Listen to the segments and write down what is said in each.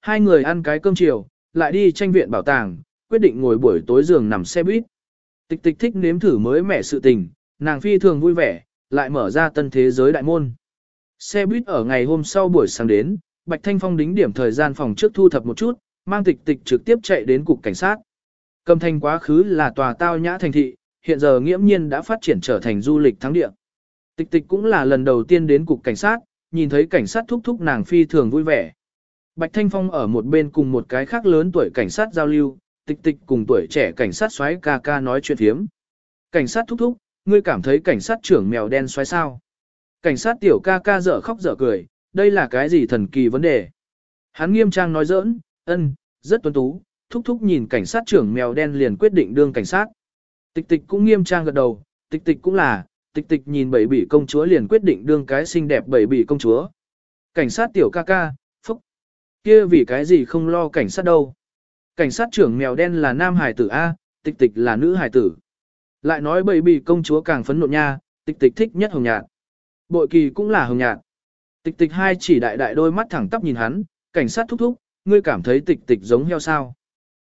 Hai người ăn cái cơm chiều, lại đi tranh viện bảo tàng, quyết định ngồi buổi tối giường nằm xe buýt. Tịch tịch thích nếm thử mới mẻ sự tình, nàng phi thường vui vẻ, lại mở ra tân thế giới đại môn. Xe buýt ở ngày hôm sau buổi sáng đến, Bạch Thanh Phong đính điểm thời gian phòng trước thu thập một chút, mang tịch tịch trực tiếp chạy đến cục cảnh sát. Cầm thanh quá khứ là tòa tao nhã thành thị, hiện giờ nghiễm nhiên đã phát triển trở thành du lịch thắng địa. Tịch tịch cũng là lần đầu tiên đến cục cảnh sát, nhìn thấy cảnh sát thúc thúc nàng phi thường vui vẻ. Bạch Thanh Phong ở một bên cùng một cái khác lớn tuổi cảnh sát giao lưu, tịch tịch cùng tuổi trẻ cảnh sát xoáy ca ca nói chuyện thiếm. Cảnh sát thúc thúc, ngươi cảm thấy cảnh sát trưởng mèo đen xoáy sao? Cảnh sát tiểu ca ca dở khóc dở cười, đây là cái gì thần kỳ vấn đề? Hắn nghiêm trang nói giỡn, ân, rất tuấn tú, thúc thúc nhìn cảnh sát trưởng mèo đen liền quyết định đương cảnh sát. Tịch tịch cũng nghiêm trang gật đầu, tịch tịch cũng là, tịch tịch nhìn bảy bỉ công chúa liền quyết định đương cái xinh đẹp bảy bỉ công chúa. Cảnh sát tiểu ca ca, kia vì cái gì không lo cảnh sát đâu. Cảnh sát trưởng mèo đen là nam hải tử A, tịch tịch là nữ hải tử. Lại nói bậy bỉ công chúa càng phấn nộn nha, tịch tịch thích nhất hồng nhạt. Bội kỳ cũng là hồng nhạt. Tịch tịch hai chỉ đại đại đôi mắt thẳng tắp nhìn hắn, cảnh sát thúc thúc, ngươi cảm thấy tịch tịch giống heo sao.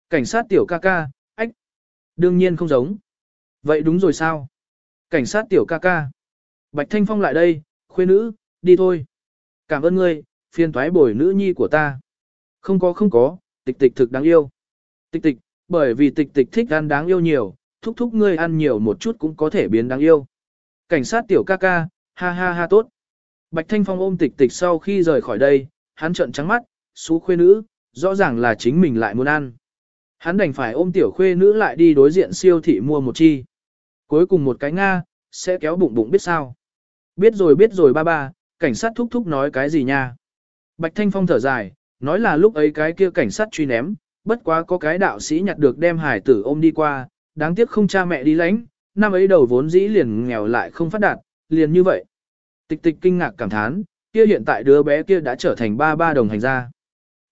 Cảnh sát tiểu ca ca, ách. Đương nhiên không giống. Vậy đúng rồi sao? Cảnh sát tiểu ca ca. Bạch Thanh Phong lại đây, khuê nữ, đi thôi. Cảm ơn ngươi, phiên thoái bồi nữ nhi của ta. Không có không có, tịch tịch thực đáng yêu. Tịch tịch, bởi vì tịch tịch thích ăn đáng yêu nhiều, thúc thúc ngươi ăn nhiều một chút cũng có thể biến đáng yêu. Cảnh sát tiểu ca ca, ha ha ha tốt. Bạch Thanh Phong ôm tịch tịch sau khi rời khỏi đây, hắn trợn trắng mắt, xú khuê nữ, rõ ràng là chính mình lại muốn ăn. Hắn đành phải ôm tiểu khuê nữ lại đi đối diện siêu thị mua một chi. Cuối cùng một cái Nga, sẽ kéo bụng bụng biết sao. Biết rồi biết rồi ba ba, cảnh sát thúc thúc nói cái gì nha. Bạch Thanh Phong thở dài, nói là lúc ấy cái kia cảnh sát truy ném, bất quá có cái đạo sĩ nhặt được đem hải tử ôm đi qua, đáng tiếc không cha mẹ đi lãnh, năm ấy đầu vốn dĩ liền nghèo lại không phát đạt, liền như vậy. Tịch tịch kinh ngạc cảm thán, kia hiện tại đứa bé kia đã trở thành ba ba đồng hành gia.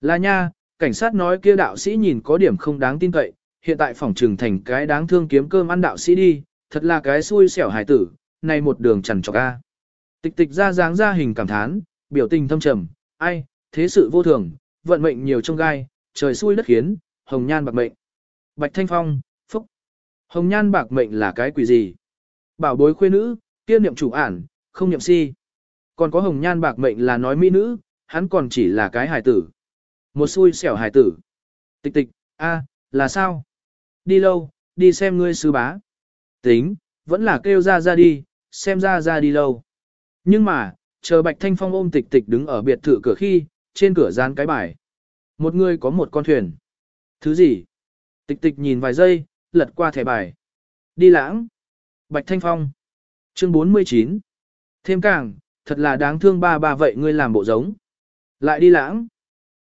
Là nha, cảnh sát nói kia đạo sĩ nhìn có điểm không đáng tin cậy, hiện tại phòng trừng thành cái đáng thương kiếm cơm ăn đạo sĩ đi, thật là cái xui xẻo hải tử, này một đường chẳng trọc a. Tịch tịch ra dáng ra hình cảm thán, biểu tình thâm trầm, ai, thế sự vô thường, vận mệnh nhiều trong gai, trời xui đất khiến, hồng nhan bạc mệnh. Bạch Thanh Phong, phúc. Hồng nhan bạc mệnh là cái quỷ gì? Bảo bối khuê nữ, kia niệm chủ ản, không niệm si. Còn có hồng nhan bạc mệnh là nói mỹ nữ, hắn còn chỉ là cái hài tử. Một xui xẻo hài tử. Tịch tịch, a, là sao? Đi lâu, đi xem ngươi sư bá. Tính, vẫn là kêu ra ra đi, xem ra ra đi lâu. Nhưng mà, chờ Bạch Thanh Phong ôm tịch tịch đứng ở biệt thự cửa khi, trên cửa dán cái bài. Một người có một con thuyền. Thứ gì? Tịch tịch nhìn vài giây, lật qua thẻ bài. Đi lãng. Bạch Thanh Phong. Chương 49. Thêm càng, thật là đáng thương ba ba vậy ngươi làm bộ giống. Lại đi lãng.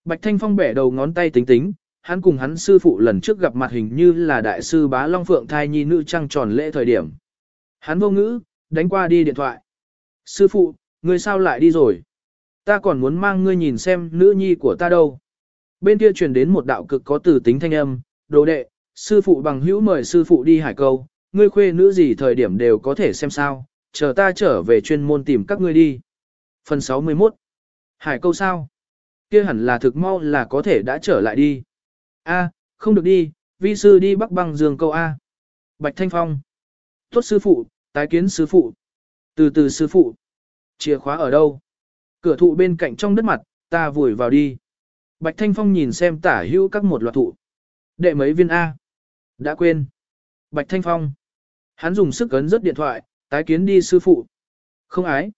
Bạch Thanh Phong bẻ đầu ngón tay tính tính, hắn cùng hắn sư phụ lần trước gặp mặt hình như là đại sư bá Long Phượng thai nhi nữ trăng tròn lễ thời điểm. Hắn vô ngữ, đánh qua đi điện thoại. Sư phụ, ngươi sao lại đi rồi? Ta còn muốn mang ngươi nhìn xem nữ nhi của ta đâu. Bên kia truyền đến một đạo cực có từ tính thanh âm, đồ đệ, sư phụ bằng hữu mời sư phụ đi hải câu, ngươi khuê nữ gì thời điểm đều có thể xem sao, chờ ta trở về chuyên môn tìm các ngươi đi. Phần 61 Hải câu sao? kia hẳn là thực mau là có thể đã trở lại đi. A, không được đi, vi sư đi bắc băng dương câu A. Bạch Thanh Phong. Tốt sư phụ, tái kiến sư phụ. Từ từ sư phụ. Chìa khóa ở đâu? Cửa thụ bên cạnh trong đất mặt, ta vùi vào đi. Bạch Thanh Phong nhìn xem tả hữu các một loạt thụ. Đệ mấy viên A. Đã quên. Bạch Thanh Phong. Hắn dùng sức ấn rất điện thoại, tái kiến đi sư phụ. Không ái.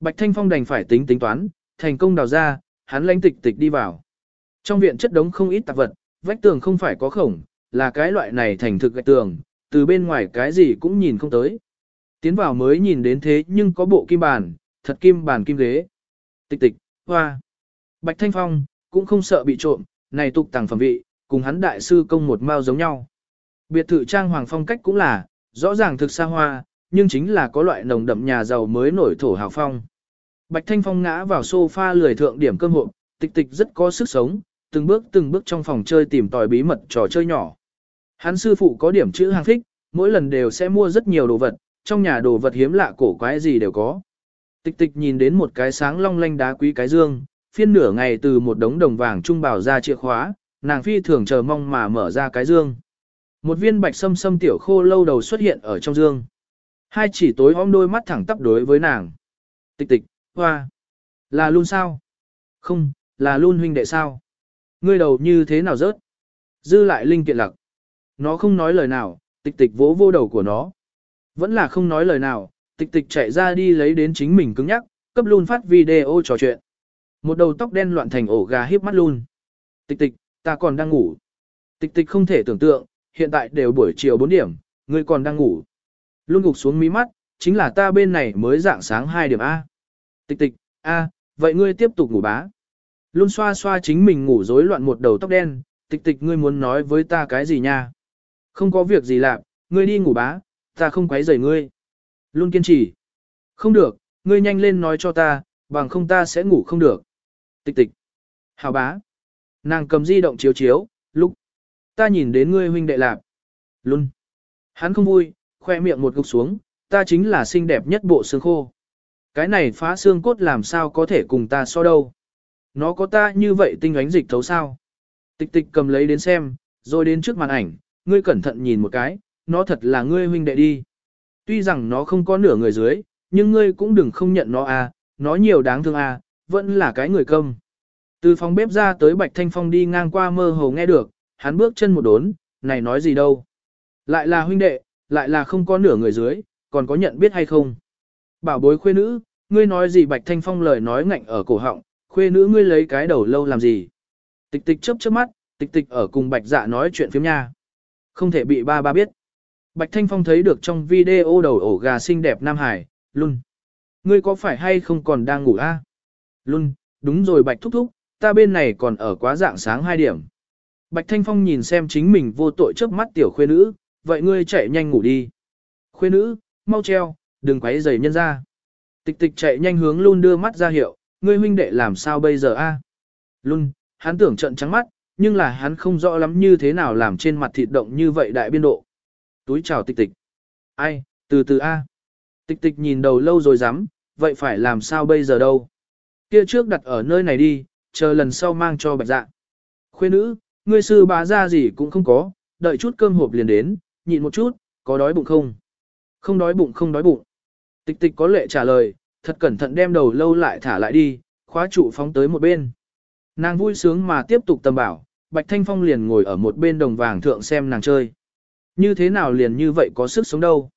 Bạch Thanh Phong đành phải tính tính toán, thành công đào ra, hắn lãnh tịch tịch đi vào. Trong viện chất đống không ít tạp vật, vách tường không phải có khổng, là cái loại này thành thực gạch tường, từ bên ngoài cái gì cũng nhìn không tới. Tiến vào mới nhìn đến thế nhưng có bộ kim bàn, thật kim bàn kim ghế. Tịch tịch, hoa. Bạch Thanh Phong, cũng không sợ bị trộm, này tục tàng phẩm vị, cùng hắn đại sư công một mao giống nhau. Biệt thự trang hoàng phong cách cũng là, rõ ràng thực xa hoa, nhưng chính là có loại nồng đậm nhà giàu mới nổi thổ hào phong. Bạch Thanh Phong ngã vào sofa lười thượng điểm cơm hộp, tịch tịch rất có sức sống, từng bước từng bước trong phòng chơi tìm tòi bí mật trò chơi nhỏ. Hắn sư phụ có điểm chữ hàng thích, mỗi lần đều sẽ mua rất nhiều đồ vật, trong nhà đồ vật hiếm lạ cổ quái gì đều có. Tịch tịch nhìn đến một cái sáng long lanh đá quý cái dương, phiên nửa ngày từ một đống đồng vàng trung bảo ra chìa khóa, nàng phi thường chờ mong mà mở ra cái dương. Một viên bạch sâm sâm tiểu khô lâu đầu xuất hiện ở trong dương. Hai chỉ tối om đôi mắt thẳng tắp đối với nàng. Tịch tịch, hoa. Là luôn sao? Không, là luôn huynh đệ sao? Ngươi đầu như thế nào rớt? Dư lại linh kiện lặc. Nó không nói lời nào, tịch tịch vỗ vô đầu của nó. Vẫn là không nói lời nào, tịch tịch chạy ra đi lấy đến chính mình cứng nhắc, cấp luôn phát video trò chuyện. Một đầu tóc đen loạn thành ổ gà hiếp mắt luôn. Tịch tịch, ta còn đang ngủ. Tịch tịch không thể tưởng tượng, hiện tại đều buổi chiều 4 điểm, ngươi còn đang ngủ. Luôn gục xuống mí mắt, chính là ta bên này mới dạng sáng 2 điểm A. Tịch tịch, A, vậy ngươi tiếp tục ngủ bá. Luôn xoa xoa chính mình ngủ rối loạn một đầu tóc đen, tịch tịch ngươi muốn nói với ta cái gì nha. Không có việc gì làm, ngươi đi ngủ bá, ta không quấy rầy ngươi. Luôn kiên trì. Không được, ngươi nhanh lên nói cho ta, bằng không ta sẽ ngủ không được. Tịch tịch. Hào bá. Nàng cầm di động chiếu chiếu, lúc. Ta nhìn đến ngươi huynh đệ lạc. Luôn. Hắn không vui, khoe miệng một gục xuống, ta chính là xinh đẹp nhất bộ xương khô. Cái này phá xương cốt làm sao có thể cùng ta so đâu. Nó có ta như vậy tinh ánh dịch thấu sao. Tịch tịch cầm lấy đến xem, rồi đến trước màn ảnh, ngươi cẩn thận nhìn một cái, nó thật là ngươi huynh đệ đi. Tuy rằng nó không có nửa người dưới, nhưng ngươi cũng đừng không nhận nó à, nó nhiều đáng thương à, vẫn là cái người công. Từ phòng bếp ra tới Bạch Thanh Phong đi ngang qua mơ hồ nghe được, hắn bước chân một đốn, này nói gì đâu. Lại là huynh đệ, lại là không có nửa người dưới, còn có nhận biết hay không. Bảo bối khuê nữ, ngươi nói gì Bạch Thanh Phong lời nói ngạnh ở cổ họng, khuê nữ ngươi lấy cái đầu lâu làm gì. Tịch tịch chớp chớp mắt, tịch tịch ở cùng Bạch dạ nói chuyện phiếm nha. Không thể bị ba ba biết. Bạch Thanh Phong thấy được trong video đầu ổ gà xinh đẹp Nam Hải, Lun, Ngươi có phải hay không còn đang ngủ a? À? Đúng rồi Bạch thúc thúc, ta bên này còn ở quá dạng sáng 2 điểm. Bạch Thanh Phong nhìn xem chính mình vô tội trước mắt tiểu khuê nữ, vậy ngươi chạy nhanh ngủ đi. Khuê nữ, mau treo, đừng quấy rầy nhân ra. Tịch tịch chạy nhanh hướng Lun đưa mắt ra hiệu, ngươi huynh đệ làm sao bây giờ a? Lun, hắn tưởng trận trắng mắt, nhưng là hắn không rõ lắm như thế nào làm trên mặt thịt động như vậy đại biên độ. Túi chào tịch tịch. Ai, từ từ a. Tịch tịch nhìn đầu lâu rồi dám, vậy phải làm sao bây giờ đâu? Kia trước đặt ở nơi này đi, chờ lần sau mang cho bạch dạ. Khuê nữ, ngươi sư bá ra gì cũng không có, đợi chút cơm hộp liền đến, nhịn một chút, có đói bụng không? Không đói bụng không đói bụng. Tịch tịch có lệ trả lời, thật cẩn thận đem đầu lâu lại thả lại đi, khóa trụ phóng tới một bên. Nàng vui sướng mà tiếp tục tầm bảo, Bạch Thanh Phong liền ngồi ở một bên đồng vàng thượng xem nàng chơi. Như thế nào liền như vậy có sức sống đâu.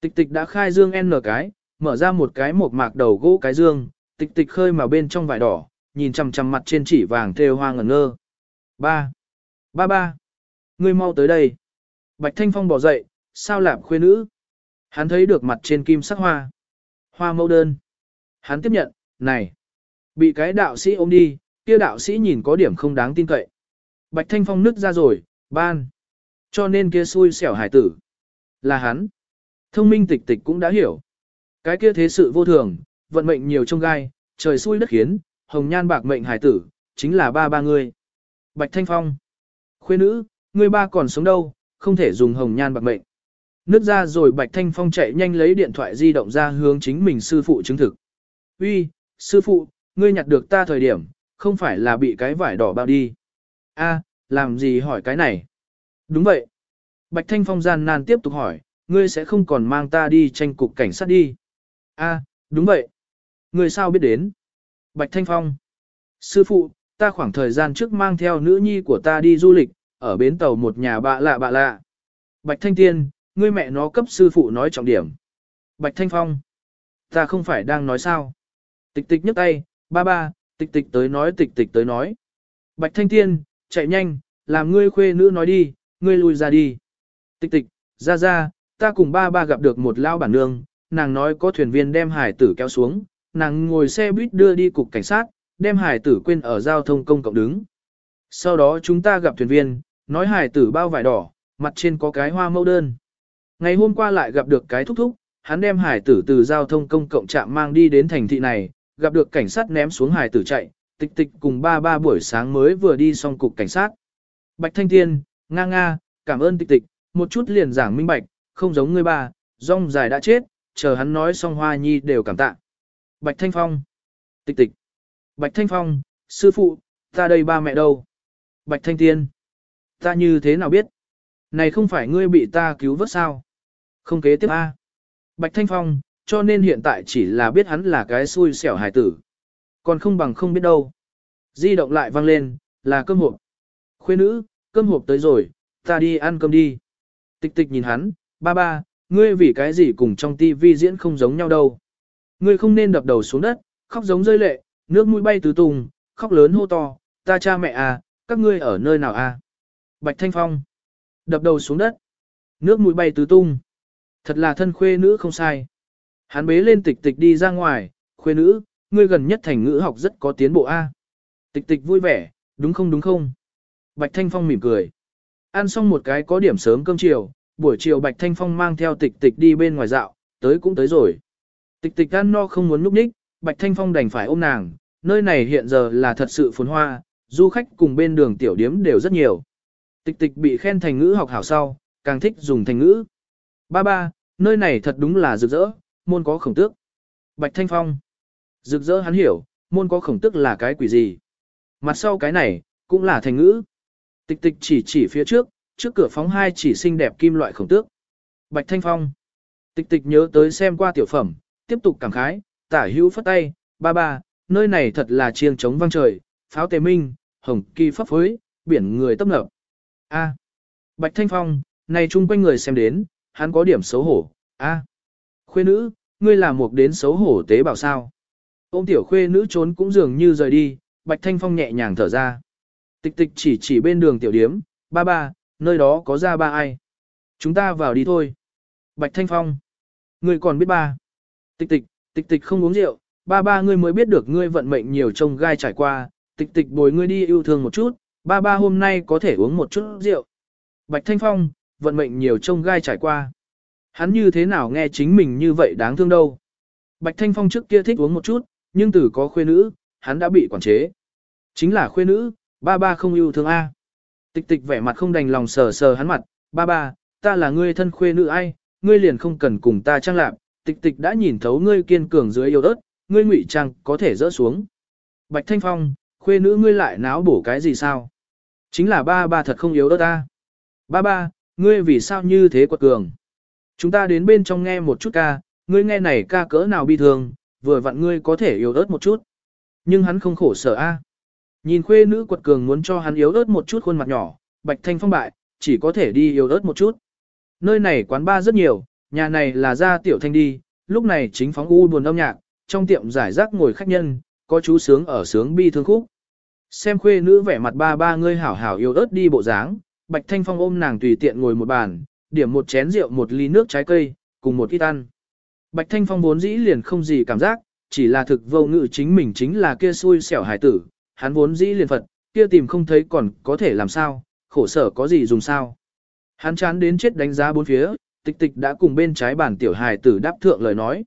Tịch tịch đã khai dương N cái, mở ra một cái một mạc đầu gỗ cái dương, tịch tịch khơi mà bên trong vải đỏ, nhìn chằm chằm mặt trên chỉ vàng thêu hoa ngẩn ngơ. Ba. Ba ba. Ngươi mau tới đây. Bạch Thanh Phong bỏ dậy, sao lạp khuê nữ. Hắn thấy được mặt trên kim sắc hoa. Hoa mẫu đơn. Hắn tiếp nhận, này. Bị cái đạo sĩ ôm đi, kia đạo sĩ nhìn có điểm không đáng tin cậy. Bạch Thanh Phong nứt ra rồi, ban. Cho nên kia xui xẻo hải tử. Là hắn. Thông minh tịch tịch cũng đã hiểu. Cái kia thế sự vô thường, vận mệnh nhiều trong gai, trời xui đất khiến, hồng nhan bạc mệnh hải tử, chính là ba ba người. Bạch Thanh Phong. Khuê nữ, người ba còn sống đâu, không thể dùng hồng nhan bạc mệnh. Nước ra rồi Bạch Thanh Phong chạy nhanh lấy điện thoại di động ra hướng chính mình sư phụ chứng thực. Uy, sư phụ, ngươi nhặt được ta thời điểm, không phải là bị cái vải đỏ bao đi. A, làm gì hỏi cái này? Đúng vậy. Bạch Thanh Phong gian nan tiếp tục hỏi, ngươi sẽ không còn mang ta đi tranh cục cảnh sát đi. A, đúng vậy. Ngươi sao biết đến? Bạch Thanh Phong. Sư phụ, ta khoảng thời gian trước mang theo nữ nhi của ta đi du lịch, ở bến tàu một nhà bạ lạ bạ lạ. Bạch Thanh Tiên, ngươi mẹ nó cấp sư phụ nói trọng điểm. Bạch Thanh Phong. Ta không phải đang nói sao. Tịch tịch nhấc tay, ba ba, tịch tịch tới nói tịch tịch tới nói. Bạch Thanh Tiên, chạy nhanh, làm ngươi khuê nữ nói đi, ngươi lui ra đi. Tịch tịch, ra ra, ta cùng ba ba gặp được một lao bản nương, nàng nói có thuyền viên đem hải tử kéo xuống, nàng ngồi xe buýt đưa đi cục cảnh sát, đem hải tử quên ở giao thông công cộng đứng. Sau đó chúng ta gặp thuyền viên, nói hải tử bao vải đỏ, mặt trên có cái hoa mẫu đơn. Ngày hôm qua lại gặp được cái thúc thúc, hắn đem hải tử từ giao thông công cộng trạm mang đi đến thành thị này, gặp được cảnh sát ném xuống hải tử chạy, tịch tịch cùng ba ba buổi sáng mới vừa đi xong cục cảnh sát. Bạch Thanh Thiên nga nga, cảm ơn tịch tịch, một chút liền giảng minh bạch, không giống ngươi ba, rong dài đã chết, chờ hắn nói xong hoa nhi đều cảm tạ. Bạch Thanh Phong, tịch tịch, Bạch Thanh Phong, Sư phụ, ta đây ba mẹ đâu? Bạch Thanh Tiên. Ta như thế nào biết? Này không phải ngươi bị ta cứu vớt sao? Không kế tiếp A. Bạch Thanh Phong, cho nên hiện tại chỉ là biết hắn là cái xui xẻo hài tử. Còn không bằng không biết đâu. Di động lại vang lên, là cơm hộp. Khuê nữ, cơm hộp tới rồi, ta đi ăn cơm đi. Tịch tịch nhìn hắn, ba ba, ngươi vì cái gì cùng trong tivi diễn không giống nhau đâu. Ngươi không nên đập đầu xuống đất, khóc giống rơi lệ, nước mũi bay tứ tung, khóc lớn hô to, ta cha mẹ à, các ngươi ở nơi nào à. Bạch Thanh Phong, đập đầu xuống đất, nước mũi bay tứ tung. Thật là thân khuê nữ không sai. Hắn bế lên tịch tịch đi ra ngoài, khuê nữ, ngươi gần nhất thành ngữ học rất có tiến bộ a. Tịch tịch vui vẻ, đúng không đúng không? Bạch Thanh Phong mỉm cười. Ăn xong một cái có điểm sớm cơm chiều, buổi chiều Bạch Thanh Phong mang theo tịch tịch đi bên ngoài dạo, tới cũng tới rồi. Tịch tịch ăn no không muốn núp ních, Bạch Thanh Phong đành phải ôm nàng, nơi này hiện giờ là thật sự phồn hoa, du khách cùng bên đường tiểu điếm đều rất nhiều. Tịch tịch bị khen thành ngữ học hảo sau, càng thích dùng thành ngữ. Ba ba, nơi này thật đúng là rực rỡ, môn có khổng tước. Bạch Thanh Phong. Rực rỡ hắn hiểu, môn có khổng tước là cái quỷ gì. Mặt sau cái này, cũng là thành ngữ. Tịch tịch chỉ chỉ phía trước, trước cửa phóng hai chỉ xinh đẹp kim loại khổng tước. Bạch Thanh Phong. Tịch tịch nhớ tới xem qua tiểu phẩm, tiếp tục cảm khái, tả hữu phất tay, ba ba, nơi này thật là chiêng trống vang trời, pháo tề minh, hồng kỳ pháp phối, biển người tấp nập. A. Bạch Thanh Phong, này chung quanh người xem đến, hắn có điểm xấu hổ, a. Khuê nữ, ngươi là một đến xấu hổ tế bảo sao. Ôm tiểu khuê nữ trốn cũng dường như rời đi, Bạch Thanh Phong nhẹ nhàng thở ra. Tịch tịch chỉ chỉ bên đường tiểu điếm, ba ba, nơi đó có ra ba ai. Chúng ta vào đi thôi. Bạch Thanh Phong. Ngươi còn biết ba. Tịch tịch, tịch tịch không uống rượu, ba ba ngươi mới biết được ngươi vận mệnh nhiều trông gai trải qua, tịch tịch bồi ngươi đi yêu thương một chút, ba ba hôm nay có thể uống một chút rượu. Bạch Thanh Phong, vận mệnh nhiều trông gai trải qua. Hắn như thế nào nghe chính mình như vậy đáng thương đâu. Bạch Thanh Phong trước kia thích uống một chút, nhưng từ có khuê nữ, hắn đã bị quản chế. Chính là khuê nữ, ba ba không yêu thương A. Tịch tịch vẻ mặt không đành lòng sờ sờ hắn mặt, ba ba, ta là ngươi thân khuê nữ ai, ngươi liền không cần cùng ta trang lạc, tịch tịch đã nhìn thấu ngươi kiên cường dưới yêu ớt, ngươi ngụy trang có thể rỡ xuống. Bạch Thanh Phong, khuê nữ ngươi lại náo bổ cái gì sao? Chính là ba ba thật không yếu ớt ta. Ba ba, ngươi vì sao như thế quật cường? Chúng ta đến bên trong nghe một chút ca, ngươi nghe này ca cỡ nào bi thương, vừa vặn ngươi có thể yếu ớt một chút. Nhưng hắn không khổ sở a. Nhìn khuê nữ quật cường muốn cho hắn yếu ớt một chút khuôn mặt nhỏ, Bạch Thanh Phong bại, chỉ có thể đi yếu ớt một chút. Nơi này quán ba rất nhiều, nhà này là gia tiểu thanh đi, lúc này chính phóng u buồn âm nhạc, trong tiệm giải rác ngồi khách nhân, có chú sướng ở sướng bi thương khúc. Xem khuê nữ vẻ mặt ba ba ngươi hảo hảo yếu ớt đi bộ dáng, Bạch Thanh Phong ôm nàng tùy tiện ngồi một bàn, điểm một chén rượu một ly nước trái cây, cùng một ít ăn. Bạch Thanh Phong vốn dĩ liền không gì cảm giác, chỉ là thực vô ngự chính mình chính là kia xui xẻo hải tử, hắn vốn dĩ liền phật, kia tìm không thấy còn có thể làm sao, khổ sở có gì dùng sao. Hắn chán đến chết đánh giá bốn phía, tịch tịch đã cùng bên trái bàn tiểu hài tử đáp thượng lời nói.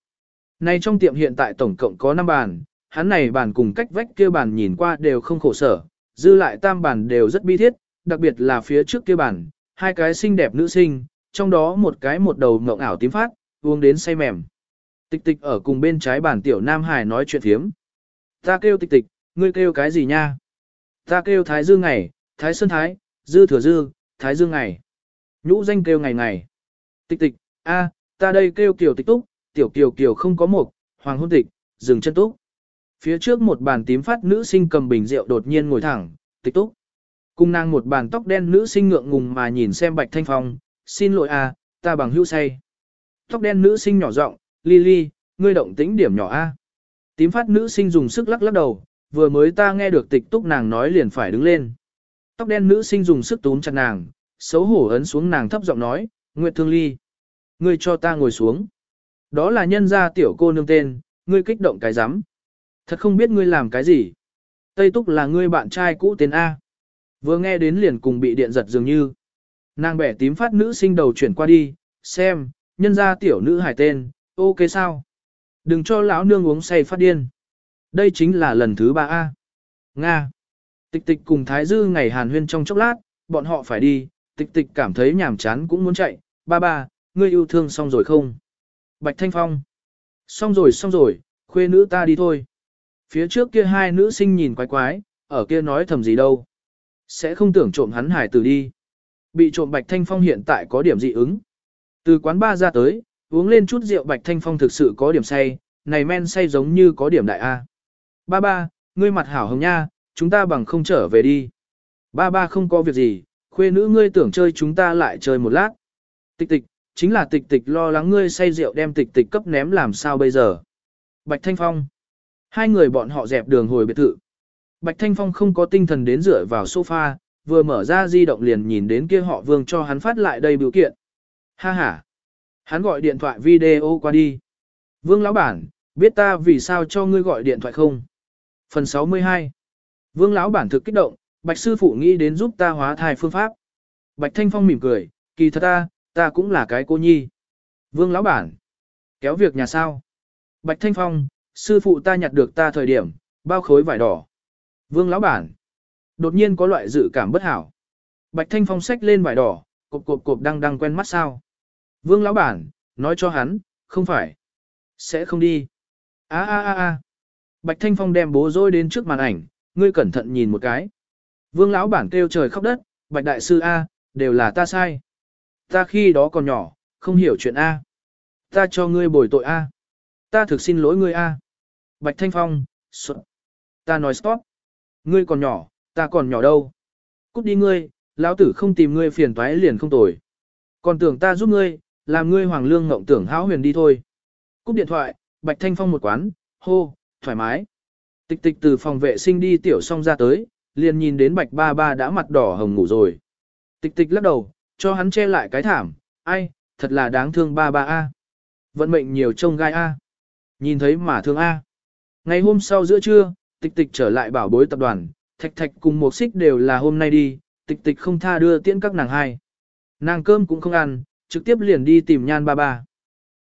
Nay trong tiệm hiện tại tổng cộng có 5 bàn, hắn này bàn cùng cách vách kia bàn nhìn qua đều không khổ sở, dư lại tam bàn đều rất bi thiết, đặc biệt là phía trước kia bàn, hai cái xinh đẹp nữ sinh, trong đó một cái một đầu ngộng ảo tím phát, uống đến say mềm. Tịch tịch ở cùng bên trái bàn tiểu Nam Hải nói chuyện thiếm. Ta kêu tịch tịch, ngươi kêu cái gì nha? Ta kêu Thái Dương ngày, Thái Sơn Thái, Dư Thừa Dư, Thái Dương ngày. Nhũ danh kêu ngày ngày. Tịch tịch, a, ta đây kêu kiều tịch túc, tiểu kiều kiều không có một, hoàng hôn tịch, dừng chân túc. Phía trước một bàn tím phát nữ sinh cầm bình rượu đột nhiên ngồi thẳng, tịch túc. Cùng nàng một bàn tóc đen nữ sinh ngượng ngùng mà nhìn xem Bạch Thanh Phong, xin lỗi a, ta bằng hữu say. Tóc đen nữ sinh nhỏ giọng, Lily, ngươi động tĩnh điểm nhỏ a. Tím phát nữ sinh dùng sức lắc lắc đầu, vừa mới ta nghe được tịch túc nàng nói liền phải đứng lên. Tóc đen nữ sinh dùng sức túm chặt nàng, xấu hổ ấn xuống nàng thấp giọng nói, Nguyệt Thương Ly. Ngươi cho ta ngồi xuống. Đó là nhân gia tiểu cô nương tên, ngươi kích động cái rắm Thật không biết ngươi làm cái gì. Tây Túc là ngươi bạn trai cũ tên A. Vừa nghe đến liền cùng bị điện giật dường như. Nàng bẻ tím phát nữ sinh đầu chuyển qua đi, xem, nhân gia tiểu nữ hải tên, ok sao? Đừng cho lão nương uống say phát điên. Đây chính là lần thứ ba A. Nga. Tịch tịch cùng Thái Dư ngày hàn huyên trong chốc lát, bọn họ phải đi, tịch tịch cảm thấy nhàm chán cũng muốn chạy, ba ba, ngươi yêu thương xong rồi không? Bạch Thanh Phong. Xong rồi xong rồi, khuê nữ ta đi thôi. Phía trước kia hai nữ sinh nhìn quái quái, ở kia nói thầm gì đâu. Sẽ không tưởng trộm hắn hải tử đi. Bị trộm Bạch Thanh Phong hiện tại có điểm dị ứng. Từ quán ba ra tới, uống lên chút rượu Bạch Thanh Phong thực sự có điểm say, này men say giống như có điểm đại A. Ba ba, ngươi mặt hảo hồng nha, chúng ta bằng không trở về đi. Ba ba không có việc gì, khuê nữ ngươi tưởng chơi chúng ta lại chơi một lát. Tịch tịch, chính là tịch tịch lo lắng ngươi say rượu đem tịch tịch cấp ném làm sao bây giờ. Bạch Thanh Phong. Hai người bọn họ dẹp đường hồi biệt thự. Bạch Thanh Phong không có tinh thần đến dựa vào sofa, vừa mở ra di động liền nhìn đến kia họ vương cho hắn phát lại đây biểu kiện. Ha ha. Hắn gọi điện thoại video qua đi. Vương lão bản, biết ta vì sao cho ngươi gọi điện thoại không? Phần 62. Vương lão bản thực kích động, Bạch sư phụ nghĩ đến giúp ta hóa thai phương pháp. Bạch Thanh Phong mỉm cười, kỳ thật ta, ta cũng là cái cô nhi. Vương lão bản. Kéo việc nhà sao? Bạch Thanh Phong, sư phụ ta nhặt được ta thời điểm, bao khối vải đỏ. Vương lão bản. Đột nhiên có loại dự cảm bất hảo. Bạch Thanh Phong xách lên vải đỏ, cộp cộp cộp đang đang quen mắt sao. Vương lão bản, nói cho hắn, không phải. Sẽ không đi. a a a a Bạch Thanh Phong đem bố rối đến trước màn ảnh, ngươi cẩn thận nhìn một cái. Vương lão bản kêu trời khóc đất, Bạch đại sư A, đều là ta sai. Ta khi đó còn nhỏ, không hiểu chuyện A. Ta cho ngươi bồi tội A. Ta thực xin lỗi ngươi A. Bạch Thanh Phong, xuất. Ta nói stop. Ngươi còn nhỏ, ta còn nhỏ đâu. Cút đi ngươi, lão tử không tìm ngươi phiền toái liền không tồi. Còn tưởng ta giúp ngươi, làm ngươi hoàng lương ngộng tưởng háo huyền đi thôi. Cúp điện thoại, Bạch Thanh Phong một quán, hô, thoải mái. Tịch tịch từ phòng vệ sinh đi tiểu xong ra tới, liền nhìn đến Bạch Ba Ba đã mặt đỏ hồng ngủ rồi. Tịch tịch lắc đầu, cho hắn che lại cái thảm, ai, thật là đáng thương Ba Ba A. Vận mệnh nhiều trông gai A. Nhìn thấy mà thương A. Ngày hôm sau giữa trưa, tịch tịch trở lại bảo bối tập đoàn, thạch thạch cùng một xích đều là hôm nay đi, tịch tịch không tha đưa tiễn các nàng hai. Nàng cơm cũng không ăn, trực tiếp liền đi tìm nhan ba ba.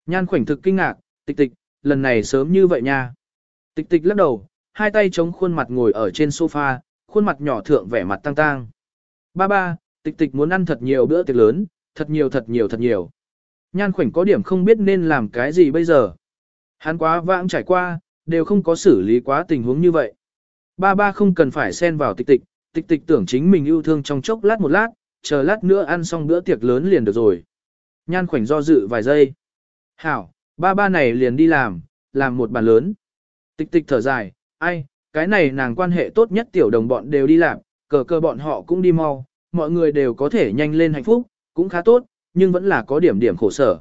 Nhan khoảnh thực kinh ngạc, tịch tịch, lần này sớm như vậy nha. Tịch tịch lắc đầu, hai tay chống khuôn mặt ngồi ở trên sofa, khuôn mặt nhỏ thượng vẻ mặt tăng tăng. Ba ba, tịch tịch muốn ăn thật nhiều bữa tiệc lớn, thật nhiều thật nhiều thật nhiều. Nhan khoảnh có điểm không biết nên làm cái gì bây giờ. Hắn quá vãng trải qua, đều không có xử lý quá tình huống như vậy. Ba ba không cần phải xen vào tịch tịch, tịch tịch tưởng chính mình yêu thương trong chốc lát một lát, chờ lát nữa ăn xong bữa tiệc lớn liền được rồi. Nhan khoảnh do dự vài giây. Hảo, ba ba này liền đi làm, làm một bàn lớn. Tịch tịch thở dài, ai, cái này nàng quan hệ tốt nhất tiểu đồng bọn đều đi làm, cờ cờ bọn họ cũng đi mau, mọi người đều có thể nhanh lên hạnh phúc, cũng khá tốt, nhưng vẫn là có điểm điểm khổ sở.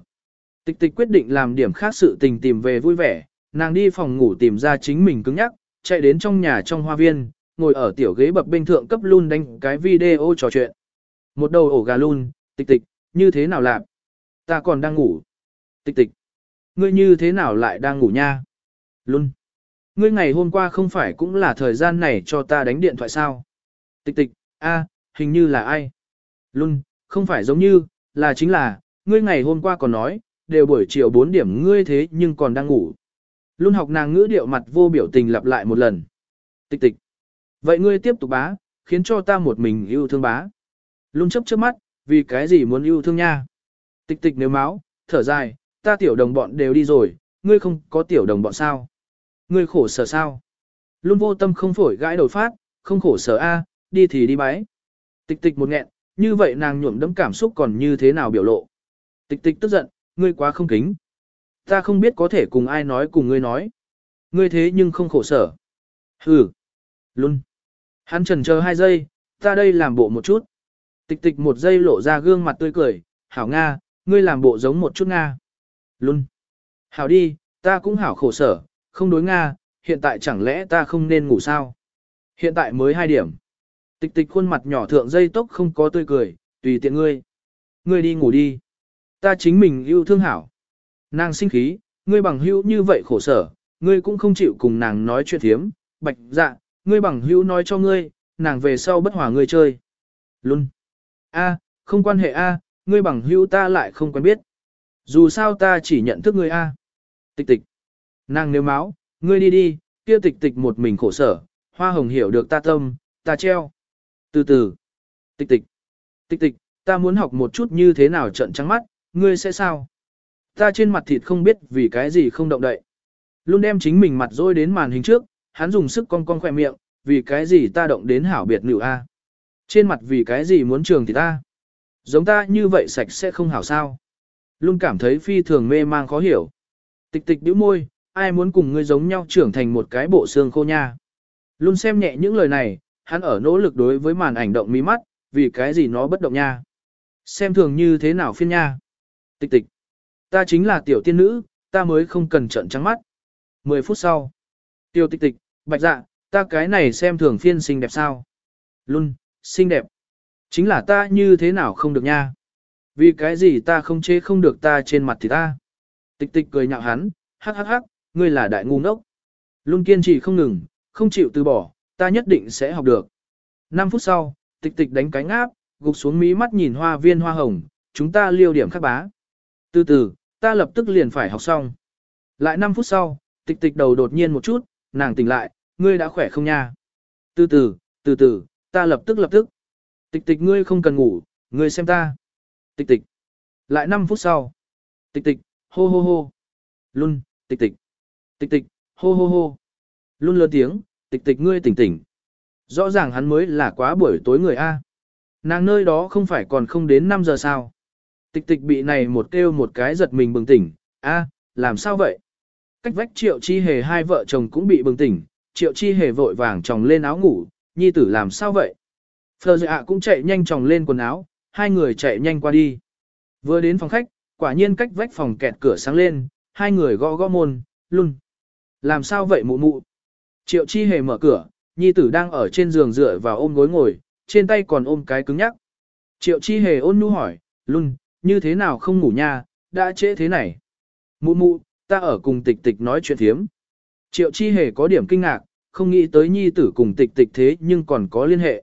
Tịch tịch quyết định làm điểm khác sự tình tìm về vui vẻ, nàng đi phòng ngủ tìm ra chính mình cứng nhắc, chạy đến trong nhà trong hoa viên, ngồi ở tiểu ghế bập bên thượng cấp luôn đánh cái video trò chuyện. Một đầu ổ gà luôn, tịch tịch, như thế nào làm? Ta còn đang ngủ. Tịch tịch. Ngươi như thế nào lại đang ngủ nha? Luôn. Ngươi ngày hôm qua không phải cũng là thời gian này cho ta đánh điện thoại sao? Tịch tịch, a, hình như là ai? Luôn, không phải giống như, là chính là, ngươi ngày hôm qua còn nói, đều buổi chiều 4 điểm ngươi thế nhưng còn đang ngủ. Luôn học nàng ngữ điệu mặt vô biểu tình lặp lại một lần. Tịch tịch. Vậy ngươi tiếp tục bá, khiến cho ta một mình yêu thương bá. Luôn chấp chớp mắt, vì cái gì muốn yêu thương nha? Tịch tịch nếu máu, thở dài, ta tiểu đồng bọn đều đi rồi, ngươi không có tiểu đồng bọn sao? Ngươi khổ sở sao? Luôn vô tâm không phổi gãi đầu phát, không khổ sở a, đi thì đi bái. Tịch tịch một nghẹn, như vậy nàng nhuộm đấm cảm xúc còn như thế nào biểu lộ. Tịch tịch tức giận, ngươi quá không kính. Ta không biết có thể cùng ai nói cùng ngươi nói. Ngươi thế nhưng không khổ sở. Hừ. Luôn. Hắn trần chờ hai giây, ta đây làm bộ một chút. Tịch tịch một giây lộ ra gương mặt tươi cười, hảo Nga, ngươi làm bộ giống một chút Nga. Luôn. Hảo đi, ta cũng hảo khổ sở, không đối Nga, hiện tại chẳng lẽ ta không nên ngủ sao? Hiện tại mới hai điểm. Tịch tịch khuôn mặt nhỏ thượng dây tốc không có tươi cười, tùy tiện ngươi. Ngươi đi ngủ đi. Ta chính mình yêu thương hảo. Nàng sinh khí, ngươi bằng hữu như vậy khổ sở, ngươi cũng không chịu cùng nàng nói chuyện thiếm, bạch dạ, ngươi bằng hữu nói cho ngươi, nàng về sau bất hòa ngươi chơi. Luôn. A, không quan hệ A, ngươi bằng hữu ta lại không quen biết. Dù sao ta chỉ nhận thức ngươi A. Tịch tịch. Nàng nếu máu, ngươi đi đi, kia tịch tịch một mình khổ sở, hoa hồng hiểu được ta tâm, ta treo. Từ từ. Tịch tịch. Tịch tịch, ta muốn học một chút như thế nào trận trắng mắt, ngươi sẽ sao? Ta trên mặt thịt không biết vì cái gì không động đậy. Luôn đem chính mình mặt dôi đến màn hình trước, hắn dùng sức cong cong khỏe miệng, vì cái gì ta động đến hảo biệt nữ a? Trên mặt vì cái gì muốn trường thì ta? Giống ta như vậy sạch sẽ không hảo sao? Luôn cảm thấy phi thường mê mang khó hiểu. Tịch tịch bĩu môi, ai muốn cùng ngươi giống nhau trưởng thành một cái bộ xương khô nha. Luôn xem nhẹ những lời này, hắn ở nỗ lực đối với màn ảnh động mí mắt, vì cái gì nó bất động nha. Xem thường như thế nào phiên nha. Tịch tịch. Ta chính là tiểu tiên nữ, ta mới không cần trận trắng mắt. 10 phút sau. Tiểu tịch tịch, bạch dạ, ta cái này xem thường phiên xinh đẹp sao. Luôn, xinh đẹp. Chính là ta như thế nào không được nha. Vì cái gì ta không chế không được ta trên mặt thì ta. Tịch tịch cười nhạo hắn, hắc hắc hắc, ngươi là đại ngu ngốc. Luôn kiên trì không ngừng, không chịu từ bỏ, ta nhất định sẽ học được. 5 phút sau, tịch tịch đánh cánh áp, gục xuống mí mắt nhìn hoa viên hoa hồng, chúng ta liêu điểm khắc bá. Từ từ, ta lập tức liền phải học xong. Lại 5 phút sau, tịch tịch đầu đột nhiên một chút, nàng tỉnh lại, ngươi đã khỏe không nha? Từ từ, từ từ, ta lập tức lập tức. Tịch tịch ngươi không cần ngủ, ngươi xem ta. Tịch tịch. Lại 5 phút sau. Tịch tịch, hô hô hô. Luôn, tịch tịch. Tịch tịch, hô hô hô. Luôn lớn tiếng, tịch tịch ngươi tỉnh tỉnh. Rõ ràng hắn mới là quá buổi tối người A. Nàng nơi đó không phải còn không đến 5 giờ sao. Tịch tịch bị này một kêu một cái giật mình bừng tỉnh, A, làm sao vậy? Cách vách triệu chi hề hai vợ chồng cũng bị bừng tỉnh, triệu chi hề vội vàng tròng lên áo ngủ, nhi tử làm sao vậy? Phờ dạ cũng chạy nhanh tròng lên quần áo, hai người chạy nhanh qua đi. Vừa đến phòng khách, quả nhiên cách vách phòng kẹt cửa sáng lên, hai người gõ gõ môn, luôn. Làm sao vậy mụ mụ? Triệu chi hề mở cửa, nhi tử đang ở trên giường dựa vào ôm gối ngồi, trên tay còn ôm cái cứng nhắc. Triệu chi hề ôn nhu hỏi, luôn, như thế nào không ngủ nha, đã trễ thế này. Mụ mụ, ta ở cùng tịch tịch nói chuyện thiếm. Triệu chi hề có điểm kinh ngạc, không nghĩ tới nhi tử cùng tịch tịch thế nhưng còn có liên hệ.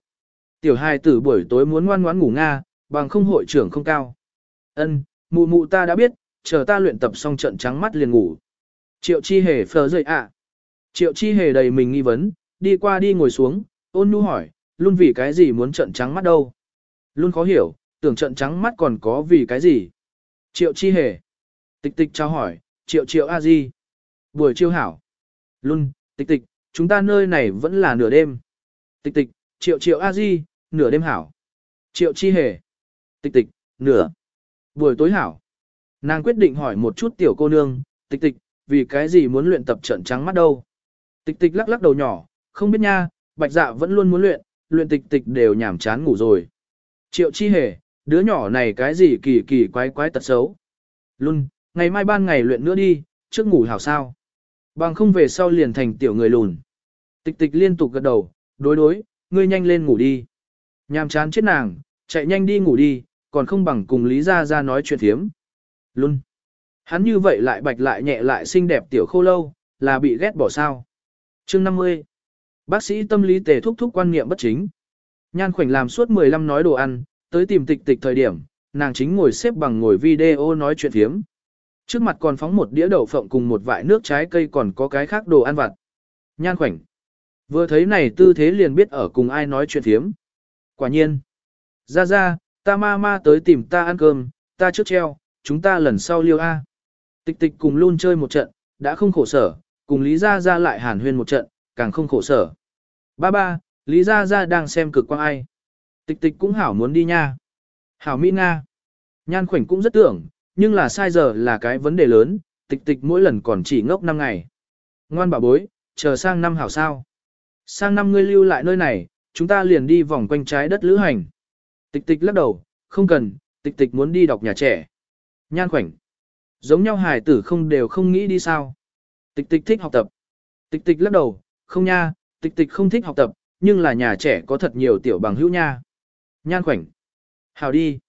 Tiểu hài tử buổi tối muốn ngoan ngoãn ngủ nga, bằng không hội trưởng không cao. Ân, mụ mụ ta đã biết, chờ ta luyện tập xong trận trắng mắt liền ngủ. Triệu chi hề phờ dậy ạ. Triệu chi hề đầy mình nghi vấn, đi qua đi ngồi xuống, ôn nhu hỏi, luôn vì cái gì muốn trận trắng mắt đâu. Luôn khó hiểu, tưởng trận trắng mắt còn có vì cái gì. Triệu chi hề. Tịch tịch trao hỏi, triệu triệu a di. Buổi chiêu hảo. Luôn, tịch tịch, chúng ta nơi này vẫn là nửa đêm. Tịch tịch, triệu triệu a di, nửa đêm hảo. Triệu chi hề. Tịch tịch, nửa. Buổi tối hảo. Nàng quyết định hỏi một chút tiểu cô nương, tịch tịch, vì cái gì muốn luyện tập trận trắng mắt đâu. Tịch tịch lắc lắc đầu nhỏ, không biết nha, bạch dạ vẫn luôn muốn luyện, luyện tịch tịch đều nhảm chán ngủ rồi. Triệu chi hề, đứa nhỏ này cái gì kỳ kỳ quái quái tật xấu. Luôn, ngày mai ban ngày luyện nữa đi, trước ngủ hảo sao. Bằng không về sau liền thành tiểu người lùn. Tịch tịch liên tục gật đầu, đối đối, ngươi nhanh lên ngủ đi. Nhàm chán chết nàng, chạy nhanh đi ngủ đi, còn không bằng cùng Lý Gia Gia nói chuyện thiếm. Luôn. Hắn như vậy lại bạch lại nhẹ lại xinh đẹp tiểu khô lâu, là bị ghét bỏ sao. chương 50. Bác sĩ tâm lý tề thúc thúc quan niệm bất chính. Nhan khoảnh làm suốt 15 nói đồ ăn, tới tìm tịch tịch thời điểm, nàng chính ngồi xếp bằng ngồi video nói chuyện thiếm. Trước mặt còn phóng một đĩa đậu phộng cùng một vại nước trái cây còn có cái khác đồ ăn vặt. Nhan khoảnh. Vừa thấy này tư thế liền biết ở cùng ai nói chuyện thiếm. Quả nhiên. Ra ra, ta ma ma tới tìm ta ăn cơm, ta trước treo, chúng ta lần sau liêu A. Tịch tịch cùng luôn chơi một trận, đã không khổ sở, cùng Lý Gia Gia lại hàn huyên một trận, càng không khổ sở. Ba ba, Lý Gia Gia đang xem cực quang ai. Tịch tịch cũng hảo muốn đi nha. Hảo Mỹ Nga. Nhan khoảnh cũng rất tưởng, nhưng là sai giờ là cái vấn đề lớn, tịch tịch mỗi lần còn chỉ ngốc 5 ngày. Ngoan bà bối, chờ sang năm hảo sao. Sang năm ngươi lưu lại nơi này, chúng ta liền đi vòng quanh trái đất lữ hành. Tịch tịch lắc đầu, không cần, tịch tịch muốn đi đọc nhà trẻ. Nhan khoảnh. Giống nhau hài tử không đều không nghĩ đi sao. Tịch tịch thích học tập. Tịch tịch lắc đầu, không nha, tịch tịch không thích học tập, nhưng là nhà trẻ có thật nhiều tiểu bằng hữu nha. Nhan khoảnh. Hảo đi.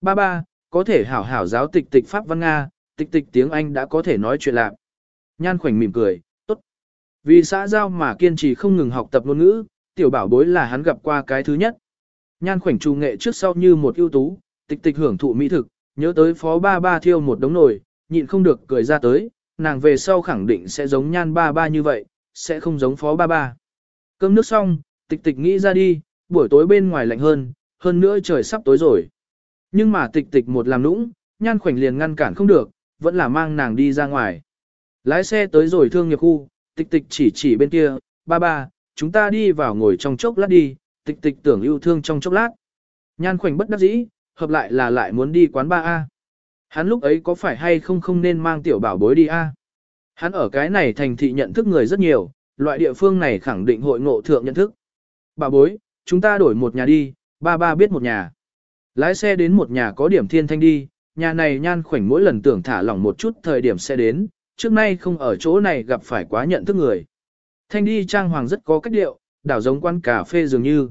Ba ba, có thể hảo hảo giáo tịch tịch Pháp Văn Nga, tịch tịch tiếng Anh đã có thể nói chuyện lạc. Nhan khoảnh mỉm cười, tốt. Vì xã giao mà kiên trì không ngừng học tập ngôn ngữ, tiểu bảo bối là hắn gặp qua cái thứ nhất. Nhan khoảnh trù nghệ trước sau như một ưu tú, tịch tịch hưởng thụ mỹ thực, nhớ tới phó ba ba thiêu một đống nồi, nhịn không được cười ra tới, nàng về sau khẳng định sẽ giống nhan ba ba như vậy, sẽ không giống phó ba ba. Cơm nước xong, tịch tịch nghĩ ra đi, buổi tối bên ngoài lạnh hơn, hơn nữa trời sắp tối rồi. Nhưng mà tịch tịch một làm nũng, nhan khoảnh liền ngăn cản không được, vẫn là mang nàng đi ra ngoài. Lái xe tới rồi thương nghiệp khu, tịch tịch chỉ chỉ bên kia, ba ba, chúng ta đi vào ngồi trong chốc lát đi, tịch tịch tưởng yêu thương trong chốc lát. Nhan khoảnh bất đắc dĩ, hợp lại là lại muốn đi quán ba a Hắn lúc ấy có phải hay không không nên mang tiểu bảo bối đi a Hắn ở cái này thành thị nhận thức người rất nhiều, loại địa phương này khẳng định hội ngộ thượng nhận thức. Bảo bối, chúng ta đổi một nhà đi, ba ba biết một nhà. Lái xe đến một nhà có điểm thiên thanh đi, nhà này nhan khoảnh mỗi lần tưởng thả lỏng một chút thời điểm xe đến, trước nay không ở chỗ này gặp phải quá nhận thức người. Thanh đi trang hoàng rất có cách điệu, đảo giống quán cà phê dường như.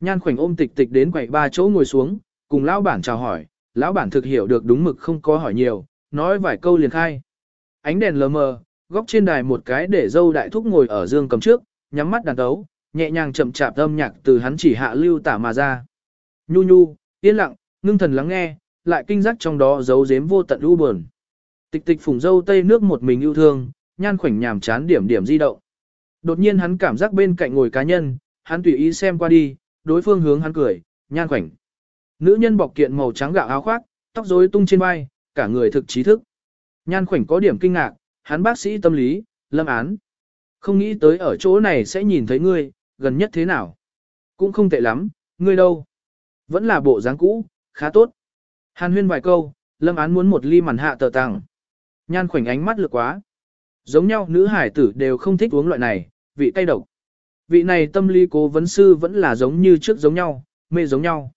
Nhan khoảnh ôm tịch tịch đến quầy ba chỗ ngồi xuống, cùng lão bản chào hỏi, lão bản thực hiểu được đúng mực không có hỏi nhiều, nói vài câu liền khai. Ánh đèn lờ mờ, góc trên đài một cái để dâu đại thúc ngồi ở dương cầm trước, nhắm mắt đàn tấu, nhẹ nhàng chậm chạp âm nhạc từ hắn chỉ hạ lưu tả mà ra. Nhu nhu, yên lặng, ngưng thần lắng nghe, lại kinh giác trong đó giấu giếm vô tận u buồn. Tịch tịch phùng dâu tây nước một mình yêu thương, nhan khoảnh nhàm chán điểm điểm di động. Đột nhiên hắn cảm giác bên cạnh ngồi cá nhân, hắn tùy ý xem qua đi, đối phương hướng hắn cười, nhan khoảnh. Nữ nhân bọc kiện màu trắng gạo áo khoác, tóc rối tung trên vai, cả người thực trí thức. Nhan khoảnh có điểm kinh ngạc, hắn bác sĩ tâm lý, lâm án. Không nghĩ tới ở chỗ này sẽ nhìn thấy ngươi, gần nhất thế nào. Cũng không tệ lắm, ngươi đâu. Vẫn là bộ dáng cũ, khá tốt. Hàn huyên vài câu, lâm án muốn một ly màn hạ tờ tàng. Nhan khoảnh ánh mắt lực quá. Giống nhau nữ hải tử đều không thích uống loại này, vị cay độc. Vị này tâm lý cố vấn sư vẫn là giống như trước giống nhau, mê giống nhau.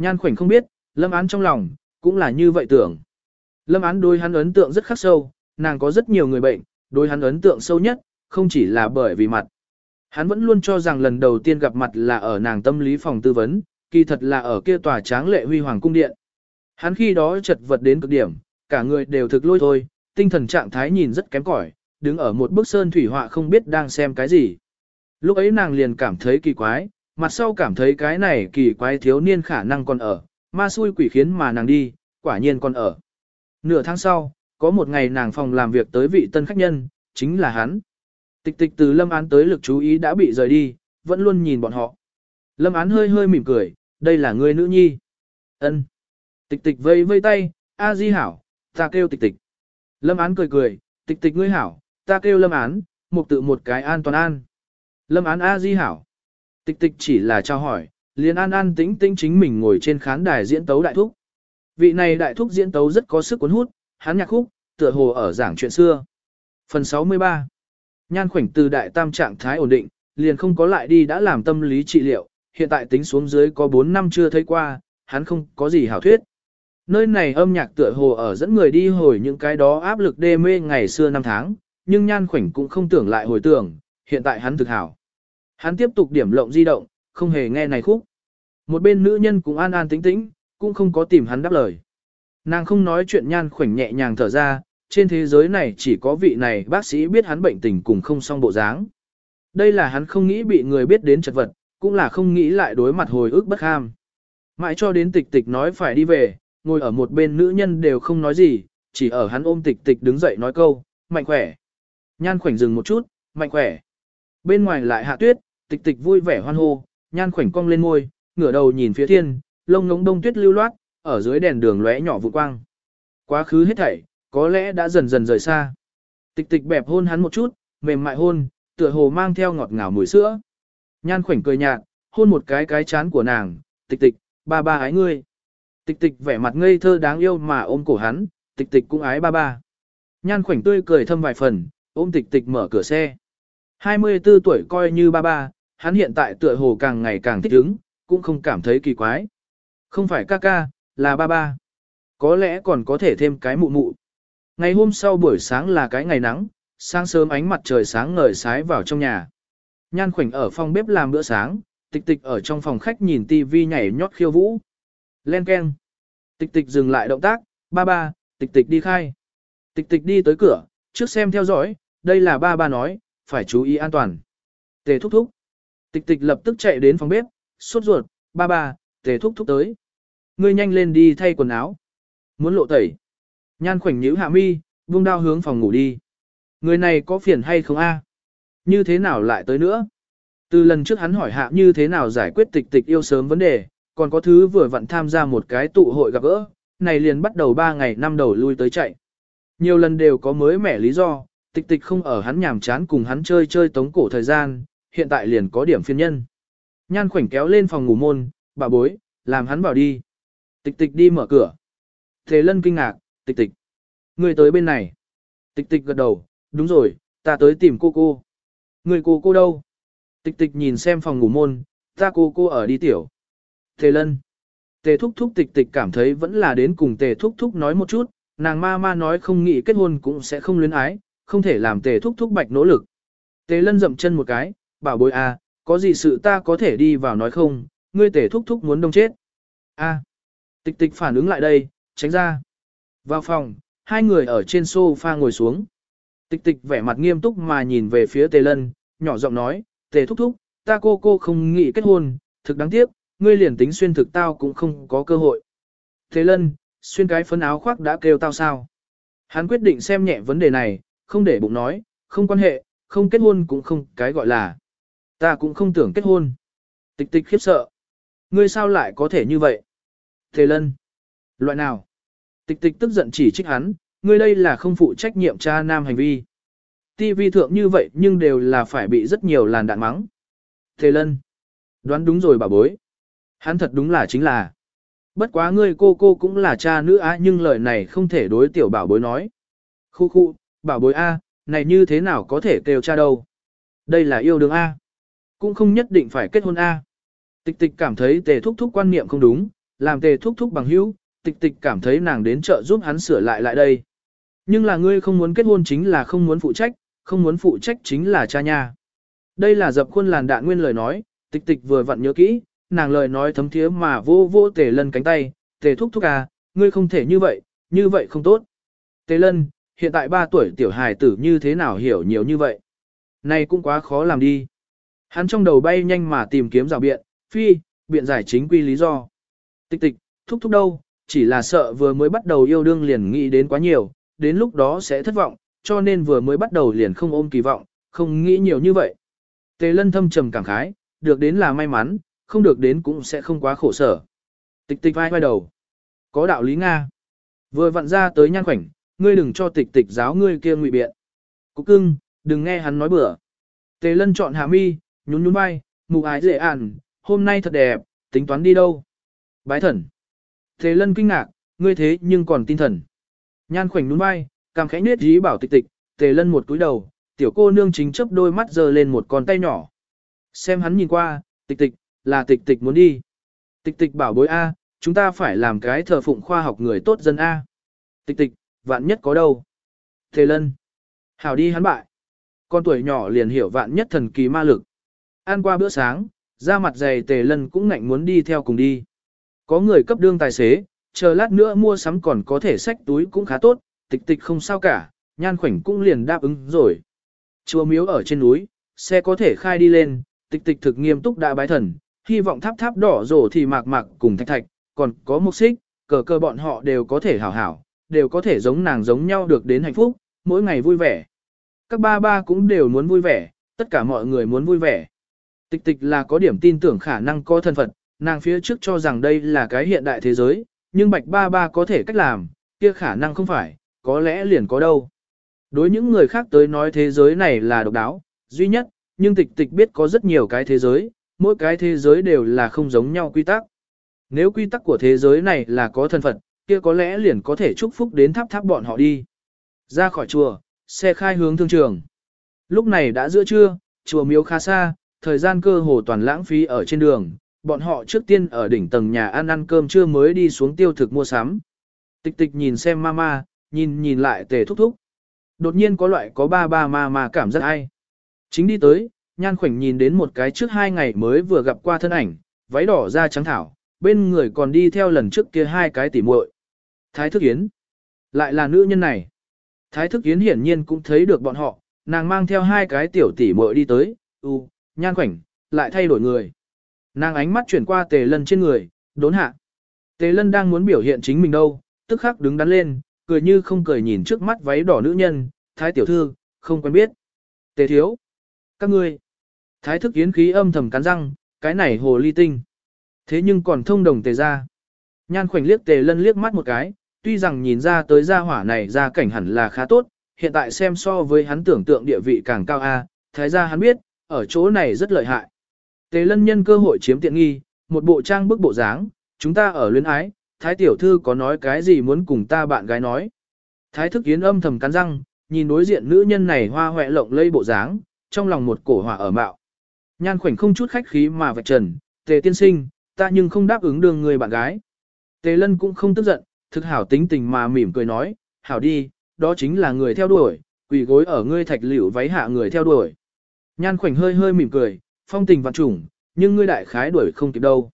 Nhan khoảnh không biết, lâm án trong lòng, cũng là như vậy tưởng. Lâm án đối hắn ấn tượng rất khắc sâu, nàng có rất nhiều người bệnh, đối hắn ấn tượng sâu nhất, không chỉ là bởi vì mặt. Hắn vẫn luôn cho rằng lần đầu tiên gặp mặt là ở nàng tâm lý phòng tư vấn, kỳ thật là ở kia tòa tráng lệ huy hoàng cung điện. Hắn khi đó chật vật đến cực điểm, cả người đều thực lôi thôi, tinh thần trạng thái nhìn rất kém cỏi, đứng ở một bức sơn thủy họa không biết đang xem cái gì. Lúc ấy nàng liền cảm thấy kỳ quái, mặt sau cảm thấy cái này kỳ quái thiếu niên khả năng còn ở, ma xui quỷ khiến mà nàng đi, quả nhiên còn ở. Nửa tháng sau, có một ngày nàng phòng làm việc tới vị tân khách nhân, chính là hắn. Tịch tịch từ lâm án tới lực chú ý đã bị rời đi, vẫn luôn nhìn bọn họ. Lâm án hơi hơi mỉm cười, đây là người nữ nhi. ân Tịch tịch vây vây tay, A Di hảo, ta kêu tịch tịch. Lâm án cười cười, tịch tịch ngươi hảo, ta kêu lâm án, một tự một cái an toàn an. Lâm án A Di hảo. Tịch tịch chỉ là trao hỏi, liền an an tĩnh tĩnh chính mình ngồi trên khán đài diễn tấu đại thúc. Vị này đại thúc diễn tấu rất có sức cuốn hút, hắn nhạc khúc, tựa hồ ở giảng chuyện xưa. Phần 63 Nhan khoảnh từ đại tam trạng thái ổn định, liền không có lại đi đã làm tâm lý trị liệu, hiện tại tính xuống dưới có 4 năm chưa thấy qua, hắn không có gì hảo thuyết. Nơi này âm nhạc tựa hồ ở dẫn người đi hồi những cái đó áp lực đê mê ngày xưa năm tháng, nhưng nhan khoảnh cũng không tưởng lại hồi tưởng, hiện tại hắn thực hảo. Hắn tiếp tục điểm lộng di động, không hề nghe này khúc. Một bên nữ nhân cũng an an tĩnh tĩnh, cũng không có tìm hắn đáp lời. Nàng không nói chuyện nhan khoảnh nhẹ nhàng thở ra, trên thế giới này chỉ có vị này bác sĩ biết hắn bệnh tình cùng không xong bộ dáng. Đây là hắn không nghĩ bị người biết đến chật vật, cũng là không nghĩ lại đối mặt hồi ức bất ham. Mãi cho đến tịch tịch nói phải đi về, ngồi ở một bên nữ nhân đều không nói gì, chỉ ở hắn ôm tịch tịch đứng dậy nói câu, mạnh khỏe. Nhan khoảnh dừng một chút, mạnh khỏe. Bên ngoài lại hạ tuyết, tịch tịch vui vẻ hoan hô, nhan khoảnh cong lên môi, ngửa đầu nhìn phía thiên, lông ngống đông tuyết lưu loát, ở dưới đèn đường lóe nhỏ vụ quang. Quá khứ hết thảy, có lẽ đã dần dần rời xa. Tịch tịch bẹp hôn hắn một chút, mềm mại hôn, tựa hồ mang theo ngọt ngào mùi sữa. Nhan khoảnh cười nhạt, hôn một cái cái chán của nàng, tịch tịch, ba ba ái ngươi. Tịch tịch vẻ mặt ngây thơ đáng yêu mà ôm cổ hắn, tịch tịch cũng ái ba ba. Nhan khoảnh tươi cười thâm vài phần, ôm tịch tịch mở cửa xe. 24 tuổi coi như ba ba, hắn hiện tại tựa hồ càng ngày càng thích ứng, cũng không cảm thấy kỳ quái. Không phải ca ca, là ba ba. Có lẽ còn có thể thêm cái mụ mụ. Ngày hôm sau buổi sáng là cái ngày nắng, sáng sớm ánh mặt trời sáng ngời sái vào trong nhà. Nhan khoảnh ở phòng bếp làm bữa sáng, tịch tịch ở trong phòng khách nhìn tivi nhảy nhót khiêu vũ. Len keng. Tịch tịch dừng lại động tác, ba ba, tịch tịch đi khai. Tịch tịch đi tới cửa, trước xem theo dõi, đây là ba ba nói, phải chú ý an toàn. Tề thúc thúc. Tịch tịch lập tức chạy đến phòng bếp, sốt ruột, ba ba, tề thúc thúc tới. Ngươi nhanh lên đi thay quần áo. Muốn lộ tẩy. Nhan khoảnh nhíu hạ mi, vung đao hướng phòng ngủ đi. Người này có phiền hay không a? Như thế nào lại tới nữa? Từ lần trước hắn hỏi hạ như thế nào giải quyết tịch tịch yêu sớm vấn đề, còn có thứ vừa vặn tham gia một cái tụ hội gặp gỡ, này liền bắt đầu 3 ngày năm đầu lui tới chạy. Nhiều lần đều có mới mẻ lý do, tịch tịch không ở hắn nhàm chán cùng hắn chơi chơi tống cổ thời gian, hiện tại liền có điểm phiên nhân. Nhan khoảnh kéo lên phòng ngủ môn, bà bối, làm hắn vào đi. Tịch tịch đi mở cửa. thế lân kinh ngạc, tịch tịch. Người tới bên này. Tịch tịch gật đầu, đúng rồi, ta tới tìm cô cô. Người cô cô đâu? Tịch tịch nhìn xem phòng ngủ môn, ta cô cô ở đi tiểu. thế lân. Tề thúc thúc tịch tịch cảm thấy vẫn là đến cùng tề thúc thúc nói một chút, nàng ma ma nói không nghĩ kết hôn cũng sẽ không luyến ái, không thể làm tề thúc thúc bạch nỗ lực. Tề lân dậm chân một cái, bảo bối à, có gì sự ta có thể đi vào nói không, ngươi tể thúc thúc muốn đông chết. a tịch tịch phản ứng lại đây, tránh ra. Vào phòng, hai người ở trên sofa ngồi xuống. Tịch tịch vẻ mặt nghiêm túc mà nhìn về phía tề lân, nhỏ giọng nói, tề thúc thúc, ta cô cô không nghĩ kết hôn, thực đáng tiếc, ngươi liền tính xuyên thực tao cũng không có cơ hội. Tề lân, xuyên cái phấn áo khoác đã kêu tao sao. Hắn quyết định xem nhẹ vấn đề này, không để bụng nói, không quan hệ, không kết hôn cũng không cái gọi là. Ta cũng không tưởng kết hôn. Tịch tịch khiếp sợ. Ngươi sao lại có thể như vậy? thế lân. Loại nào? Tịch tịch tức giận chỉ trích hắn, ngươi đây là không phụ trách nhiệm cha nam hành vi. TV thượng như vậy nhưng đều là phải bị rất nhiều làn đạn mắng. thế lân. Đoán đúng rồi bà bối. Hắn thật đúng là chính là. Bất quá ngươi cô cô cũng là cha nữ á nhưng lời này không thể đối tiểu bảo bối nói. Khu khu, bảo bối A, này như thế nào có thể kêu cha đâu. Đây là yêu đương A. Cũng không nhất định phải kết hôn A. Tịch tịch cảm thấy tề thúc thúc quan niệm không đúng, làm tề thúc thúc bằng hữu, tịch tịch cảm thấy nàng đến chợ giúp hắn sửa lại lại đây. Nhưng là ngươi không muốn kết hôn chính là không muốn phụ trách, không muốn phụ trách chính là cha nha. Đây là dập khuôn làn đạn nguyên lời nói, tịch tịch vừa vặn nhớ kỹ, nàng lời nói thấm thiế mà vô vô tề lân cánh tay, tề thúc thúc à, ngươi không thể như vậy, như vậy không tốt. Tề lân, hiện tại 3 tuổi tiểu hài tử như thế nào hiểu nhiều như vậy? Này cũng quá khó làm đi. Hắn trong đầu bay nhanh mà tìm kiếm rào biện, phi, biện giải chính quy lý do. Tịch tịch, thúc thúc đâu, chỉ là sợ vừa mới bắt đầu yêu đương liền nghĩ đến quá nhiều, đến lúc đó sẽ thất vọng, cho nên vừa mới bắt đầu liền không ôm kỳ vọng, không nghĩ nhiều như vậy. Tề lân thâm trầm cảm khái, được đến là may mắn, không được đến cũng sẽ không quá khổ sở. Tịch tịch vai vai đầu. Có đạo lý Nga. Vừa vặn ra tới nhan khoảnh, ngươi đừng cho tịch tịch giáo ngươi kia ngụy biện. Cục cưng, đừng nghe hắn nói bừa. Tề lân chọn hạ mi, nhún nhún vai, mụ ái dễ ản, hôm nay thật đẹp, tính toán đi đâu. Bái thần. thế lân kinh ngạc, ngươi thế nhưng còn tin thần. Nhan khoảnh nhún vai, cảm khẽ nết dí bảo tịch tịch, tề lân một cúi đầu, tiểu cô nương chính chấp đôi mắt giơ lên một con tay nhỏ. Xem hắn nhìn qua, tịch tịch, là tịch tịch muốn đi. Tịch tịch bảo bối A, chúng ta phải làm cái thờ phụng khoa học người tốt dân A. Tịch tịch, vạn nhất có đâu. Tề lân. Hảo đi hắn bại. Con tuổi nhỏ liền hiểu vạn nhất thần kỳ ma lực. Ăn qua bữa sáng, ra mặt dày tề lân cũng ngạnh muốn đi theo cùng đi. Có người cấp đương tài xế, chờ lát nữa mua sắm còn có thể xách túi cũng khá tốt, tịch tịch không sao cả, nhan khoảnh cũng liền đáp ứng rồi. Chùa miếu ở trên núi, xe có thể khai đi lên, tịch tịch thực nghiêm túc đã bái thần, hy vọng tháp tháp đỏ rổ thì mạc mạc cùng thạch thạch, còn có mục xích, cờ cờ bọn họ đều có thể hảo hảo, đều có thể giống nàng giống nhau được đến hạnh phúc, mỗi ngày vui vẻ. Các ba ba cũng đều muốn vui vẻ, tất cả mọi người muốn vui vẻ. Tịch tịch là có điểm tin tưởng khả năng có thân phận, nàng phía trước cho rằng đây là cái hiện đại thế giới, nhưng bạch ba ba có thể cách làm, kia khả năng không phải, có lẽ liền có đâu. Đối những người khác tới nói thế giới này là độc đáo, duy nhất, nhưng tịch tịch biết có rất nhiều cái thế giới, mỗi cái thế giới đều là không giống nhau quy tắc. Nếu quy tắc của thế giới này là có thân phận, kia có lẽ liền có thể chúc phúc đến tháp tháp bọn họ đi. Ra khỏi chùa, xe khai hướng thương trường. Lúc này đã giữa trưa, chùa miếu khá xa, thời gian cơ hồ toàn lãng phí ở trên đường, bọn họ trước tiên ở đỉnh tầng nhà ăn ăn cơm trưa mới đi xuống tiêu thực mua sắm. Tịch tịch nhìn xem mama, nhìn nhìn lại tề thúc thúc. Đột nhiên có loại có ba ba ma ma cảm giác ai. Chính đi tới, nhan khoảnh nhìn đến một cái trước hai ngày mới vừa gặp qua thân ảnh, váy đỏ da trắng thảo, bên người còn đi theo lần trước kia hai cái tỉ muội. Thái thức yến. Lại là nữ nhân này. Thái thức yến hiển nhiên cũng thấy được bọn họ, nàng mang theo hai cái tiểu tỉ muội đi tới, u, nhan khoảnh, lại thay đổi người. Nàng ánh mắt chuyển qua tề lân trên người, đốn hạ. Tề lân đang muốn biểu hiện chính mình đâu, tức khắc đứng đắn lên, cười như không cười nhìn trước mắt váy đỏ nữ nhân, thái tiểu thư, không quen biết. Tề thiếu. Các ngươi. Thái thức yến khí âm thầm cắn răng, cái này hồ ly tinh. Thế nhưng còn thông đồng tề ra. Nhan khoảnh liếc tề lân liếc mắt một cái, tuy rằng nhìn ra tới gia hỏa này ra cảnh hẳn là khá tốt, hiện tại xem so với hắn tưởng tượng địa vị càng cao a, thái gia hắn biết, ở chỗ này rất lợi hại. Tề lân nhân cơ hội chiếm tiện nghi, một bộ trang bức bộ dáng, chúng ta ở luyến ái, thái tiểu thư có nói cái gì muốn cùng ta bạn gái nói. Thái thức yến âm thầm cắn răng, nhìn đối diện nữ nhân này hoa hoẹ lộng lây bộ dáng, trong lòng một cổ hỏa ở mạo. Nhan khoảnh không chút khách khí mà vạch trần, tề tiên sinh, ta nhưng không đáp ứng đường người bạn gái. Tề lân cũng không tức giận, thực hảo tính tình mà mỉm cười nói, hảo đi, đó chính là người theo đuổi, quỷ gối ở ngươi thạch liễu váy hạ người theo đuổi. Nhan khoảnh hơi hơi mỉm cười, phong tình vạn trùng, nhưng ngươi đại khái đuổi không kịp đâu.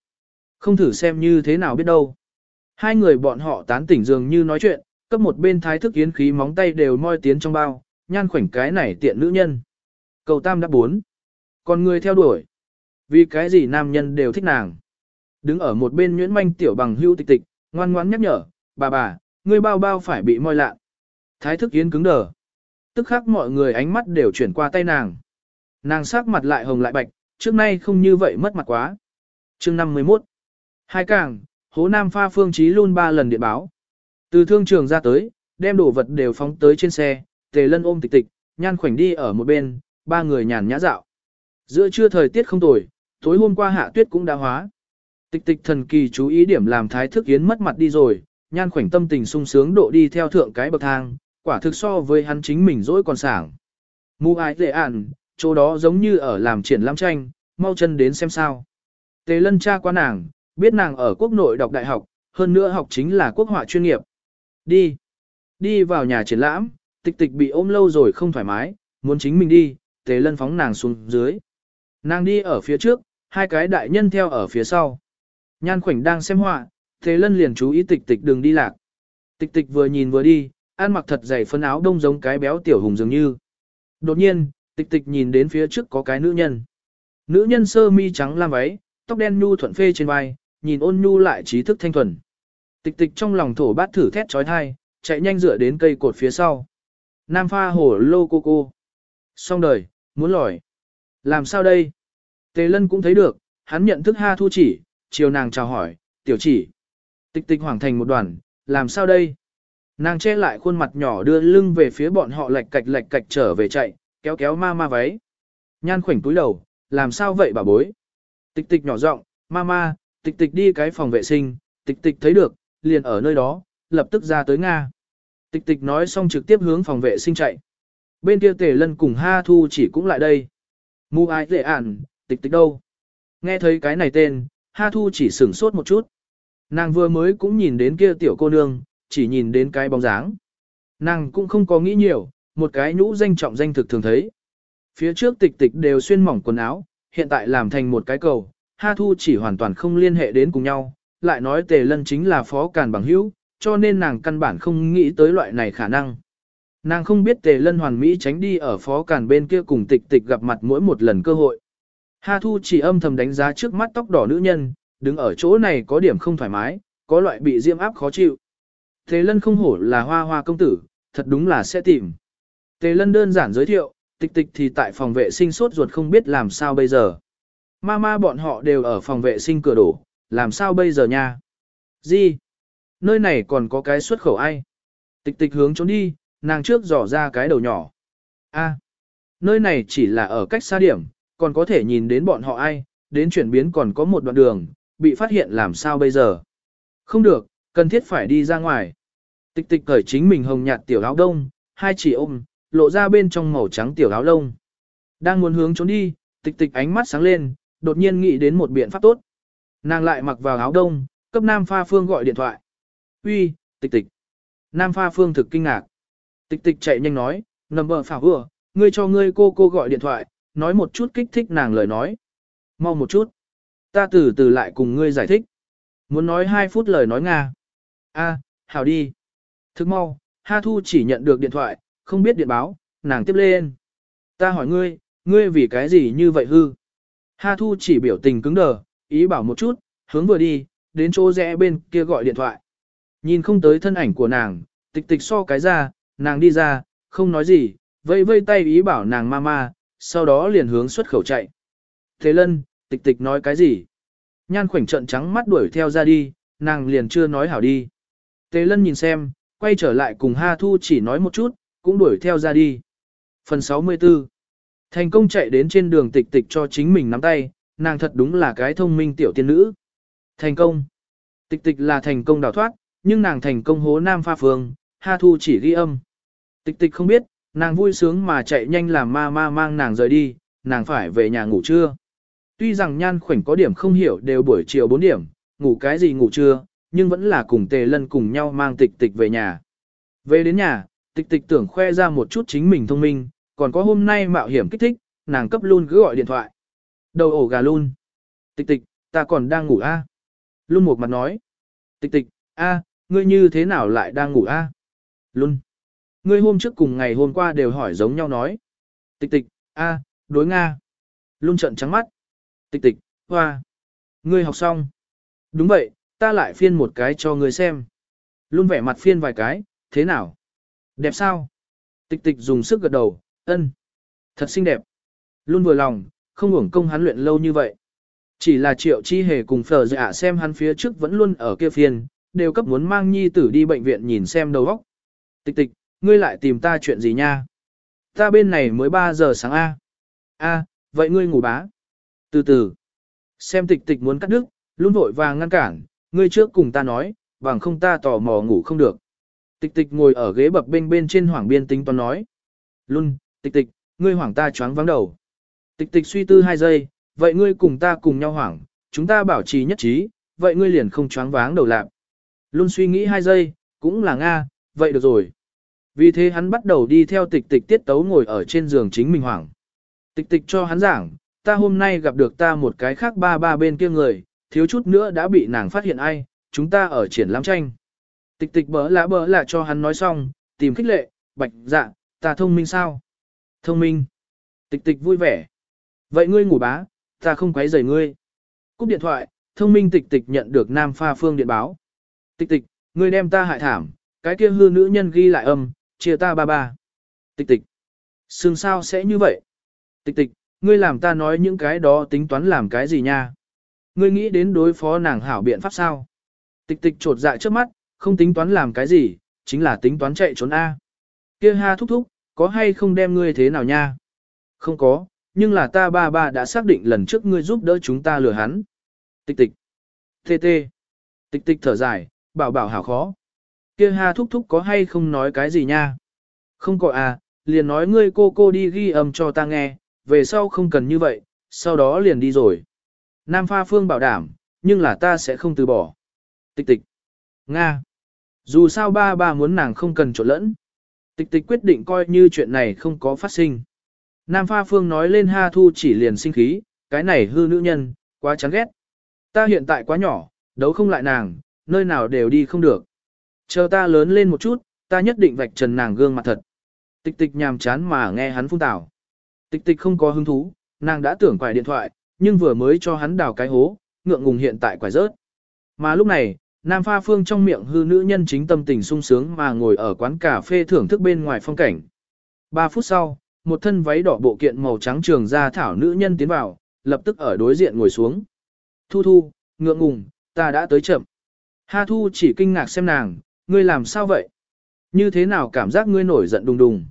Không thử xem như thế nào biết đâu. Hai người bọn họ tán tỉnh dường như nói chuyện, cấp một bên thái thức yến khí móng tay đều moi tiến trong bao, nhan khoảnh cái này tiện nữ nhân. Cầu tam đã bốn. Còn người theo đuổi. Vì cái gì nam nhân đều thích nàng. Đứng ở một bên nhuyễn manh tiểu bằng hưu tịch tịch, ngoan ngoãn nhắc nhở, bà bà, ngươi bao bao phải bị moi lạ. Thái thức yến cứng đờ. Tức khắc mọi người ánh mắt đều chuyển qua tay nàng. Nàng sắc mặt lại hồng lại bạch, trước nay không như vậy mất mặt quá. chương 51. Hai càng, hố nam pha phương trí luôn ba lần điện báo. Từ thương trường ra tới, đem đồ vật đều phóng tới trên xe, tề lân ôm tịch tịch, nhan khoảnh đi ở một bên, ba người nhàn nhã dạo. Giữa trưa thời tiết không tồi, tối hôm qua hạ tuyết cũng đã hóa. Tịch tịch thần kỳ chú ý điểm làm thái thức yến mất mặt đi rồi, nhan khoảnh tâm tình sung sướng độ đi theo thượng cái bậc thang, quả thực so với hắn chính mình dỗi còn sảng. Mù ái lệ ản, chỗ đó giống như ở làm triển lãm tranh, mau chân đến xem sao. Tề lân cha qua nàng, biết nàng ở quốc nội đọc đại học, hơn nữa học chính là quốc họa chuyên nghiệp. Đi. Đi vào nhà triển lãm, tịch tịch bị ôm lâu rồi không thoải mái, muốn chính mình đi, tề lân phóng nàng xuống dưới. Nàng đi ở phía trước, hai cái đại nhân theo ở phía sau. Nhan khoảnh đang xem họa, tề lân liền chú ý tịch tịch đừng đi lạc. Tịch tịch vừa nhìn vừa đi, ăn mặc thật dày phân áo đông giống cái béo tiểu hùng dường như. Đột nhiên, tịch tịch nhìn đến phía trước có cái nữ nhân. Nữ nhân sơ mi trắng lam váy, tóc đen nhu thuận phê trên vai, nhìn ôn nhu lại trí thức thanh thuần. Tịch tịch trong lòng thổ bát thử thét trói thai, chạy nhanh dựa đến cây cột phía sau. Nam pha hổ lô cô cô. Xong đời, muốn lỏi, Làm sao đây? Tề lân cũng thấy được, hắn nhận thức ha thu chỉ, chiều nàng chào hỏi, tiểu chỉ. Tịch tịch hoảng thành một đoàn, làm sao đây? Nàng che lại khuôn mặt nhỏ đưa lưng về phía bọn họ lạch cạch lạch cạch trở về chạy, kéo kéo ma ma váy. Nhan khoảnh túi đầu, làm sao vậy bà bối? Tịch tịch nhỏ giọng, ma ma, tịch tịch đi cái phòng vệ sinh, tịch tịch thấy được, liền ở nơi đó, lập tức ra tới Nga. Tịch tịch nói xong trực tiếp hướng phòng vệ sinh chạy. Bên kia tề lân cùng Ha Thu chỉ cũng lại đây. Mu ai dễ ản, tịch tịch đâu? Nghe thấy cái này tên, Ha Thu chỉ sửng sốt một chút. Nàng vừa mới cũng nhìn đến kia tiểu cô nương, chỉ nhìn đến cái bóng dáng. Nàng cũng không có nghĩ nhiều, một cái nhũ danh trọng danh thực thường thấy. Phía trước tịch tịch đều xuyên mỏng quần áo, hiện tại làm thành một cái cầu, Ha Thu chỉ hoàn toàn không liên hệ đến cùng nhau, lại nói Tề Lân chính là phó càn bằng hữu, cho nên nàng căn bản không nghĩ tới loại này khả năng. Nàng không biết Tề Lân hoàn mỹ tránh đi ở phó càn bên kia cùng tịch tịch gặp mặt mỗi một lần cơ hội. Ha Thu chỉ âm thầm đánh giá trước mắt tóc đỏ nữ nhân, đứng ở chỗ này có điểm không thoải mái, có loại bị diêm áp khó chịu. Tề Lân không hổ là hoa hoa công tử, thật đúng là sẽ tìm. Tề Lân đơn giản giới thiệu, tịch tịch thì tại phòng vệ sinh sốt ruột không biết làm sao bây giờ. Mama bọn họ đều ở phòng vệ sinh cửa đổ, làm sao bây giờ nha? Gì? Nơi này còn có cái xuất khẩu ai? Tịch tịch hướng trốn đi, nàng trước dò ra cái đầu nhỏ. A, nơi này chỉ là ở cách xa điểm, còn có thể nhìn đến bọn họ ai, đến chuyển biến còn có một đoạn đường, bị phát hiện làm sao bây giờ? Không được, cần thiết phải đi ra ngoài. Tịch tịch cởi chính mình hồng nhạt tiểu áo đông, hai chỉ ôm, lộ ra bên trong màu trắng tiểu áo lông. Đang muốn hướng trốn đi, tịch tịch ánh mắt sáng lên, đột nhiên nghĩ đến một biện pháp tốt. Nàng lại mặc vào áo đông, cấp Nam Pha Phương gọi điện thoại. Uy, tịch tịch. Nam Pha Phương thực kinh ngạc. Tịch tịch chạy nhanh nói, nằm bờ phảo vừa, ngươi cho ngươi cô cô gọi điện thoại, nói một chút kích thích nàng lời nói. Mau một chút. Ta từ từ lại cùng ngươi giải thích. Muốn nói hai phút lời nói Nga. A, hảo đi. Thức mau, Ha Thu chỉ nhận được điện thoại, không biết điện báo, nàng tiếp lên. Ta hỏi ngươi, ngươi vì cái gì như vậy hư? Ha Thu chỉ biểu tình cứng đờ, ý bảo một chút, hướng vừa đi, đến chỗ rẽ bên kia gọi điện thoại. Nhìn không tới thân ảnh của nàng, tịch tịch so cái ra, nàng đi ra, không nói gì, vây vây tay ý bảo nàng mama, sau đó liền hướng xuất khẩu chạy. Thế lân, tịch tịch nói cái gì? Nhan khoảnh trận trắng mắt đuổi theo ra đi, nàng liền chưa nói hảo đi. Tề lân nhìn xem, quay trở lại cùng Ha Thu chỉ nói một chút, cũng đuổi theo ra đi. Phần 64 Thành công chạy đến trên đường tịch tịch cho chính mình nắm tay, nàng thật đúng là cái thông minh tiểu tiên nữ. Thành công. Tịch tịch là thành công đào thoát, nhưng nàng thành công hố nam pha phương, ha thu chỉ ghi âm. Tịch tịch không biết, nàng vui sướng mà chạy nhanh làm ma ma mang nàng rời đi, nàng phải về nhà ngủ trưa. Tuy rằng nhan khoảnh có điểm không hiểu đều buổi chiều 4 điểm, ngủ cái gì ngủ trưa, nhưng vẫn là cùng tề lân cùng nhau mang tịch tịch về nhà. Về đến nhà, tịch tịch tưởng khoe ra một chút chính mình thông minh, còn có hôm nay mạo hiểm kích thích, nàng cấp luôn cứ gọi điện thoại. Đầu ổ gà luôn. Tịch tịch, ta còn đang ngủ a. À? Luôn một mặt nói. Tịch tịch, a, ngươi như thế nào lại đang ngủ a? À? Luôn. Ngươi hôm trước cùng ngày hôm qua đều hỏi giống nhau nói. Tịch tịch, a, đối Nga. Luôn trận trắng mắt. Tịch tịch, hoa. Ngươi học xong. Đúng vậy, ta lại phiên một cái cho ngươi xem. Luôn vẻ mặt phiên vài cái, thế nào? Đẹp sao? Tịch tịch dùng sức gật đầu, ân. Thật xinh đẹp. Luôn vừa lòng, không hưởng công hắn luyện lâu như vậy. Chỉ là triệu chi hề cùng phở dạ xem hắn phía trước vẫn luôn ở kia phiên, đều cấp muốn mang nhi tử đi bệnh viện nhìn xem đầu óc. Tịch tịch, ngươi lại tìm ta chuyện gì nha? Ta bên này mới 3 giờ sáng A. A, vậy ngươi ngủ bá. Từ từ. Xem tịch tịch muốn cắt đứt, luôn vội vàng ngăn cản, ngươi trước cùng ta nói, bằng không ta tò mò ngủ không được. Tịch tịch ngồi ở ghế bập bên bên trên hoảng biên tính toán nói. Luôn, tịch tịch, ngươi hoảng ta choáng vắng đầu. Tịch tịch suy tư hai giây, vậy ngươi cùng ta cùng nhau hoảng, chúng ta bảo trì nhất trí, vậy ngươi liền không choáng váng đầu lạc. Luôn suy nghĩ hai giây, cũng là Nga, vậy được rồi. Vì thế hắn bắt đầu đi theo tịch tịch tiết tấu ngồi ở trên giường chính mình hoảng. Tịch tịch cho hắn giảng, ta hôm nay gặp được ta một cái khác ba ba bên kia người, thiếu chút nữa đã bị nàng phát hiện ai, chúng ta ở triển lãm tranh. Tịch tịch bỡ lạ bỡ lạ cho hắn nói xong, tìm khích lệ, bạch dạ, ta thông minh sao? Thông minh. Tịch tịch vui vẻ. Vậy ngươi ngủ bá, ta không quấy rầy ngươi. Cúp điện thoại, thông minh tịch tịch nhận được Nam Pha Phương điện báo. Tịch tịch, ngươi đem ta hại thảm, cái kia hư nữ nhân ghi lại âm, chia ta ba ba. Tịch tịch. Sương sao sẽ như vậy? Tịch tịch, ngươi làm ta nói những cái đó tính toán làm cái gì nha? Ngươi nghĩ đến đối phó nàng hảo biện pháp sao? Tịch tịch trột dạ trước mắt, không tính toán làm cái gì, chính là tính toán chạy trốn A. Kia ha thúc thúc, có hay không đem ngươi thế nào nha? Không có, nhưng là ta ba ba đã xác định lần trước ngươi giúp đỡ chúng ta lừa hắn. Tịch tịch. Tê tê. Tịch tịch thở dài, bảo bảo hảo khó. Kia ha thúc thúc có hay không nói cái gì nha? Không có à, liền nói ngươi cô cô đi ghi âm cho ta nghe, về sau không cần như vậy, sau đó liền đi rồi. Nam Pha Phương bảo đảm, nhưng là ta sẽ không từ bỏ. Tịch tịch. Nga. Dù sao ba ba muốn nàng không cần trộn lẫn. Tịch tịch quyết định coi như chuyện này không có phát sinh. Nam Pha Phương nói lên Ha Thu chỉ liền sinh khí, cái này hư nữ nhân, quá chán ghét. Ta hiện tại quá nhỏ, đấu không lại nàng, nơi nào đều đi không được. Chờ ta lớn lên một chút, ta nhất định vạch trần nàng gương mặt thật. Tịch tịch nhàm chán mà nghe hắn phun tảo. Tịch tịch không có hứng thú, nàng đã tưởng quải điện thoại, nhưng vừa mới cho hắn đào cái hố, ngượng ngùng hiện tại quải rớt. Mà lúc này, Nam Pha Phương trong miệng hư nữ nhân chính tâm tình sung sướng mà ngồi ở quán cà phê thưởng thức bên ngoài phong cảnh. Ba phút sau, một thân váy đỏ bộ kiện màu trắng trường ra thảo nữ nhân tiến vào, lập tức ở đối diện ngồi xuống. Thu thu, ngượng ngùng, ta đã tới chậm. Ha thu chỉ kinh ngạc xem nàng, ngươi làm sao vậy? Như thế nào cảm giác ngươi nổi giận đùng đùng?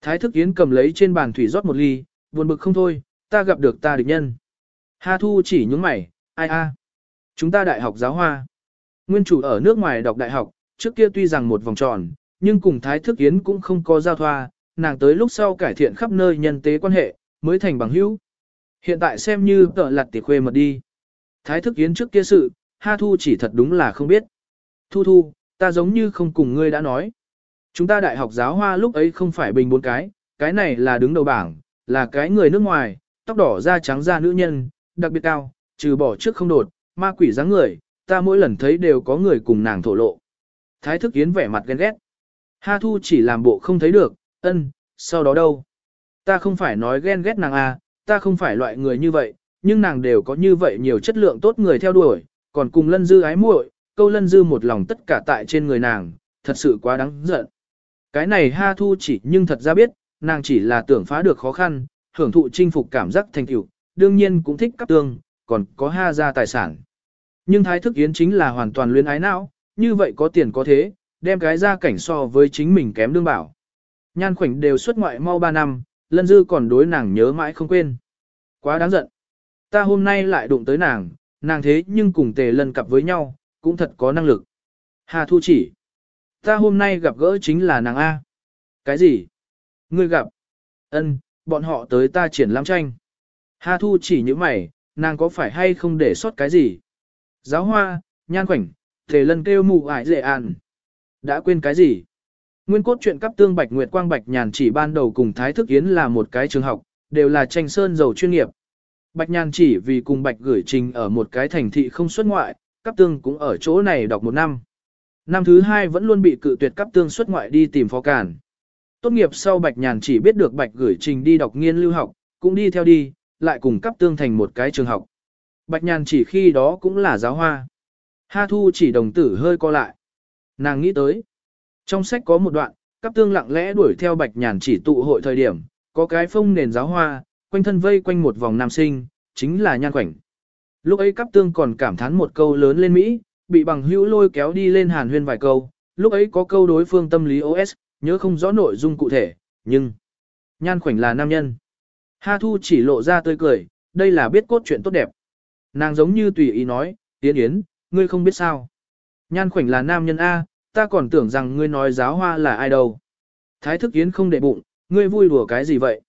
Thái thức yến cầm lấy trên bàn thủy rót một ly, buồn bực không thôi, ta gặp được ta địch nhân. Ha thu chỉ nhúng mày, ai a? Chúng ta đại học giáo hoa. Nguyên chủ ở nước ngoài đọc đại học, trước kia tuy rằng một vòng tròn, nhưng cùng Thái thức yến cũng không có giao thoa, nàng tới lúc sau cải thiện khắp nơi nhân tế quan hệ, mới thành bằng hữu. Hiện tại xem như tợ lặt tỉ khuê mật đi. Thái thức yến trước kia sự, Ha Thu chỉ thật đúng là không biết. Thu Thu, ta giống như không cùng ngươi đã nói. Chúng ta đại học giáo hoa lúc ấy không phải bình bốn cái, cái này là đứng đầu bảng, là cái người nước ngoài, tóc đỏ da trắng da nữ nhân, đặc biệt cao, trừ bỏ trước không đột, ma quỷ dáng người, ta mỗi lần thấy đều có người cùng nàng thổ lộ. Thái thức yến vẻ mặt ghen ghét. Ha Thu chỉ làm bộ không thấy được, ân, sau đó đâu? Ta không phải nói ghen ghét nàng à, ta không phải loại người như vậy, nhưng nàng đều có như vậy nhiều chất lượng tốt người theo đuổi, còn cùng lân dư ái muội, câu lân dư một lòng tất cả tại trên người nàng, thật sự quá đáng giận. Cái này ha thu chỉ nhưng thật ra biết, nàng chỉ là tưởng phá được khó khăn, hưởng thụ chinh phục cảm giác thành tựu, đương nhiên cũng thích cấp tương, còn có ha ra tài sản. Nhưng thái thức yến chính là hoàn toàn luyến ái não, như vậy có tiền có thế, đem cái ra cảnh so với chính mình kém đương bảo. Nhan khoảnh đều xuất ngoại mau 3 năm, lân dư còn đối nàng nhớ mãi không quên. Quá đáng giận. Ta hôm nay lại đụng tới nàng, nàng thế nhưng cùng tề lân cặp với nhau, cũng thật có năng lực. Hà Thu chỉ. Ta hôm nay gặp gỡ chính là nàng A. Cái gì? Ngươi gặp? Ân, bọn họ tới ta triển lãm tranh. Hà Thu chỉ như mày, nàng có phải hay không để sót cái gì? Giáo hoa, nhan khoảnh, thể lân kêu mù ải dễ ạn. Đã quên cái gì? Nguyên cốt truyện cấp tương Bạch Nguyệt Quang Bạch Nhàn chỉ ban đầu cùng Thái Thức Yến là một cái trường học, đều là tranh sơn giàu chuyên nghiệp. Bạch Nhàn chỉ vì cùng Bạch gửi trình ở một cái thành thị không xuất ngoại, cấp tương cũng ở chỗ này đọc một năm. Năm thứ hai vẫn luôn bị cự tuyệt cấp tương xuất ngoại đi tìm phó cản. Tốt nghiệp sau Bạch Nhàn chỉ biết được Bạch gửi trình đi đọc nghiên lưu học, cũng đi theo đi, lại cùng cấp tương thành một cái trường học. Bạch Nhàn chỉ khi đó cũng là giáo hoa. Ha Thu chỉ đồng tử hơi co lại. Nàng nghĩ tới. Trong sách có một đoạn, Cáp tương lặng lẽ đuổi theo Bạch Nhàn chỉ tụ hội thời điểm, có cái phông nền giáo hoa, quanh thân vây quanh một vòng nam sinh, chính là nhan quảnh. Lúc ấy Cáp tương còn cảm thán một câu lớn lên Mỹ, bị bằng hữu lôi kéo đi lên hàn huyên vài câu, lúc ấy có câu đối phương tâm lý OS, nhớ không rõ nội dung cụ thể, nhưng nhan khoảnh là nam nhân. Ha Thu chỉ lộ ra tươi cười, đây là biết cốt chuyện tốt đẹp. Nàng giống như tùy ý nói, Yến Yến, ngươi không biết sao. Nhan khoảnh là nam nhân A, ta còn tưởng rằng ngươi nói giáo hoa là ai đâu. Thái thức Yến không để bụng, ngươi vui đùa cái gì vậy?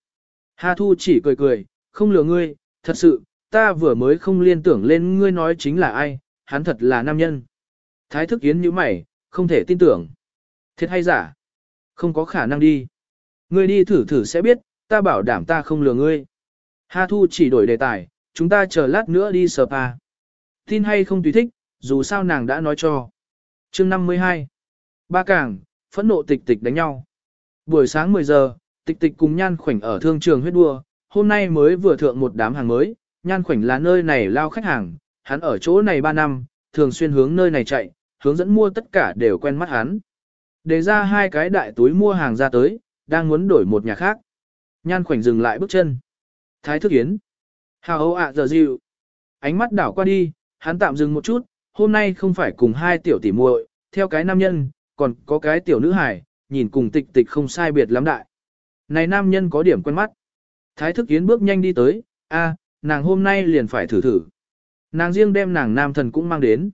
hà Thu chỉ cười cười, không lừa ngươi, thật sự, ta vừa mới không liên tưởng lên ngươi nói chính là ai, hắn thật là nam nhân. Thái thức Yến như mày, không thể tin tưởng. Thiệt hay giả? Không có khả năng đi. Ngươi đi thử thử sẽ biết, ta bảo đảm ta không lừa ngươi. hà Thu chỉ đổi đề tài, chúng ta chờ lát nữa đi spa. Tin hay không tùy thích, dù sao nàng đã nói cho. chương 52. Ba cảng, phẫn nộ tịch tịch đánh nhau. Buổi sáng 10 giờ, tịch tịch cùng nhan khoảnh ở thương trường huyết đua, hôm nay mới vừa thượng một đám hàng mới, nhan khoảnh là nơi này lao khách hàng, hắn ở chỗ này 3 năm, thường xuyên hướng nơi này chạy, hướng dẫn mua tất cả đều quen mắt hắn. Để ra hai cái đại túi mua hàng ra tới, đang muốn đổi một nhà khác. Nhan khoảnh dừng lại bước chân. Thái thức yến. Hào âu ạ giờ dịu. Ánh mắt đảo qua đi, hắn tạm dừng một chút, hôm nay không phải cùng hai tiểu tỷ muội, theo cái nam nhân, còn có cái tiểu nữ hài, nhìn cùng tịch tịch không sai biệt lắm đại. Này nam nhân có điểm quen mắt. Thái thức yến bước nhanh đi tới, a, nàng hôm nay liền phải thử thử. Nàng riêng đem nàng nam thần cũng mang đến.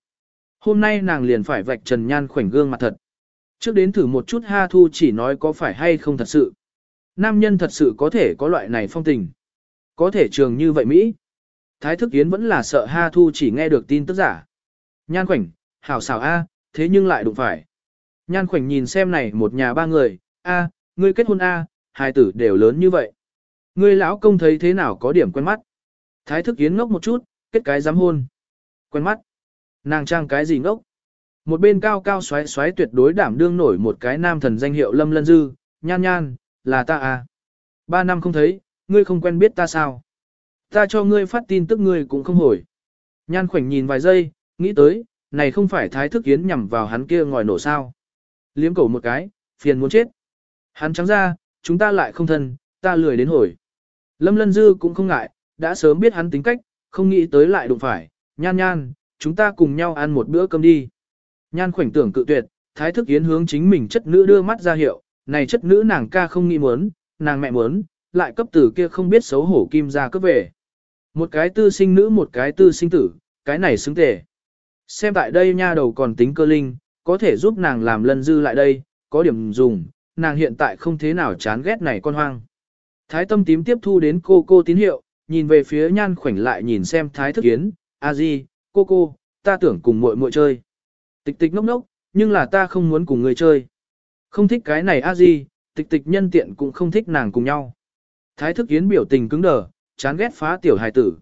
Hôm nay nàng liền phải vạch trần nhan khoảnh gương mặt thật. Trước đến thử một chút ha thu chỉ nói có phải hay không thật sự. Nam nhân thật sự có thể có loại này phong tình. Có thể trường như vậy Mỹ. Thái thức yến vẫn là sợ ha thu chỉ nghe được tin tức giả. Nhan khoảnh, hảo xảo A, thế nhưng lại đụng phải. Nhan khoảnh nhìn xem này một nhà ba người, A, ngươi kết hôn A, hai tử đều lớn như vậy. Ngươi lão công thấy thế nào có điểm quen mắt. Thái thức yến ngốc một chút, kết cái dám hôn. Quen mắt. Nàng trang cái gì ngốc. Một bên cao cao xoáy xoáy tuyệt đối đảm đương nổi một cái nam thần danh hiệu lâm lân dư, nhan nhan, là ta à. Ba năm không thấy, ngươi không quen biết ta sao. Ta cho ngươi phát tin tức ngươi cũng không hồi. Nhan khoảnh nhìn vài giây, nghĩ tới, này không phải thái thức yến nhằm vào hắn kia ngòi nổ sao. Liếm cổ một cái, phiền muốn chết. Hắn trắng ra, chúng ta lại không thân, ta lười đến hồi. Lâm lân dư cũng không ngại, đã sớm biết hắn tính cách, không nghĩ tới lại đụng phải, nhan nhan, chúng ta cùng nhau ăn một bữa cơm đi. Nhan khoảnh tưởng cự tuyệt, thái thức yến hướng chính mình chất nữ đưa mắt ra hiệu, này chất nữ nàng ca không nghĩ muốn, nàng mẹ muốn, lại cấp tử kia không biết xấu hổ kim ra cấp về. Một cái tư sinh nữ một cái tư sinh tử, cái này xứng tề. Xem tại đây nha đầu còn tính cơ linh, có thể giúp nàng làm lân dư lại đây, có điểm dùng, nàng hiện tại không thế nào chán ghét này con hoang. Thái tâm tím tiếp thu đến cô cô tín hiệu, nhìn về phía nhan khoảnh lại nhìn xem thái thức kiến, a di, cô cô, ta tưởng cùng muội muội chơi. Tịch tịch ngốc ngốc, nhưng là ta không muốn cùng người chơi. Không thích cái này a di, tịch tịch nhân tiện cũng không thích nàng cùng nhau. Thái thức yến biểu tình cứng đờ, chán ghét phá tiểu hài tử.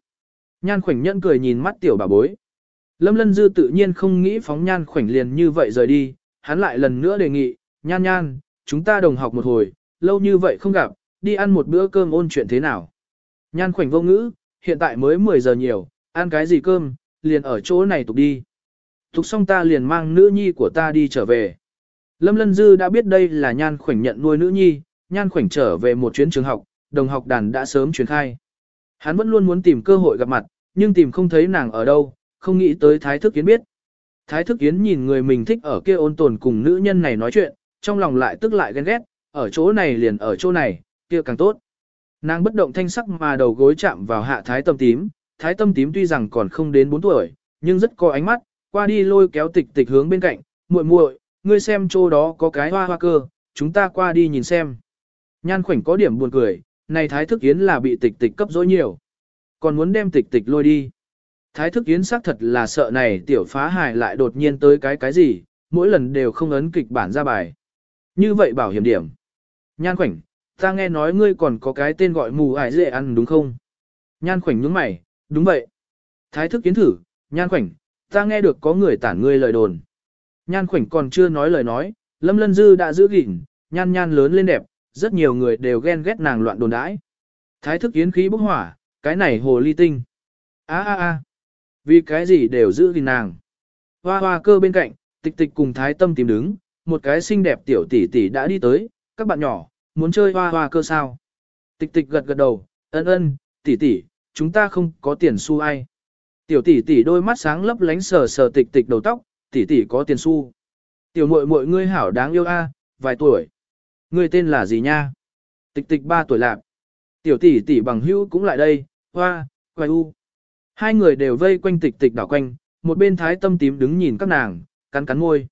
Nhan khoảnh nhẫn cười nhìn mắt tiểu bà bối. Lâm lân dư tự nhiên không nghĩ phóng nhan khoảnh liền như vậy rời đi, hắn lại lần nữa đề nghị, nhan nhan, chúng ta đồng học một hồi, lâu như vậy không gặp, đi ăn một bữa cơm ôn chuyện thế nào. Nhan khoảnh vô ngữ, hiện tại mới 10 giờ nhiều, ăn cái gì cơm, liền ở chỗ này tục đi. Tục xong ta liền mang nữ nhi của ta đi trở về. Lâm Lân Dư đã biết đây là nhan khoảnh nhận nuôi nữ nhi, nhan khoảnh trở về một chuyến trường học, đồng học đàn đã sớm truyền khai. Hắn vẫn luôn muốn tìm cơ hội gặp mặt, nhưng tìm không thấy nàng ở đâu, không nghĩ tới Thái Thức Yến biết. Thái Thức Yến nhìn người mình thích ở kia ôn tồn cùng nữ nhân này nói chuyện, trong lòng lại tức lại ghen ghét, ở chỗ này liền ở chỗ này, kia càng tốt. Nàng bất động thanh sắc mà đầu gối chạm vào hạ thái tâm tím, thái tâm tím tuy rằng còn không đến 4 tuổi, nhưng rất có ánh mắt, qua đi lôi kéo tịch tịch hướng bên cạnh, muội muội, ngươi xem chỗ đó có cái hoa hoa cơ, chúng ta qua đi nhìn xem. Nhan khoảnh có điểm buồn cười, này thái thức yến là bị tịch tịch cấp dối nhiều. Còn muốn đem tịch tịch lôi đi. Thái thức yến xác thật là sợ này tiểu phá hài lại đột nhiên tới cái cái gì, mỗi lần đều không ấn kịch bản ra bài. Như vậy bảo hiểm điểm. Nhan khoảnh, ta nghe nói ngươi còn có cái tên gọi mù ải dễ ăn đúng không? Nhan khoảnh nhướng mày, đúng vậy. Thái thức kiến thử, nhan khoảnh, ta nghe được có người tản ngươi lời đồn. Nhan khoảnh còn chưa nói lời nói, Lâm Lân Dư đã giữ gìn, nhan nhan lớn lên đẹp, rất nhiều người đều ghen ghét nàng loạn đồn đãi. Thái thức yến khí bốc hỏa, cái này hồ ly tinh. a a a vì cái gì đều giữ gìn nàng. Hoa hoa cơ bên cạnh, tịch tịch cùng thái tâm tìm đứng, một cái xinh đẹp tiểu tỷ tỷ đã đi tới, các bạn nhỏ, muốn chơi hoa hoa cơ sao? Tịch tịch gật gật đầu, ân ân, tỷ tỷ, chúng ta không có tiền xu ai. Tiểu tỷ tỷ đôi mắt sáng lấp lánh sờ sờ tịch tịch đầu tóc, tỷ tỷ có tiền xu. Tiểu muội muội ngươi hảo đáng yêu a, vài tuổi. Người tên là gì nha? Tịch tịch ba tuổi lạc. Tiểu tỷ tỷ bằng hữu cũng lại đây, hoa, quay u. Hai người đều vây quanh tịch tịch đảo quanh, một bên thái tâm tím đứng nhìn các nàng, cắn cắn môi.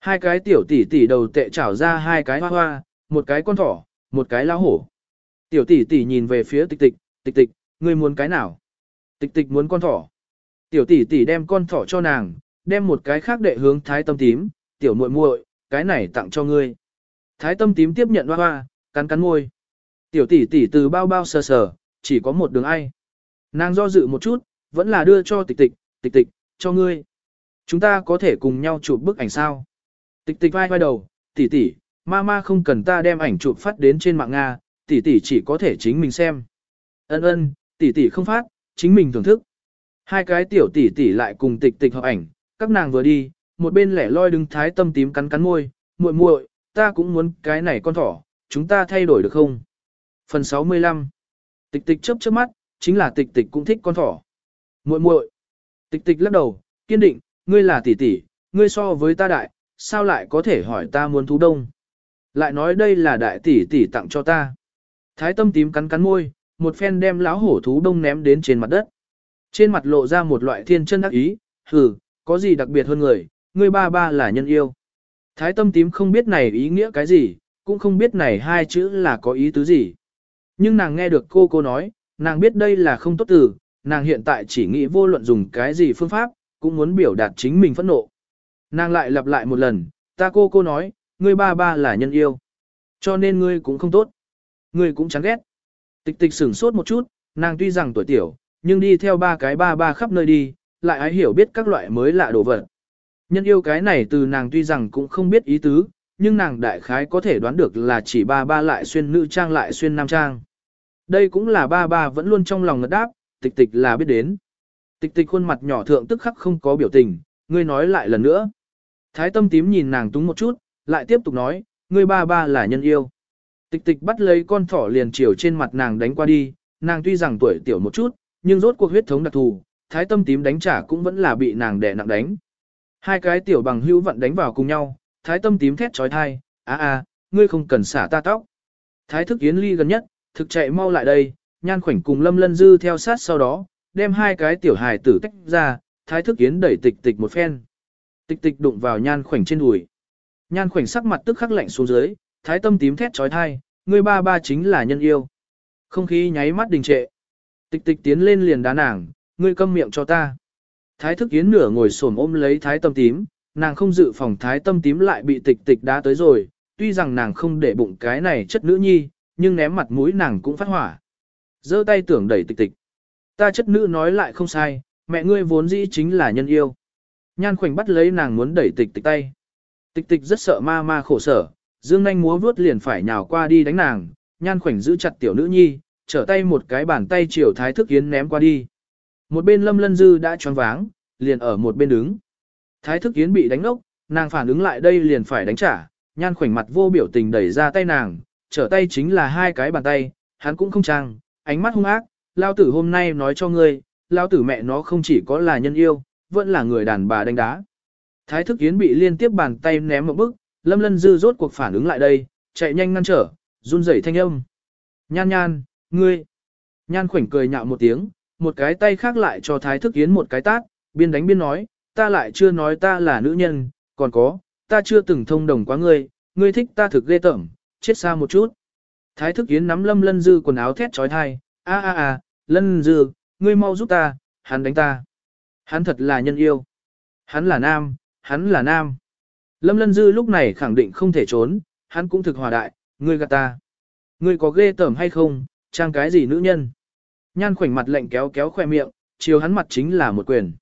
Hai cái tiểu tỷ tỷ đầu tệ trảo ra hai cái hoa hoa, một cái con thỏ, một cái lao hổ. Tiểu tỷ tỷ nhìn về phía tịch tịch, tịch tịch, ngươi muốn cái nào? Tịch tịch muốn con thỏ. Tiểu tỷ tỷ đem con thỏ cho nàng, đem một cái khác đệ hướng thái tâm tím, tiểu muội muội, cái này tặng cho ngươi. Thái tâm tím tiếp nhận hoa hoa, cắn cắn môi. Tiểu tỷ tỷ từ bao bao sờ sờ, chỉ có một đường ai. Nàng do dự một chút, vẫn là đưa cho tịch tịch, tịch tịch, cho ngươi. Chúng ta có thể cùng nhau chụp bức ảnh sao? Tịch tịch vai vai đầu, tỷ tỷ, mama không cần ta đem ảnh chụp phát đến trên mạng Nga, tỷ tỷ chỉ có thể chính mình xem. Ân ân, tỷ tỷ không phát, chính mình thưởng thức. Hai cái tiểu tỷ tỷ lại cùng tịch tịch hợp ảnh, các nàng vừa đi, một bên lẻ loi đứng thái tâm tím cắn cắn môi, muội muội, ta cũng muốn cái này con thỏ, chúng ta thay đổi được không? Phần 65 Tịch tịch chớp chớp mắt, chính là tịch tịch cũng thích con thỏ. muội muội Tịch tịch lắc đầu, kiên định, ngươi là tỷ tỷ, ngươi so với ta đại, sao lại có thể hỏi ta muốn thú đông? Lại nói đây là đại tỷ tỷ tặng cho ta. Thái tâm tím cắn cắn môi, một phen đem lão hổ thú đông ném đến trên mặt đất. Trên mặt lộ ra một loại thiên chân ác ý, hừ, có gì đặc biệt hơn người, ngươi ba ba là nhân yêu. Thái tâm tím không biết này ý nghĩa cái gì, cũng không biết này hai chữ là có ý tứ gì. Nhưng nàng nghe được cô cô nói, nàng biết đây là không tốt từ, nàng hiện tại chỉ nghĩ vô luận dùng cái gì phương pháp, cũng muốn biểu đạt chính mình phẫn nộ. Nàng lại lặp lại một lần, ta cô cô nói, ngươi ba ba là nhân yêu. Cho nên ngươi cũng không tốt. Ngươi cũng chán ghét. Tịch tịch sửng sốt một chút, nàng tuy rằng tuổi tiểu, nhưng đi theo ba cái ba ba khắp nơi đi, lại ái hiểu biết các loại mới lạ đồ vật. Nhân yêu cái này từ nàng tuy rằng cũng không biết ý tứ, nhưng nàng đại khái có thể đoán được là chỉ ba ba lại xuyên nữ trang lại xuyên nam trang. Đây cũng là ba ba vẫn luôn trong lòng ngật đáp, tịch tịch là biết đến. Tịch tịch khuôn mặt nhỏ thượng tức khắc không có biểu tình, ngươi nói lại lần nữa. Thái tâm tím nhìn nàng túng một chút, lại tiếp tục nói, ngươi ba ba là nhân yêu. Tịch tịch bắt lấy con thỏ liền chiều trên mặt nàng đánh qua đi, nàng tuy rằng tuổi tiểu một chút, nhưng rốt cuộc huyết thống đặc thù, thái tâm tím đánh trả cũng vẫn là bị nàng đè nặng đánh. Hai cái tiểu bằng hữu vận đánh vào cùng nhau, thái tâm tím thét trói thai, a a, ngươi không cần xả ta tóc. Thái thức yến ly gần nhất, thực chạy mau lại đây, nhan khoảnh cùng lâm lân dư theo sát sau đó, đem hai cái tiểu hài tử tách ra, thái thức yến đẩy tịch tịch một phen. Tịch tịch đụng vào nhan khoảnh trên đùi. Nhan khoảnh sắc mặt tức khắc lạnh xuống dưới, thái tâm tím thét trói thai, ngươi ba ba chính là nhân yêu. Không khí nháy mắt đình trệ. Tịch tịch tiến lên liền đá nàng, ngươi câm miệng cho ta. Thái thức yến nửa ngồi xổm ôm lấy thái tâm tím, nàng không dự phòng thái tâm tím lại bị tịch tịch đá tới rồi, tuy rằng nàng không để bụng cái này chất nữ nhi, nhưng ném mặt mũi nàng cũng phát hỏa. giơ tay tưởng đẩy tịch tịch. Ta chất nữ nói lại không sai, mẹ ngươi vốn dĩ chính là nhân yêu. Nhan khoảnh bắt lấy nàng muốn đẩy tịch tịch tay. Tịch tịch rất sợ ma ma khổ sở, dương nanh múa vuốt liền phải nhào qua đi đánh nàng, nhan khoảnh giữ chặt tiểu nữ nhi, trở tay một cái bàn tay chiều thái thức yến ném qua đi. Một bên lâm lân dư đã choáng váng, liền ở một bên đứng. Thái thức yến bị đánh ốc, nàng phản ứng lại đây liền phải đánh trả, nhan khoảnh mặt vô biểu tình đẩy ra tay nàng, trở tay chính là hai cái bàn tay, hắn cũng không trang, ánh mắt hung ác, lao tử hôm nay nói cho ngươi, lao tử mẹ nó không chỉ có là nhân yêu, vẫn là người đàn bà đánh đá. Thái thức yến bị liên tiếp bàn tay ném một bức, lâm lân dư rốt cuộc phản ứng lại đây, chạy nhanh ngăn trở, run rẩy thanh âm. Nhan nhan, Ngươi! Nhan khoảnh cười nhạo một tiếng, một cái tay khác lại cho Thái Thức Yến một cái tát, biên đánh biên nói, ta lại chưa nói ta là nữ nhân, còn có, ta chưa từng thông đồng quá ngươi, ngươi thích ta thực ghê tởm, chết xa một chút. Thái Thức Yến nắm Lâm Lân Dư quần áo thét trói thai, a a a, Lân Dư, ngươi mau giúp ta, hắn đánh ta. Hắn thật là nhân yêu. Hắn là nam, hắn là nam. Lâm Lân Dư lúc này khẳng định không thể trốn, hắn cũng thực hòa đại, ngươi gạt ta. Ngươi có ghê tởm hay không, trang cái gì nữ nhân. Nhan khoảnh mặt lệnh kéo kéo khoe miệng, chiều hắn mặt chính là một quyền.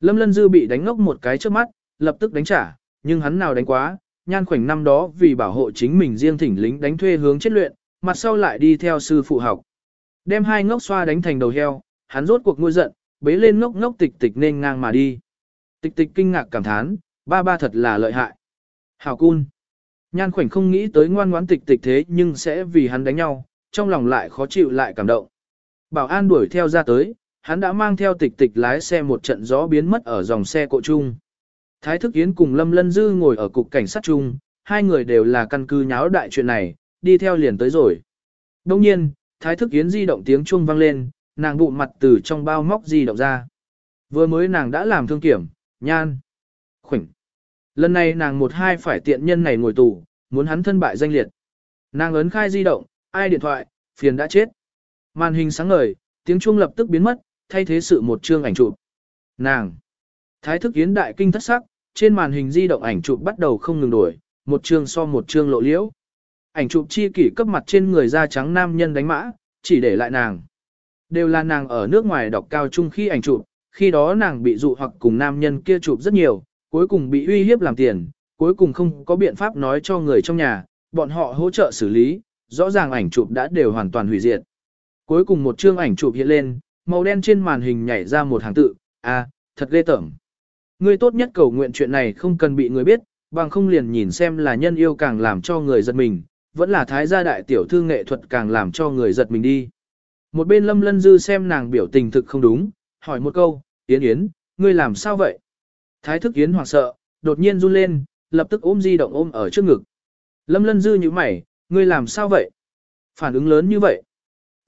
Lâm Lân Dư bị đánh ngốc một cái trước mắt, lập tức đánh trả, nhưng hắn nào đánh quá, nhan khoảnh năm đó vì bảo hộ chính mình riêng thỉnh lính đánh thuê hướng chết luyện, mặt sau lại đi theo sư phụ học. Đem hai ngốc xoa đánh thành đầu heo, hắn rốt cuộc nguôi giận, bế lên ngốc ngốc tịch tịch nên ngang mà đi. Tịch tịch kinh ngạc cảm thán, ba ba thật là lợi hại. Hảo cun. Nhan khoảnh không nghĩ tới ngoan ngoãn tịch tịch thế nhưng sẽ vì hắn đánh nhau, trong lòng lại khó chịu lại cảm động. Bảo an đuổi theo ra tới, hắn đã mang theo tịch tịch lái xe một trận gió biến mất ở dòng xe cộ chung. Thái thức yến cùng Lâm Lân Dư ngồi ở cục cảnh sát chung, hai người đều là căn cứ nháo đại chuyện này, đi theo liền tới rồi. Đông nhiên, Thái thức yến di động tiếng chuông vang lên, nàng bụng mặt từ trong bao móc di động ra. Vừa mới nàng đã làm thương kiểm, nhan, khoảnh. Lần này nàng một hai phải tiện nhân này ngồi tù, muốn hắn thân bại danh liệt. Nàng ấn khai di động, ai điện thoại, phiền đã chết. Màn hình sáng ngời, tiếng chuông lập tức biến mất, thay thế sự một chương ảnh chụp. Nàng. Thái thức yến đại kinh thất sắc, trên màn hình di động ảnh chụp bắt đầu không ngừng đổi, một chương so một chương lộ liễu. Ảnh chụp chi kỷ cấp mặt trên người da trắng nam nhân đánh mã, chỉ để lại nàng. Đều là nàng ở nước ngoài đọc cao trung khi ảnh chụp, khi đó nàng bị dụ hoặc cùng nam nhân kia chụp rất nhiều, cuối cùng bị uy hiếp làm tiền, cuối cùng không có biện pháp nói cho người trong nhà, bọn họ hỗ trợ xử lý, rõ ràng ảnh chụp đã đều hoàn toàn hủy diệt. Cuối cùng một chương ảnh chụp hiện lên, màu đen trên màn hình nhảy ra một hàng tự, à, thật ghê tởm. Ngươi tốt nhất cầu nguyện chuyện này không cần bị người biết, bằng không liền nhìn xem là nhân yêu càng làm cho người giật mình, vẫn là thái gia đại tiểu thư nghệ thuật càng làm cho người giật mình đi. Một bên lâm lân dư xem nàng biểu tình thực không đúng, hỏi một câu, Yến Yến, ngươi làm sao vậy? Thái thức Yến hoảng sợ, đột nhiên run lên, lập tức ôm di động ôm ở trước ngực. Lâm lân dư như mày, ngươi làm sao vậy? Phản ứng lớn như vậy.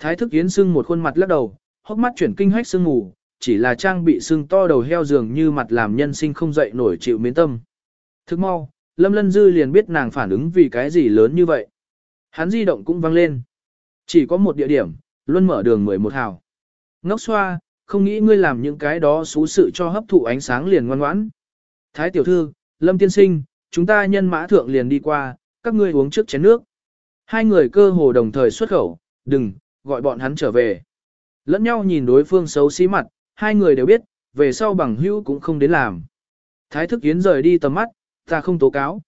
Thái thức Yến sưng một khuôn mặt lắc đầu, hốc mắt chuyển kinh hách sưng ngủ, chỉ là trang bị sưng to đầu heo dường như mặt làm nhân sinh không dậy nổi chịu miến tâm. Thức mau, Lâm Lân Dư liền biết nàng phản ứng vì cái gì lớn như vậy. Hắn di động cũng vang lên. Chỉ có một địa điểm, luôn mở đường 11 hào. Ngốc xoa, không nghĩ ngươi làm những cái đó xú sự cho hấp thụ ánh sáng liền ngoan ngoãn. Thái tiểu thư, Lâm tiên sinh, chúng ta nhân mã thượng liền đi qua, các ngươi uống trước chén nước. Hai người cơ hồ đồng thời xuất khẩu, đừng, gọi bọn hắn trở về. Lẫn nhau nhìn đối phương xấu xí mặt, hai người đều biết, về sau bằng hữu cũng không đến làm. Thái thức yến rời đi tầm mắt, ta không tố cáo.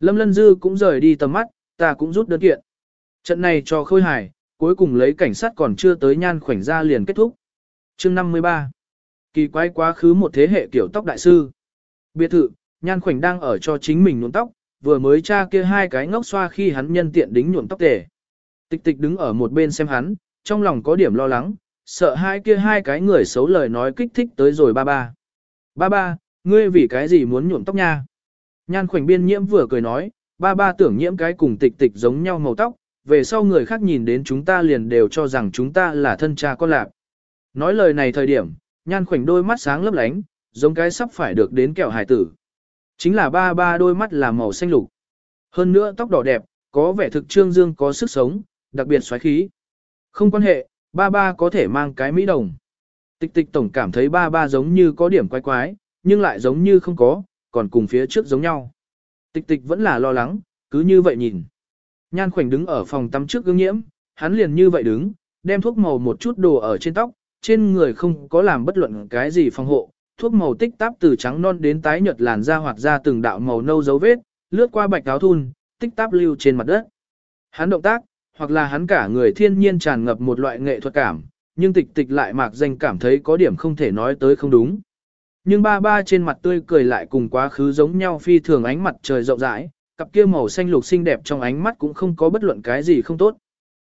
Lâm Lân Dư cũng rời đi tầm mắt, ta cũng rút đơn kiện. Trận này cho khôi Hải, cuối cùng lấy cảnh sát còn chưa tới nhan khoảnh ra liền kết thúc. chương 53. Kỳ quái quá khứ một thế hệ kiểu tóc đại sư. Biệt thự, nhan khoảnh đang ở cho chính mình nhuộm tóc, vừa mới tra kia hai cái ngốc xoa khi hắn nhân tiện đính nhuộm tóc tề. Tịch tịch đứng ở một bên xem hắn, trong lòng có điểm lo lắng, sợ hai kia hai cái người xấu lời nói kích thích tới rồi ba ba. Ba ba, ngươi vì cái gì muốn nhuộm tóc nha? Nhan khoảnh biên nhiễm vừa cười nói, ba ba tưởng nhiễm cái cùng tịch tịch giống nhau màu tóc, về sau người khác nhìn đến chúng ta liền đều cho rằng chúng ta là thân cha con lạc. Nói lời này thời điểm, nhan khoảnh đôi mắt sáng lấp lánh, giống cái sắp phải được đến kẹo hải tử. Chính là ba ba đôi mắt là màu xanh lục. Hơn nữa tóc đỏ đẹp, có vẻ thực trương dương có sức sống, đặc biệt xoáy khí. Không quan hệ, ba ba có thể mang cái mỹ đồng. Tịch tịch tổng cảm thấy ba ba giống như có điểm quái quái, nhưng lại giống như không có, còn cùng phía trước giống nhau. Tịch tịch vẫn là lo lắng, cứ như vậy nhìn. Nhan khoảnh đứng ở phòng tắm trước gương nhiễm, hắn liền như vậy đứng, đem thuốc màu một chút đồ ở trên tóc, trên người không có làm bất luận cái gì phòng hộ. Thuốc màu tích táp từ trắng non đến tái nhợt làn da hoạt ra từng đạo màu nâu dấu vết, lướt qua bạch áo thun, tích táp lưu trên mặt đất. Hắn động tác, hoặc là hắn cả người thiên nhiên tràn ngập một loại nghệ thuật cảm, nhưng tịch tịch lại mạc danh cảm thấy có điểm không thể nói tới không đúng. Nhưng ba ba trên mặt tươi cười lại cùng quá khứ giống nhau phi thường ánh mặt trời rộng rãi, cặp kia màu xanh lục xinh đẹp trong ánh mắt cũng không có bất luận cái gì không tốt.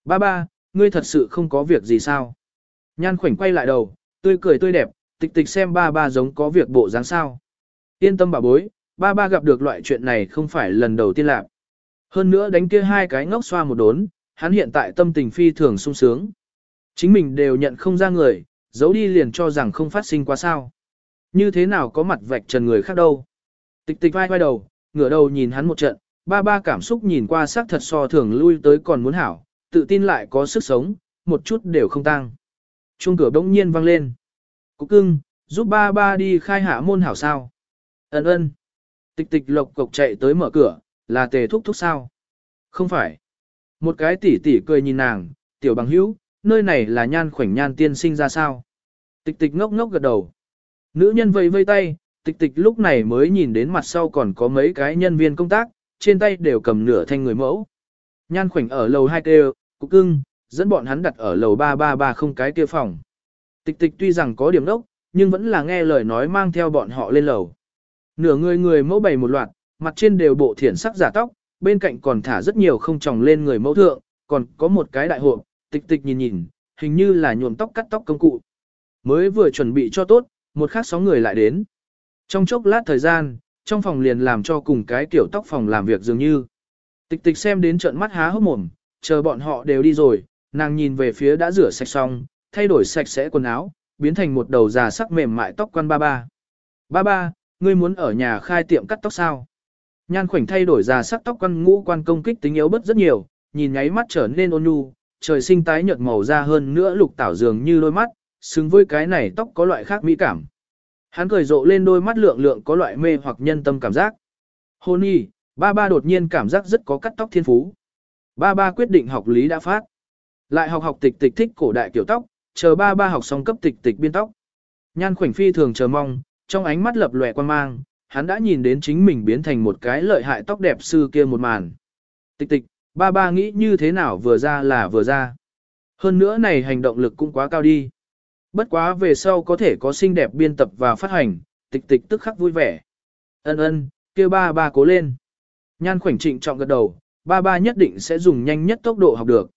Ba ba, ngươi thật sự không có việc gì sao? Nhan khoảnh quay lại đầu, tươi cười tươi đẹp, tịch tịch xem ba ba giống có việc bộ dáng sao. Yên tâm bà bối, ba ba gặp được loại chuyện này không phải lần đầu tiên lạc. Hơn nữa đánh kia hai cái ngốc xoa một đốn, hắn hiện tại tâm tình phi thường sung sướng. Chính mình đều nhận không ra người, giấu đi liền cho rằng không phát sinh quá sao. Như thế nào có mặt vạch trần người khác đâu. Tịch tịch vai vai đầu, ngửa đầu nhìn hắn một trận, ba ba cảm xúc nhìn qua sắc thật so thường lui tới còn muốn hảo, tự tin lại có sức sống, một chút đều không tăng. Chuông cửa bỗng nhiên vang lên. Cục cưng, giúp ba ba đi khai hạ môn hảo sao. Ấn ơn. Tịch tịch lộc cộc chạy tới mở cửa, là tề thúc thúc sao. Không phải. Một cái tỉ tỉ cười nhìn nàng, tiểu bằng hữu, nơi này là nhan khoảnh nhan tiên sinh ra sao. Tịch tịch ngốc ngốc gật đầu. Nữ nhân vây vây tay, tịch tịch lúc này mới nhìn đến mặt sau còn có mấy cái nhân viên công tác, trên tay đều cầm nửa thanh người mẫu. Nhan khoảnh ở lầu 2 kêu, cục cưng, dẫn bọn hắn đặt ở lầu 333 không cái kia phòng. Tịch tịch tuy rằng có điểm đốc, nhưng vẫn là nghe lời nói mang theo bọn họ lên lầu. Nửa người người mẫu bày một loạt, mặt trên đều bộ thiển sắc giả tóc, bên cạnh còn thả rất nhiều không tròng lên người mẫu thượng, còn có một cái đại hộp, tịch tịch nhìn nhìn, hình như là nhuộm tóc cắt tóc công cụ. Mới vừa chuẩn bị cho tốt, một khác sáu người lại đến. Trong chốc lát thời gian, trong phòng liền làm cho cùng cái kiểu tóc phòng làm việc dường như. Tịch tịch xem đến trận mắt há hốc mồm, chờ bọn họ đều đi rồi, nàng nhìn về phía đã rửa sạch xong, thay đổi sạch sẽ quần áo, biến thành một đầu già sắc mềm mại tóc quan ba ba. Ba ba, ngươi muốn ở nhà khai tiệm cắt tóc sao? Nhan khoảnh thay đổi ra sắc tóc quan ngũ quan công kích tính yếu bớt rất nhiều, nhìn nháy mắt trở nên ôn nhu, trời sinh tái nhợt màu da hơn nữa lục tảo dường như đôi mắt, xứng với cái này tóc có loại khác mỹ cảm. Hắn cười rộ lên đôi mắt lượng lượng có loại mê hoặc nhân tâm cảm giác. Hôn y, ba ba đột nhiên cảm giác rất có cắt tóc thiên phú. Ba ba quyết định học lý đã phát. Lại học học tịch tịch thích cổ đại kiểu tóc, chờ ba ba học xong cấp tịch tịch biên tóc. Nhan khoảnh phi thường chờ mong, trong ánh mắt lập lòe quan mang, hắn đã nhìn đến chính mình biến thành một cái lợi hại tóc đẹp sư kia một màn. Tịch tịch, ba ba nghĩ như thế nào vừa ra là vừa ra. Hơn nữa này hành động lực cũng quá cao đi. Bất quá về sau có thể có xinh đẹp biên tập và phát hành, tịch tịch tức khắc vui vẻ. Ân ân, kêu ba ba cố lên. Nhan khoảnh trịnh trọng gật đầu, ba ba nhất định sẽ dùng nhanh nhất tốc độ học được.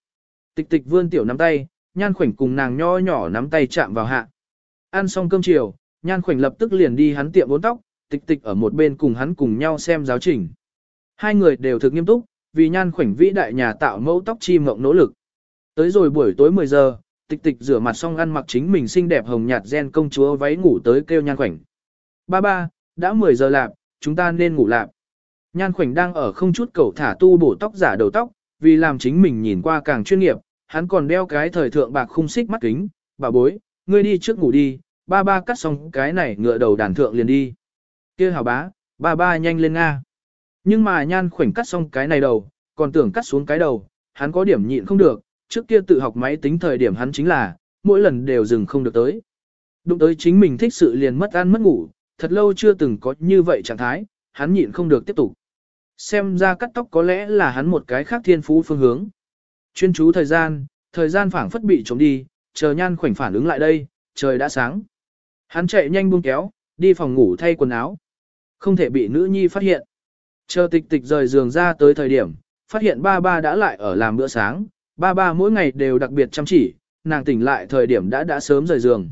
Tịch tịch vươn tiểu nắm tay, nhan khoảnh cùng nàng nho nhỏ nắm tay chạm vào hạ. Ăn xong cơm chiều, nhan khoảnh lập tức liền đi hắn tiệm bốn tóc, tịch tịch ở một bên cùng hắn cùng nhau xem giáo trình. Hai người đều thực nghiêm túc, vì nhan khoảnh vĩ đại nhà tạo mẫu tóc chi mộng nỗ lực. Tới rồi buổi tối 10 giờ, tịch tịch rửa mặt xong ăn mặc chính mình xinh đẹp hồng nhạt gen công chúa váy ngủ tới kêu nhan khoảnh. Ba ba, đã 10 giờ lạp, chúng ta nên ngủ lạp. Nhan khoảnh đang ở không chút cầu thả tu bổ tóc giả đầu tóc, vì làm chính mình nhìn qua càng chuyên nghiệp, hắn còn đeo cái thời thượng bạc khung xích mắt kính, bà bối, ngươi đi trước ngủ đi, ba ba cắt xong cái này ngựa đầu đàn thượng liền đi kia hảo bá, ba ba nhanh lên Nga. Nhưng mà nhan khoảnh cắt xong cái này đầu, còn tưởng cắt xuống cái đầu, hắn có điểm nhịn không được, trước kia tự học máy tính thời điểm hắn chính là, mỗi lần đều dừng không được tới. Đụng tới chính mình thích sự liền mất ăn mất ngủ, thật lâu chưa từng có như vậy trạng thái, hắn nhịn không được tiếp tục. Xem ra cắt tóc có lẽ là hắn một cái khác thiên phú phương hướng. Chuyên chú thời gian, thời gian phảng phất bị trống đi, chờ nhan khoảnh phản ứng lại đây, trời đã sáng. Hắn chạy nhanh buông kéo, đi phòng ngủ thay quần áo. Không thể bị nữ nhi phát hiện. Chờ tịch tịch rời giường ra tới thời điểm, phát hiện ba ba đã lại ở làm bữa sáng, ba ba mỗi ngày đều đặc biệt chăm chỉ, nàng tỉnh lại thời điểm đã đã sớm rời giường.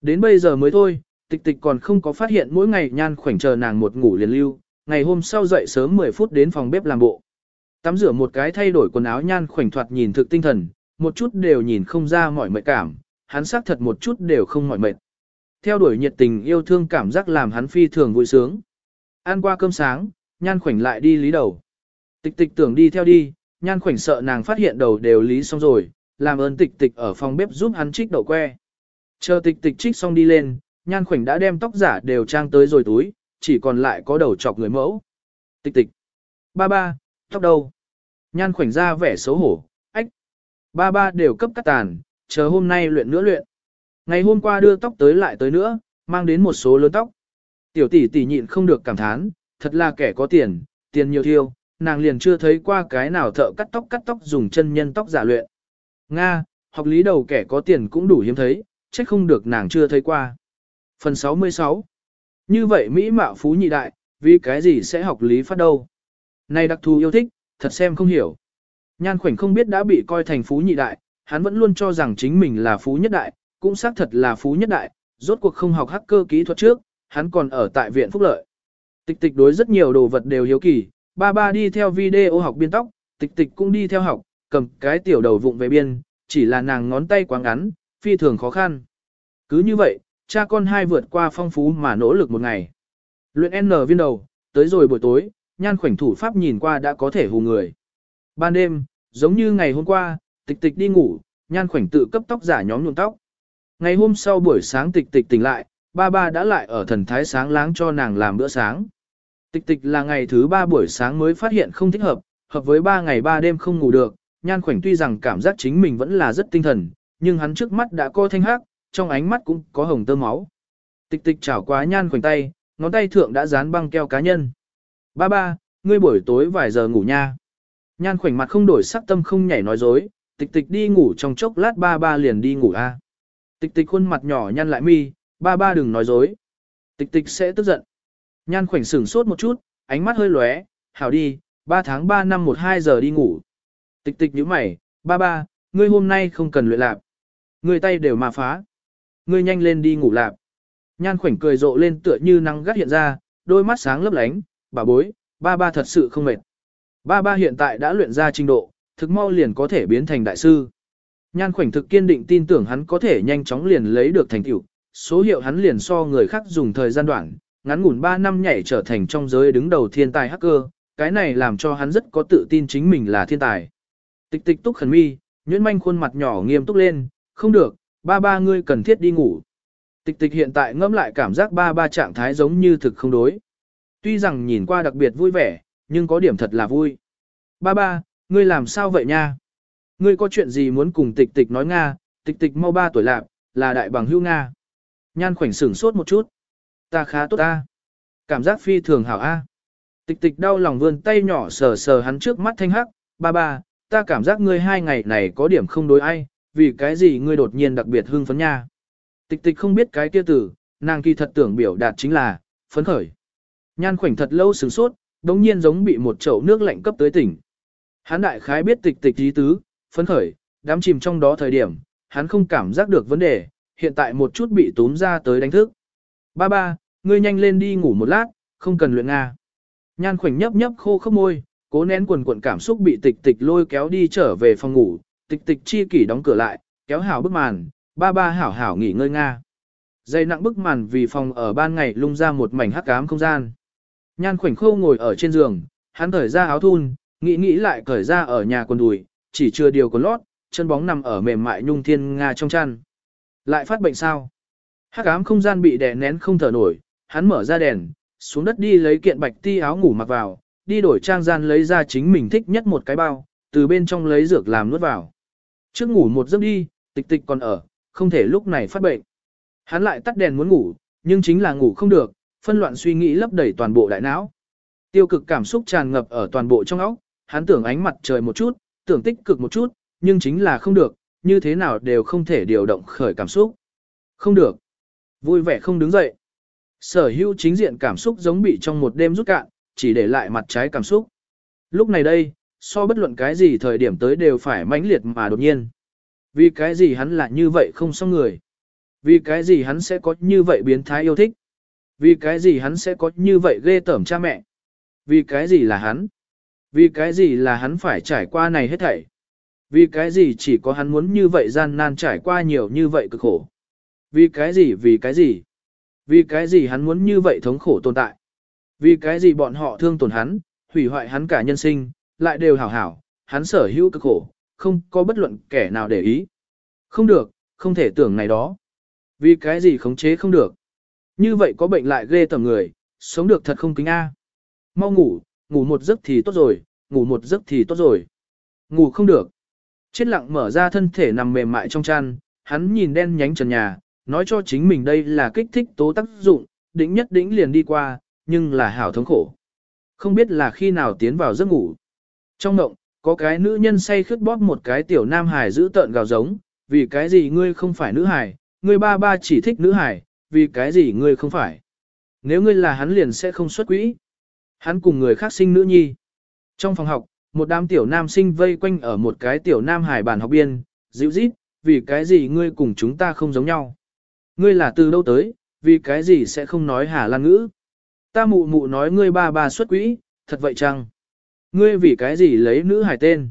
Đến bây giờ mới thôi, tịch tịch còn không có phát hiện mỗi ngày nhan khoảnh chờ nàng một ngủ liền lưu, ngày hôm sau dậy sớm 10 phút đến phòng bếp làm bộ. Tắm rửa một cái thay đổi quần áo nhan khoảnh thoạt nhìn thực tinh thần, một chút đều nhìn không ra mỏi mệt cảm, hắn xác thật một chút đều không mỏi mệt. Theo đuổi nhiệt tình yêu thương cảm giác làm hắn phi thường vui sướng. Ăn qua cơm sáng, nhan khoảnh lại đi lý đầu. Tịch tịch tưởng đi theo đi, nhan khoảnh sợ nàng phát hiện đầu đều lý xong rồi, làm ơn tịch tịch ở phòng bếp giúp hắn trích đậu que. Chờ tịch tịch trích xong đi lên, nhan khoảnh đã đem tóc giả đều trang tới rồi túi, chỉ còn lại có đầu chọc người mẫu. Tịch tịch. Ba ba, tóc đâu? Nhan khoảnh ra vẻ xấu hổ, ách. Ba ba đều cấp cắt tàn, chờ hôm nay luyện nữa luyện. Ngày hôm qua đưa tóc tới lại tới nữa, mang đến một số lớn tóc. Tiểu tỷ tỷ nhịn không được cảm thán, thật là kẻ có tiền, tiền nhiều thiêu, nàng liền chưa thấy qua cái nào thợ cắt tóc cắt tóc dùng chân nhân tóc giả luyện. Nga, học lý đầu kẻ có tiền cũng đủ hiếm thấy, trách không được nàng chưa thấy qua. Phần 66 Như vậy Mỹ mạo phú nhị đại, vì cái gì sẽ học lý phát đâu? Này đặc thù yêu thích, thật xem không hiểu. Nhan khoảnh không biết đã bị coi thành phú nhị đại, hắn vẫn luôn cho rằng chính mình là phú nhất đại, cũng xác thật là phú nhất đại, rốt cuộc không học hacker kỹ thuật trước, hắn còn ở tại viện phúc lợi. Tịch tịch đối rất nhiều đồ vật đều hiếu kỳ, ba ba đi theo video học biên tóc, tịch tịch cũng đi theo học, cầm cái tiểu đầu vụng về biên, chỉ là nàng ngón tay quá ngắn, phi thường khó khăn. Cứ như vậy, cha con hai vượt qua phong phú mà nỗ lực một ngày. Luyện N viên đầu, tới rồi buổi tối, nhan khoảnh thủ pháp nhìn qua đã có thể hù người. Ban đêm, giống như ngày hôm qua, tịch tịch đi ngủ, nhan khoảnh tự cấp tóc giả nhóm nhuộm tóc. Ngày hôm sau buổi sáng tịch tịch tỉnh lại, ba ba đã lại ở thần thái sáng láng cho nàng làm bữa sáng. Tịch tịch là ngày thứ ba buổi sáng mới phát hiện không thích hợp, hợp với ba ngày ba đêm không ngủ được, nhan khoảnh tuy rằng cảm giác chính mình vẫn là rất tinh thần, nhưng hắn trước mắt đã co thanh hắc, trong ánh mắt cũng có hồng tơ máu. Tịch tịch chảo quá nhan khoảnh tay, ngón tay thượng đã dán băng keo cá nhân. Ba ba, ngươi buổi tối vài giờ ngủ nha. Nhan khoảnh mặt không đổi sắc tâm không nhảy nói dối, tịch tịch đi ngủ trong chốc lát ba ba liền đi ngủ a. Tịch tịch khuôn mặt nhỏ nhăn lại mi, ba ba đừng nói dối. Tịch tịch sẽ tức giận. Nhan khoảnh sửng sốt một chút, ánh mắt hơi lóe, hảo đi, 3 tháng 3 năm 1-2 giờ đi ngủ. Tịch tịch nhíu mày, ba ba, ngươi hôm nay không cần luyện lạp. Ngươi tay đều mà phá. Ngươi nhanh lên đi ngủ lạp. Nhan khoảnh cười rộ lên tựa như nắng gắt hiện ra, đôi mắt sáng lấp lánh, bà bối, ba ba thật sự không mệt. Ba ba hiện tại đã luyện ra trình độ, thực mau liền có thể biến thành đại sư. Nhan khoảnh thực kiên định tin tưởng hắn có thể nhanh chóng liền lấy được thành tựu, số hiệu hắn liền so người khác dùng thời gian đoạn, ngắn ngủn 3 năm nhảy trở thành trong giới đứng đầu thiên tài hacker, cái này làm cho hắn rất có tự tin chính mình là thiên tài. Tịch tịch túc khẩn mi, nhuyễn manh khuôn mặt nhỏ nghiêm túc lên, không được, ba ba ngươi cần thiết đi ngủ. Tịch tịch hiện tại ngẫm lại cảm giác ba ba trạng thái giống như thực không đối. Tuy rằng nhìn qua đặc biệt vui vẻ, nhưng có điểm thật là vui. Ba ba, ngươi làm sao vậy nha? Ngươi có chuyện gì muốn cùng tịch tịch nói Nga, tịch tịch mau ba tuổi lạc, là đại bằng hưu Nga. Nhan khoảnh sửng sốt một chút. Ta khá tốt ta. Cảm giác phi thường hảo A. Tịch tịch đau lòng vươn tay nhỏ sờ sờ hắn trước mắt thanh hắc. Ba ba, ta cảm giác ngươi hai ngày này có điểm không đối ai, vì cái gì ngươi đột nhiên đặc biệt hưng phấn nha. Tịch tịch không biết cái kia tử, nàng kỳ thật tưởng biểu đạt chính là, phấn khởi. Nhan khoảnh thật lâu sửng sốt, đống nhiên giống bị một chậu nước lạnh cấp tới tỉnh. Hắn đại khái biết tịch tịch ý tứ, phấn khởi, đám chìm trong đó thời điểm, hắn không cảm giác được vấn đề, hiện tại một chút bị túm ra tới đánh thức. Ba ba, ngươi nhanh lên đi ngủ một lát, không cần luyện Nga. Nhan khoảnh nhấp nhấp khô khốc môi, cố nén quần quần cảm xúc bị tịch tịch lôi kéo đi trở về phòng ngủ, tịch tịch chi kỷ đóng cửa lại, kéo hảo bức màn, ba ba hảo hảo nghỉ ngơi Nga. Dây nặng bức màn vì phòng ở ban ngày lung ra một mảnh hắc ám không gian. Nhan khoảnh khô ngồi ở trên giường, hắn thở ra áo thun, nghĩ nghĩ lại cởi ra ở nhà quần đùi, chỉ chưa điều quần lót, chân bóng nằm ở mềm mại nhung thiên nga trong chăn. Lại phát bệnh sao? Hắc ám không gian bị đè nén không thở nổi, hắn mở ra đèn, xuống đất đi lấy kiện bạch ti áo ngủ mặc vào, đi đổi trang gian lấy ra chính mình thích nhất một cái bao, từ bên trong lấy dược làm nuốt vào. Trước ngủ một giấc đi, tịch tịch còn ở, không thể lúc này phát bệnh. Hắn lại tắt đèn muốn ngủ, nhưng chính là ngủ không được, phân loạn suy nghĩ lấp đầy toàn bộ đại não. Tiêu cực cảm xúc tràn ngập ở toàn bộ trong óc, hắn tưởng ánh mặt trời một chút, tưởng tích cực một chút, nhưng chính là không được, như thế nào đều không thể điều động khởi cảm xúc. Không được. Vui vẻ không đứng dậy. Sở hữu chính diện cảm xúc giống bị trong một đêm rút cạn, chỉ để lại mặt trái cảm xúc. Lúc này đây, so bất luận cái gì thời điểm tới đều phải mãnh liệt mà đột nhiên. Vì cái gì hắn lại như vậy không xong người? Vì cái gì hắn sẽ có như vậy biến thái yêu thích? Vì cái gì hắn sẽ có như vậy ghê tởm cha mẹ? Vì cái gì là hắn? Vì cái gì là hắn phải trải qua này hết thảy? Vì cái gì chỉ có hắn muốn như vậy gian nan trải qua nhiều như vậy cực khổ? Vì cái gì vì cái gì? Vì cái gì hắn muốn như vậy thống khổ tồn tại? Vì cái gì bọn họ thương tổn hắn, hủy hoại hắn cả nhân sinh, lại đều hảo hảo, hắn sở hữu cực khổ, không có bất luận kẻ nào để ý. Không được, không thể tưởng này đó. Vì cái gì khống chế không được. Như vậy có bệnh lại ghê tầm người, sống được thật không kính A. Mau ngủ, ngủ một giấc thì tốt rồi, ngủ một giấc thì tốt rồi. Ngủ không được. Chết lặng mở ra thân thể nằm mềm mại trong chăn, hắn nhìn đen nhánh trần nhà, nói cho chính mình đây là kích thích tố tác dụng, đỉnh nhất đỉnh liền đi qua, nhưng là hảo thống khổ. Không biết là khi nào tiến vào giấc ngủ. Trong mộng, có cái nữ nhân say khướt bóp một cái tiểu nam hải giữ tợn gào giống, vì cái gì ngươi không phải nữ hải, ngươi ba ba chỉ thích nữ hải, vì cái gì ngươi không phải. Nếu ngươi là hắn liền sẽ không xuất quỹ. Hắn cùng người khác sinh nữ nhi. Trong phòng học, một đám tiểu nam sinh vây quanh ở một cái tiểu nam hải bàn học biên, dịu rít, vì cái gì ngươi cùng chúng ta không giống nhau. Ngươi là từ đâu tới, vì cái gì sẽ không nói Hà Lan ngữ. Ta mụ mụ nói ngươi ba ba xuất quỹ, thật vậy chăng? Ngươi vì cái gì lấy nữ hải tên?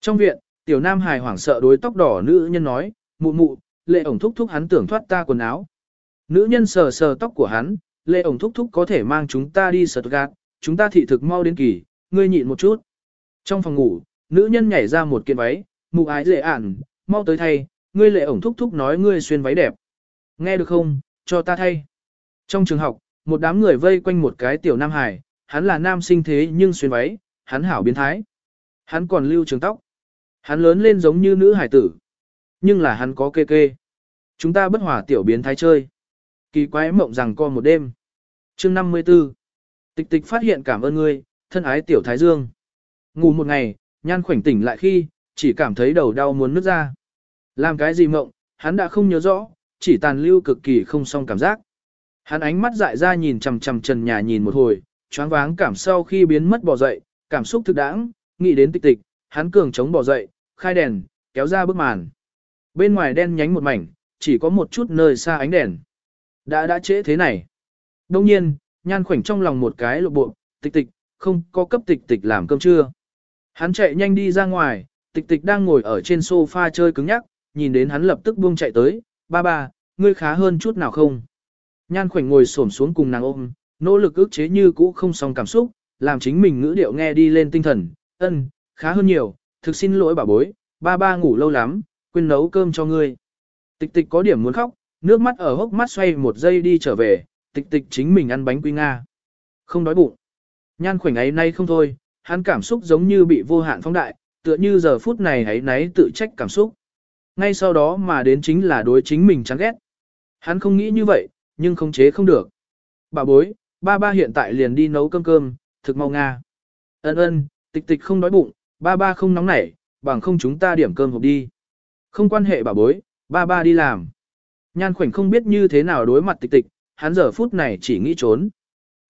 Trong viện, Tiểu Nam hải hoảng sợ đối tóc đỏ nữ nhân nói, mụ mụ, lệ ổng thúc thúc hắn tưởng thoát ta quần áo. Nữ nhân sờ sờ tóc của hắn, lệ ổng thúc thúc có thể mang chúng ta đi sợt gạt, chúng ta thị thực mau đến kỳ, ngươi nhịn một chút. Trong phòng ngủ, nữ nhân nhảy ra một kiện váy, mụ ái lệ ản, mau tới thay, ngươi lệ ổng thúc thúc nói ngươi xuyên váy đẹp. Nghe được không, cho ta thay. Trong trường học, một đám người vây quanh một cái tiểu nam hải, hắn là nam sinh thế nhưng xuyên váy, hắn hảo biến thái. Hắn còn lưu trường tóc. Hắn lớn lên giống như nữ hải tử. Nhưng là hắn có kê kê. Chúng ta bất hòa tiểu biến thái chơi. Kỳ quái mộng rằng co một đêm. chương 54. Tịch tịch phát hiện cảm ơn ngươi, thân ái tiểu thái dương. Ngủ một ngày, nhan khoảnh tỉnh lại khi, chỉ cảm thấy đầu đau muốn nứt ra. Làm cái gì mộng, hắn đã không nhớ rõ, chỉ tàn lưu cực kỳ không xong cảm giác. Hắn ánh mắt dại ra nhìn chằm chằm trần nhà nhìn một hồi, choáng váng cảm sau khi biến mất bỏ dậy, cảm xúc thực đãng, nghĩ đến tịch tịch, hắn cường chống bỏ dậy, khai đèn, kéo ra bức màn. Bên ngoài đen nhánh một mảnh, chỉ có một chút nơi xa ánh đèn. Đã đã trễ thế này. Đông nhiên, nhan khoảnh trong lòng một cái lộ bộ, tịch tịch, không có cấp tịch tịch làm cơm trưa. Hắn chạy nhanh đi ra ngoài, tịch tịch đang ngồi ở trên sofa chơi cứng nhắc, nhìn đến hắn lập tức buông chạy tới, ba ba, ngươi khá hơn chút nào không? Nhan khoảnh ngồi xổm xuống cùng nàng ôm, nỗ lực ức chế như cũ không xong cảm xúc, làm chính mình ngữ điệu nghe đi lên tinh thần, ân, khá hơn nhiều, thực xin lỗi bà bối, ba ba ngủ lâu lắm, quên nấu cơm cho ngươi. Tịch tịch có điểm muốn khóc, nước mắt ở hốc mắt xoay một giây đi trở về, tịch tịch chính mình ăn bánh quy Nga. Không đói bụng. Nhan khoảnh ấy nay không thôi, hắn cảm xúc giống như bị vô hạn phóng đại, tựa như giờ phút này hãy nấy tự trách cảm xúc. Ngay sau đó mà đến chính là đối chính mình chán ghét. Hắn không nghĩ như vậy, nhưng không chế không được. Bà bối, ba ba hiện tại liền đi nấu cơm cơm, thực mau Nga. Ân ân, tịch tịch không đói bụng, ba ba không nóng nảy, bằng không chúng ta điểm cơm hộp đi. Không quan hệ bà bối, ba ba đi làm. Nhan khoảnh không biết như thế nào đối mặt tịch tịch, hắn giờ phút này chỉ nghĩ trốn.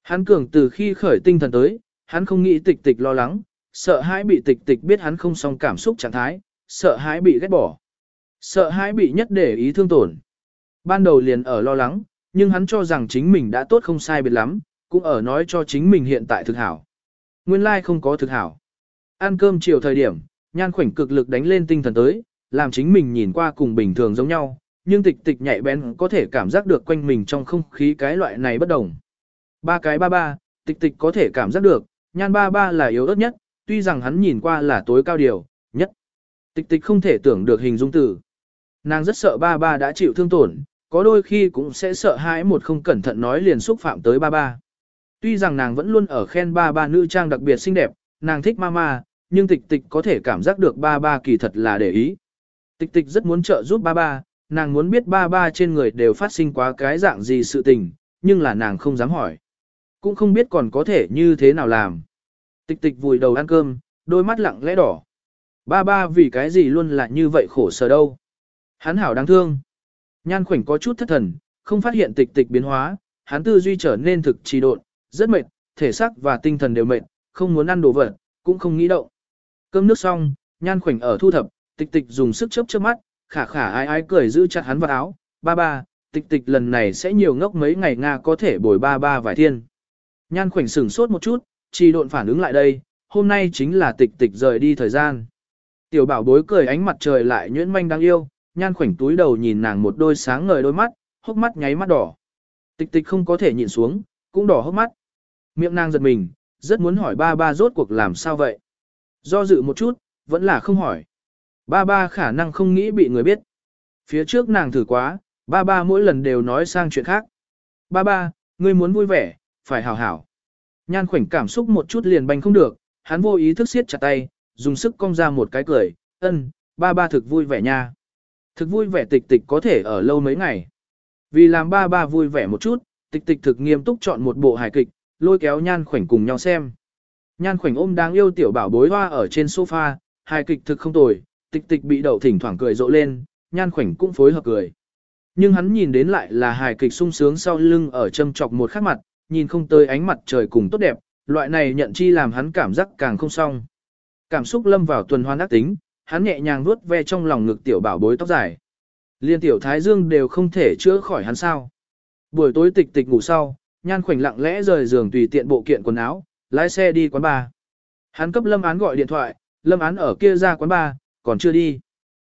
Hắn cường từ khi khởi tinh thần tới, hắn không nghĩ tịch tịch lo lắng, sợ hãi bị tịch tịch biết hắn không xong cảm xúc trạng thái, sợ hãi bị ghét bỏ. Sợ hãi bị nhất để ý thương tổn. Ban đầu liền ở lo lắng, nhưng hắn cho rằng chính mình đã tốt không sai biệt lắm, cũng ở nói cho chính mình hiện tại thực hảo. Nguyên lai không có thực hảo. Ăn cơm chiều thời điểm, nhan khoảnh cực lực đánh lên tinh thần tới, làm chính mình nhìn qua cùng bình thường giống nhau, nhưng tịch tịch nhạy bén có thể cảm giác được quanh mình trong không khí cái loại này bất đồng. Ba cái ba ba, tịch tịch có thể cảm giác được, nhan ba ba là yếu ớt nhất, tuy rằng hắn nhìn qua là tối cao điều, nhất. Tịch tịch không thể tưởng được hình dung từ. Nàng rất sợ ba ba đã chịu thương tổn, có đôi khi cũng sẽ sợ hãi một không cẩn thận nói liền xúc phạm tới ba ba. Tuy rằng nàng vẫn luôn ở khen ba ba nữ trang đặc biệt xinh đẹp, nàng thích mama, nhưng tịch tịch có thể cảm giác được ba ba kỳ thật là để ý. Tịch tịch rất muốn trợ giúp ba ba, nàng muốn biết ba ba trên người đều phát sinh quá cái dạng gì sự tình, nhưng là nàng không dám hỏi. Cũng không biết còn có thể như thế nào làm. Tịch tịch vùi đầu ăn cơm, đôi mắt lặng lẽ đỏ. Ba ba vì cái gì luôn là như vậy khổ sở đâu. Hắn hảo đáng thương. Nhan khoảnh có chút thất thần, không phát hiện tịch tịch biến hóa, hắn tư duy trở nên thực trì độn, rất mệt, thể xác và tinh thần đều mệt, không muốn ăn đồ vật, cũng không nghĩ động. Cơm nước xong, nhan khoảnh ở thu thập, tịch tịch dùng sức chớp chớp mắt, khả khả ai ai cười giữ chặt hắn vào áo, ba ba, tịch tịch lần này sẽ nhiều ngốc mấy ngày Nga có thể bồi ba ba vài thiên. Nhan khoảnh sửng sốt một chút, chỉ độn phản ứng lại đây, hôm nay chính là tịch tịch rời đi thời gian. Tiểu bảo bối cười ánh mặt trời lại nhuyễn manh đáng yêu, nhan khoảnh túi đầu nhìn nàng một đôi sáng ngời đôi mắt, hốc mắt nháy mắt đỏ. Tịch tịch không có thể nhìn xuống, cũng đỏ hốc mắt. Miệng nàng giật mình, rất muốn hỏi ba ba rốt cuộc làm sao vậy. Do dự một chút, vẫn là không hỏi. Ba ba khả năng không nghĩ bị người biết. Phía trước nàng thử quá, ba ba mỗi lần đều nói sang chuyện khác. Ba ba, ngươi muốn vui vẻ, phải hảo hảo. Nhan khoảnh cảm xúc một chút liền bành không được, hắn vô ý thức siết chặt tay, dùng sức cong ra một cái cười, ân, ba ba thực vui vẻ nha. Thực vui vẻ tịch tịch có thể ở lâu mấy ngày. Vì làm ba ba vui vẻ một chút, tịch tịch thực nghiêm túc chọn một bộ hài kịch, lôi kéo nhan khoảnh cùng nhau xem. Nhan khoảnh ôm đáng yêu tiểu bảo bối hoa ở trên sofa, hài kịch thực không tồi, tịch tịch bị đậu thỉnh thoảng cười rộ lên, nhan khoảnh cũng phối hợp cười. Nhưng hắn nhìn đến lại là hài kịch sung sướng sau lưng ở châm chọc một khắc mặt, nhìn không tới ánh mặt trời cùng tốt đẹp, loại này nhận chi làm hắn cảm giác càng không xong. Cảm xúc lâm vào tuần hoàn ác tính, hắn nhẹ nhàng vuốt ve trong lòng ngực tiểu bảo bối tóc dài. Liên tiểu thái dương đều không thể chữa khỏi hắn sao. Buổi tối tịch tịch ngủ sau, nhan khoảnh lặng lẽ rời giường tùy tiện bộ kiện quần áo, lái xe đi quán bar. Hắn cấp lâm án gọi điện thoại, lâm án ở kia ra quán bar, còn chưa đi.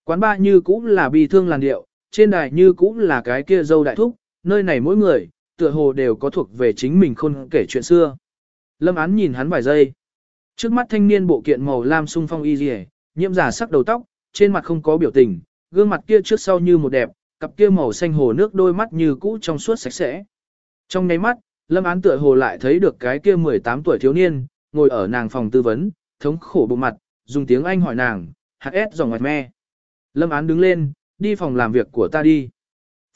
Quán bar như cũng là bi thương làn điệu, trên đài như cũng là cái kia dâu đại thúc, nơi này mỗi người, tựa hồ đều có thuộc về chính mình khôn kể chuyện xưa. Lâm án nhìn hắn vài giây. Trước mắt thanh niên bộ kiện màu lam sung phong y dì nhiễm giả sắc đầu tóc, trên mặt không có biểu tình, gương mặt kia trước sau như một đẹp, cặp kia màu xanh hồ nước đôi mắt như cũ trong suốt sạch sẽ. Trong nháy mắt, Lâm án tựa hồ lại thấy được cái kia 18 tuổi thiếu niên, ngồi ở nàng phòng tư vấn, thống khổ bộ mặt, dùng tiếng Anh hỏi nàng, hạt ép dòng ngọt me. Lâm án đứng lên, đi phòng làm việc của ta đi.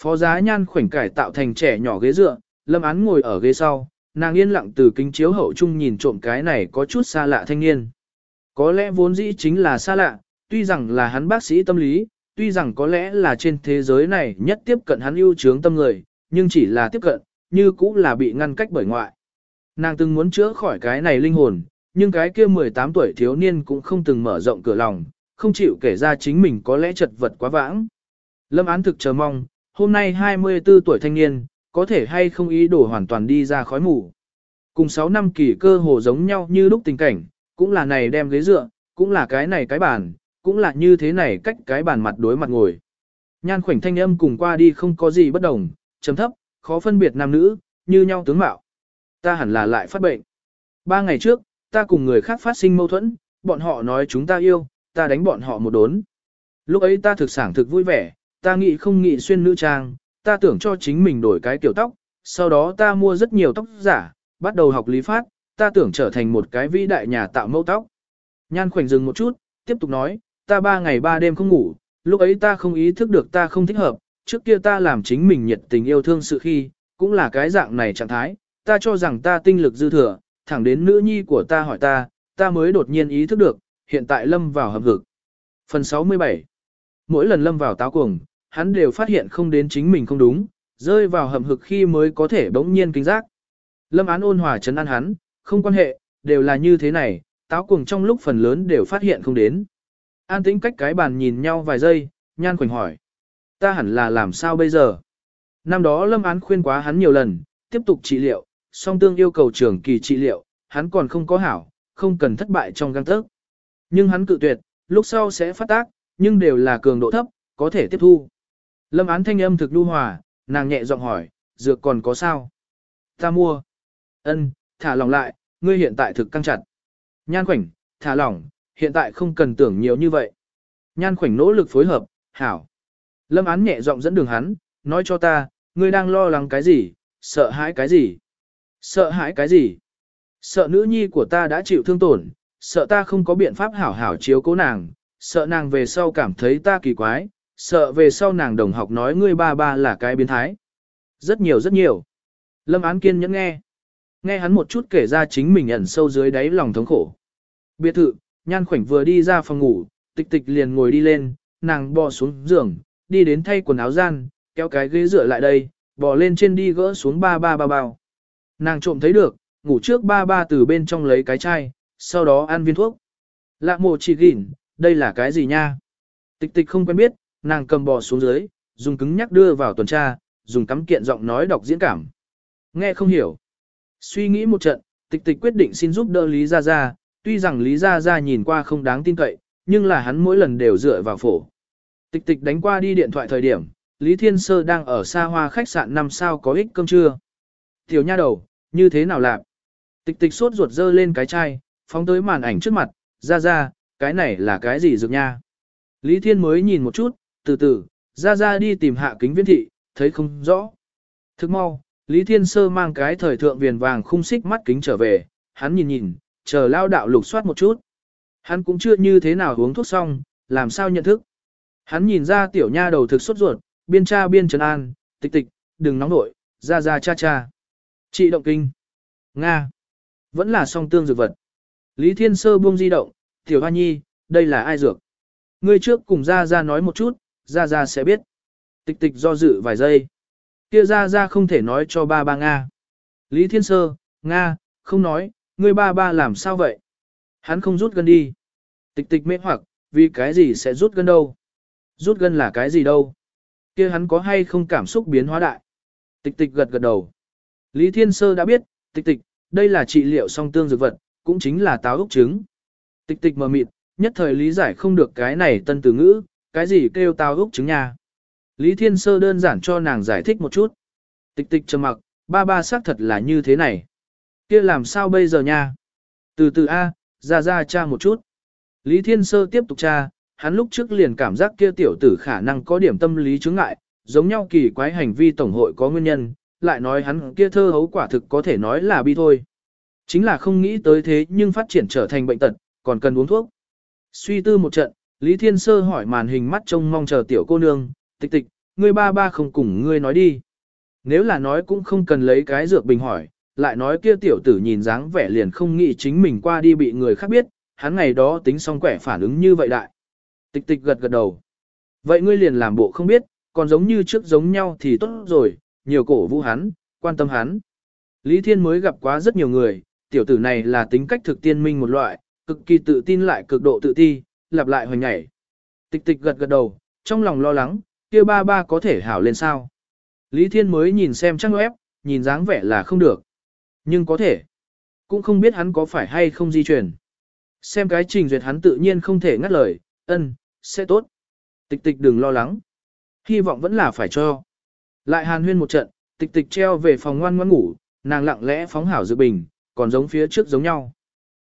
Phó giá nhan khoảnh cải tạo thành trẻ nhỏ ghế dựa, lâm án ngồi ở ghế sau, nàng yên lặng từ kính chiếu hậu chung nhìn trộm cái này có chút xa lạ thanh niên. Có lẽ vốn dĩ chính là xa lạ, tuy rằng là hắn bác sĩ tâm lý, tuy rằng có lẽ là trên thế giới này nhất tiếp cận hắn ưu trướng tâm người, nhưng chỉ là tiếp cận, như cũng là bị ngăn cách bởi ngoại. Nàng từng muốn chữa khỏi cái này linh hồn, nhưng cái kia 18 tuổi thiếu niên cũng không từng mở rộng cửa lòng, không chịu kể ra chính mình có lẽ chật vật quá vãng. Lâm án thực chờ mong, hôm nay 24 tuổi thanh niên, có thể hay không ý đồ hoàn toàn đi ra khói mù. Cùng 6 năm kỳ cơ hồ giống nhau như lúc tình cảnh, cũng là này đem ghế dựa, cũng là cái này cái bàn, cũng là như thế này cách cái bàn mặt đối mặt ngồi. Nhan khoảnh thanh âm cùng qua đi không có gì bất đồng, chấm thấp, khó phân biệt nam nữ, như nhau tướng mạo. Ta hẳn là lại phát bệnh. Ba ngày trước, ta cùng người khác phát sinh mâu thuẫn, bọn họ nói chúng ta yêu, ta đánh bọn họ một đốn. Lúc ấy ta thực sản thực vui vẻ, ta nghĩ không nghĩ xuyên nữ trang, ta tưởng cho chính mình đổi cái kiểu tóc, sau đó ta mua rất nhiều tóc giả, bắt đầu học lý phát, ta tưởng trở thành một cái vĩ đại nhà tạo mẫu tóc. Nhan khoảnh dừng một chút, tiếp tục nói, ta ba ngày ba đêm không ngủ, lúc ấy ta không ý thức được ta không thích hợp, trước kia ta làm chính mình nhiệt tình yêu thương sự khi, cũng là cái dạng này trạng thái, ta cho rằng ta tinh lực dư thừa, thẳng đến nữ nhi của ta hỏi ta, ta mới đột nhiên ý thức được, hiện tại lâm vào hợp vực. Phần 67 Mỗi lần lâm vào táo cuồng, hắn đều phát hiện không đến chính mình không đúng, rơi vào hầm hực khi mới có thể bỗng nhiên kinh giác. Lâm án ôn hòa chấn an hắn, không quan hệ, đều là như thế này, táo cuồng trong lúc phần lớn đều phát hiện không đến. An tĩnh cách cái bàn nhìn nhau vài giây, nhan khoảnh hỏi. Ta hẳn là làm sao bây giờ? Năm đó lâm án khuyên quá hắn nhiều lần, tiếp tục trị liệu, song tương yêu cầu trưởng kỳ trị liệu, hắn còn không có hảo, không cần thất bại trong găng tớc. Nhưng hắn cự tuyệt, lúc sau sẽ phát tác, nhưng đều là cường độ thấp, có thể tiếp thu. Lâm án thanh âm thực lưu hòa, nàng nhẹ giọng hỏi, dược còn có sao? Ta mua. Ân, thả lỏng lại, ngươi hiện tại thực căng chặt. Nhan khoảnh, thả lỏng, hiện tại không cần tưởng nhiều như vậy. Nhan khoảnh nỗ lực phối hợp, hảo. Lâm án nhẹ giọng dẫn đường hắn, nói cho ta, ngươi đang lo lắng cái gì, sợ hãi cái gì? Sợ hãi cái gì? Sợ nữ nhi của ta đã chịu thương tổn, sợ ta không có biện pháp hảo hảo chiếu cố nàng, sợ nàng về sau cảm thấy ta kỳ quái, sợ về sau nàng đồng học nói ngươi ba ba là cái biến thái. Rất nhiều rất nhiều. Lâm án kiên nhẫn nghe. Nghe hắn một chút kể ra chính mình ẩn sâu dưới đáy lòng thống khổ. Biệt thự, nhan khoảnh vừa đi ra phòng ngủ, tịch tịch liền ngồi đi lên, nàng bò xuống giường, đi đến thay quần áo gian, kéo cái ghế dựa lại đây, bò lên trên đi gỡ xuống ba ba ba bao. Nàng trộm thấy được, ngủ trước ba ba từ bên trong lấy cái chai, sau đó ăn viên thuốc. Lạ mộ chỉ gỉn, đây là cái gì nha? Tịch tịch không quen biết, nàng cầm bò xuống dưới, dùng cứng nhắc đưa vào tuần tra, dùng cắm kiện giọng nói đọc diễn cảm. Nghe không hiểu. Suy nghĩ một trận, tịch tịch quyết định xin giúp đỡ Lý Gia Gia, tuy rằng Lý Gia Gia nhìn qua không đáng tin cậy, nhưng là hắn mỗi lần đều dựa vào phổ. Tịch tịch đánh qua đi điện thoại thời điểm, Lý Thiên Sơ đang ở xa hoa khách sạn năm sao có ích cơm trưa. Tiểu nha đầu, như thế nào làm? Tịch tịch sốt ruột dơ lên cái chai, phóng tới màn ảnh trước mặt, ra ra, cái này là cái gì dược nha? Lý Thiên mới nhìn một chút, từ từ, ra ra đi tìm hạ kính viễn thị, thấy không rõ. Thức mau, Lý Thiên Sơ mang cái thời thượng viền vàng khung xích mắt kính trở về, hắn nhìn nhìn, chờ lao đạo lục soát một chút. Hắn cũng chưa như thế nào uống thuốc xong, làm sao nhận thức. Hắn nhìn ra tiểu nha đầu thực sốt ruột, biên tra biên trấn an, tịch tịch, đừng nóng nổi, ra ra cha cha. Chị động kinh. Nga. Vẫn là song tương dược vật. Lý Thiên Sơ buông di động, tiểu hoa nhi, đây là ai dược? Ngươi trước cùng ra ra nói một chút, ra ra sẽ biết. Tịch tịch do dự vài giây. Kia ra ra không thể nói cho ba ba Nga. Lý Thiên Sơ, Nga, không nói, ngươi ba ba làm sao vậy? Hắn không rút gân đi. Tịch tịch mê hoặc, vì cái gì sẽ rút gân đâu? Rút gân là cái gì đâu? Kia hắn có hay không cảm xúc biến hóa đại? Tịch tịch gật gật đầu. Lý Thiên Sơ đã biết, tịch tịch, đây là trị liệu song tương dược vật, cũng chính là táo úc trứng. Tịch tịch mờ mịt, nhất thời lý giải không được cái này tân từ ngữ, cái gì kêu tao úc trứng nha. Lý Thiên Sơ đơn giản cho nàng giải thích một chút. Tịch tịch trầm mặc, ba ba xác thật là như thế này. kia làm sao bây giờ nha? Từ từ A, ra ra cha một chút. Lý Thiên Sơ tiếp tục tra, hắn lúc trước liền cảm giác kia tiểu tử khả năng có điểm tâm lý chứng ngại, giống nhau kỳ quái hành vi tổng hội có nguyên nhân, lại nói hắn kia thơ hấu quả thực có thể nói là bi thôi. Chính là không nghĩ tới thế nhưng phát triển trở thành bệnh tật, còn cần uống thuốc. Suy tư một trận, Lý Thiên Sơ hỏi màn hình mắt trông mong chờ tiểu cô nương, tịch tịch, ngươi ba ba không cùng ngươi nói đi. Nếu là nói cũng không cần lấy cái dược bình hỏi, lại nói kia tiểu tử nhìn dáng vẻ liền không nghĩ chính mình qua đi bị người khác biết, hắn ngày đó tính xong quẻ phản ứng như vậy đại. Tịch tịch gật gật đầu. Vậy ngươi liền làm bộ không biết, còn giống như trước giống nhau thì tốt rồi, nhiều cổ vũ hắn, quan tâm hắn. Lý Thiên mới gặp quá rất nhiều người, tiểu tử này là tính cách thực tiên minh một loại, cực kỳ tự tin lại cực độ tự ti, lặp lại hoành nhảy. Tịch tịch gật gật đầu, trong lòng lo lắng, kia ba ba có thể hảo lên sao. Lý Thiên mới nhìn xem trang web, nhìn dáng vẻ là không được. Nhưng có thể. Cũng không biết hắn có phải hay không di chuyển. Xem cái trình duyệt hắn tự nhiên không thể ngắt lời, ân, sẽ tốt. Tịch tịch đừng lo lắng. Hy vọng vẫn là phải cho. Lại hàn huyên một trận, tịch tịch treo về phòng ngoan ngoan ngủ, nàng lặng lẽ phóng hảo dự bình, còn giống phía trước giống nhau.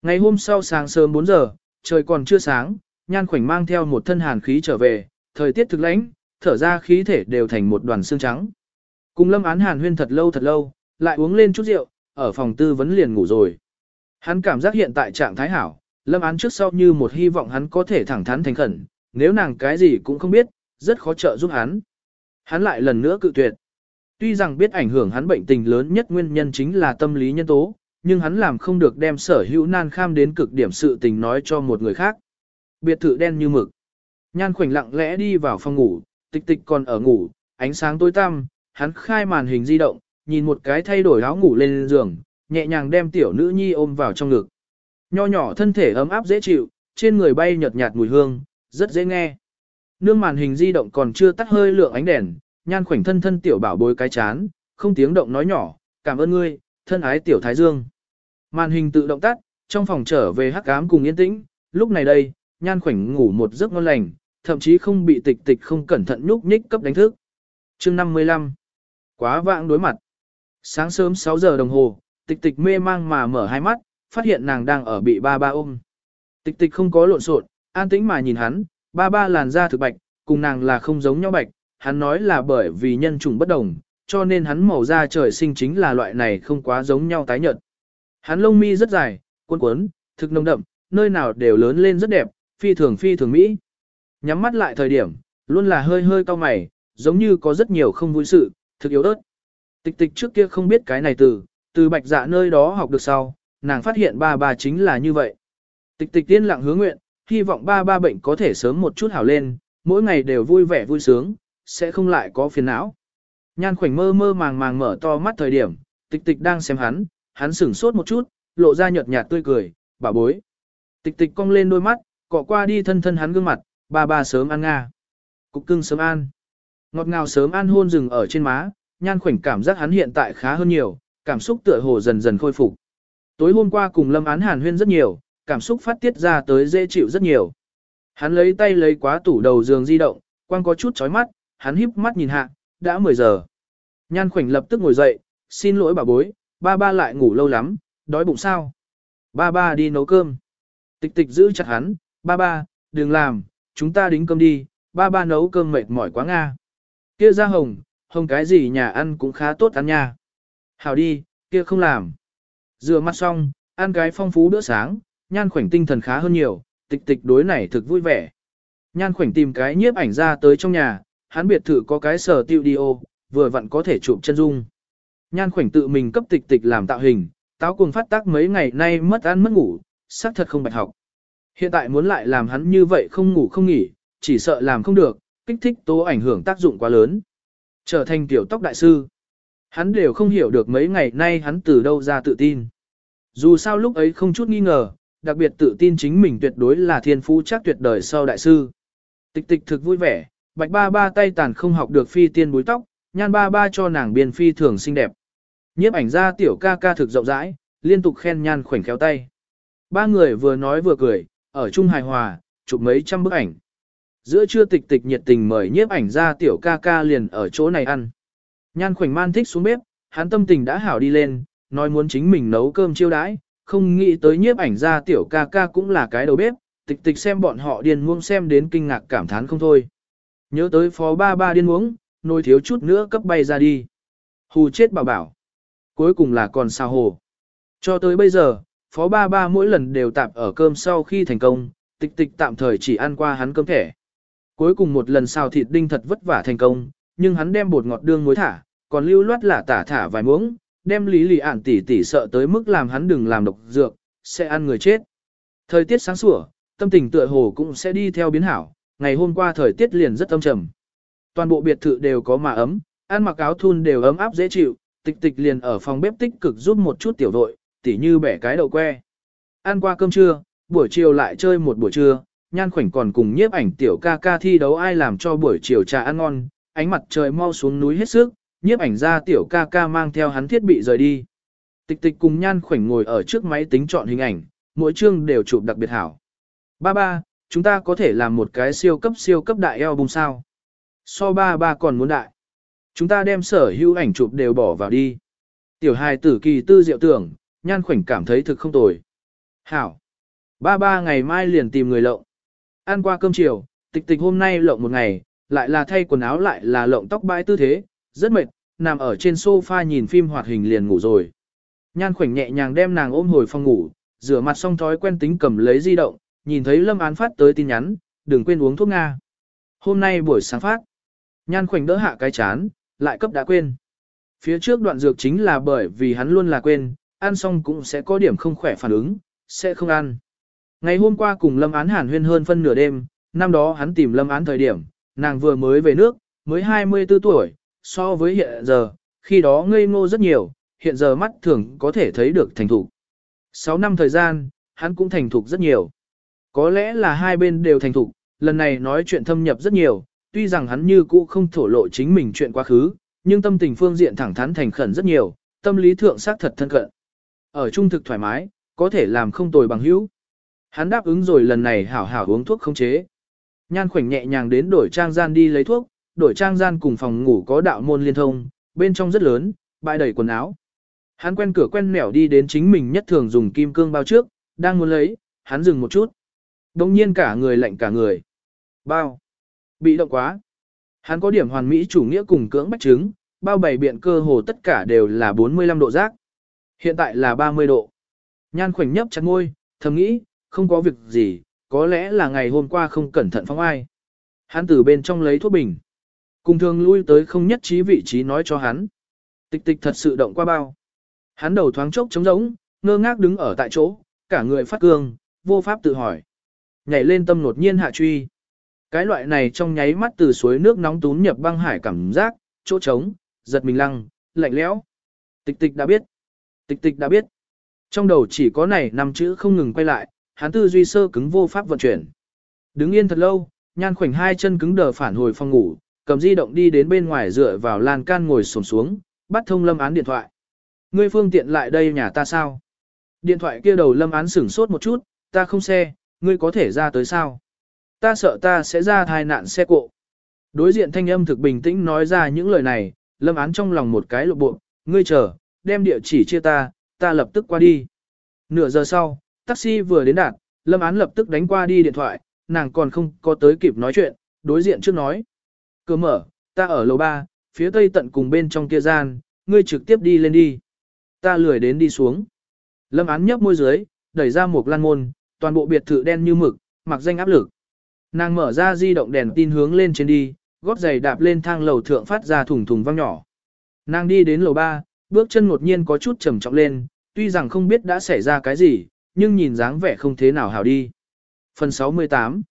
Ngày hôm sau sáng sớm 4 giờ, trời còn chưa sáng, nhan khoảnh mang theo một thân hàn khí trở về, thời tiết thực lãnh, thở ra khí thể đều thành một đoàn xương trắng. Cùng lâm án hàn huyên thật lâu thật lâu, lại uống lên chút rượu, ở phòng tư vấn liền ngủ rồi. Hắn cảm giác hiện tại trạng thái hảo, lâm án trước sau như một hy vọng hắn có thể thẳng thắn thành khẩn, nếu nàng cái gì cũng không biết, rất khó trợ giúp hắn. Hắn lại lần nữa cự tuyệt. Tuy rằng biết ảnh hưởng hắn bệnh tình lớn nhất nguyên nhân chính là tâm lý nhân tố, nhưng hắn làm không được đem sở hữu nan kham đến cực điểm sự tình nói cho một người khác. Biệt thự đen như mực. Nhan khoảnh lặng lẽ đi vào phòng ngủ, tịch tịch còn ở ngủ, ánh sáng tối tăm, hắn khai màn hình di động, nhìn một cái thay đổi áo ngủ lên giường, nhẹ nhàng đem tiểu nữ nhi ôm vào trong ngực. Nho nhỏ thân thể ấm áp dễ chịu, trên người bay nhợt nhạt mùi hương, rất dễ nghe. Nương màn hình di động còn chưa tắt hơi lượng ánh đèn, nhan khoảnh thân thân tiểu bảo bối cái chán, không tiếng động nói nhỏ, cảm ơn ngươi, thân ái tiểu thái dương. Màn hình tự động tắt, trong phòng trở về hắc ám cùng yên tĩnh, lúc này đây, nhan khoảnh ngủ một giấc ngon lành, thậm chí không bị tịch tịch không cẩn thận nhúc nhích cấp đánh thức. chương 55. Quá vãng đối mặt. Sáng sớm 6 giờ đồng hồ, tịch tịch mê mang mà mở hai mắt, phát hiện nàng đang ở bị ba ba ôm. Tịch tịch không có lộn xộn, an tĩnh mà nhìn hắn, ba ba làn da thực bạch, cùng nàng là không giống nhau bạch, hắn nói là bởi vì nhân chủng bất đồng, cho nên hắn màu da trời sinh chính là loại này không quá giống nhau tái nhợt. Hắn lông mi rất dài, cuốn cuốn, thực nồng đậm, nơi nào đều lớn lên rất đẹp, phi thường phi thường mỹ. Nhắm mắt lại thời điểm, luôn là hơi hơi cau mày, giống như có rất nhiều không vui sự, thực yếu ớt. Tịch tịch trước kia không biết cái này từ, từ bạch dạ nơi đó học được sau, nàng phát hiện ba ba chính là như vậy. Tịch tịch tiên lặng hứa nguyện, hy vọng ba ba bệnh có thể sớm một chút hảo lên, mỗi ngày đều vui vẻ vui sướng, sẽ không lại có phiền não. Nhan khoảnh mơ mơ màng màng mở to mắt thời điểm, tịch tịch đang xem hắn, hắn sửng sốt một chút, lộ ra nhợt nhạt tươi cười, bà bối. Tịch tịch cong lên đôi mắt, cọ qua đi thân thân hắn gương mặt, ba ba sớm ăn nga. Cục cưng sớm ăn. Ngọt ngào sớm ăn hôn rừng ở trên má, nhan khoảnh cảm giác hắn hiện tại khá hơn nhiều, cảm xúc tựa hồ dần dần khôi phục. Tối hôm qua cùng Lâm Án Hàn huyên rất nhiều, cảm xúc phát tiết ra tới dễ chịu rất nhiều. Hắn lấy tay lấy quá tủ đầu giường di động, quang có chút chói mắt, hắn híp mắt nhìn hạ, đã 10 giờ. Nhan khoảnh lập tức ngồi dậy, xin lỗi bà bối, ba ba lại ngủ lâu lắm, đói bụng sao. Ba ba đi nấu cơm. Tịch tịch giữ chặt hắn, ba ba, đừng làm, chúng ta đính cơm đi, ba ba nấu cơm mệt mỏi quá nga. Kia ra hồng, hồng cái gì nhà ăn cũng khá tốt ăn nha. Hảo đi, kia không làm. Rửa mặt xong, ăn cái phong phú bữa sáng, nhan khoảnh tinh thần khá hơn nhiều, tịch tịch đối này thực vui vẻ. Nhan khoảnh tìm cái nhiếp ảnh ra tới trong nhà, hắn biệt thự có cái sở tiêu đi ô, vừa vặn có thể chụp chân dung. Nhan khoảnh tự mình cấp tịch tịch làm tạo hình, táo cuồng phát tác mấy ngày nay mất ăn mất ngủ, xác thật không bạch học. Hiện tại muốn lại làm hắn như vậy không ngủ không nghỉ, chỉ sợ làm không được, kích thích tố ảnh hưởng tác dụng quá lớn. Trở thành tiểu tóc đại sư. Hắn đều không hiểu được mấy ngày nay hắn từ đâu ra tự tin. Dù sao lúc ấy không chút nghi ngờ, đặc biệt tự tin chính mình tuyệt đối là thiên phú chắc tuyệt đời sau đại sư. Tịch tịch thực vui vẻ, bạch ba ba tay tàn không học được phi tiên búi tóc, nhan ba ba cho nàng biên phi thường xinh đẹp. Nhiếp ảnh ra tiểu ca ca thực rộng rãi, liên tục khen nhan khoảnh khéo tay. Ba người vừa nói vừa cười, ở chung hài hòa, chụp mấy trăm bức ảnh. Giữa trưa tịch tịch nhiệt tình mời nhiếp ảnh ra tiểu ca ca liền ở chỗ này ăn. Nhan khoảnh man thích xuống bếp, hắn tâm tình đã hảo đi lên, nói muốn chính mình nấu cơm chiêu đãi, không nghĩ tới nhiếp ảnh ra tiểu ca ca cũng là cái đầu bếp, tịch tịch xem bọn họ điên muông xem đến kinh ngạc cảm thán không thôi. Nhớ tới phó ba ba điên muống, nồi thiếu chút nữa cấp bay ra đi. Hù chết bảo bảo. Cuối cùng là còn sao hồ. Cho tới bây giờ, phó ba ba mỗi lần đều tạm ở cơm sau khi thành công, tịch tịch tạm thời chỉ ăn qua hắn cơm thẻ. Cuối cùng một lần xào thịt đinh thật vất vả thành công, nhưng hắn đem bột ngọt đương muối thả, còn lưu loát là tả thả vài muỗng, đem lý lì ản tỉ tỉ sợ tới mức làm hắn đừng làm độc dược, sẽ ăn người chết. Thời tiết sáng sủa, tâm tình tựa hồ cũng sẽ đi theo biến hảo, ngày hôm qua thời tiết liền rất âm trầm. Toàn bộ biệt thự đều có mà ấm, ăn mặc áo thun đều ấm áp dễ chịu, tịch tịch liền ở phòng bếp tích cực giúp một chút tiểu đội, tỉ như bẻ cái đậu que. Ăn qua cơm trưa, buổi chiều lại chơi một buổi trưa, nhan khoảnh còn cùng nhiếp ảnh tiểu ca ca thi đấu ai làm cho buổi chiều trà ăn ngon, ánh mặt trời mau xuống núi hết sức, nhiếp ảnh ra tiểu ca ca mang theo hắn thiết bị rời đi. Tịch tịch cùng nhan khoảnh ngồi ở trước máy tính chọn hình ảnh, mỗi chương đều chụp đặc biệt hảo. Ba ba, chúng ta có thể làm một cái siêu cấp siêu cấp đại album sao? So ba ba còn muốn đại. Chúng ta đem sở hữu ảnh chụp đều bỏ vào đi. Tiểu hài tử kỳ tư diệu tưởng, nhan khoảnh cảm thấy thực không tồi. Hảo. Ba ba ngày mai liền tìm người lộng. Ăn qua cơm chiều, tịch tịch hôm nay lộng một ngày, lại là thay quần áo lại là lộng tóc bãi tư thế, rất mệt, nằm ở trên sofa nhìn phim hoạt hình liền ngủ rồi. Nhan khoảnh nhẹ nhàng đem nàng ôm hồi phòng ngủ, rửa mặt xong thói quen tính cầm lấy di động, nhìn thấy Lâm Án phát tới tin nhắn, đừng quên uống thuốc Nga. Hôm nay buổi sáng phát, Nhan khoảnh đỡ hạ cái chán, lại cấp đã quên. Phía trước đoạn dược chính là bởi vì hắn luôn là quên, ăn xong cũng sẽ có điểm không khỏe phản ứng, sẽ không ăn. Ngày hôm qua cùng Lâm Án hàn huyên hơn phân nửa đêm, năm đó hắn tìm Lâm Án thời điểm, nàng vừa mới về nước, mới 24 tuổi, so với hiện giờ, khi đó ngây ngô rất nhiều, hiện giờ mắt thường có thể thấy được thành thục. 6 năm thời gian, hắn cũng thành thục rất nhiều. Có lẽ là hai bên đều thành thục, lần này nói chuyện thâm nhập rất nhiều, tuy rằng hắn như cũ không thổ lộ chính mình chuyện quá khứ, nhưng tâm tình phương diện thẳng thắn thành khẩn rất nhiều, tâm lý thượng xác thật thân cận. Ở trung thực thoải mái, có thể làm không tồi bằng hữu. Hắn đáp ứng rồi lần này hảo hảo uống thuốc không chế. Nhan khoảnh nhẹ nhàng đến đổi trang gian đi lấy thuốc, đổi trang gian cùng phòng ngủ có đạo môn liên thông, bên trong rất lớn, bãi đầy quần áo. Hắn quen cửa quen nẻo đi đến chính mình nhất thường dùng kim cương bao trước, đang muốn lấy, hắn dừng một chút. Đông nhiên cả người lạnh cả người. Bao. Bị động quá. Hắn có điểm hoàn mỹ chủ nghĩa cùng cưỡng bách chứng, bao bày biện cơ hồ tất cả đều là 45 độ giác. Hiện tại là 30 độ. Nhan khoảnh nhấp chặt môi, thầm nghĩ, không có việc gì, có lẽ là ngày hôm qua không cẩn thận phóng ai. Hắn từ bên trong lấy thuốc bình. Cùng thường lui tới không nhất trí vị trí nói cho hắn. Tịch tịch thật sự động qua bao. Hắn đầu thoáng chốc trống rỗng, ngơ ngác đứng ở tại chỗ, cả người phát cương, vô pháp tự hỏi. Nhảy lên tâm nột nhiên hạ truy. Cái loại này trong nháy mắt từ suối nước nóng tún nhập băng hải cảm giác, chỗ trống, giật mình lăng, lạnh lẽo. Tịch tịch đã biết. Tịch tịch đã biết. Trong đầu chỉ có này năm chữ không ngừng quay lại, hắn tư duy sơ cứng vô pháp vận chuyển. Đứng yên thật lâu, nhan khoảnh hai chân cứng đờ phản hồi phòng ngủ, cầm di động đi đến bên ngoài dựa vào lan can ngồi xổm xuống, bắt thông lâm án điện thoại. Ngươi phương tiện lại đây nhà ta sao? Điện thoại kia đầu lâm án sửng sốt một chút, ta không xe, ngươi có thể ra tới sao? Ta sợ ta sẽ ra thai nạn xe cộ. Đối diện thanh âm thực bình tĩnh nói ra những lời này, lâm án trong lòng một cái lộ bộ, ngươi chờ, đem địa chỉ chia ta, ta lập tức qua đi. Nửa giờ sau, taxi vừa đến đạt, lâm án lập tức đánh qua đi điện thoại, nàng còn không có tới kịp nói chuyện, đối diện trước nói. Cửa mở, ta ở lầu 3, phía tây tận cùng bên trong kia gian, ngươi trực tiếp đi lên đi. Ta lười đến đi xuống. Lâm án nhấp môi dưới, đẩy ra một lan môn, toàn bộ biệt thự đen như mực, mặc danh áp lực. Nàng mở ra di động đèn tin hướng lên trên đi, gót giày đạp lên thang lầu thượng phát ra thùng thùng vang nhỏ. Nàng đi đến lầu 3, bước chân ngột nhiên có chút trầm trọng lên, tuy rằng không biết đã xảy ra cái gì, nhưng nhìn dáng vẻ không thế nào hảo đi. Phần 68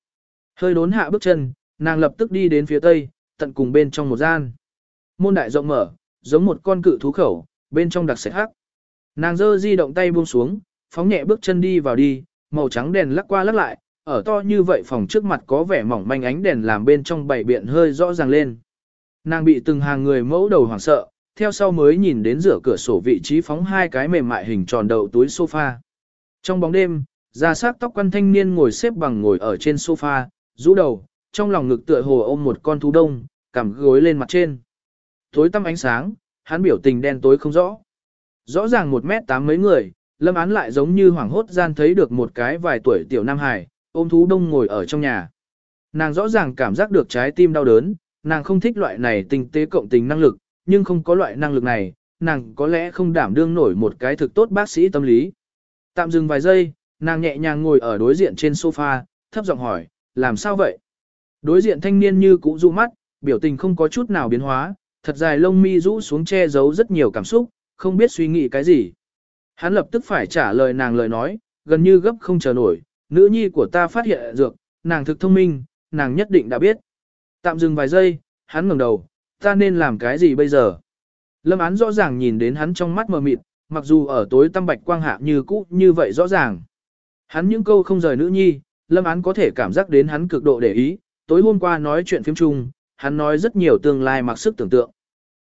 Hơi đốn hạ bước chân, nàng lập tức đi đến phía tây, tận cùng bên trong một gian. Môn đại rộng mở, giống một con cự thú khẩu, bên trong đặc sệt hắc. Nàng giơ di động tay buông xuống, phóng nhẹ bước chân đi vào đi, màu trắng đèn lắc qua lắc lại, ở to như vậy phòng trước mặt có vẻ mỏng manh ánh đèn làm bên trong bảy biện hơi rõ ràng lên. Nàng bị từng hàng người mẫu đầu hoảng sợ, theo sau mới nhìn đến giữa cửa sổ vị trí phóng hai cái mềm mại hình tròn đầu túi sofa. Trong bóng đêm, da sắc tóc quan thanh niên ngồi xếp bằng ngồi ở trên sofa, rũ đầu, trong lòng ngực tựa hồ ôm một con thú đông, cằm gối lên mặt trên. Tối tăm ánh sáng, hắn biểu tình đen tối không rõ. Rõ ràng một mét tám mấy người, lâm án lại giống như hoảng hốt gian thấy được một cái vài tuổi tiểu nam hài, ôm thú đông ngồi ở trong nhà. Nàng rõ ràng cảm giác được trái tim đau đớn, nàng không thích loại này tinh tế cộng tình năng lực, nhưng không có loại năng lực này, nàng có lẽ không đảm đương nổi một cái thực tốt bác sĩ tâm lý. Tạm dừng vài giây, nàng nhẹ nhàng ngồi ở đối diện trên sofa, thấp giọng hỏi, làm sao vậy? Đối diện thanh niên như cũ du mắt, biểu tình không có chút nào biến hóa, thật dài lông mi rũ xuống che giấu rất nhiều cảm xúc, không biết suy nghĩ cái gì. Hắn lập tức phải trả lời nàng lời nói, gần như gấp không chờ nổi, nữ nhi của ta phát hiện dược, nàng thực thông minh, nàng nhất định đã biết. Tạm dừng vài giây, hắn ngẩng đầu, ta nên làm cái gì bây giờ? Lâm án rõ ràng nhìn đến hắn trong mắt mờ mịt, mặc dù ở tối tăm bạch quang hạ như cũ như vậy rõ ràng. Hắn những câu không rời nữ nhi, Lâm án có thể cảm giác đến hắn cực độ để ý, tối hôm qua nói chuyện phim chung, hắn nói rất nhiều tương lai mặc sức tưởng tượng.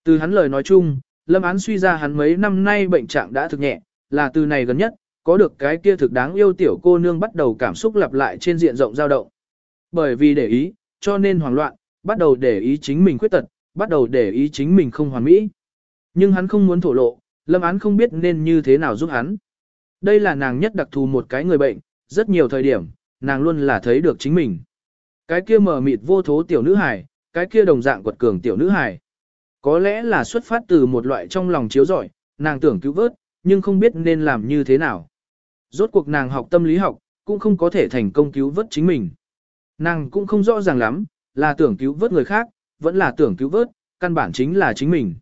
Từ hắn lời nói chung, Lâm án suy ra hắn mấy năm nay bệnh trạng đã thực nhẹ, là từ này gần nhất, có được cái kia thực đáng yêu tiểu cô nương bắt đầu cảm xúc lặp lại trên diện rộng dao động. Bởi vì để ý, cho nên hoảng loạn, bắt đầu để ý chính mình khuyết tật, bắt đầu để ý chính mình không hoàn mỹ. Nhưng hắn không muốn thổ lộ, Lâm Án không biết nên như thế nào giúp hắn. Đây là nàng nhất đặc thù một cái người bệnh, rất nhiều thời điểm, nàng luôn là thấy được chính mình. Cái kia mờ mịt vô thố tiểu nữ hài, cái kia đồng dạng quật cường tiểu nữ hài. Có lẽ là xuất phát từ một loại trong lòng chiếu giỏi, nàng tưởng cứu vớt, nhưng không biết nên làm như thế nào. Rốt cuộc nàng học tâm lý học, cũng không có thể thành công cứu vớt chính mình. Nàng cũng không rõ ràng lắm, là tưởng cứu vớt người khác, vẫn là tưởng cứu vớt, căn bản chính là chính mình.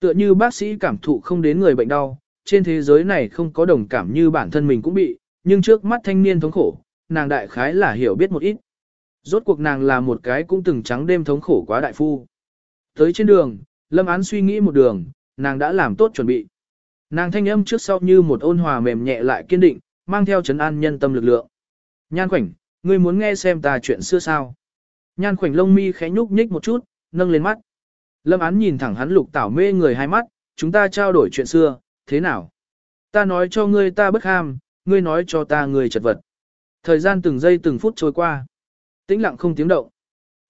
Tựa như bác sĩ cảm thụ không đến người bệnh đau, trên thế giới này không có đồng cảm như bản thân mình cũng bị, nhưng trước mắt thanh niên thống khổ, nàng đại khái là hiểu biết một ít. Rốt cuộc nàng là một cái cũng từng trắng đêm thống khổ quá đại phu. Tới trên đường, Lâm Án suy nghĩ một đường, nàng đã làm tốt chuẩn bị. Nàng thanh âm trước sau như một ôn hòa mềm nhẹ lại kiên định, mang theo chấn an nhân tâm lực lượng. Nhan khoảnh, ngươi muốn nghe xem ta chuyện xưa sao? Nhan khoảnh lông mi khẽ nhúc nhích một chút, nâng lên mắt. Lâm án nhìn thẳng hắn lục tảo mê người hai mắt, chúng ta trao đổi chuyện xưa, thế nào? Ta nói cho ngươi ta bất ham, ngươi nói cho ta người chật vật. Thời gian từng giây từng phút trôi qua. Tĩnh lặng không tiếng động.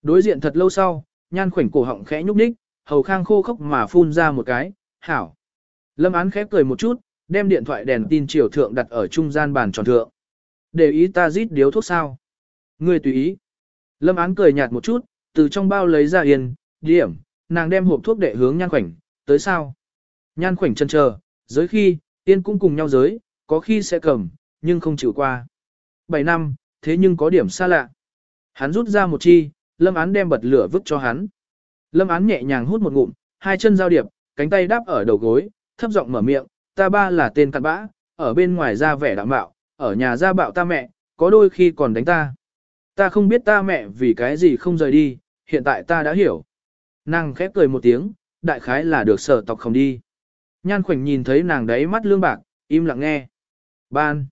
Đối diện thật lâu sau, nhan khoảnh cổ họng khẽ nhúc nhích, hầu khang khô khốc mà phun ra một cái, hảo. Lâm án khép cười một chút, đem điện thoại đèn tin chiều thượng đặt ở trung gian bàn tròn thượng. Để ý ta rít điếu thuốc sao? Ngươi tùy ý. Lâm án cười nhạt một chút, từ trong bao lấy ra yên, điểm, nàng đem hộp thuốc đệ hướng nhan khoảnh, tới sao? Nhan khoảnh chân chờ, giới khi, yên cũng cùng nhau giới, có khi sẽ cầm, nhưng không chịu qua. 7 năm, thế nhưng có điểm xa lạ. Hắn rút ra một chi, lâm án đem bật lửa vứt cho hắn. Lâm án nhẹ nhàng hút một ngụm, hai chân giao điệp, cánh tay đáp ở đầu gối, thấp giọng mở miệng, ta ba là tên cặn bã, ở bên ngoài ra vẻ đạm bạo, ở nhà ra bạo ta mẹ, có đôi khi còn đánh ta. Ta không biết ta mẹ vì cái gì không rời đi, hiện tại ta đã hiểu. Nàng khép cười một tiếng, đại khái là được sở tộc không đi. Nhan khoảnh nhìn thấy nàng đấy mắt lương bạc, im lặng nghe. Ban.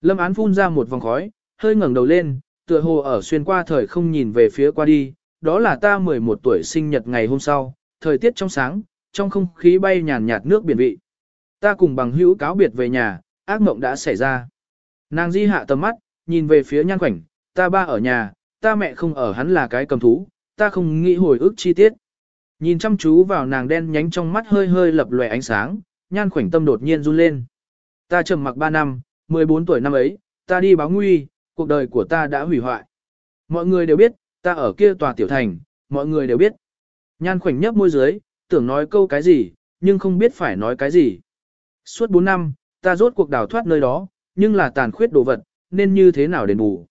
Lâm án phun ra một vòng khói, hơi ngẩng đầu lên, tựa hồ ở xuyên qua thời không nhìn về phía qua đi. Đó là ta 11 tuổi sinh nhật ngày hôm sau, thời tiết trong sáng, trong không khí bay nhàn nhạt nước biển vị. Ta cùng bằng hữu cáo biệt về nhà, ác mộng đã xảy ra. Nàng di hạ tầm mắt, nhìn về phía nhan khoảnh, ta ba ở nhà, ta mẹ không ở hắn là cái cầm thú, ta không nghĩ hồi ức chi tiết. Nhìn chăm chú vào nàng đen nhánh trong mắt hơi hơi lập lòe ánh sáng, nhan khoảnh tâm đột nhiên run lên. Ta trầm mặc 3 năm, 14 tuổi năm ấy, ta đi báo nguy, cuộc đời của ta đã hủy hoại. Mọi người đều biết, ta ở kia tòa tiểu thành, mọi người đều biết. Nhan khoảnh nhấp môi dưới, tưởng nói câu cái gì, nhưng không biết phải nói cái gì. Suốt 4 năm, ta rốt cuộc đào thoát nơi đó, nhưng là tàn khuyết đồ vật, nên như thế nào đền bù.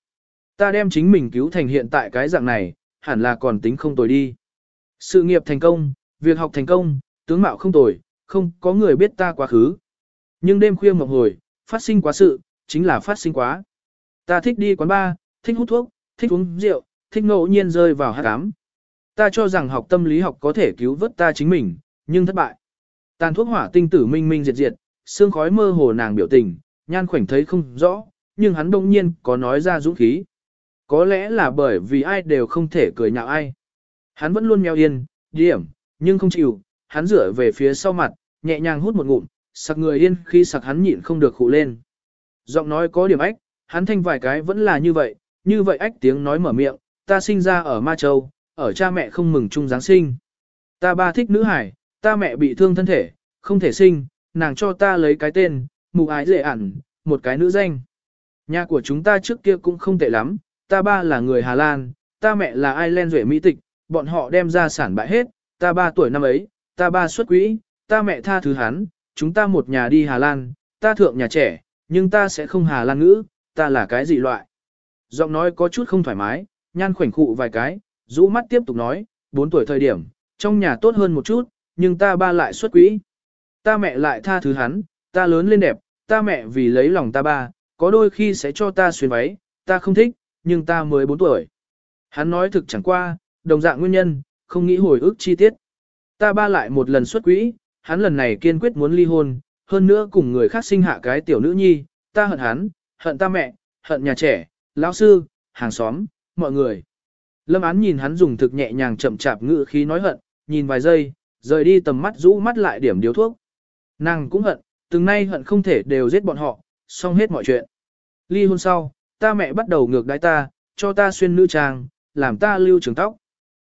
Ta đem chính mình cứu thành hiện tại cái dạng này, hẳn là còn tính không tồi đi. Sự nghiệp thành công, việc học thành công, tướng mạo không tồi, không có người biết ta quá khứ. Nhưng đêm khuya mộng hồi, phát sinh quá sự, chính là phát sinh quá. Ta thích đi quán bar, thích hút thuốc, thích uống rượu, thích ngẫu nhiên rơi vào hát cám. Ta cho rằng học tâm lý học có thể cứu vớt ta chính mình, nhưng thất bại. Tàn thuốc hỏa tinh tử minh minh diệt diệt, xương khói mơ hồ nàng biểu tình, nhan khoảnh thấy không rõ, nhưng hắn đông nhiên có nói ra dũng khí. Có lẽ là bởi vì ai đều không thể cười nhạo ai. Hắn vẫn luôn meo yên, điểm, nhưng không chịu, hắn rửa về phía sau mặt, nhẹ nhàng hút một ngụm, sặc người yên khi sặc hắn nhịn không được khụ lên. Giọng nói có điểm ách, hắn thanh vài cái vẫn là như vậy, như vậy ách tiếng nói mở miệng, ta sinh ra ở Ma Châu, ở cha mẹ không mừng chung Giáng sinh. Ta ba thích nữ hải, ta mẹ bị thương thân thể, không thể sinh, nàng cho ta lấy cái tên, mù ái dễ ẩn, một cái nữ danh. Nhà của chúng ta trước kia cũng không tệ lắm, ta ba là người Hà Lan, ta mẹ là Ireland duệ Mỹ tịch, bọn họ đem ra sản bại hết, ta ba tuổi năm ấy, ta ba xuất quỹ, ta mẹ tha thứ hắn, chúng ta một nhà đi Hà Lan, ta thượng nhà trẻ, nhưng ta sẽ không Hà Lan ngữ, ta là cái gì loại. Giọng nói có chút không thoải mái, nhan khoảnh khụ vài cái, rũ mắt tiếp tục nói, 4 tuổi thời điểm, trong nhà tốt hơn một chút, nhưng ta ba lại xuất quỹ. Ta mẹ lại tha thứ hắn, ta lớn lên đẹp, ta mẹ vì lấy lòng ta ba, có đôi khi sẽ cho ta xuyên váy, ta không thích, nhưng ta mới 4 tuổi. Hắn nói thực chẳng qua, đồng dạng nguyên nhân, không nghĩ hồi ức chi tiết. Ta ba lại một lần xuất quỹ, hắn lần này kiên quyết muốn ly hôn, hơn nữa cùng người khác sinh hạ cái tiểu nữ nhi, ta hận hắn, hận ta mẹ, hận nhà trẻ, lão sư, hàng xóm, mọi người. Lâm án nhìn hắn dùng thực nhẹ nhàng chậm chạp ngữ khí nói hận, nhìn vài giây, rời đi tầm mắt rũ mắt lại điểm điếu thuốc. Nàng cũng hận, từng nay hận không thể đều giết bọn họ, xong hết mọi chuyện. Ly hôn sau, ta mẹ bắt đầu ngược đái ta, cho ta xuyên nữ trang, làm ta lưu trường tóc.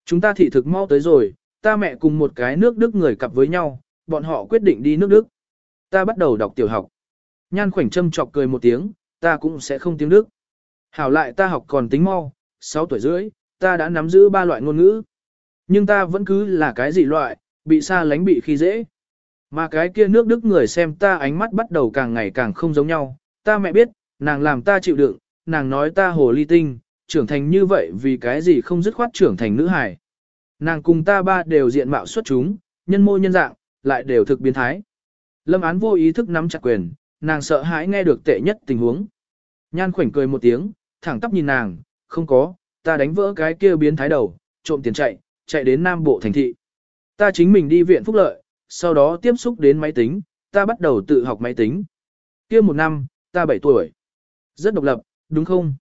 Chúng ta thị thực mau tới rồi, ta mẹ cùng một cái nước Đức người cặp với nhau, bọn họ quyết định đi nước Đức. Ta bắt đầu đọc tiểu học. Nhan khoảnh châm chọc cười một tiếng, ta cũng sẽ không tiếng Đức. Hảo lại ta học còn tính mau, 6 tuổi rưỡi, ta đã nắm giữ ba loại ngôn ngữ. Nhưng ta vẫn cứ là cái gì loại, bị xa lánh bị khi dễ. Mà cái kia nước Đức người xem ta ánh mắt bắt đầu càng ngày càng không giống nhau, ta mẹ biết, nàng làm ta chịu đựng, nàng nói ta hồ ly tinh, trưởng thành như vậy vì cái gì không dứt khoát trưởng thành nữ hài. Nàng cùng ta ba đều diện mạo xuất chúng, nhân mô nhân dạng, lại đều thực biến thái. Lâm án vô ý thức nắm chặt quyền, nàng sợ hãi nghe được tệ nhất tình huống. Nhan khoảnh cười một tiếng, thẳng tắp nhìn nàng, không có, ta đánh vỡ cái kia biến thái đầu, trộm tiền chạy, chạy đến Nam Bộ thành thị. Ta chính mình đi viện phúc lợi, sau đó tiếp xúc đến máy tính, ta bắt đầu tự học máy tính. kia một năm, ta 7 tuổi. Rất độc lập, đúng không?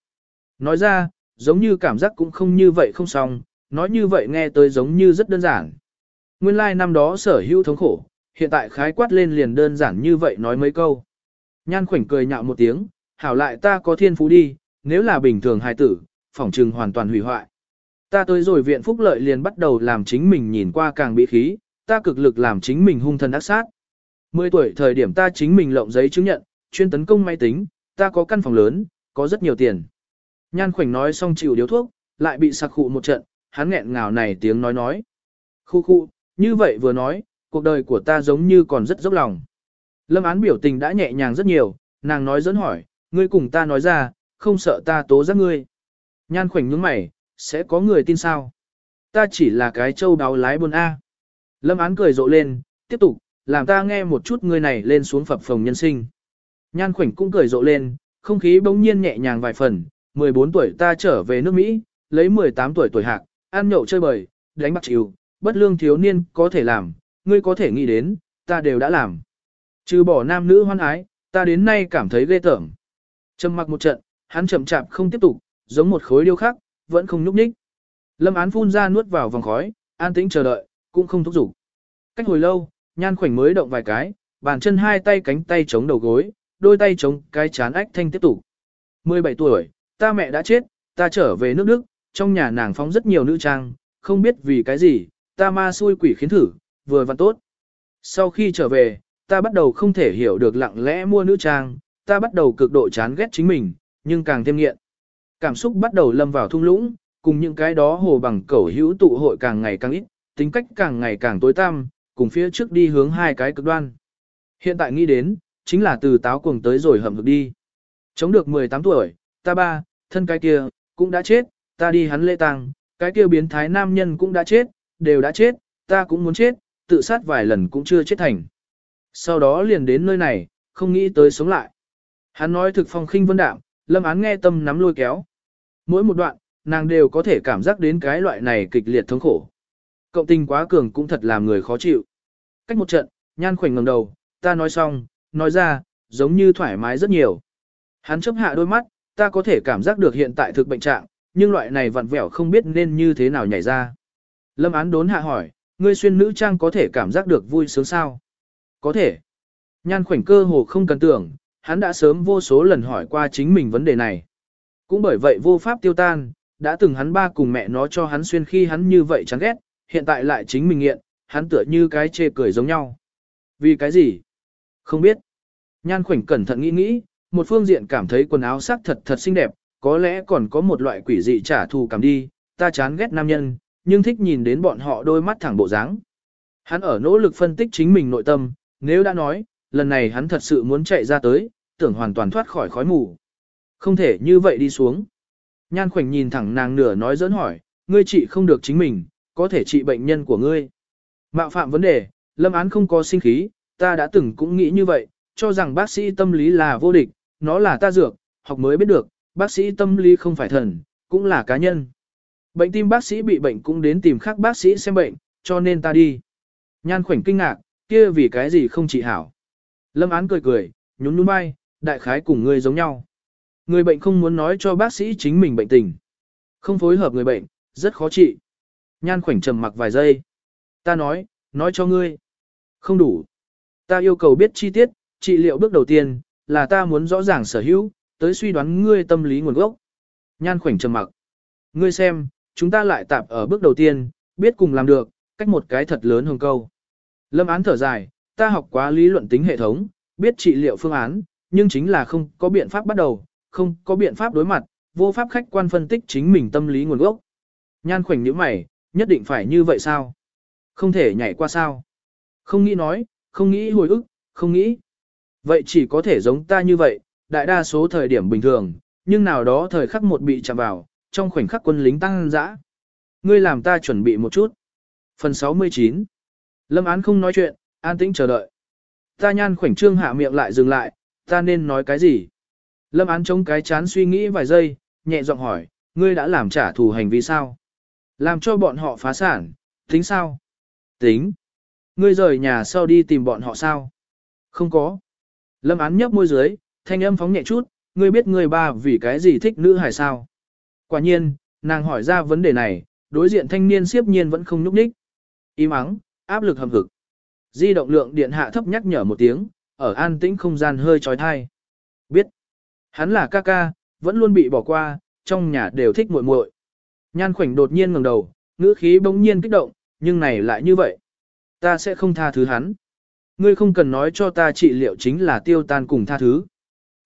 Nói ra, giống như cảm giác cũng không như vậy không xong, nói như vậy nghe tới giống như rất đơn giản. Nguyên lai like năm đó sở hữu thống khổ, hiện tại khái quát lên liền đơn giản như vậy nói mấy câu. Nhan khoảnh cười nhạo một tiếng, hảo lại ta có thiên phú đi, nếu là bình thường hài tử, phỏng trừng hoàn toàn hủy hoại. Ta tới rồi viện phúc lợi liền bắt đầu làm chính mình nhìn qua càng bị khí, ta cực lực làm chính mình hung thần ác sát. 10 tuổi thời điểm ta chính mình lộng giấy chứng nhận, chuyên tấn công máy tính, ta có căn phòng lớn, có rất nhiều tiền. Nhan khoảnh nói xong chịu điếu thuốc, lại bị sặc khụ một trận, hắn nghẹn ngào này tiếng nói nói. Khu khu, như vậy vừa nói, cuộc đời của ta giống như còn rất dốc lòng. Lâm án biểu tình đã nhẹ nhàng rất nhiều, nàng nói dẫn hỏi, ngươi cùng ta nói ra, không sợ ta tố giác ngươi. Nhan khoảnh nhướng mày, sẽ có người tin sao? Ta chỉ là cái trâu đáo lái buôn A. Lâm án cười rộ lên, tiếp tục, làm ta nghe một chút ngươi này lên xuống phập phồng nhân sinh. Nhan khoảnh cũng cười rộ lên, không khí bỗng nhiên nhẹ nhàng vài phần, 14 tuổi ta trở về nước Mỹ, lấy 18 tuổi tuổi hạc, ăn nhậu chơi bời, đánh bạc chịu, bất lương thiếu niên có thể làm, ngươi có thể nghĩ đến, ta đều đã làm. Trừ bỏ nam nữ hoan ái, ta đến nay cảm thấy ghê tởm. Trầm mặc một trận, hắn chậm chạp không tiếp tục, giống một khối điêu khắc, vẫn không nhúc nhích. Lâm án phun ra nuốt vào vòng khói, an tĩnh chờ đợi, cũng không thúc giục. Cách hồi lâu, nhan khoảnh mới động vài cái, bàn chân hai tay cánh tay chống đầu gối, đôi tay chống cái chán ách thanh tiếp tục. 17 tuổi, ta mẹ đã chết, ta trở về nước Đức, trong nhà nàng phóng rất nhiều nữ trang, không biết vì cái gì, ta ma xui quỷ khiến thử, vừa văn tốt. Sau khi trở về, ta bắt đầu không thể hiểu được lặng lẽ mua nữ trang, ta bắt đầu cực độ chán ghét chính mình, nhưng càng thêm nghiện. Cảm xúc bắt đầu lâm vào thung lũng, cùng những cái đó hồ bằng cẩu hữu tụ hội càng ngày càng ít, tính cách càng ngày càng tối tăm, cùng phía trước đi hướng hai cái cực đoan. Hiện tại nghĩ đến, chính là từ táo cuồng tới rồi hầm hực đi. Chống được 18 tuổi, ta ba, thân cái kia, cũng đã chết, ta đi hắn lễ tang, cái kia biến thái nam nhân cũng đã chết, đều đã chết, ta cũng muốn chết, tự sát vài lần cũng chưa chết thành. Sau đó liền đến nơi này, không nghĩ tới sống lại. Hắn nói thực phong khinh vân đạm, lâm án nghe tâm nắm lôi kéo. Mỗi một đoạn, nàng đều có thể cảm giác đến cái loại này kịch liệt thống khổ. Cộng tình quá cường cũng thật làm người khó chịu. Cách một trận, nhan khoảnh ngẩng đầu, ta nói xong, nói ra, giống như thoải mái rất nhiều. Hắn chấp hạ đôi mắt, ta có thể cảm giác được hiện tại thực bệnh trạng, nhưng loại này vặn vẹo không biết nên như thế nào nhảy ra. Lâm án đốn hạ hỏi, ngươi xuyên nữ trang có thể cảm giác được vui sướng sao? Có thể. Nhan khoảnh cơ hồ không cần tưởng, hắn đã sớm vô số lần hỏi qua chính mình vấn đề này. Cũng bởi vậy vô pháp tiêu tan, đã từng hắn ba cùng mẹ nó cho hắn xuyên khi hắn như vậy chán ghét, hiện tại lại chính mình nghiện, hắn tựa như cái chê cười giống nhau. Vì cái gì? Không biết. Nhan khoảnh cẩn thận nghĩ nghĩ, một phương diện cảm thấy quần áo sắc thật thật xinh đẹp, có lẽ còn có một loại quỷ dị trả thù cảm đi, ta chán ghét nam nhân, nhưng thích nhìn đến bọn họ đôi mắt thẳng bộ dáng. Hắn ở nỗ lực phân tích chính mình nội tâm, nếu đã nói, lần này hắn thật sự muốn chạy ra tới, tưởng hoàn toàn thoát khỏi khói mù. Không thể như vậy đi xuống. Nhan khoảnh nhìn thẳng nàng nửa nói dẫn hỏi, ngươi trị không được chính mình, có thể trị bệnh nhân của ngươi. Mạo phạm vấn đề, lâm án không có sinh khí, ta đã từng cũng nghĩ như vậy, cho rằng bác sĩ tâm lý là vô địch, nó là ta dược, học mới biết được, bác sĩ tâm lý không phải thần, cũng là cá nhân. Bệnh tim bác sĩ bị bệnh cũng đến tìm khác bác sĩ xem bệnh, cho nên ta đi. Nhan khoảnh kinh ngạc, kia vì cái gì không trị hảo. Lâm án cười cười, nhún nhún vai, đại khái cùng ngươi giống nhau. Người bệnh không muốn nói cho bác sĩ chính mình bệnh tình. Không phối hợp người bệnh, rất khó trị. Nhan khoảnh trầm mặc vài giây. Ta nói, nói cho ngươi. Không đủ. Ta yêu cầu biết chi tiết, trị liệu bước đầu tiên, là ta muốn rõ ràng sở hữu, tới suy đoán ngươi tâm lý nguồn gốc. Nhan khoảnh trầm mặc. Ngươi xem, chúng ta lại tạp ở bước đầu tiên, biết cùng làm được, cách một cái thật lớn hồng câu. Lâm án thở dài, ta học quá lý luận tính hệ thống, biết trị liệu phương án, nhưng chính là không có biện pháp bắt đầu, không có biện pháp đối mặt, vô pháp khách quan phân tích chính mình tâm lý nguồn gốc. Nhan khoảnh nhíu mày, nhất định phải như vậy sao? Không thể nhảy qua sao? Không nghĩ nói, không nghĩ hồi ức, không nghĩ. Vậy chỉ có thể giống ta như vậy, đại đa số thời điểm bình thường, nhưng nào đó thời khắc một bị chạm vào, trong khoảnh khắc quân lính tăng dã. Ngươi làm ta chuẩn bị một chút. Phần 69 Lâm án không nói chuyện, an tĩnh chờ đợi. Ta nhan khoảnh trương hạ miệng lại dừng lại, ta nên nói cái gì? Lâm án chống cái chán suy nghĩ vài giây, nhẹ giọng hỏi, ngươi đã làm trả thù hành vi sao? Làm cho bọn họ phá sản, tính sao? Tính. Ngươi rời nhà sau đi tìm bọn họ sao? Không có. Lâm án nhấp môi dưới, thanh âm phóng nhẹ chút, ngươi biết ngươi ba vì cái gì thích nữ hài sao? Quả nhiên, nàng hỏi ra vấn đề này, đối diện thanh niên siếp nhiên vẫn không nhúc nhích. Im ắng, áp lực hầm hực. Di động lượng điện hạ thấp nhắc nhở một tiếng, ở an tĩnh không gian hơi trói thai. Biết, hắn là ca ca, vẫn luôn bị bỏ qua, trong nhà đều thích muội muội. Nhan khoảnh đột nhiên ngẩng đầu, ngữ khí bỗng nhiên kích động, nhưng này lại như vậy. Ta sẽ không tha thứ hắn. Ngươi không cần nói cho ta trị liệu chính là tiêu tan cùng tha thứ.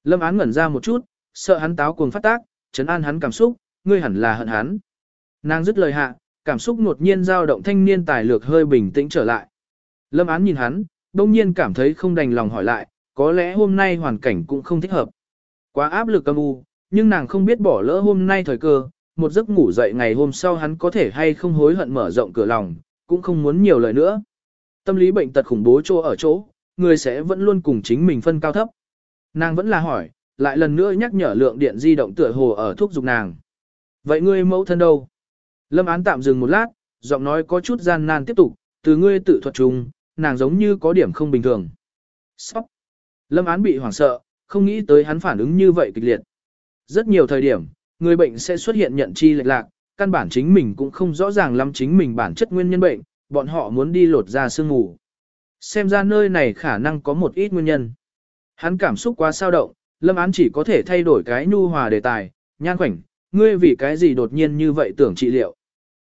Lâm án ngẩn ra một chút, sợ hắn táo cuồng phát tác, chấn an hắn cảm xúc, ngươi hẳn là hận hắn. Nàng dứt lời hạ, cảm xúc ngột nhiên dao động thanh niên tài lược hơi bình tĩnh trở lại. Lâm án nhìn hắn, đông nhiên cảm thấy không đành lòng hỏi lại, có lẽ hôm nay hoàn cảnh cũng không thích hợp. Quá áp lực âm u, nhưng nàng không biết bỏ lỡ hôm nay thời cơ, một giấc ngủ dậy ngày hôm sau hắn có thể hay không hối hận mở rộng cửa lòng, cũng không muốn nhiều lời nữa. Tâm lý bệnh tật khủng bố chỗ ở chỗ, người sẽ vẫn luôn cùng chính mình phân cao thấp. Nàng vẫn là hỏi, lại lần nữa nhắc nhở lượng điện di động tựa hồ ở thuốc dục nàng. Vậy ngươi mẫu thân đâu? Lâm án tạm dừng một lát, giọng nói có chút gian nan tiếp tục, từ ngươi tự thuật chung, nàng giống như có điểm không bình thường. Sóc. Lâm án bị hoảng sợ, không nghĩ tới hắn phản ứng như vậy kịch liệt. Rất nhiều thời điểm, người bệnh sẽ xuất hiện nhận chi lệch lạc, căn bản chính mình cũng không rõ ràng lắm chính mình bản chất nguyên nhân bệnh, bọn họ muốn đi lột ra sương ngủ. Xem ra nơi này khả năng có một ít nguyên nhân. Hắn cảm xúc quá sao động, lâm án chỉ có thể thay đổi cái nhu hòa đề tài, nhan khoảnh, ngươi vì cái gì đột nhiên như vậy tưởng trị liệu.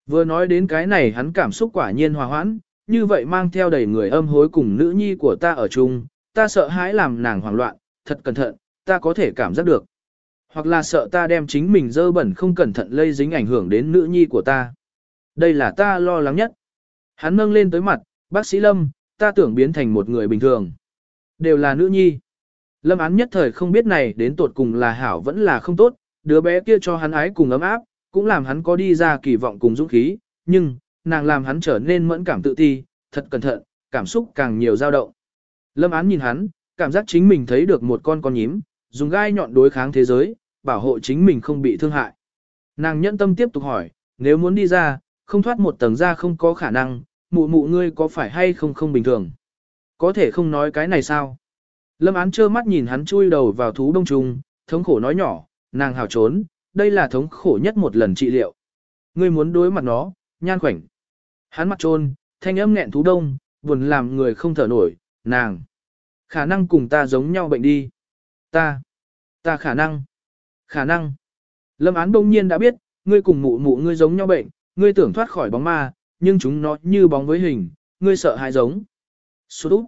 Vừa nói đến cái này hắn cảm xúc quả nhiên hòa hoãn, như vậy mang theo đầy người âm hối cùng nữ nhi của ta ở chung, ta sợ hãi làm nàng hoảng loạn, thật cẩn thận, ta có thể cảm giác được. Hoặc là sợ ta đem chính mình dơ bẩn không cẩn thận lây dính ảnh hưởng đến nữ nhi của ta. Đây là ta lo lắng nhất. Hắn nâng lên tới mặt, bác sĩ Lâm, ta tưởng biến thành một người bình thường. Đều là nữ nhi. Lâm án nhất thời không biết này đến tột cùng là hảo vẫn là không tốt, đứa bé kia cho hắn ái cùng ấm áp, cũng làm hắn có đi ra kỳ vọng cùng dũng khí, nhưng, nàng làm hắn trở nên mẫn cảm tự ti, thật cẩn thận, cảm xúc càng nhiều dao động. Lâm án nhìn hắn, cảm giác chính mình thấy được một con con nhím, dùng gai nhọn đối kháng thế giới, bảo hộ chính mình không bị thương hại. Nàng nhẫn tâm tiếp tục hỏi, nếu muốn đi ra, không thoát một tầng ra không có khả năng, mụ mụ ngươi có phải hay không không bình thường. Có thể không nói cái này sao? Lâm án trơ mắt nhìn hắn chui đầu vào thú đông trùng, thống khổ nói nhỏ, nàng hào trốn, đây là thống khổ nhất một lần trị liệu. Ngươi muốn đối mặt nó, nhan khoảnh. Hắn mặt trôn, thanh âm nghẹn thú đông, buồn làm người không thở nổi, nàng. Khả năng cùng ta giống nhau bệnh đi. Ta, ta khả năng, khả năng. Lâm án đông nhiên đã biết, ngươi cùng mụ mụ ngươi giống nhau bệnh, ngươi tưởng thoát khỏi bóng ma, nhưng chúng nó như bóng với hình, ngươi sợ hãi giống. Sút úp.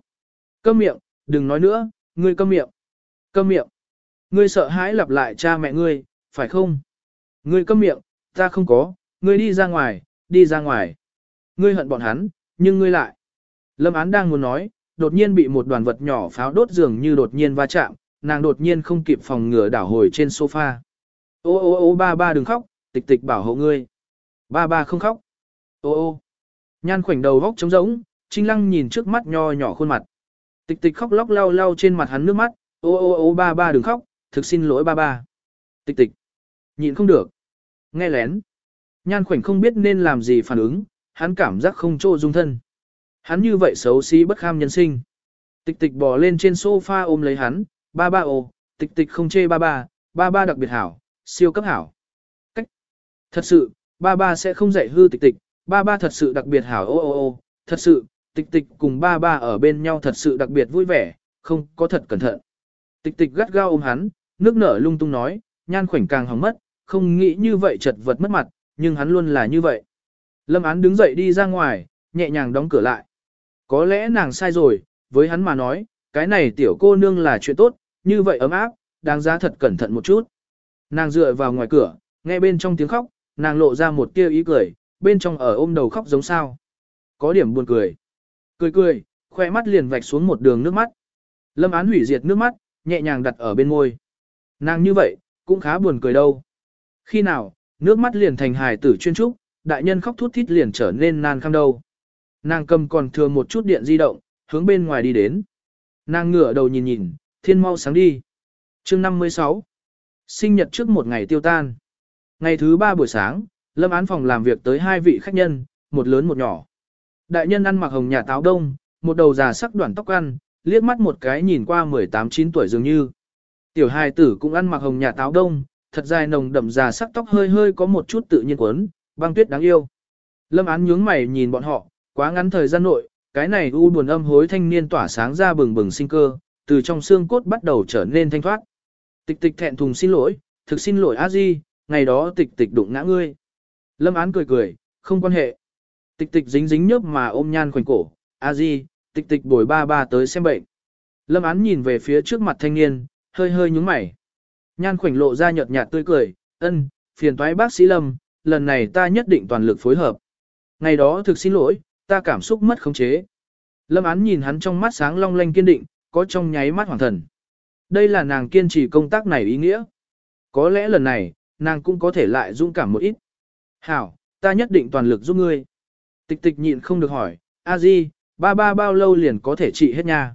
Câm miệng, đừng nói nữa, ngươi câm miệng. Câm miệng. Ngươi sợ hãi lặp lại cha mẹ ngươi, phải không? Ngươi câm miệng, ta không có, ngươi đi ra ngoài, đi ra ngoài. Ngươi hận bọn hắn, nhưng ngươi lại. Lâm án đang muốn nói, đột nhiên bị một đoàn vật nhỏ pháo đốt dường như đột nhiên va chạm, nàng đột nhiên không kịp phòng ngừa đảo hồi trên sofa. Ô ô ô ba ba đừng khóc, tịch tịch bảo hộ ngươi. Ba ba không khóc. Ô ô. Nhan khoảnh đầu góc trống rỗng, trinh lăng nhìn trước mắt nho nhỏ khuôn mặt. Tịch tịch khóc lóc lau lau trên mặt hắn nước mắt, ô ô ô ba ba đừng khóc, thực xin lỗi ba ba. Tịch tịch. Nhịn không được. Nghe lén. Nhan khoảnh không biết nên làm gì phản ứng, hắn cảm giác không trô dung thân. Hắn như vậy xấu xí bất kham nhân sinh. Tịch tịch bò lên trên sofa ôm lấy hắn, ba ba ô, tịch tịch không chê ba ba, ba ba đặc biệt hảo, siêu cấp hảo. Cách. Thật sự, ba ba sẽ không dạy hư tịch tịch, ba ba thật sự đặc biệt hảo ô ô ô, thật sự, tịch tịch cùng ba ba ở bên nhau thật sự đặc biệt vui vẻ, không có thật cẩn thận. Tịch tịch gắt gao ôm hắn, nước nở lung tung nói, nhan khoảnh càng hỏng mất, không nghĩ như vậy chật vật mất mặt, nhưng hắn luôn là như vậy. Lâm án đứng dậy đi ra ngoài, nhẹ nhàng đóng cửa lại. Có lẽ nàng sai rồi, với hắn mà nói, cái này tiểu cô nương là chuyện tốt, như vậy ấm áp, đáng giá thật cẩn thận một chút. Nàng dựa vào ngoài cửa, nghe bên trong tiếng khóc, nàng lộ ra một tia ý cười, bên trong ở ôm đầu khóc giống sao. Có điểm buồn cười. Cười cười, khoe mắt liền vạch xuống một đường nước mắt. Lâm án hủy diệt nước mắt, nhẹ nhàng đặt ở bên môi. Nàng như vậy, cũng khá buồn cười đâu. Khi nào, nước mắt liền thành hài tử chuyên trúc, đại nhân khóc thút thít liền trở nên nan khăm đâu. Nàng cầm còn thừa một chút điện di động, hướng bên ngoài đi đến. Nàng ngửa đầu nhìn nhìn, thiên mau sáng đi. chương 56. Sinh nhật trước một ngày tiêu tan. Ngày thứ ba buổi sáng, lâm án phòng làm việc tới hai vị khách nhân, một lớn một nhỏ. Đại nhân ăn mặc hồng nhà táo đông, một đầu già sắc đoạn tóc ăn, liếc mắt một cái nhìn qua 18-9 tuổi dường như. Tiểu hài tử cũng ăn mặc hồng nhà táo đông, thật dài nồng đậm già sắc tóc hơi hơi có một chút tự nhiên quấn, băng tuyết đáng yêu. Lâm án nhướng mày nhìn bọn họ, quá ngắn thời gian nội, cái này u buồn âm hối thanh niên tỏa sáng ra bừng bừng sinh cơ, từ trong xương cốt bắt đầu trở nên thanh thoát. Tịch tịch thẹn thùng xin lỗi, thực xin lỗi a di, ngày đó tịch tịch đụng ngã ngươi. Lâm án cười cười, không quan hệ. Tịch tịch dính dính nhớp mà ôm nhan khoảnh cổ, a di, tịch tịch bồi ba ba tới xem bệnh. Lâm án nhìn về phía trước mặt thanh niên, hơi hơi nhúng mày. Nhan khoảnh lộ ra nhợt nhạt tươi cười, ân, phiền toái bác sĩ Lâm, lần này ta nhất định toàn lực phối hợp. Ngày đó thực xin lỗi, ta cảm xúc mất khống chế. Lâm án nhìn hắn trong mắt sáng long lanh kiên định, có trong nháy mắt hoàng thần. Đây là nàng kiên trì công tác này ý nghĩa. Có lẽ lần này, nàng cũng có thể lại dũng cảm một ít. Hảo, ta nhất định toàn lực giúp ngươi. Tịch tịch nhịn không được hỏi, a di, ba ba bao lâu liền có thể trị hết nha.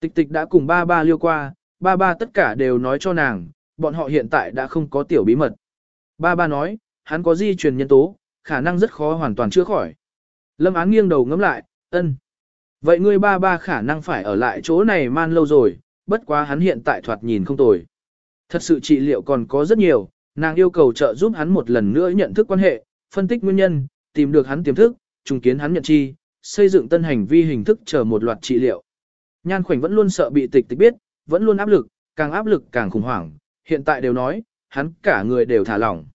Tịch tịch đã cùng ba ba liêu qua, ba ba tất cả đều nói cho nàng, bọn họ hiện tại đã không có tiểu bí mật. Ba ba nói, hắn có di truyền nhân tố, khả năng rất khó hoàn toàn chữa khỏi. Lâm án nghiêng đầu ngắm lại, ân. Vậy ngươi ba ba khả năng phải ở lại chỗ này man lâu rồi, bất quá hắn hiện tại thoạt nhìn không tồi. Thật sự trị liệu còn có rất nhiều, nàng yêu cầu trợ giúp hắn một lần nữa nhận thức quan hệ, phân tích nguyên nhân, tìm được hắn tiềm thức, trùng kiến hắn nhận chi, xây dựng tân hành vi hình thức chờ một loạt trị liệu. Nhan khoảnh vẫn luôn sợ bị tịch tịch biết, vẫn luôn áp lực, càng áp lực càng khủng hoảng, hiện tại đều nói, hắn cả người đều thả lỏng.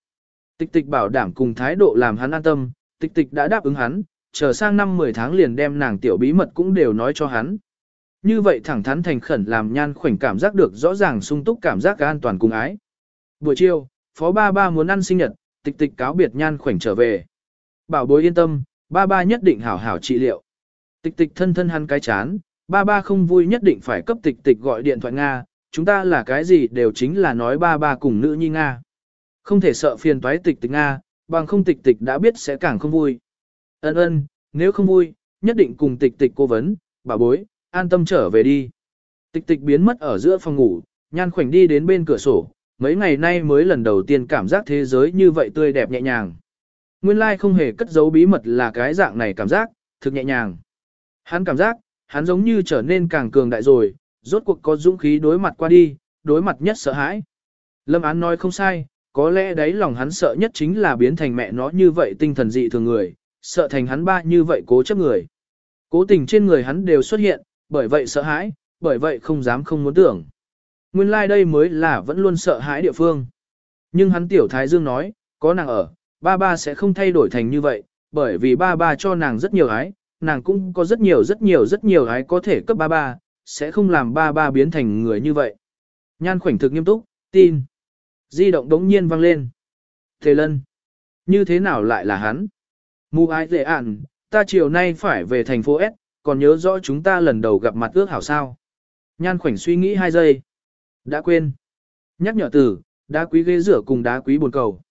Tịch tịch bảo đảm cùng thái độ làm hắn an tâm, tịch tịch đã đáp ứng hắn, chờ sang năm 10 tháng liền đem nàng tiểu bí mật cũng đều nói cho hắn. Như vậy thẳng thắn thành khẩn làm nhan khoảnh cảm giác được rõ ràng sung túc cảm giác an toàn cùng ái. Buổi chiều, phó ba ba muốn ăn sinh nhật, tịch tịch cáo biệt nhan khoảnh trở về. Bảo bối yên tâm, ba ba nhất định hảo hảo trị liệu. Tịch tịch thân thân hắn cái chán, ba ba không vui nhất định phải cấp tịch tịch gọi điện thoại Nga, chúng ta là cái gì đều chính là nói ba ba cùng nữ nhi Nga. Không thể sợ phiền toái tịch tịch Nga, bằng không tịch tịch đã biết sẽ càng không vui. Ân ân, nếu không vui, nhất định cùng tịch tịch cố vấn, bà bối, an tâm trở về đi. Tịch tịch biến mất ở giữa phòng ngủ, nhan khoảnh đi đến bên cửa sổ, mấy ngày nay mới lần đầu tiên cảm giác thế giới như vậy tươi đẹp nhẹ nhàng. Nguyên lai không hề cất giấu bí mật là cái dạng này cảm giác, thực nhẹ nhàng. Hắn cảm giác, hắn giống như trở nên càng cường đại rồi, rốt cuộc có dũng khí đối mặt qua đi, đối mặt nhất sợ hãi. Lâm Án nói không sai, có lẽ đấy lòng hắn sợ nhất chính là biến thành mẹ nó như vậy tinh thần dị thường người, sợ thành hắn ba như vậy cố chấp người. Cố tình trên người hắn đều xuất hiện, bởi vậy sợ hãi, bởi vậy không dám không muốn tưởng nguyên lai like đây mới là vẫn luôn sợ hãi địa phương. Nhưng hắn tiểu thái dương nói, có nàng ở, ba ba sẽ không thay đổi thành như vậy, bởi vì ba ba cho nàng rất nhiều ái, nàng cũng có rất nhiều rất nhiều rất nhiều ái có thể cấp ba ba, sẽ không làm ba ba biến thành người như vậy. Nhan khoảnh thực nghiêm túc, tin. Di động đống nhiên vang lên. Thế lân. Như thế nào lại là hắn? Mù ai dễ ạn, ta chiều nay phải về thành phố S, còn nhớ rõ chúng ta lần đầu gặp mặt ước hảo sao. Nhan khoảnh suy nghĩ hai giây. Đã quên. Nhắc nhở từ, đá quý ghế rửa cùng đá quý buồn cầu.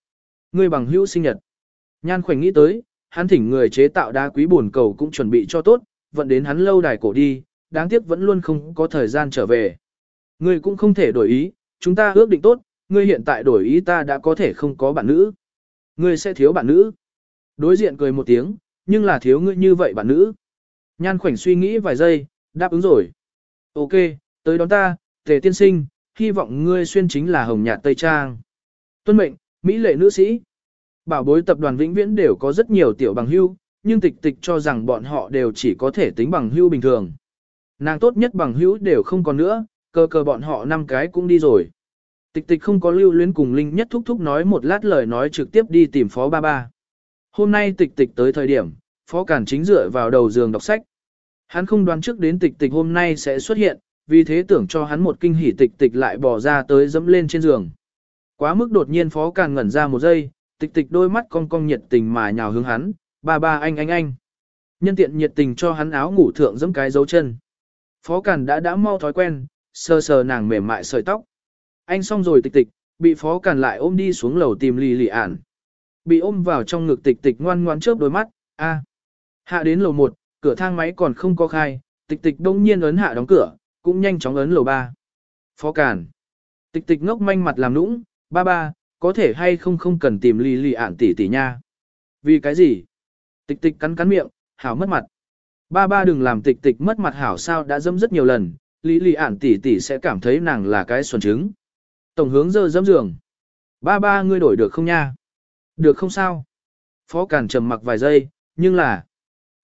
Ngươi bằng hữu sinh nhật. Nhan khoảnh nghĩ tới, hắn thỉnh người chế tạo đá quý buồn cầu cũng chuẩn bị cho tốt, vận đến hắn lâu đài cổ đi, đáng tiếc vẫn luôn không có thời gian trở về. Ngươi cũng không thể đổi ý, chúng ta ước định tốt, ngươi hiện tại đổi ý ta đã có thể không có bạn nữ. Ngươi sẽ thiếu bạn nữ. Đối diện cười một tiếng, nhưng là thiếu ngươi như vậy bạn nữ. Nhan khoảnh suy nghĩ vài giây, đáp ứng rồi. Ok, tới đón ta, tề tiên sinh, hy vọng ngươi xuyên chính là hồng nhạt Tây Trang. Tuân mệnh, Mỹ lệ nữ sĩ. Bảo bối tập đoàn vĩnh viễn đều có rất nhiều tiểu bằng hưu, nhưng tịch tịch cho rằng bọn họ đều chỉ có thể tính bằng hưu bình thường. Nàng tốt nhất bằng hữu đều không còn nữa, cơ cơ bọn họ năm cái cũng đi rồi. Tịch tịch không có lưu luyến cùng Linh nhất thúc thúc nói một lát lời nói trực tiếp đi tìm phó ba ba. Hôm nay tịch tịch tới thời điểm, phó cản chính dựa vào đầu giường đọc sách. Hắn không đoán trước đến tịch tịch hôm nay sẽ xuất hiện, vì thế tưởng cho hắn một kinh hỉ tịch tịch lại bỏ ra tới dẫm lên trên giường. Quá mức đột nhiên phó càng ngẩn ra một giây, tịch tịch đôi mắt cong cong nhiệt tình mà nhào hướng hắn, ba ba anh anh anh. Nhân tiện nhiệt tình cho hắn áo ngủ thượng dẫm cái dấu chân. Phó Càn đã đã mau thói quen, sờ sờ nàng mềm mại sợi tóc. Anh xong rồi tịch tịch, bị Phó Càn lại ôm đi xuống lầu tìm lì lì ản. Bị ôm vào trong ngực tịch tịch ngoan ngoan chớp đôi mắt, a. Hạ đến lầu 1, cửa thang máy còn không có khai, tịch tịch đông nhiên ấn hạ đóng cửa, cũng nhanh chóng ấn lầu ba Phó Càn. Tịch tịch ngốc manh mặt làm nũng, ba ba, có thể hay không không cần tìm lì lì ản tỷ tỷ nha. Vì cái gì? Tịch tịch cắn cắn miệng, hảo mất mặt. Ba ba đừng làm tịch tịch mất mặt hảo sao đã dâm rất nhiều lần, lý lì ản tỷ tỷ sẽ cảm thấy nàng là cái xuẩn trứng. Tổng hướng dơ dâm giường. Ba ba ngươi đổi được không nha? Được không sao? Phó Càn trầm mặc vài giây, nhưng là...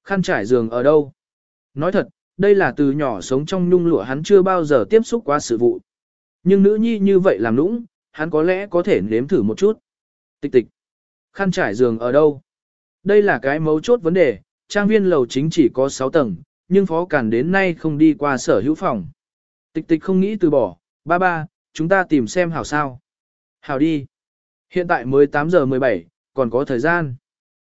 Khăn trải giường ở đâu? Nói thật, đây là từ nhỏ sống trong nhung lụa hắn chưa bao giờ tiếp xúc qua sự vụ. Nhưng nữ nhi như vậy làm nũng, hắn có lẽ có thể nếm thử một chút. Tịch tịch. Khăn trải giường ở đâu? Đây là cái mấu chốt vấn đề, trang viên lầu chính chỉ có 6 tầng, nhưng Phó Càn đến nay không đi qua sở hữu phòng. Tịch tịch không nghĩ từ bỏ, ba ba, chúng ta tìm xem hảo sao. Hảo đi. Hiện tại mới 8 giờ 17, còn có thời gian.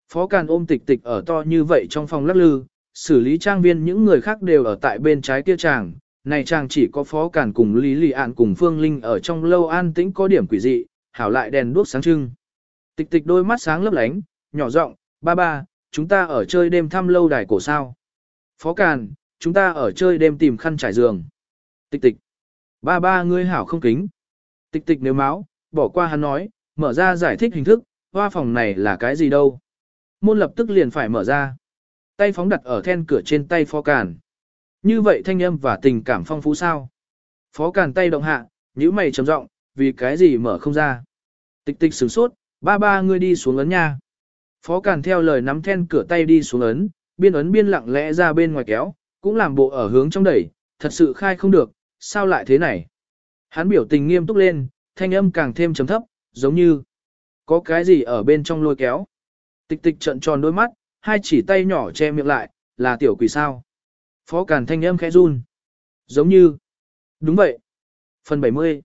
Phó Càn ôm tịch tịch ở to như vậy trong phòng lắc lư, xử lý trang viên những người khác đều ở tại bên trái kia chàng. Này chàng chỉ có Phó cản cùng Lý Lị Ạn cùng Phương Linh ở trong lâu an tĩnh có điểm quỷ dị, hảo lại đèn đuốc sáng trưng. Tịch tịch đôi mắt sáng lấp lánh, nhỏ giọng, ba ba, chúng ta ở chơi đêm thăm lâu đài cổ sao. Phó cản chúng ta ở chơi đêm tìm khăn trải giường. Tịch tịch. Ba ba ngươi hảo không kính. Tịch tịch nếu máu, bỏ qua hắn nói, mở ra giải thích hình thức, hoa phòng này là cái gì đâu. Môn lập tức liền phải mở ra. Tay phóng đặt ở then cửa trên tay Phó Càn. Như vậy thanh âm và tình cảm phong phú sao. Phó Càn tay động hạ, nhíu mày trầm giọng, vì cái gì mở không ra. Tịch tịch sửng sốt, ba ba ngươi đi xuống ấn nha. Phó Càn theo lời nắm then cửa tay đi xuống ấn, biên ấn biên lặng lẽ ra bên ngoài kéo, cũng làm bộ ở hướng trong đẩy, thật sự khai không được, sao lại thế này? Hắn biểu tình nghiêm túc lên, thanh âm càng thêm trầm thấp, giống như có cái gì ở bên trong lôi kéo. Tịch tịch trận tròn đôi mắt, hai chỉ tay nhỏ che miệng lại, là tiểu quỷ sao. Phó Càn thanh âm khẽ run. Giống như. Đúng vậy. Phần 70.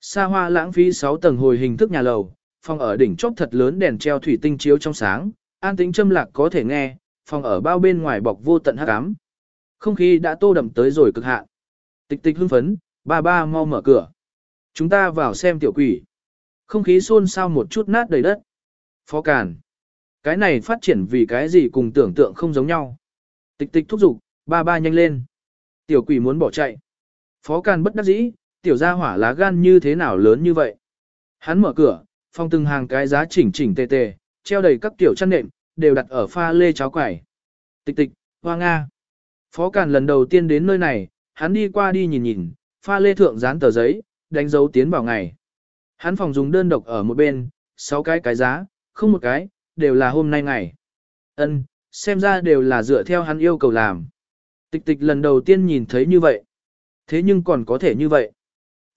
Sa hoa lãng phí 6 tầng hồi hình thức nhà lầu, phòng ở đỉnh chóp thật lớn đèn treo thủy tinh chiếu trong sáng, an tĩnh châm lạc có thể nghe, phòng ở bao bên ngoài bọc vô tận hắc ám. Không khí đã tô đậm tới rồi cực hạn. Tịch tịch hưng phấn, ba ba mau mở cửa. Chúng ta vào xem tiểu quỷ. Không khí xôn xao một chút nát đầy đất. Phó Càn. Cái này phát triển vì cái gì cùng tưởng tượng không giống nhau. Tịch tịch thúc giục, ba ba nhanh lên. Tiểu quỷ muốn bỏ chạy. Phó can bất đắc dĩ, tiểu gia hỏa lá gan như thế nào lớn như vậy. Hắn mở cửa, Phong từng hàng cái giá chỉnh chỉnh tề tề, treo đầy các tiểu chăn nệm, đều đặt ở pha lê cháo quẩy. Tịch tịch, hoa nga. Phó Càn lần đầu tiên đến nơi này, hắn đi qua đi nhìn nhìn, pha lê thượng dán tờ giấy, đánh dấu tiến vào ngày. Hắn phòng dùng đơn độc ở một bên, sáu cái cái giá, không một cái, đều là hôm nay ngày. Ân, xem ra đều là dựa theo hắn yêu cầu làm. Tịch tịch lần đầu tiên nhìn thấy như vậy. Thế nhưng còn có thể như vậy.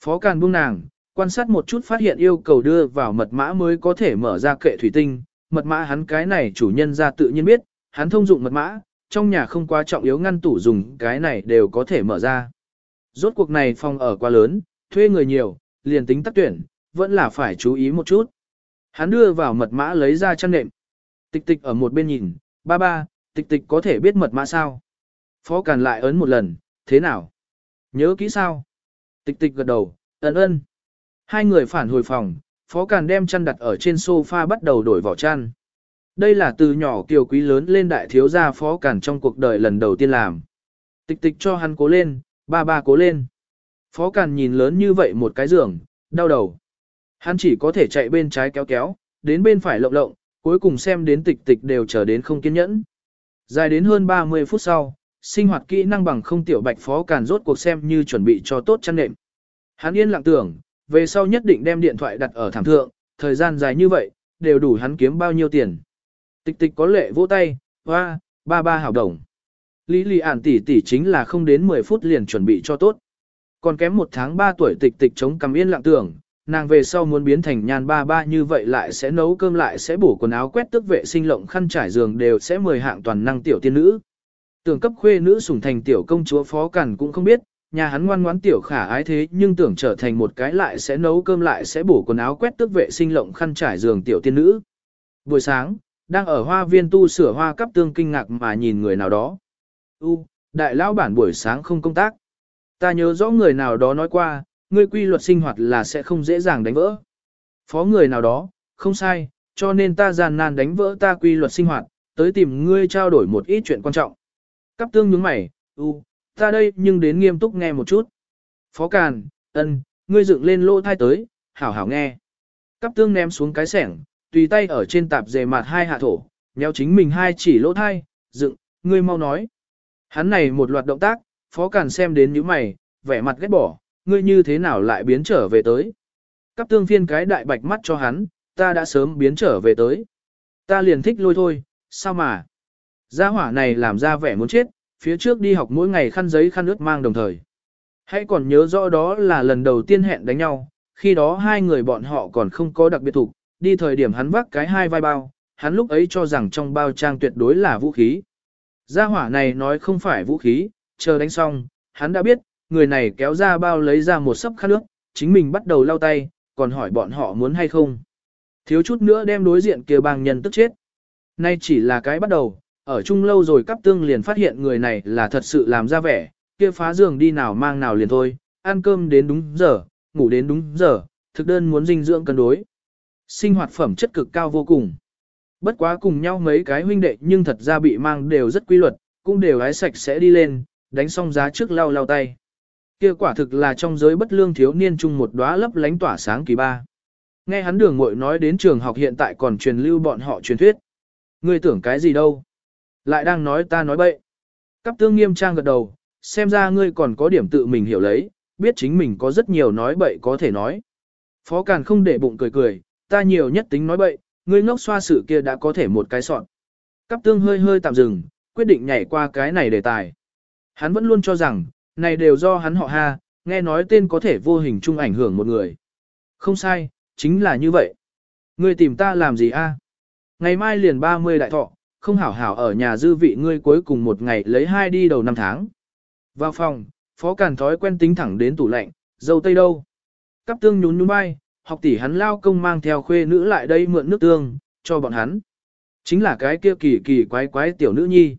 Phó Càn buông nàng, quan sát một chút phát hiện yêu cầu đưa vào mật mã mới có thể mở ra kệ thủy tinh, mật mã hắn cái này chủ nhân ra tự nhiên biết, hắn thông dụng mật mã, trong nhà không quá trọng yếu ngăn tủ dùng cái này đều có thể mở ra. Rốt cuộc này phòng ở quá lớn, thuê người nhiều, liền tính tắt tuyển, vẫn là phải chú ý một chút. Hắn đưa vào mật mã lấy ra chăn nệm. Tịch tịch ở một bên nhìn, ba ba, tịch tịch có thể biết mật mã sao? Phó Càn lại ấn một lần, thế nào? Nhớ kỹ sao? Tịch tịch gật đầu, ấn ơn. Hai người phản hồi phòng, Phó Càn đem chăn đặt ở trên sofa bắt đầu đổi vỏ chăn. Đây là từ nhỏ kiều quý lớn lên đại thiếu gia Phó Càn trong cuộc đời lần đầu tiên làm. Tịch tịch cho hắn cố lên, ba ba cố lên. Phó Càn nhìn lớn như vậy một cái giường, đau đầu. Hắn chỉ có thể chạy bên trái kéo kéo, đến bên phải lộng lộng, cuối cùng xem đến tịch tịch đều chờ đến không kiên nhẫn. Dài đến hơn 30 phút sau, sinh hoạt kỹ năng bằng không tiểu bạch phó càn rốt cuộc xem như chuẩn bị cho tốt chăn nệm. Hắn yên lặng tưởng, về sau nhất định đem điện thoại đặt ở thảm thượng, thời gian dài như vậy, đều đủ hắn kiếm bao nhiêu tiền. Tịch tịch có lệ vỗ tay, hoa, ba ba hảo đồng. Lý lì ản tỷ tỷ chính là không đến 10 phút liền chuẩn bị cho tốt. Còn kém một tháng 3 tuổi tịch tịch chống cầm yên lặng tưởng, nàng về sau muốn biến thành nhan ba ba như vậy lại sẽ nấu cơm lại sẽ bổ quần áo quét tức vệ sinh lộng khăn trải giường đều sẽ mời hạng toàn năng tiểu tiên nữ. Tưởng cấp khuê nữ sủng thành tiểu công chúa phó cẩn cũng không biết, nhà hắn ngoan ngoãn tiểu khả ái thế nhưng tưởng trở thành một cái lại sẽ nấu cơm lại sẽ bổ quần áo quét tức vệ sinh lộng khăn trải giường tiểu tiên nữ. Buổi sáng, đang ở hoa viên tu sửa hoa cấp tương kinh ngạc mà nhìn người nào đó. U, đại lão bản buổi sáng không công tác. Ta nhớ rõ người nào đó nói qua, ngươi quy luật sinh hoạt là sẽ không dễ dàng đánh vỡ. Phó người nào đó, không sai, cho nên ta gian nan đánh vỡ ta quy luật sinh hoạt, tới tìm ngươi trao đổi một ít chuyện quan trọng. Cắp tương nhướng mày, u, ta đây nhưng đến nghiêm túc nghe một chút. Phó Càn, ân, ngươi dựng lên lỗ thai tới, hảo hảo nghe. Cắp tương ném xuống cái sẻng, tùy tay ở trên tạp dề mặt hai hạ thổ, nhéo chính mình hai chỉ lỗ thai, dựng, ngươi mau nói. Hắn này một loạt động tác, Phó Càn xem đến những mày, vẻ mặt ghét bỏ, ngươi như thế nào lại biến trở về tới. Cắp tương phiên cái đại bạch mắt cho hắn, ta đã sớm biến trở về tới. Ta liền thích lôi thôi, sao mà. Gia hỏa này làm ra vẻ muốn chết, phía trước đi học mỗi ngày khăn giấy khăn ướt mang đồng thời. Hãy còn nhớ rõ đó là lần đầu tiên hẹn đánh nhau, khi đó hai người bọn họ còn không có đặc biệt thủ, đi thời điểm hắn vác cái hai vai bao, hắn lúc ấy cho rằng trong bao trang tuyệt đối là vũ khí. Gia hỏa này nói không phải vũ khí, chờ đánh xong, hắn đã biết, người này kéo ra bao lấy ra một sấp khăn nước, chính mình bắt đầu lau tay, còn hỏi bọn họ muốn hay không. Thiếu chút nữa đem đối diện kia bang nhân tức chết. Nay chỉ là cái bắt đầu, ở chung lâu rồi cắp tương liền phát hiện người này là thật sự làm ra vẻ, kia phá giường đi nào mang nào liền thôi, ăn cơm đến đúng giờ, ngủ đến đúng giờ, thực đơn muốn dinh dưỡng cân đối. Sinh hoạt phẩm chất cực cao vô cùng. Bất quá cùng nhau mấy cái huynh đệ nhưng thật ra bị mang đều rất quy luật, cũng đều hái sạch sẽ đi lên, đánh xong giá trước lau lau tay. Kia quả thực là trong giới bất lương thiếu niên chung một đóa lấp lánh tỏa sáng kỳ ba. Nghe hắn đường muội nói đến trường học hiện tại còn truyền lưu bọn họ truyền thuyết. Ngươi tưởng cái gì đâu? Lại đang nói ta nói bậy. Cắp tương nghiêm trang gật đầu, xem ra ngươi còn có điểm tự mình hiểu lấy, biết chính mình có rất nhiều nói bậy có thể nói. Phó Càn không để bụng cười cười, ta nhiều nhất tính nói bậy, ngươi ngốc xoa sự kia đã có thể một cái soạn. Cắp tương hơi hơi tạm dừng, quyết định nhảy qua cái này đề tài. Hắn vẫn luôn cho rằng, này đều do hắn họ ha, nghe nói tên có thể vô hình chung ảnh hưởng một người. Không sai, chính là như vậy. Ngươi tìm ta làm gì a? Ngày mai liền 30 đại thọ, không hảo hảo ở nhà dư vị ngươi cuối cùng một ngày lấy hai đi đầu năm tháng. Vào phòng, phó càn thói quen tính thẳng đến tủ lạnh, dâu tây đâu. Cắp tương nhún nhún bay, học tỷ hắn lao công mang theo khuê nữ lại đây mượn nước tương, cho bọn hắn. Chính là cái kia kỳ kỳ quái quái tiểu nữ nhi.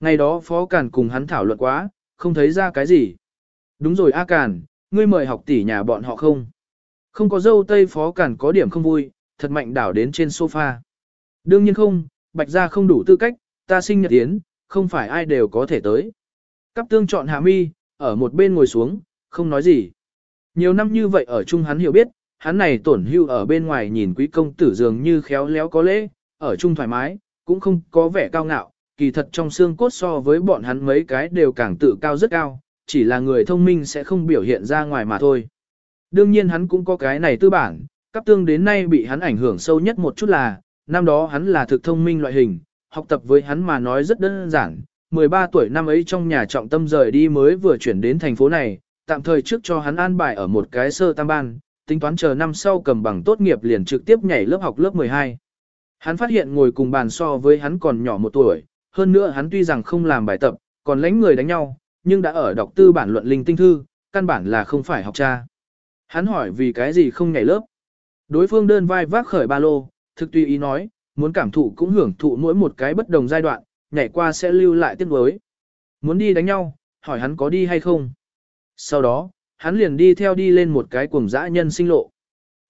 Ngày đó phó càn cùng hắn thảo luận quá, không thấy ra cái gì. Đúng rồi A Càn, ngươi mời học tỷ nhà bọn họ không? Không có dâu tây phó Càn có điểm không vui, thật mạnh đảo đến trên sofa. Đương nhiên không, bạch gia không đủ tư cách, ta sinh nhật tiến, không phải ai đều có thể tới. Cắp tương chọn hạ mi, ở một bên ngồi xuống, không nói gì. Nhiều năm như vậy ở chung hắn hiểu biết, hắn này tổn hưu ở bên ngoài nhìn quý công tử dường như khéo léo có lễ, ở chung thoải mái, cũng không có vẻ cao ngạo, kỳ thật trong xương cốt so với bọn hắn mấy cái đều càng tự cao rất cao, chỉ là người thông minh sẽ không biểu hiện ra ngoài mà thôi. Đương nhiên hắn cũng có cái này tư bản, cấp tương đến nay bị hắn ảnh hưởng sâu nhất một chút là, năm đó hắn là thực thông minh loại hình, học tập với hắn mà nói rất đơn giản, 13 tuổi năm ấy trong nhà trọng tâm rời đi mới vừa chuyển đến thành phố này, tạm thời trước cho hắn an bài ở một cái sơ tam ban, tính toán chờ năm sau cầm bằng tốt nghiệp liền trực tiếp nhảy lớp học lớp 12. Hắn phát hiện ngồi cùng bàn so với hắn còn nhỏ một tuổi, hơn nữa hắn tuy rằng không làm bài tập, còn lãnh người đánh nhau, nhưng đã ở đọc tư bản luận linh tinh thư, căn bản là không phải học cha. Hắn hỏi vì cái gì không nhảy lớp. Đối phương đơn vai vác khởi ba lô, thực tùy ý nói, muốn cảm thụ cũng hưởng thụ mỗi một cái bất đồng giai đoạn, nhảy qua sẽ lưu lại tiếc nuối. Muốn đi đánh nhau, hỏi hắn có đi hay không. Sau đó, hắn liền đi theo đi lên một cái cuồng dã nhân sinh lộ.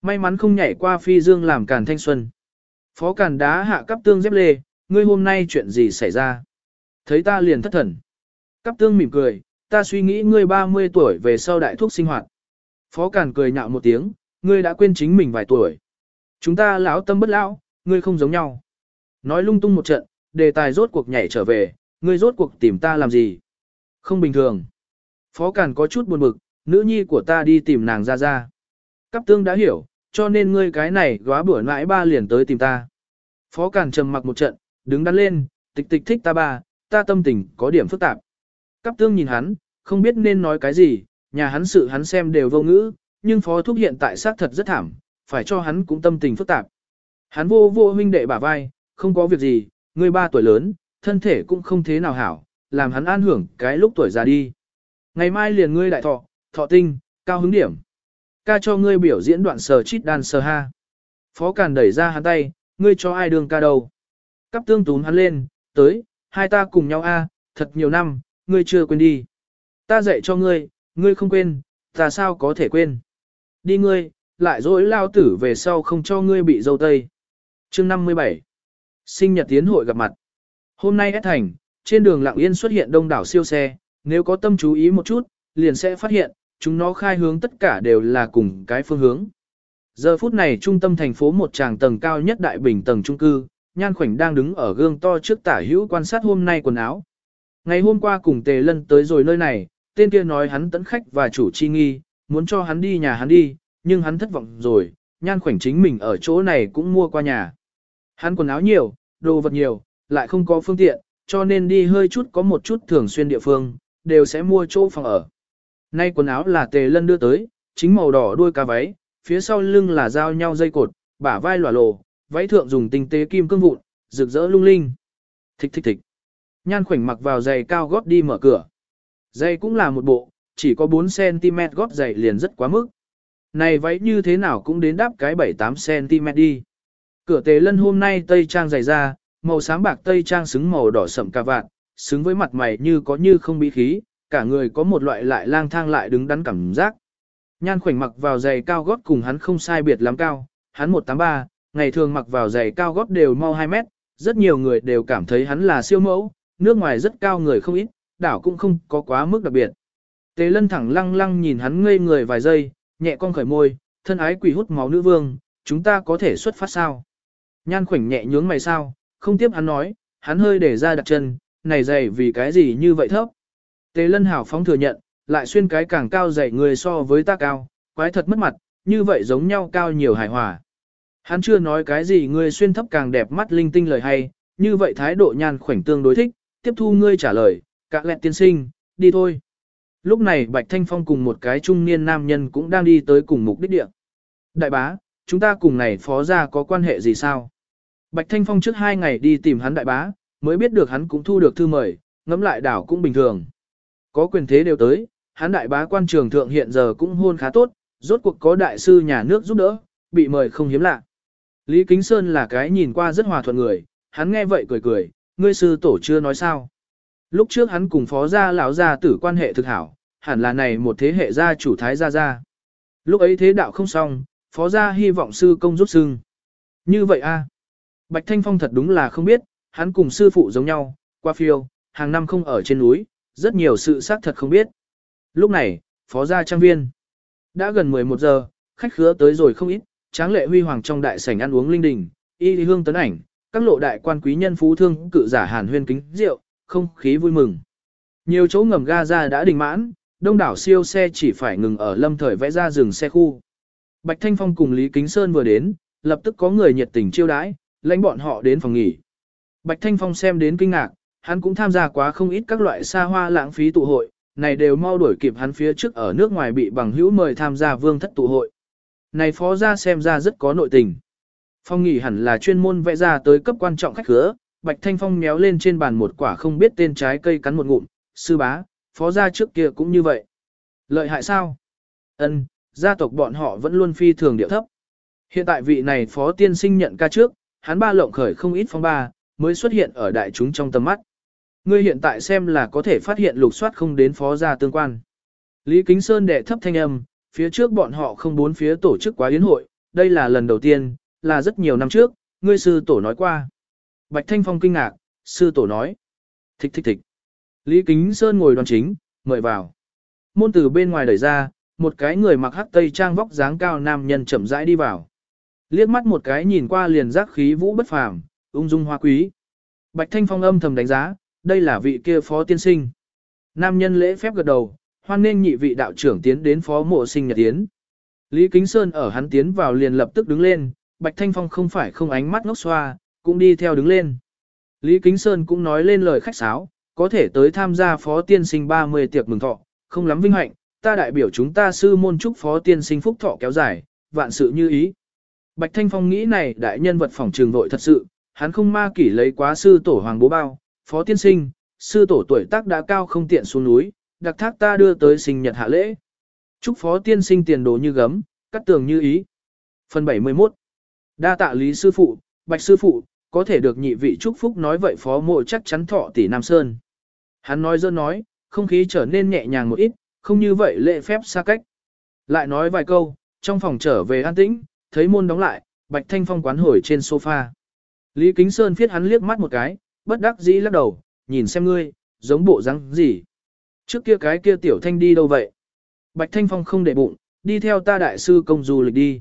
May mắn không nhảy qua phi dương làm càn thanh xuân. Phó càn đá hạ cấp tương dép lê, ngươi hôm nay chuyện gì xảy ra? Thấy ta liền thất thần. Cắp tương mỉm cười, ta suy nghĩ ngươi 30 tuổi về sau đại thuốc sinh hoạt. Phó càn cười nhạo một tiếng, ngươi đã quên chính mình vài tuổi. Chúng ta lão tâm bất lão, ngươi không giống nhau. Nói lung tung một trận, đề tài rốt cuộc nhảy trở về, ngươi rốt cuộc tìm ta làm gì? Không bình thường. Phó Càn có chút buồn bực, nữ nhi của ta đi tìm nàng ra ra. Cắp tương đã hiểu, cho nên ngươi cái này góa bữa nãi ba liền tới tìm ta. Phó Càn trầm mặc một trận, đứng đắn lên, tịch tịch thích ta ba, ta tâm tình có điểm phức tạp. Cắp tương nhìn hắn, không biết nên nói cái gì, nhà hắn sự hắn xem đều vô ngữ, nhưng phó thúc hiện tại xác thật rất thảm, phải cho hắn cũng tâm tình phức tạp. Hắn vô vô huynh đệ bả vai, không có việc gì, ngươi ba tuổi lớn, thân thể cũng không thế nào hảo, làm hắn an hưởng cái lúc tuổi già đi. Ngày mai liền ngươi đại thọ, thọ tinh, cao hứng điểm. Ca cho ngươi biểu diễn đoạn sờ chít đàn sờ ha. Phó Càn đẩy ra hắn tay, ngươi cho ai đường ca đầu. Cắp tương tún hắn lên, tới, hai ta cùng nhau a, thật nhiều năm, ngươi chưa quên đi. Ta dạy cho ngươi, ngươi không quên, ta sao có thể quên. Đi ngươi, lại dối lao tử về sau không cho ngươi bị dâu tây. chương 57 Sinh nhật tiến hội gặp mặt. Hôm nay S thành, trên đường lặng yên xuất hiện đông đảo siêu xe, nếu có tâm chú ý một chút, liền sẽ phát hiện, chúng nó khai hướng tất cả đều là cùng cái phương hướng. Giờ phút này trung tâm thành phố một tràng tầng cao nhất đại bình tầng trung cư, Nhan Khoảnh đang đứng ở gương to trước tả hữu quan sát hôm nay quần áo. Ngày hôm qua cùng Tề Lân tới rồi nơi này, tên kia nói hắn tấn khách và chủ chi nghi, muốn cho hắn đi nhà hắn đi, nhưng hắn thất vọng rồi, Nhan Khoảnh chính mình ở chỗ này cũng mua qua nhà. Hắn quần áo nhiều, đồ vật nhiều, lại không có phương tiện, cho nên đi hơi chút có một chút thường xuyên địa phương, đều sẽ mua chỗ phòng ở. Nay quần áo là tề lân đưa tới, chính màu đỏ đuôi cá váy, phía sau lưng là giao nhau dây cột, bả vai lòa lồ, váy thượng dùng tinh tế kim cương vụn, rực rỡ lung linh. Thích thích thích. Nhan khoảnh mặc vào giày cao gót đi mở cửa. Giày cũng là một bộ, chỉ có 4cm gót giày liền rất quá mức. Này váy như thế nào cũng đến đáp cái 7-8cm đi. Cửa tề lân hôm nay tây trang giày ra, màu sáng bạc tây trang xứng màu đỏ sậm cà vạt, xứng với mặt mày như có như không bí khí, cả người có một loại lại lang thang lại đứng đắn cảm giác. Nhan khoảnh mặc vào giày cao gót cùng hắn không sai biệt lắm cao, hắn 183, ngày thường mặc vào giày cao gót đều mau 2 mét, rất nhiều người đều cảm thấy hắn là siêu mẫu, nước ngoài rất cao người không ít, đảo cũng không có quá mức đặc biệt. Tế lân thẳng lăng lăng nhìn hắn ngây người vài giây, nhẹ con khởi môi, thân ái quỷ hút máu nữ vương, chúng ta có thể xuất phát sao? Nhan khoảnh nhẹ nhướng mày sao, không tiếp hắn nói, hắn hơi để ra đặt chân, này dày vì cái gì như vậy thấp. Tề lân hảo phóng thừa nhận, lại xuyên cái càng cao dày người so với ta cao, quái thật mất mặt, như vậy giống nhau cao nhiều hài hòa. Hắn chưa nói cái gì ngươi xuyên thấp càng đẹp mắt linh tinh lời hay, như vậy thái độ nhan khoảnh tương đối thích, tiếp thu ngươi trả lời, cả lẹt tiên sinh, đi thôi. Lúc này Bạch Thanh Phong cùng một cái trung niên nam nhân cũng đang đi tới cùng mục đích địa. Đại bá, chúng ta cùng này phó ra có quan hệ gì sao? Bạch Thanh Phong trước hai ngày đi tìm hắn đại bá, mới biết được hắn cũng thu được thư mời, ngẫm lại đảo cũng bình thường. Có quyền thế đều tới, hắn đại bá quan trường thượng hiện giờ cũng hôn khá tốt, rốt cuộc có đại sư nhà nước giúp đỡ, bị mời không hiếm lạ. Lý Kính Sơn là cái nhìn qua rất hòa thuận người, hắn nghe vậy cười cười, ngươi sư tổ chưa nói sao. Lúc trước hắn cùng phó gia lão gia tử quan hệ thực hảo, hẳn là này một thế hệ gia chủ thái gia gia. Lúc ấy thế đạo không xong, phó gia hy vọng sư công rút sưng. Như vậy a Bạch Thanh Phong thật đúng là không biết, hắn cùng sư phụ giống nhau, qua phiêu, hàng năm không ở trên núi, rất nhiều sự xác thật không biết. Lúc này, phó gia trang viên. Đã gần 11 giờ, khách khứa tới rồi không ít, tráng lệ huy hoàng trong đại sảnh ăn uống linh đình, y hương tấn ảnh, các lộ đại quan quý nhân phú thương cự giả hàn huyên kính rượu, không khí vui mừng. Nhiều chỗ ngầm ga ra đã đình mãn, đông đảo siêu xe chỉ phải ngừng ở lâm thời vẽ ra rừng xe khu. Bạch Thanh Phong cùng Lý Kính Sơn vừa đến, lập tức có người nhiệt tình chiêu đãi, lãnh bọn họ đến phòng nghỉ. Bạch Thanh Phong xem đến kinh ngạc, hắn cũng tham gia quá không ít các loại xa hoa lãng phí tụ hội, này đều mau đuổi kịp hắn phía trước ở nước ngoài bị bằng hữu mời tham gia vương thất tụ hội. Này phó ra xem ra rất có nội tình. Phong nghỉ hẳn là chuyên môn vẽ ra tới cấp quan trọng khách khứa, Bạch Thanh Phong méo lên trên bàn một quả không biết tên trái cây cắn một ngụm, sư bá, phó gia trước kia cũng như vậy. Lợi hại sao? Ân, gia tộc bọn họ vẫn luôn phi thường điệu thấp. Hiện tại vị này phó tiên sinh nhận ca trước, hắn ba lộng khởi không ít phong ba, mới xuất hiện ở đại chúng trong tầm mắt. Ngươi hiện tại xem là có thể phát hiện lục soát không đến phó gia tương quan. Lý Kính Sơn đệ thấp thanh âm, phía trước bọn họ không bốn phía tổ chức quá yến hội, đây là lần đầu tiên, là rất nhiều năm trước, ngươi sư tổ nói qua. Bạch Thanh Phong kinh ngạc, sư tổ nói. Thích thích thích. Lý Kính Sơn ngồi đoàn chính, mời vào. Môn từ bên ngoài đẩy ra, một cái người mặc hắc tây trang vóc dáng cao nam nhân chậm rãi đi vào. Liếc mắt một cái nhìn qua liền giác khí vũ bất phàm, ung dung hoa quý. Bạch Thanh Phong âm thầm đánh giá, đây là vị kia phó tiên sinh. Nam nhân lễ phép gật đầu, hoan nên nhị vị đạo trưởng tiến đến phó mộ sinh nhật tiến. Lý Kính Sơn ở hắn tiến vào liền lập tức đứng lên, Bạch Thanh Phong không phải không ánh mắt ngốc xoa, cũng đi theo đứng lên. Lý Kính Sơn cũng nói lên lời khách sáo, có thể tới tham gia phó tiên sinh 30 tiệc mừng thọ, không lắm vinh hạnh, ta đại biểu chúng ta sư môn chúc phó tiên sinh phúc thọ kéo dài, vạn sự như ý. Bạch Thanh Phong nghĩ này đại nhân vật phòng trường vội thật sự, hắn không ma kỷ lấy quá sư tổ hoàng bố bao, phó tiên sinh, sư tổ tuổi tác đã cao không tiện xuống núi, đặc thác ta đưa tới sinh nhật hạ lễ. Chúc phó tiên sinh tiền đồ như gấm, cắt tường như ý. Phần 71 Đa tạ lý sư phụ, bạch sư phụ, có thể được nhị vị chúc phúc nói vậy phó mộ chắc chắn thọ tỷ Nam Sơn. Hắn nói dơ nói, không khí trở nên nhẹ nhàng một ít, không như vậy lễ phép xa cách. Lại nói vài câu, trong phòng trở về an tĩnh, thấy môn đóng lại, Bạch Thanh Phong quán hồi trên sofa. Lý Kính Sơn phiết hắn liếc mắt một cái, bất đắc dĩ lắc đầu, nhìn xem ngươi, giống bộ răng gì. Trước kia cái kia tiểu thanh đi đâu vậy? Bạch Thanh Phong không để bụng, đi theo ta đại sư công du lịch đi.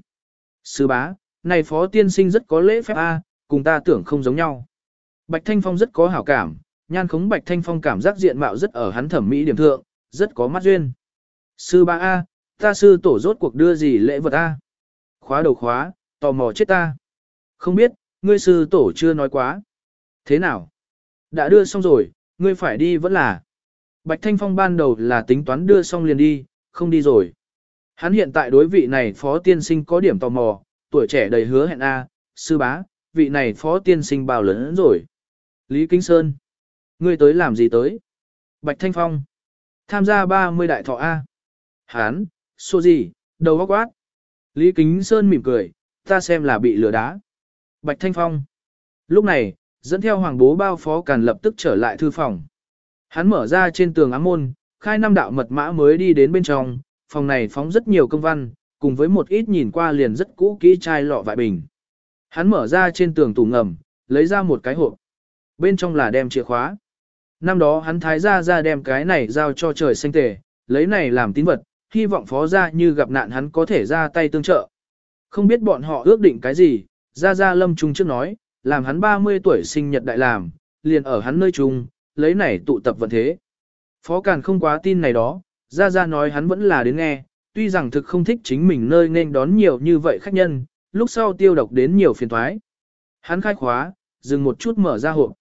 Sư bá, này phó tiên sinh rất có lễ phép A, cùng ta tưởng không giống nhau. Bạch Thanh Phong rất có hảo cảm, nhan khống Bạch Thanh Phong cảm giác diện mạo rất ở hắn thẩm mỹ điểm thượng, rất có mắt duyên. Sư bá A, ta sư tổ rốt cuộc đưa gì lễ vật A? Khóa đầu khóa, tò mò chết ta. Không biết, ngươi sư tổ chưa nói quá. Thế nào? Đã đưa xong rồi, ngươi phải đi vẫn là. Bạch Thanh Phong ban đầu là tính toán đưa xong liền đi, không đi rồi. Hắn hiện tại đối vị này phó tiên sinh có điểm tò mò, tuổi trẻ đầy hứa hẹn A, sư bá, vị này phó tiên sinh bao lớn rồi. Lý Kinh Sơn, ngươi tới làm gì tới? Bạch Thanh Phong, tham gia 30 đại thọ A. Hán, số gì, đầu góc quát. Lý Kính Sơn mỉm cười, ta xem là bị lừa đá. Bạch Thanh Phong. Lúc này, dẫn theo hoàng bố bao phó càn lập tức trở lại thư phòng. Hắn mở ra trên tường ám môn, khai năm đạo mật mã mới đi đến bên trong, phòng này phóng rất nhiều công văn, cùng với một ít nhìn qua liền rất cũ kỹ chai lọ vại bình. Hắn mở ra trên tường tủ ngầm, lấy ra một cái hộp. Bên trong là đem chìa khóa. Năm đó hắn thái ra ra đem cái này giao cho trời xanh tề, lấy này làm tín vật, hy vọng phó ra như gặp nạn hắn có thể ra tay tương trợ. Không biết bọn họ ước định cái gì, ra ra lâm trung trước nói, làm hắn 30 tuổi sinh nhật đại làm, liền ở hắn nơi trung, lấy này tụ tập vận thế. Phó Càn không quá tin này đó, ra ra nói hắn vẫn là đến nghe, tuy rằng thực không thích chính mình nơi nên đón nhiều như vậy khách nhân, lúc sau tiêu độc đến nhiều phiền thoái. Hắn khai khóa, dừng một chút mở ra hộp.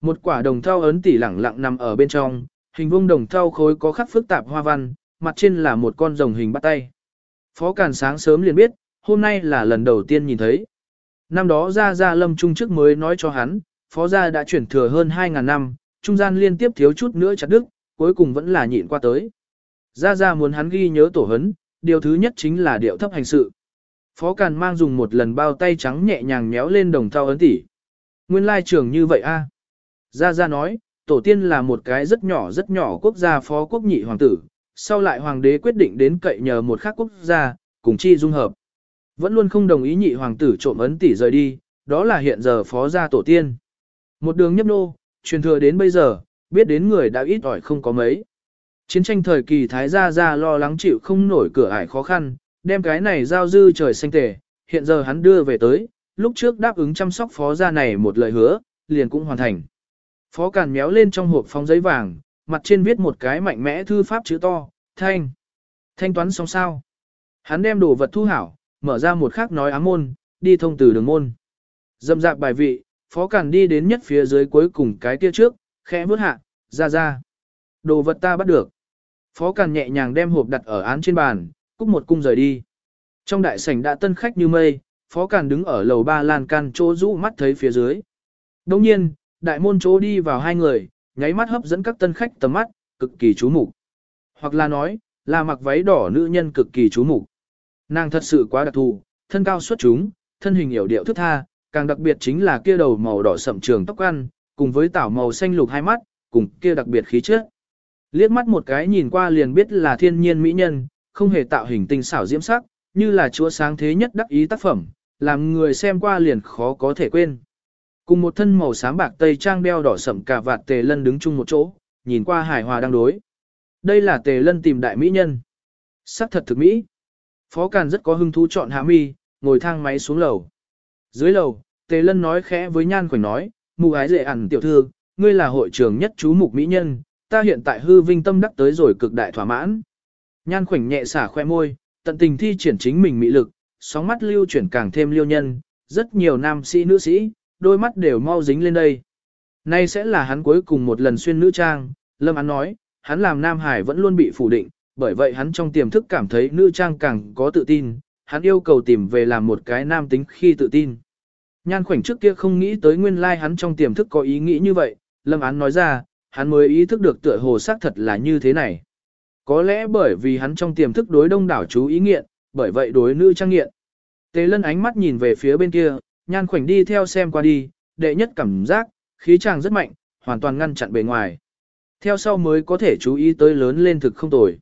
Một quả đồng thau ấn tỉ lẳng lặng nằm ở bên trong, hình vuông đồng thau khối có khắc phức tạp hoa văn, mặt trên là một con rồng hình bắt tay. Phó Càn sáng sớm liền biết, hôm nay là lần đầu tiên nhìn thấy. Năm đó ra ra lâm trung trước mới nói cho hắn, phó gia đã chuyển thừa hơn 2.000 năm, trung gian liên tiếp thiếu chút nữa chặt đứt, cuối cùng vẫn là nhịn qua tới. Ra ra muốn hắn ghi nhớ tổ hấn, điều thứ nhất chính là điệu thấp hành sự. Phó Càn mang dùng một lần bao tay trắng nhẹ nhàng méo lên đồng thao ấn tỉ. Nguyên lai trường như vậy a. À? Gia Gia nói, tổ tiên là một cái rất nhỏ rất nhỏ quốc gia phó quốc nhị hoàng tử, sau lại hoàng đế quyết định đến cậy nhờ một khác quốc gia, cùng chi dung hợp. Vẫn luôn không đồng ý nhị hoàng tử trộm ấn tỷ rời đi, đó là hiện giờ phó gia tổ tiên. Một đường nhấp nô, truyền thừa đến bây giờ, biết đến người đã ít ỏi không có mấy. Chiến tranh thời kỳ Thái Gia Gia lo lắng chịu không nổi cửa ải khó khăn, đem cái này giao dư trời xanh tề, hiện giờ hắn đưa về tới, lúc trước đáp ứng chăm sóc phó gia này một lời hứa, liền cũng hoàn thành. Phó càn méo lên trong hộp phong giấy vàng, mặt trên viết một cái mạnh mẽ thư pháp chữ to, thanh. Thanh toán xong sao. Hắn đem đồ vật thu hảo, mở ra một khắc nói ám môn, đi thông từ đường môn. Dâm dạp bài vị, phó càn đi đến nhất phía dưới cuối cùng cái kia trước, khẽ bước hạ, ra ra. Đồ vật ta bắt được. Phó Càn nhẹ nhàng đem hộp đặt ở án trên bàn, cúc một cung rời đi. Trong đại sảnh đã tân khách như mây, Phó Càn đứng ở lầu ba lan can chỗ rũ mắt thấy phía dưới. Đồng nhiên, đại môn chỗ đi vào hai người, nháy mắt hấp dẫn các tân khách tầm mắt, cực kỳ chú mục. Hoặc là nói, là mặc váy đỏ nữ nhân cực kỳ chú mục. Nàng thật sự quá đặc thù, thân cao xuất chúng, thân hình hiểu điệu thức tha, càng đặc biệt chính là kia đầu màu đỏ sậm trường tóc ăn, cùng với tảo màu xanh lục hai mắt, cùng kia đặc biệt khí chất. Liếc mắt một cái nhìn qua liền biết là thiên nhiên mỹ nhân, không hề tạo hình tinh xảo diễm sắc, như là chúa sáng thế nhất đắc ý tác phẩm, làm người xem qua liền khó có thể quên. Cùng một thân màu xám bạc tây trang đeo đỏ sậm cả vạt tề lân đứng chung một chỗ, nhìn qua hài hòa đang đối. Đây là tề lân tìm đại mỹ nhân. Sắc thật thực mỹ. Phó Càn rất có hứng thú chọn hạ mi, ngồi thang máy xuống lầu. Dưới lầu, tề lân nói khẽ với nhan Quỳnh nói, mù ái dễ ẩn tiểu thư, ngươi là hội trưởng nhất chú mục mỹ nhân, ta hiện tại hư vinh tâm đắc tới rồi cực đại thỏa mãn. Nhan Quỳnh nhẹ xả khoe môi, tận tình thi triển chính mình mỹ lực, sóng mắt lưu chuyển càng thêm liêu nhân, rất nhiều nam sĩ nữ sĩ, đôi mắt đều mau dính lên đây. Nay sẽ là hắn cuối cùng một lần xuyên nữ trang, Lâm Án nói, hắn làm Nam Hải vẫn luôn bị phủ định, bởi vậy hắn trong tiềm thức cảm thấy nữ trang càng có tự tin, hắn yêu cầu tìm về làm một cái nam tính khi tự tin. Nhan khoảnh trước kia không nghĩ tới nguyên lai like hắn trong tiềm thức có ý nghĩ như vậy, Lâm Án nói ra, hắn mới ý thức được tựa hồ xác thật là như thế này. Có lẽ bởi vì hắn trong tiềm thức đối đông đảo chú ý nghiện, bởi vậy đối nữ trang nghiện. Tề lân ánh mắt nhìn về phía bên kia, nhan khoảnh đi theo xem qua đi, đệ nhất cảm giác, khí chàng rất mạnh, hoàn toàn ngăn chặn bề ngoài. Theo sau mới có thể chú ý tới lớn lên thực không tồi.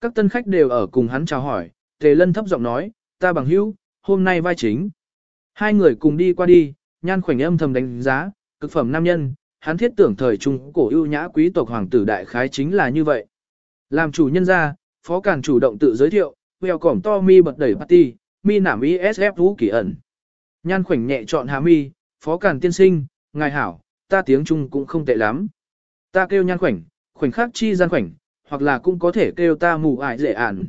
Các tân khách đều ở cùng hắn chào hỏi, tề lân thấp giọng nói, ta bằng hữu, hôm nay vai chính. Hai người cùng đi qua đi, nhan khoảnh âm thầm đánh giá, cực phẩm nam nhân, hắn thiết tưởng thời trung cổ ưu nhã quý tộc hoàng tử đại khái chính là như vậy. Làm chủ nhân ra, phó càn chủ động tự giới thiệu, bèo cỏm to mi bật đẩy party, mi nảm ISF vũ kỳ ẩn. Nhan khoảnh nhẹ chọn hà mi, phó càn tiên sinh, ngài hảo, ta tiếng Trung cũng không tệ lắm. Ta kêu nhan khoảnh, khoảnh khắc chi gian khoảnh, hoặc là cũng có thể kêu ta mù ải dễ ản.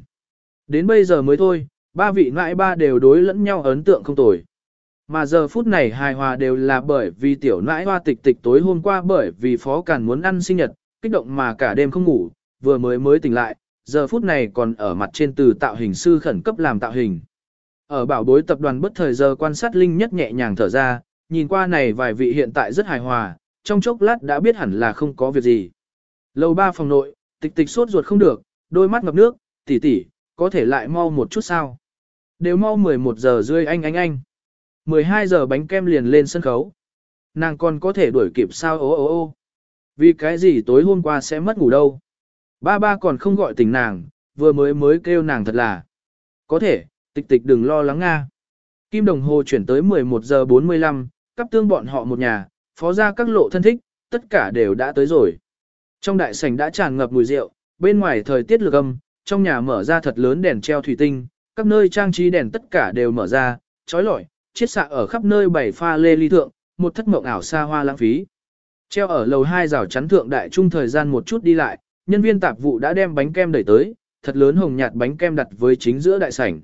Đến bây giờ mới thôi, ba vị ngãi ba đều đối lẫn nhau ấn tượng không tồi. Mà giờ phút này hài hòa đều là bởi vì tiểu nãi hoa tịch tịch tối hôm qua bởi vì phó càn muốn ăn sinh nhật, kích động mà cả đêm không ngủ, vừa mới mới tỉnh lại, giờ phút này còn ở mặt trên từ tạo hình sư khẩn cấp làm tạo hình. Ở bảo bối tập đoàn bất thời giờ quan sát Linh nhất nhẹ nhàng thở ra, nhìn qua này vài vị hiện tại rất hài hòa, trong chốc lát đã biết hẳn là không có việc gì. Lầu ba phòng nội, tịch tịch sốt ruột không được, đôi mắt ngập nước, tỷ tỷ, có thể lại mau một chút sao. Đều mau 11 giờ rưỡi anh anh anh. 12 giờ bánh kem liền lên sân khấu. Nàng còn có thể đuổi kịp sao ô ô ô. Vì cái gì tối hôm qua sẽ mất ngủ đâu. Ba ba còn không gọi tỉnh nàng, vừa mới mới kêu nàng thật là. Có thể, tịch tịch đừng lo lắng nga. Kim đồng hồ chuyển tới 11 giờ 45, cắp tương bọn họ một nhà, phó ra các lộ thân thích, tất cả đều đã tới rồi. Trong đại sảnh đã tràn ngập mùi rượu, bên ngoài thời tiết lực âm, trong nhà mở ra thật lớn đèn treo thủy tinh, các nơi trang trí đèn tất cả đều mở ra, trói lọi, chiết xạ ở khắp nơi bảy pha lê ly thượng, một thất mộng ảo xa hoa lãng phí. Treo ở lầu hai rào chắn thượng đại trung thời gian một chút đi lại, nhân viên tạp vụ đã đem bánh kem đẩy tới, thật lớn hồng nhạt bánh kem đặt với chính giữa đại sảnh.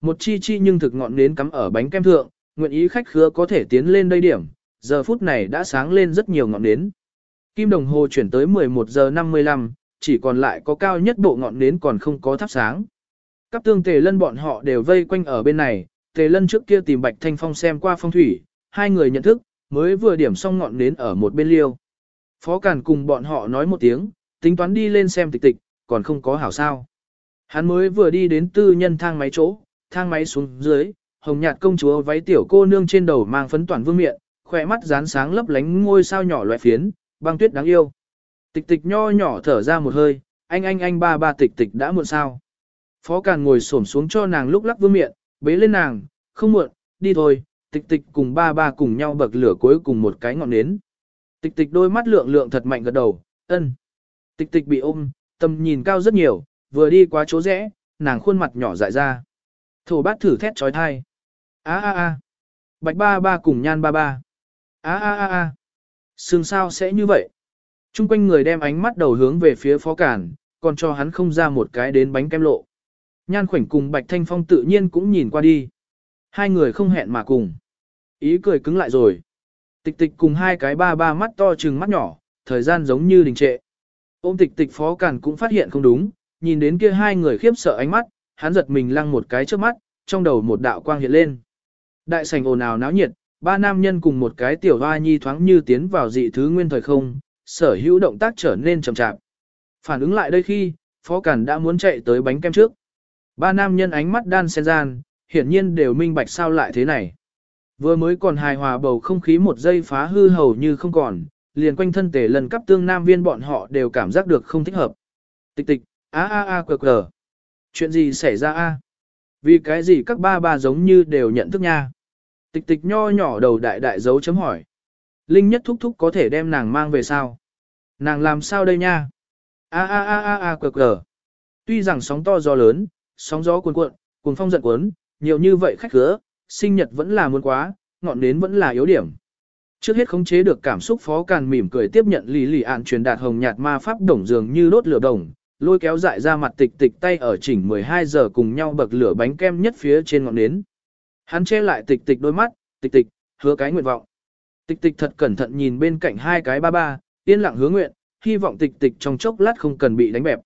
Một chi chi nhưng thực ngọn nến cắm ở bánh kem thượng, nguyện ý khách khứa có thể tiến lên đây điểm, giờ phút này đã sáng lên rất nhiều ngọn nến. Kim đồng hồ chuyển tới 11 giờ 55, chỉ còn lại có cao nhất bộ ngọn nến còn không có thắp sáng. Các tương tề lân bọn họ đều vây quanh ở bên này, tề lân trước kia tìm Bạch Thanh Phong xem qua phong thủy, hai người nhận thức, mới vừa điểm xong ngọn nến ở một bên liêu. Phó Càn cùng bọn họ nói một tiếng, tính toán đi lên xem tịch tịch, còn không có hảo sao. Hắn mới vừa đi đến tư nhân thang máy chỗ, thang máy xuống dưới, hồng nhạt công chúa váy tiểu cô nương trên đầu mang phấn toàn vương miệng, khỏe mắt dán sáng lấp lánh ngôi sao nhỏ loại phiến, băng tuyết đáng yêu. Tịch tịch nho nhỏ thở ra một hơi, anh anh anh ba ba tịch tịch đã muộn sao. Phó Càn ngồi xổm xuống cho nàng lúc lắc vương miệng, bế lên nàng, không muộn, đi thôi, tịch tịch cùng ba ba cùng nhau bậc lửa cuối cùng một cái ngọn nến. Tịch tịch đôi mắt lượng lượng thật mạnh gật đầu, ân. Tịch tịch bị ôm, tầm nhìn cao rất nhiều, vừa đi quá chỗ rẽ, nàng khuôn mặt nhỏ dại ra. Thổ bát thử thét trói thai. Á á á. Bạch ba ba cùng nhan ba ba. Á á á á. Sương sao sẽ như vậy? Trung quanh người đem ánh mắt đầu hướng về phía phó cản, còn cho hắn không ra một cái đến bánh kem lộ. Nhan khoảnh cùng Bạch Thanh Phong tự nhiên cũng nhìn qua đi. Hai người không hẹn mà cùng. Ý cười cứng lại rồi. Tịch tịch cùng hai cái ba ba mắt to trừng mắt nhỏ, thời gian giống như đình trệ. Ôm tịch tịch phó cản cũng phát hiện không đúng, nhìn đến kia hai người khiếp sợ ánh mắt, hắn giật mình lăng một cái trước mắt, trong đầu một đạo quang hiện lên. Đại sảnh ồn ào náo nhiệt, ba nam nhân cùng một cái tiểu hoa nhi thoáng như tiến vào dị thứ nguyên thời không, sở hữu động tác trở nên chậm chạp. Phản ứng lại đây khi, phó cản đã muốn chạy tới bánh kem trước. Ba nam nhân ánh mắt đan xen gian, hiển nhiên đều minh bạch sao lại thế này. Vừa mới còn hài hòa bầu không khí một giây phá hư hầu như không còn, liền quanh thân tề lần cấp tương nam viên bọn họ đều cảm giác được không thích hợp. Tịch tịch, a a a quờ quờ. Chuyện gì xảy ra a? Vì cái gì các ba ba giống như đều nhận thức nha. Tịch tịch nho nhỏ đầu đại đại dấu chấm hỏi. Linh nhất thúc thúc có thể đem nàng mang về sao? Nàng làm sao đây nha? A a a a a quờ quờ. Tuy rằng sóng to gió lớn, sóng gió cuồn cuộn, cuồng phong giận cuốn, nhiều như vậy khách khứa, sinh nhật vẫn là muốn quá, ngọn nến vẫn là yếu điểm. Trước hết khống chế được cảm xúc phó càn mỉm cười tiếp nhận lì lì ạn truyền đạt hồng nhạt ma pháp đồng dường như đốt lửa đồng, lôi kéo dại ra mặt tịch tịch tay ở chỉnh 12 giờ cùng nhau bậc lửa bánh kem nhất phía trên ngọn nến. Hắn che lại tịch tịch đôi mắt, tịch tịch, hứa cái nguyện vọng. Tịch tịch thật cẩn thận nhìn bên cạnh hai cái ba ba, yên lặng hứa nguyện, hy vọng tịch tịch trong chốc lát không cần bị đánh bẹp.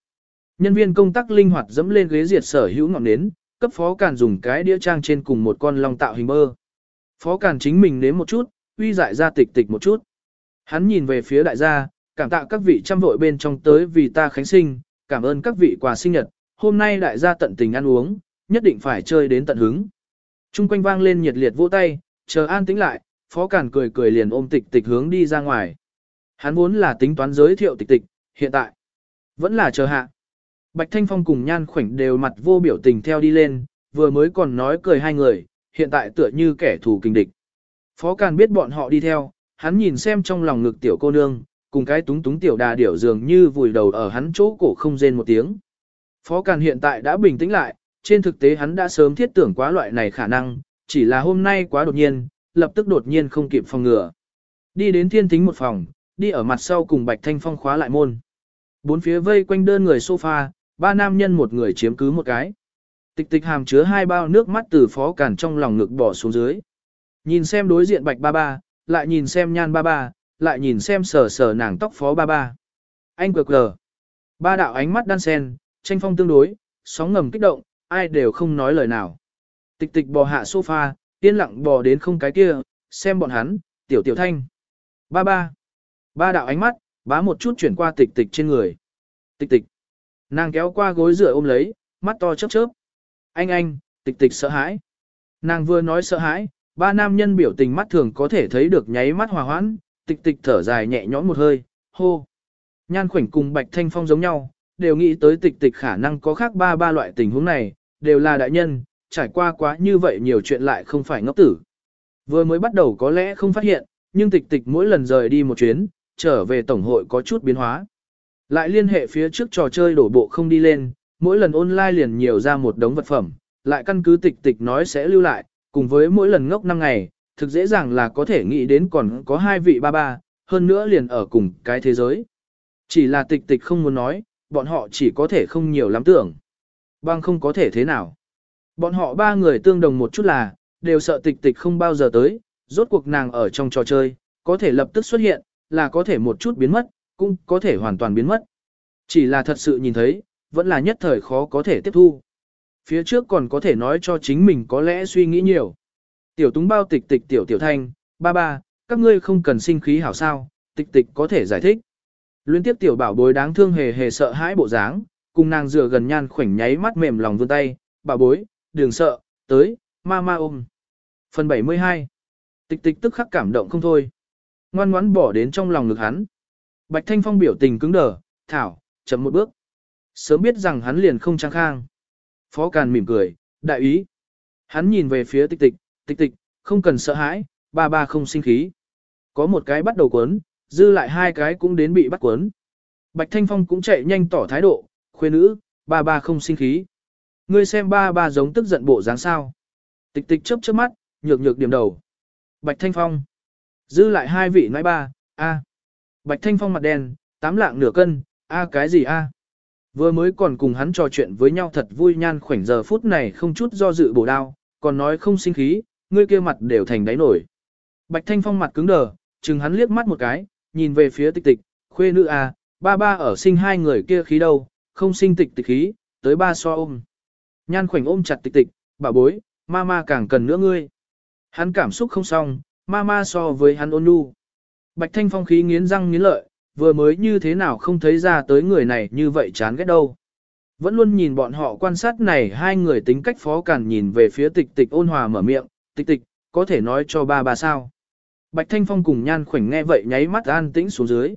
Nhân viên công tác linh hoạt dẫm lên ghế diệt sở hữu ngọn nến, cấp phó càn dùng cái đĩa trang trên cùng một con long tạo hình bơ. Phó càn chính mình nếm một chút, uy dại ra tịch tịch một chút. Hắn nhìn về phía đại gia, cảm tạ các vị trăm vội bên trong tới vì ta khánh sinh, cảm ơn các vị quà sinh nhật, hôm nay đại gia tận tình ăn uống, nhất định phải chơi đến tận hứng. Trung quanh vang lên nhiệt liệt vỗ tay, chờ an tĩnh lại, phó càn cười cười liền ôm tịch tịch hướng đi ra ngoài. Hắn vốn là tính toán giới thiệu tịch tịch, hiện tại vẫn là chờ hạ. Bạch Thanh Phong cùng Nhan Khoảnh đều mặt vô biểu tình theo đi lên, vừa mới còn nói cười hai người, hiện tại tựa như kẻ thù kinh địch. Phó Càn biết bọn họ đi theo, hắn nhìn xem trong lòng ngực tiểu cô nương, cùng cái túng túng tiểu đà điểu dường như vùi đầu ở hắn chỗ cổ không rên một tiếng. Phó Càn hiện tại đã bình tĩnh lại, trên thực tế hắn đã sớm thiết tưởng quá loại này khả năng, chỉ là hôm nay quá đột nhiên, lập tức đột nhiên không kịp phòng ngừa. Đi đến thiên tính một phòng, đi ở mặt sau cùng Bạch Thanh Phong khóa lại môn. Bốn phía vây quanh đơn người sofa, ba nam nhân một người chiếm cứ một cái. Tịch tịch hàm chứa hai bao nước mắt từ phó cản trong lòng ngực bỏ xuống dưới. Nhìn xem đối diện bạch ba ba, lại nhìn xem nhan ba ba, lại nhìn xem sờ sờ nàng tóc phó ba ba. Anh cực lờ. Ba đạo ánh mắt đan sen, tranh phong tương đối, sóng ngầm kích động, ai đều không nói lời nào. Tịch tịch bò hạ sofa, yên lặng bò đến không cái kia, xem bọn hắn, tiểu tiểu thanh. Ba ba. Ba đạo ánh mắt, bá một chút chuyển qua tịch tịch trên người. Tịch tịch. Nàng kéo qua gối rửa ôm lấy, mắt to chớp chớp. Anh anh, tịch tịch sợ hãi. Nàng vừa nói sợ hãi, ba nam nhân biểu tình mắt thường có thể thấy được nháy mắt hòa hoãn, tịch tịch thở dài nhẹ nhõm một hơi, hô. Nhan khoảnh cùng Bạch Thanh Phong giống nhau, đều nghĩ tới tịch tịch khả năng có khác ba ba loại tình huống này, đều là đại nhân, trải qua quá như vậy nhiều chuyện lại không phải ngốc tử. Vừa mới bắt đầu có lẽ không phát hiện, nhưng tịch tịch mỗi lần rời đi một chuyến, trở về tổng hội có chút biến hóa. Lại liên hệ phía trước trò chơi đổ bộ không đi lên, mỗi lần online liền nhiều ra một đống vật phẩm, lại căn cứ tịch tịch nói sẽ lưu lại, cùng với mỗi lần ngốc 5 ngày, thực dễ dàng là có thể nghĩ đến còn có hai vị ba ba, hơn nữa liền ở cùng cái thế giới. Chỉ là tịch tịch không muốn nói, bọn họ chỉ có thể không nhiều lắm tưởng. Bằng không có thể thế nào. Bọn họ ba người tương đồng một chút là, đều sợ tịch tịch không bao giờ tới, rốt cuộc nàng ở trong trò chơi, có thể lập tức xuất hiện, là có thể một chút biến mất, cũng có thể hoàn toàn biến mất. Chỉ là thật sự nhìn thấy, vẫn là nhất thời khó có thể tiếp thu. Phía trước còn có thể nói cho chính mình có lẽ suy nghĩ nhiều. Tiểu túng bao tịch tịch tiểu tiểu thanh, ba ba, các ngươi không cần sinh khí hảo sao, tịch tịch có thể giải thích. Liên tiếp tiểu bảo bối đáng thương hề hề sợ hãi bộ dáng, cùng nàng dựa gần nhan khoảnh nháy mắt mềm lòng vươn tay, bảo bối, đừng sợ, tới, ma ma ôm. Phần 72 Tịch tịch tức khắc cảm động không thôi. Ngoan ngoãn bỏ đến trong lòng ngực hắn. Bạch Thanh Phong biểu tình cứng đờ, thảo, chậm một bước. Sớm biết rằng hắn liền không trang khang. Phó Càn mỉm cười, đại ý. Hắn nhìn về phía tịch tịch, tịch tịch, không cần sợ hãi, ba ba không sinh khí. Có một cái bắt đầu cuốn, dư lại hai cái cũng đến bị bắt cuốn. Bạch Thanh Phong cũng chạy nhanh tỏ thái độ, khuê nữ, ba ba không sinh khí. Ngươi xem ba ba giống tức giận bộ dáng sao. Tịch tịch chớp chớp mắt, nhược nhược điểm đầu. Bạch Thanh Phong. Dư lại hai vị nói ba, a. Bạch Thanh Phong mặt đen, tám lạng nửa cân, a cái gì a? Vừa mới còn cùng hắn trò chuyện với nhau thật vui nhan khoảnh giờ phút này không chút do dự bổ đao, còn nói không sinh khí, ngươi kia mặt đều thành đáy nổi. Bạch Thanh Phong mặt cứng đờ, chừng hắn liếc mắt một cái, nhìn về phía tịch tịch, khuê nữ a, ba ba ở sinh hai người kia khí đâu, không sinh tịch tịch khí, tới ba so ôm. Nhan khoảnh ôm chặt tịch tịch, bà bối, ma ma càng cần nữa ngươi. Hắn cảm xúc không xong, ma ma so với hắn ôn nhu. Bạch Thanh Phong khí nghiến răng nghiến lợi, vừa mới như thế nào không thấy ra tới người này như vậy chán ghét đâu. Vẫn luôn nhìn bọn họ quan sát này hai người tính cách phó cản nhìn về phía tịch tịch ôn hòa mở miệng, tịch tịch, có thể nói cho ba ba sao. Bạch Thanh Phong cùng nhan khoảnh nghe vậy nháy mắt an tĩnh xuống dưới.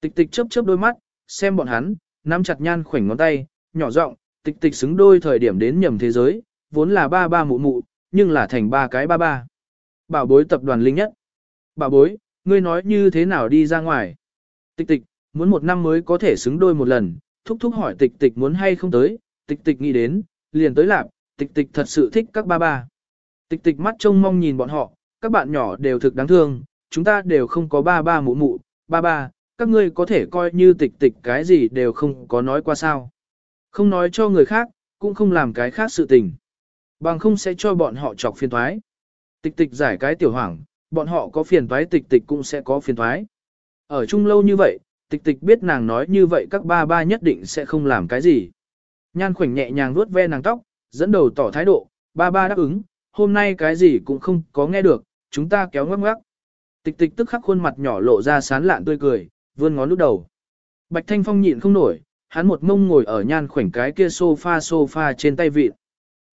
Tịch tịch chớp chớp đôi mắt, xem bọn hắn, nắm chặt nhan khoảnh ngón tay, nhỏ giọng, tịch tịch xứng đôi thời điểm đến nhầm thế giới, vốn là ba ba mụ mụ, nhưng là thành ba cái ba ba. Bảo bối tập đoàn linh nhất. Bảo bối, ngươi nói như thế nào đi ra ngoài. Tịch tịch, muốn một năm mới có thể xứng đôi một lần, thúc thúc hỏi tịch tịch muốn hay không tới, tịch tịch nghĩ đến, liền tới lạp, tịch tịch thật sự thích các ba ba. Tịch tịch mắt trông mong nhìn bọn họ, các bạn nhỏ đều thực đáng thương, chúng ta đều không có ba ba mụ mụ, ba ba, các ngươi có thể coi như tịch tịch cái gì đều không có nói qua sao. Không nói cho người khác, cũng không làm cái khác sự tình. Bằng không sẽ cho bọn họ chọc phiền thoái. Tịch tịch giải cái tiểu hoảng, bọn họ có phiền thoái tịch tịch cũng sẽ có phiền thoái. Ở chung lâu như vậy, tịch tịch biết nàng nói như vậy các ba ba nhất định sẽ không làm cái gì. Nhan khoảnh nhẹ nhàng vuốt ve nàng tóc, dẫn đầu tỏ thái độ, ba ba đáp ứng, hôm nay cái gì cũng không có nghe được, chúng ta kéo ngoắc ngoắc. Tịch tịch tức khắc khuôn mặt nhỏ lộ ra sán lạn tươi cười, vươn ngón lúc đầu. Bạch Thanh Phong nhịn không nổi, hắn một mông ngồi ở nhan khoảnh cái kia sofa sofa trên tay vịt.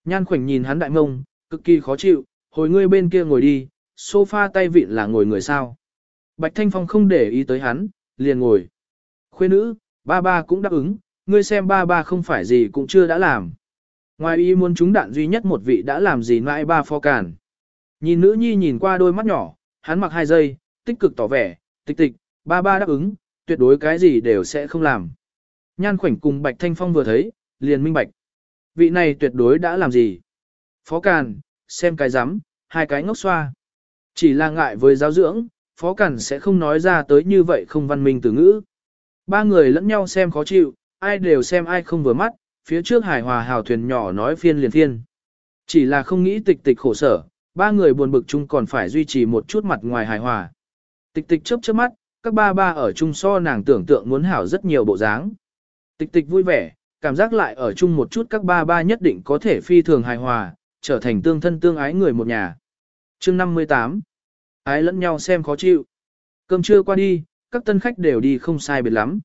Nhan khoảnh nhìn hắn đại mông, cực kỳ khó chịu, hồi ngươi bên kia ngồi đi, sofa tay vịn là ngồi người sao. Bạch Thanh Phong không để ý tới hắn, liền ngồi. Khuê nữ, ba ba cũng đáp ứng, ngươi xem ba ba không phải gì cũng chưa đã làm. Ngoài ý muốn chúng đạn duy nhất một vị đã làm gì mãi ba pho cản. Nhìn nữ nhi nhìn qua đôi mắt nhỏ, hắn mặc hai giây, tích cực tỏ vẻ, tịch tịch, ba ba đáp ứng, tuyệt đối cái gì đều sẽ không làm. Nhan khoảnh cùng Bạch Thanh Phong vừa thấy, liền minh bạch. Vị này tuyệt đối đã làm gì? Phó Càn, xem cái rắm hai cái ngốc xoa. Chỉ là ngại với giáo dưỡng, Phó cẩn sẽ không nói ra tới như vậy không văn minh từ ngữ. Ba người lẫn nhau xem khó chịu, ai đều xem ai không vừa mắt, phía trước hải hòa hào thuyền nhỏ nói phiên liền phiên. Chỉ là không nghĩ tịch tịch khổ sở, ba người buồn bực chung còn phải duy trì một chút mặt ngoài hài hòa. Tịch tịch chớp chớp mắt, các ba ba ở chung so nàng tưởng tượng muốn hảo rất nhiều bộ dáng. Tịch tịch vui vẻ, cảm giác lại ở chung một chút các ba ba nhất định có thể phi thường hài hòa, trở thành tương thân tương ái người một nhà chương 58 Ái lẫn nhau xem khó chịu. Cơm trưa qua đi, các tân khách đều đi không sai biệt lắm.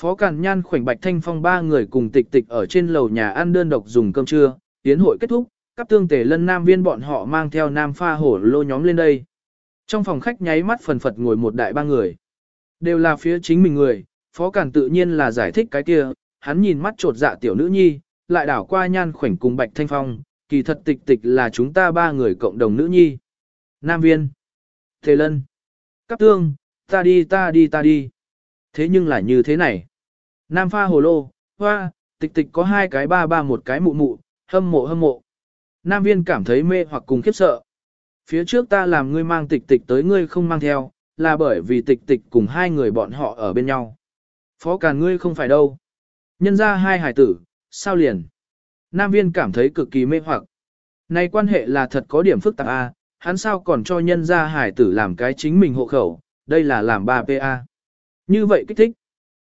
Phó Càn Nhan khoảnh Bạch Thanh Phong ba người cùng tịch tịch ở trên lầu nhà ăn đơn độc dùng cơm trưa, tiến hội kết thúc, các tương tể lân nam viên bọn họ mang theo nam pha hổ lô nhóm lên đây. Trong phòng khách nháy mắt phần phật ngồi một đại ba người. Đều là phía chính mình người, Phó Càn tự nhiên là giải thích cái kia, hắn nhìn mắt trột dạ tiểu nữ nhi, lại đảo qua nhan khoảnh cùng Bạch Thanh Phong, kỳ thật tịch tịch là chúng ta ba người cộng đồng nữ nhi. Nam viên, Thế Lân, Cắp Tương, ta đi ta đi ta đi. Thế nhưng là như thế này. Nam pha hồ lô, hoa, tịch tịch có hai cái ba ba một cái mụ mụ, hâm mộ hâm mộ. Nam viên cảm thấy mê hoặc cùng khiếp sợ. Phía trước ta làm ngươi mang tịch tịch tới ngươi không mang theo, là bởi vì tịch tịch cùng hai người bọn họ ở bên nhau. Phó cả ngươi không phải đâu. Nhân ra hai hải tử, sao liền? Nam viên cảm thấy cực kỳ mê hoặc. Này quan hệ là thật có điểm phức tạp a, hắn sao còn cho nhân gia hải tử làm cái chính mình hộ khẩu, đây là làm ba PA. Như vậy kích thích.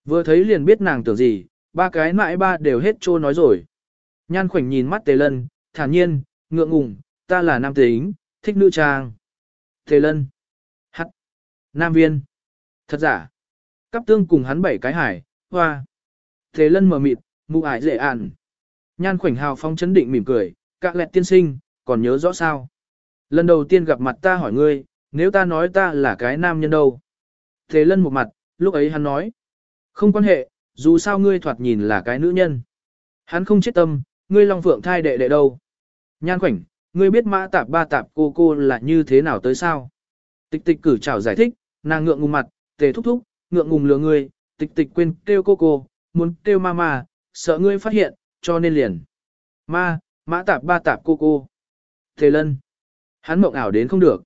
Vừa thấy liền biết nàng tưởng gì, ba cái mãi ba đều hết trô nói rồi. Nhan khoảnh nhìn mắt tề lân, thản nhiên, ngượng ngùng, ta là nam tính, thích nữ trang. Tề lân. Hắc. Nam viên. Thật giả. Cắp tương cùng hắn bảy cái hải, hoa. Tề lân mở mịt, mụ ải dễ ản. Nhan khoảnh hào phong chấn định mỉm cười, cạ lẹt tiên sinh, còn nhớ rõ sao. Lần đầu tiên gặp mặt ta hỏi ngươi, nếu ta nói ta là cái nam nhân đâu. Thế lân một mặt, lúc ấy hắn nói. Không quan hệ, dù sao ngươi thoạt nhìn là cái nữ nhân. Hắn không chết tâm, ngươi long phượng thai đệ đệ đâu. Nhan khoảnh, ngươi biết mã tạp ba tạp cô cô là như thế nào tới sao? Tịch tịch cử chào giải thích, nàng ngượng ngùng mặt, tề thúc thúc, ngượng ngùng lừa ngươi, tịch tịch quên kêu cô cô, muốn kêu ma ma, sợ ngươi phát hiện, cho nên liền. Ma, mã tạp ba tạp cô cô. thế lân. Hắn mộng ảo đến không được.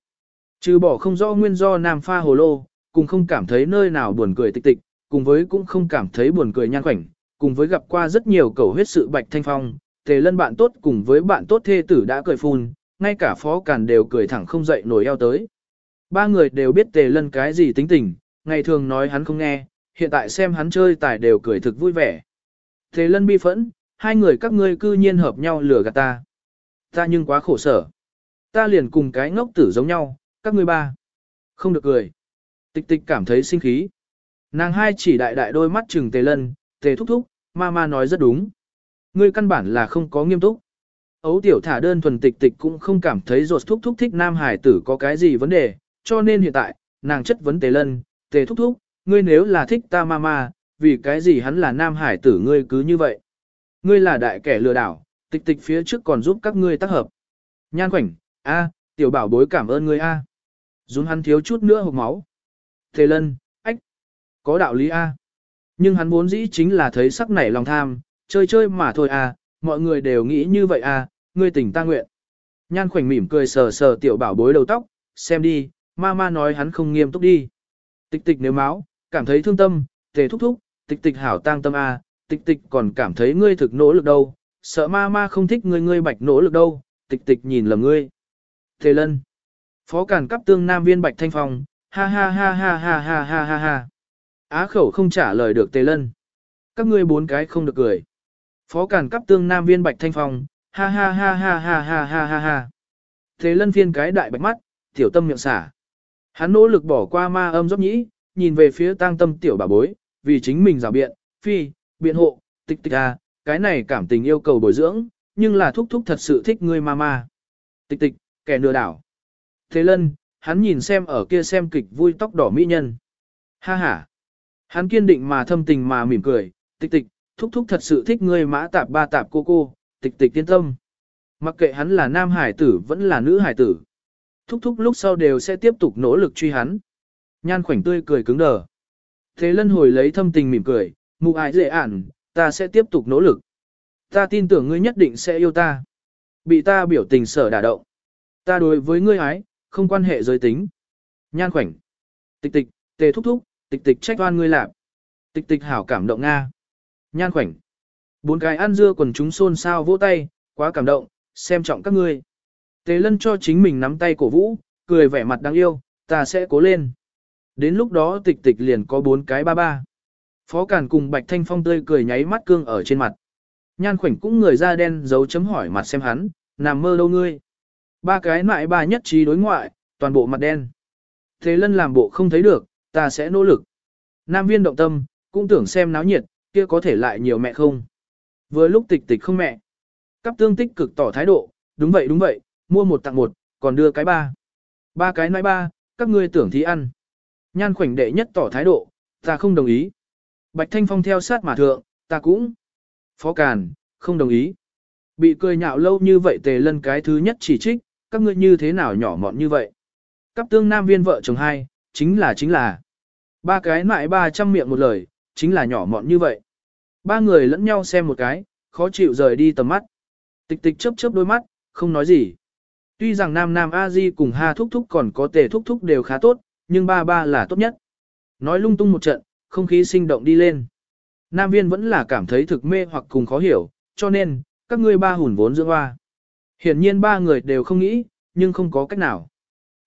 Trừ bỏ không rõ nguyên do nam pha hồ lô, cùng không cảm thấy nơi nào buồn cười tịch tịch, cùng với cũng không cảm thấy buồn cười nhan khoảnh, cùng với gặp qua rất nhiều cầu huyết sự bạch thanh phong, tề lân bạn tốt cùng với bạn tốt thê tử đã cười phun, ngay cả phó càn đều cười thẳng không dậy nổi eo tới. Ba người đều biết tề lân cái gì tính tình, ngày thường nói hắn không nghe, hiện tại xem hắn chơi tài đều cười thực vui vẻ. Thế lân bi phẫn, hai người các ngươi cư nhiên hợp nhau lừa gạt ta. Ta nhưng quá khổ sở. Ta liền cùng cái ngốc tử giống nhau, các ngươi ba. Không được cười. Tịch tịch cảm thấy sinh khí. Nàng hai chỉ đại đại đôi mắt trừng tề lân, tề thúc thúc, ma ma nói rất đúng. Ngươi căn bản là không có nghiêm túc. Ấu tiểu thả đơn thuần tịch tịch cũng không cảm thấy ruột thúc thúc thích nam hải tử có cái gì vấn đề, cho nên hiện tại, nàng chất vấn tề lân, tề thúc thúc, ngươi nếu là thích ta ma ma, vì cái gì hắn là nam hải tử ngươi cứ như vậy. Ngươi là đại kẻ lừa đảo, tịch tịch phía trước còn giúp các ngươi tác hợp. Nhan khoảnh, a, tiểu bảo bối cảm ơn ngươi a. À. Hắn thiếu chút nữa hộc máu. Thề lân, ách, có đạo lý a. Nhưng hắn vốn dĩ chính là thấy sắc nảy lòng tham, chơi chơi mà thôi a, mọi người đều nghĩ như vậy a, ngươi tỉnh ta nguyện. Nhan khoảnh mỉm cười sờ sờ tiểu bảo bối đầu tóc, xem đi, ma ma nói hắn không nghiêm túc đi. Tịch tịch nếu máu, cảm thấy thương tâm, tề thúc thúc, tịch tịch hảo tang tâm a, tịch tịch còn cảm thấy ngươi thực nỗ lực đâu, sợ ma ma không thích ngươi ngươi bạch nỗ lực đâu, tịch tịch nhìn lầm ngươi. Tề lân. Phó cản cấp tương nam viên bạch thanh phong, ha ha ha ha ha ha ha ha ha. Á khẩu không trả lời được tề lân. Các ngươi bốn cái không được cười. Phó cản cấp tương nam viên bạch thanh phong, ha ha ha ha ha ha ha ha ha. Tề lân phiên cái đại bạch mắt, tiểu tâm miệng xả. Hắn nỗ lực bỏ qua ma âm dốc nhĩ, nhìn về phía tang tâm tiểu bà bối, vì chính mình rào biện, phi, biện hộ, tịch tịch à, cái này cảm tình yêu cầu bồi dưỡng, nhưng là thúc thúc thật sự thích ngươi mama. Tịch tịch, kẻ lừa đảo. Thế lân, hắn nhìn xem ở kia xem kịch vui tóc đỏ mỹ nhân. Ha ha. Hắn kiên định mà thâm tình mà mỉm cười, tịch tịch, thúc thúc thật sự thích ngươi mã tạp ba tạp cô cô, tịch tịch tiên tâm. Mặc kệ hắn là nam hải tử vẫn là nữ hải tử. Thúc thúc lúc sau đều sẽ tiếp tục nỗ lực truy hắn. Nhan khoảnh tươi cười cứng đờ. Thế lân hồi lấy thâm tình mỉm cười, mụ ái dễ ản, ta sẽ tiếp tục nỗ lực. Ta tin tưởng ngươi nhất định sẽ yêu ta. Bị ta biểu tình sở đả động. Ta đối với ngươi ái, không quan hệ giới tính. Nhan khoảnh. Tịch tịch, tề thúc thúc, tịch tịch trách oan ngươi lạp. Tịch tịch hảo cảm động Nga. Nhan khoảnh. Bốn cái ăn dưa quần chúng xôn xao vỗ tay, quá cảm động, xem trọng các ngươi. Tề lân cho chính mình nắm tay cổ vũ, cười vẻ mặt đáng yêu, ta sẽ cố lên. Đến lúc đó tịch tịch liền có bốn cái ba ba. Phó Cản cùng Bạch Thanh Phong tươi cười nháy mắt cương ở trên mặt. Nhan khoảnh cũng người da đen dấu chấm hỏi mặt xem hắn, nằm mơ đâu ngươi. Ba cái mại ba nhất trí đối ngoại, toàn bộ mặt đen. Thế lân làm bộ không thấy được, ta sẽ nỗ lực. Nam viên động tâm, cũng tưởng xem náo nhiệt, kia có thể lại nhiều mẹ không. Vừa lúc tịch tịch không mẹ. Cắp tương tích cực tỏ thái độ, đúng vậy đúng vậy, mua một tặng một, còn đưa cái ba. Ba cái nãi ba, các ngươi tưởng thí ăn. Nhan khoảnh đệ nhất tỏ thái độ, ta không đồng ý. Bạch Thanh Phong theo sát mà thượng, ta cũng. Phó Càn, không đồng ý. Bị cười nhạo lâu như vậy tề lân cái thứ nhất chỉ trích, các ngươi như thế nào nhỏ mọn như vậy. Cấp tương nam viên vợ chồng hai, chính là chính là. Ba cái mại ba trăm miệng một lời, chính là nhỏ mọn như vậy. Ba người lẫn nhau xem một cái, khó chịu rời đi tầm mắt. Tịch tịch chớp chớp đôi mắt, không nói gì. Tuy rằng nam nam a di cùng ha thúc thúc còn có tề thúc thúc đều khá tốt, nhưng ba ba là tốt nhất. Nói lung tung một trận, không khí sinh động đi lên. Nam viên vẫn là cảm thấy thực mê hoặc cùng khó hiểu, cho nên, các ngươi ba hùn vốn dưỡng hoa. Hiển nhiên ba người đều không nghĩ, nhưng không có cách nào.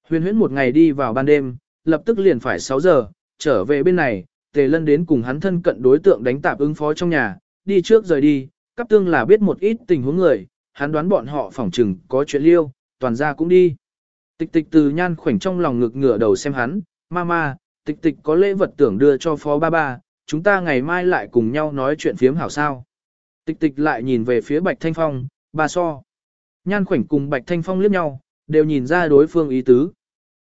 Huyền huyễn một ngày đi vào ban đêm, lập tức liền phải 6 giờ, trở về bên này, tề lân đến cùng hắn thân cận đối tượng đánh tạp ứng phó trong nhà, đi trước rời đi, cấp tương là biết một ít tình huống người, hắn đoán bọn họ phỏng chừng có chuyện liêu, toàn ra cũng đi. Tịch tịch từ nhan khoảnh trong lòng ngực ngửa đầu xem hắn, ma ma tịch tịch có lễ vật tưởng đưa cho phó ba ba, chúng ta ngày mai lại cùng nhau nói chuyện phiếm hảo sao. Tịch tịch lại nhìn về phía Bạch Thanh Phong, bà so. Nhan khoảnh cùng Bạch Thanh Phong liếc nhau, đều nhìn ra đối phương ý tứ.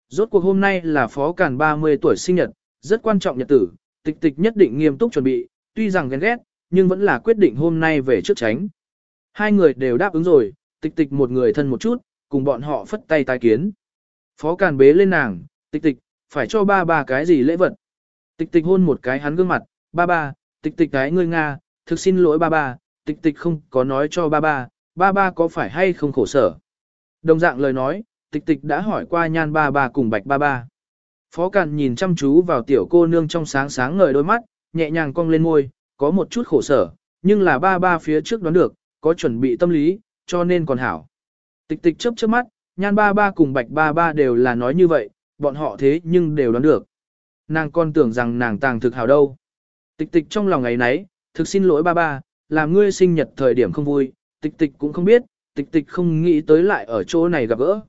Rốt cuộc hôm nay là phó càn 30 tuổi sinh nhật, rất quan trọng nhật tử, tịch tịch nhất định nghiêm túc chuẩn bị, tuy rằng ghen ghét, nhưng vẫn là quyết định hôm nay về trước tránh. Hai người đều đáp ứng rồi, tịch tịch một người thân một chút, cùng bọn họ phất tay tái kiến. Phó càn bế lên nàng, tịch tịch, phải cho ba ba cái gì lễ vật. Tịch tịch hôn một cái hắn gương mặt, ba ba, tịch tịch cái ngươi Nga, thực xin lỗi ba ba, tịch tịch không có nói cho ba ba, ba ba có phải hay không khổ sở. Đồng dạng lời nói, tịch tịch đã hỏi qua nhan ba ba cùng bạch ba ba. Phó Càn nhìn chăm chú vào tiểu cô nương trong sáng sáng ngời đôi mắt, nhẹ nhàng cong lên môi, có một chút khổ sở, nhưng là ba ba phía trước đoán được, có chuẩn bị tâm lý, cho nên còn hảo. Tịch tịch chớp chớp mắt, nhan ba ba cùng bạch ba ba đều là nói như vậy, bọn họ thế nhưng đều đoán được. Nàng còn tưởng rằng nàng tàng thực hảo đâu. Tịch tịch trong lòng ngày nấy, thực xin lỗi ba ba, làm ngươi sinh nhật thời điểm không vui, tịch tịch cũng không biết, tịch tịch không nghĩ tới lại ở chỗ này gặp gỡ.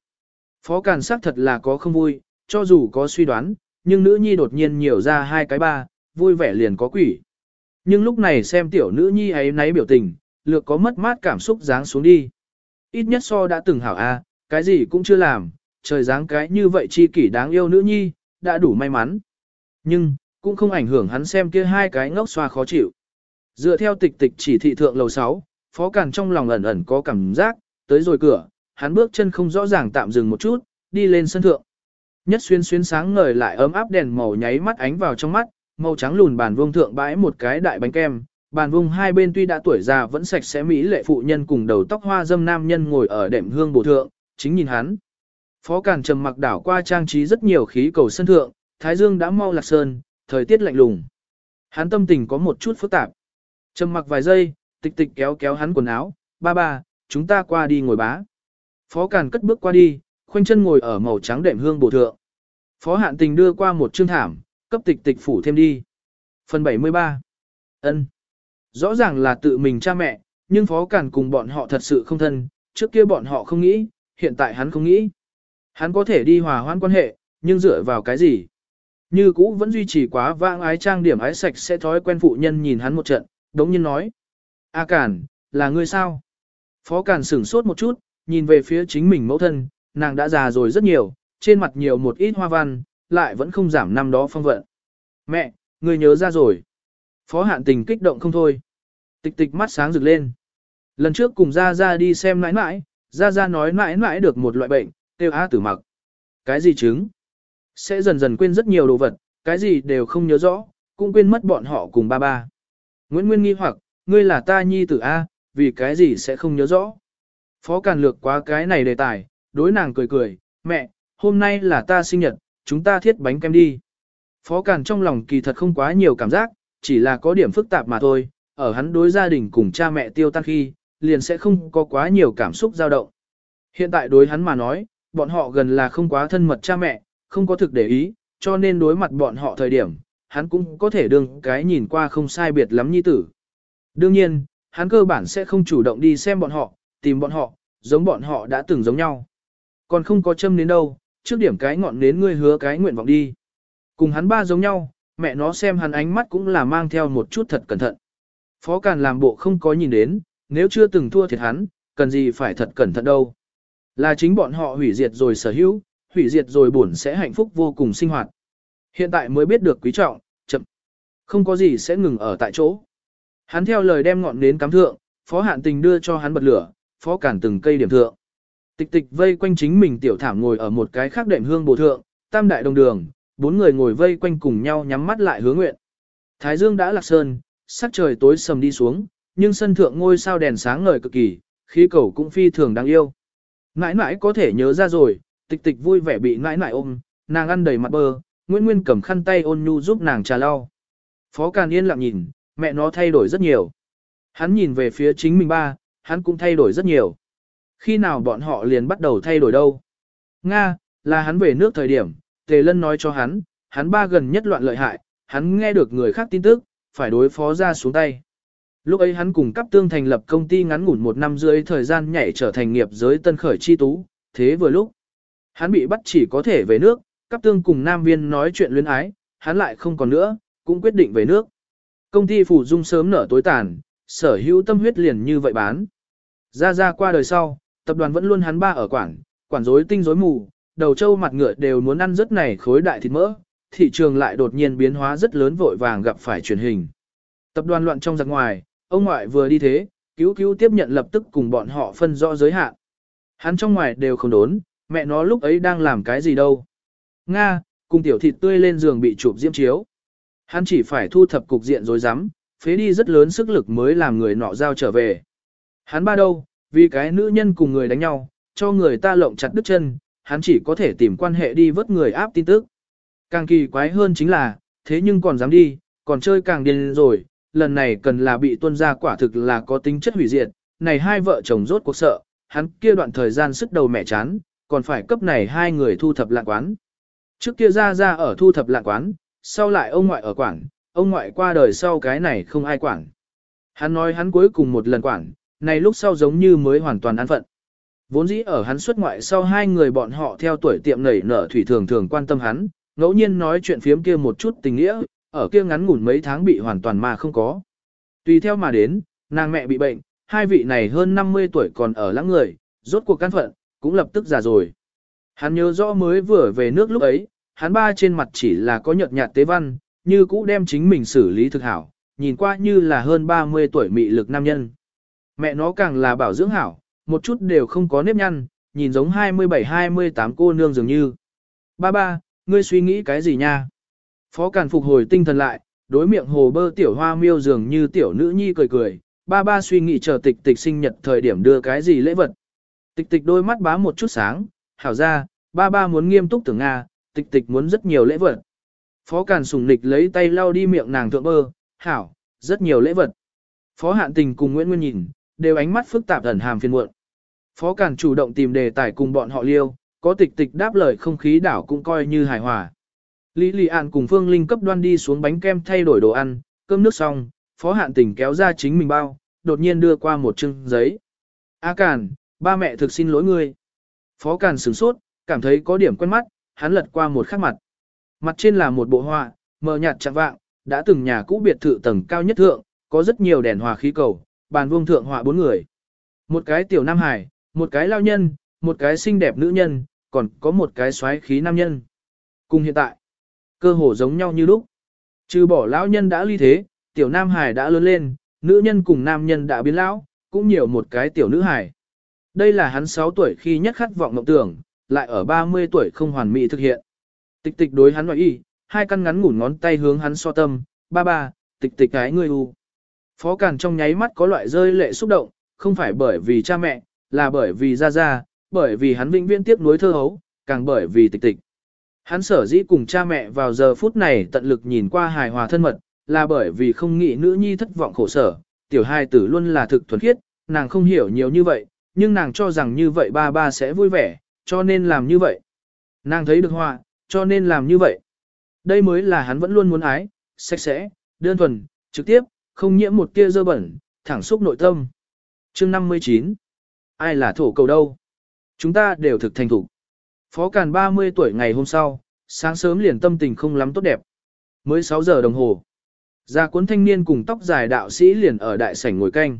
Phó Càn xác thật là có không vui, cho dù có suy đoán, nhưng nữ nhi đột nhiên nhiều ra hai cái ba, vui vẻ liền có quỷ. Nhưng lúc này xem tiểu nữ nhi ấy nấy biểu tình, lược có mất mát cảm xúc dáng xuống đi. Ít nhất so đã từng hảo a, cái gì cũng chưa làm, trời dáng cái như vậy chi kỷ đáng yêu nữ nhi, đã đủ may mắn. Nhưng, cũng không ảnh hưởng hắn xem kia hai cái ngốc xoa khó chịu. Dựa theo tịch tịch chỉ thị thượng lầu 6, Phó Càn trong lòng ẩn ẩn có cảm giác, tới rồi cửa, hắn bước chân không rõ ràng tạm dừng một chút, đi lên sân thượng. Nhất xuyên xuyên sáng ngời lại ấm áp đèn màu nháy mắt ánh vào trong mắt, màu trắng lùn bàn vuông thượng bãi một cái đại bánh kem, bàn vuông hai bên tuy đã tuổi già vẫn sạch sẽ mỹ lệ phụ nhân cùng đầu tóc hoa dâm nam nhân ngồi ở đệm hương bổ thượng, chính nhìn hắn. Phó Càn trầm mặc đảo qua trang trí rất nhiều khí cầu sân thượng, thái dương đã mau lạc sơn, thời tiết lạnh lùng. Hắn tâm tình có một chút phức tạp. Trầm mặc vài giây, tịch tịch kéo kéo hắn quần áo, ba ba, chúng ta qua đi ngồi bá. Phó Càn cất bước qua đi, khoanh chân ngồi ở màu trắng đệm hương bổ thượng. Phó Hạn Tình đưa qua một chương thảm, cấp tịch tịch phủ thêm đi. Phần 73 ân Rõ ràng là tự mình cha mẹ, nhưng Phó Càn cùng bọn họ thật sự không thân, trước kia bọn họ không nghĩ, hiện tại hắn không nghĩ. Hắn có thể đi hòa hoãn quan hệ, nhưng dựa vào cái gì? Như cũ vẫn duy trì quá vãng ái trang điểm ái sạch sẽ thói quen phụ nhân nhìn hắn một trận, đống nhiên nói. A Càn, là ngươi sao? Phó Càn sửng sốt một chút, nhìn về phía chính mình mẫu thân, nàng đã già rồi rất nhiều, trên mặt nhiều một ít hoa văn, lại vẫn không giảm năm đó phong vận. Mẹ, ngươi nhớ ra rồi. Phó hạn tình kích động không thôi. Tịch tịch mắt sáng rực lên. Lần trước cùng Gia Gia đi xem nãi nãi, Gia Gia nói nãi nãi được một loại bệnh, tiêu á tử mặc. Cái gì chứng? Sẽ dần dần quên rất nhiều đồ vật, cái gì đều không nhớ rõ, cũng quên mất bọn họ cùng ba ba. Nguyễn Nguyên nghi hoặc, ngươi là ta nhi tử A, vì cái gì sẽ không nhớ rõ. Phó Càn lược quá cái này đề tài, đối nàng cười cười, mẹ, hôm nay là ta sinh nhật, chúng ta thiết bánh kem đi. Phó Càn trong lòng kỳ thật không quá nhiều cảm giác, chỉ là có điểm phức tạp mà thôi, ở hắn đối gia đình cùng cha mẹ tiêu tan khi, liền sẽ không có quá nhiều cảm xúc dao động. Hiện tại đối hắn mà nói, bọn họ gần là không quá thân mật cha mẹ, không có thực để ý, cho nên đối mặt bọn họ thời điểm, hắn cũng có thể đương cái nhìn qua không sai biệt lắm nhi tử. Đương nhiên, hắn cơ bản sẽ không chủ động đi xem bọn họ, tìm bọn họ, giống bọn họ đã từng giống nhau. Còn không có châm đến đâu, trước điểm cái ngọn đến ngươi hứa cái nguyện vọng đi. Cùng hắn ba giống nhau, mẹ nó xem hắn ánh mắt cũng là mang theo một chút thật cẩn thận. Phó Càn làm bộ không có nhìn đến, nếu chưa từng thua thiệt hắn, cần gì phải thật cẩn thận đâu. Là chính bọn họ hủy diệt rồi sở hữu, hủy diệt rồi buồn sẽ hạnh phúc vô cùng sinh hoạt. Hiện tại mới biết được quý trọng, chậm. Không có gì sẽ ngừng ở tại chỗ. Hắn theo lời đem ngọn nến cắm thượng, phó hạn tình đưa cho hắn bật lửa, phó cản từng cây điểm thượng. Tịch tịch vây quanh chính mình tiểu thảm ngồi ở một cái khác đệm hương bồ thượng, tam đại đồng đường, bốn người ngồi vây quanh cùng nhau nhắm mắt lại hướng nguyện. Thái dương đã lạc sơn, sắc trời tối sầm đi xuống, nhưng sân thượng ngôi sao đèn sáng ngời cực kỳ, khí cầu cũng phi thường đáng yêu. Nãi nãi có thể nhớ ra rồi, tịch tịch vui vẻ bị nãi nãi ôm, nàng ăn đầy mặt bơ, Nguyễn Nguyên cầm khăn tay ôn nhu giúp nàng trà lau. Phó Càn yên lặng nhìn, mẹ nó thay đổi rất nhiều. Hắn nhìn về phía chính mình ba, hắn cũng thay đổi rất nhiều. Khi nào bọn họ liền bắt đầu thay đổi đâu? Nga, là hắn về nước thời điểm, Tề Lân nói cho hắn, hắn ba gần nhất loạn lợi hại, hắn nghe được người khác tin tức, phải đối phó ra xuống tay. Lúc ấy hắn cùng cấp tương thành lập công ty ngắn ngủn một năm rưỡi thời gian nhảy trở thành nghiệp giới tân khởi chi tú, thế vừa lúc. Hắn bị bắt chỉ có thể về nước, cấp tương cùng nam viên nói chuyện luyến ái, hắn lại không còn nữa, cũng quyết định về nước. Công ty phủ dung sớm nở tối tàn, sở hữu tâm huyết liền như vậy bán. Ra ra qua đời sau, tập đoàn vẫn luôn hắn ba ở quản, quản rối tinh rối mù, đầu trâu mặt ngựa đều muốn ăn rất này khối đại thịt mỡ, thị trường lại đột nhiên biến hóa rất lớn vội vàng gặp phải truyền hình. Tập đoàn loạn trong giặc ngoài, ông ngoại vừa đi thế, cứu cứu tiếp nhận lập tức cùng bọn họ phân rõ giới hạn. Hắn trong ngoài đều không đốn, mẹ nó lúc ấy đang làm cái gì đâu. Nga, cùng tiểu thịt tươi lên giường bị chụp diễm chiếu. Hắn chỉ phải thu thập cục diện rồi dám, phế đi rất lớn sức lực mới làm người nọ giao trở về. Hắn ba đâu, vì cái nữ nhân cùng người đánh nhau, cho người ta lộng chặt đứt chân, hắn chỉ có thể tìm quan hệ đi vớt người áp tin tức. Càng kỳ quái hơn chính là, thế nhưng còn dám đi, còn chơi càng điên rồi, lần này cần là bị tuân ra quả thực là có tính chất hủy diệt, này hai vợ chồng rốt cuộc sợ, hắn kia đoạn thời gian sức đầu mẹ chán, còn phải cấp này hai người thu thập lạng quán. Trước kia ra ra ở thu thập lạng quán, sau lại ông ngoại ở quảng, ông ngoại qua đời sau cái này không ai quảng Hắn nói hắn cuối cùng một lần quảng này lúc sau giống như mới hoàn toàn an phận. Vốn dĩ ở hắn xuất ngoại sau hai người bọn họ theo tuổi tiệm nảy nở thủy thường thường quan tâm hắn, ngẫu nhiên nói chuyện phiếm kia một chút tình nghĩa, ở kia ngắn ngủn mấy tháng bị hoàn toàn mà không có. Tùy theo mà đến, nàng mẹ bị bệnh, hai vị này hơn 50 tuổi còn ở lãng người, rốt cuộc căn phận, cũng lập tức già rồi. Hắn nhớ rõ mới vừa về nước lúc ấy, hắn ba trên mặt chỉ là có nhợt nhạt tế văn, như cũ đem chính mình xử lý thực hảo, nhìn qua như là hơn 30 tuổi mị lực nam nhân. Mẹ nó càng là bảo dưỡng hảo, một chút đều không có nếp nhăn, nhìn giống 27-28 cô nương dường như. Ba ba, ngươi suy nghĩ cái gì nha? Phó Càn phục hồi tinh thần lại, đối miệng hồ bơ tiểu hoa miêu dường như tiểu nữ nhi cười cười, ba ba suy nghĩ chờ tịch tịch sinh nhật thời điểm đưa cái gì lễ vật. Tịch tịch đôi mắt bá một chút sáng, hảo ra, ba ba muốn nghiêm túc tưởng Nga, tịch tịch muốn rất nhiều lễ vật. Phó Càn sùng nịch lấy tay lau đi miệng nàng thượng bơ, hảo, rất nhiều lễ vật. Phó Hạn Tình cùng Nguyễn Nguyên nhìn, đều ánh mắt phức tạp ẩn hàm phiền muộn. Phó Càn chủ động tìm đề tài cùng bọn họ liêu, có tịch tịch đáp lời không khí đảo cũng coi như hài hòa. Lý Lị An cùng Phương Linh cấp đoan đi xuống bánh kem thay đổi đồ ăn, cơm nước xong, Phó Hạn Tình kéo ra chính mình bao, đột nhiên đưa qua một chương giấy. A Càn, ba mẹ thực xin lỗi ngươi. Phó Càn sửng sốt, cảm thấy có điểm quen mắt, hắn lật qua một khắc mặt. Mặt trên là một bộ họa, mờ nhạt chạm vạng, đã từng nhà cũ biệt thự tầng cao nhất thượng, có rất nhiều đèn hòa khí cầu, bàn vuông thượng họa bốn người. Một cái tiểu nam hải, một cái lao nhân, một cái xinh đẹp nữ nhân, còn có một cái xoáy khí nam nhân. Cùng hiện tại, cơ hồ giống nhau như lúc. Trừ bỏ lão nhân đã ly thế, tiểu nam hải đã lớn lên, nữ nhân cùng nam nhân đã biến lão, cũng nhiều một cái tiểu nữ hải. Đây là hắn 6 tuổi khi nhất khát vọng mộng tưởng, lại ở 30 tuổi không hoàn mỹ thực hiện. Tịch tịch đối hắn nói y, hai căn ngắn ngủn ngón tay hướng hắn so tâm, ba ba, tịch tịch cái ngươi u. Phó Càn trong nháy mắt có loại rơi lệ xúc động, không phải bởi vì cha mẹ, là bởi vì Gia Gia, bởi vì hắn vĩnh viễn tiếp nối thơ hấu, càng bởi vì tịch tịch. Hắn sở dĩ cùng cha mẹ vào giờ phút này tận lực nhìn qua hài hòa thân mật, là bởi vì không nghĩ nữ nhi thất vọng khổ sở, tiểu hai tử luôn là thực thuần khiết, nàng không hiểu nhiều như vậy, nhưng nàng cho rằng như vậy ba ba sẽ vui vẻ, cho nên làm như vậy. Nàng thấy được hòa, cho nên làm như vậy. Đây mới là hắn vẫn luôn muốn ái, sạch sẽ, đơn thuần, trực tiếp, không nhiễm một tia dơ bẩn, thẳng xúc nội tâm. chương 59. Ai là thổ cầu đâu? Chúng ta đều thực thành thủ. Phó Càn 30 tuổi ngày hôm sau, sáng sớm liền tâm tình không lắm tốt đẹp. Mới 6 giờ đồng hồ. gia cuốn thanh niên cùng tóc dài đạo sĩ liền ở đại sảnh ngồi canh.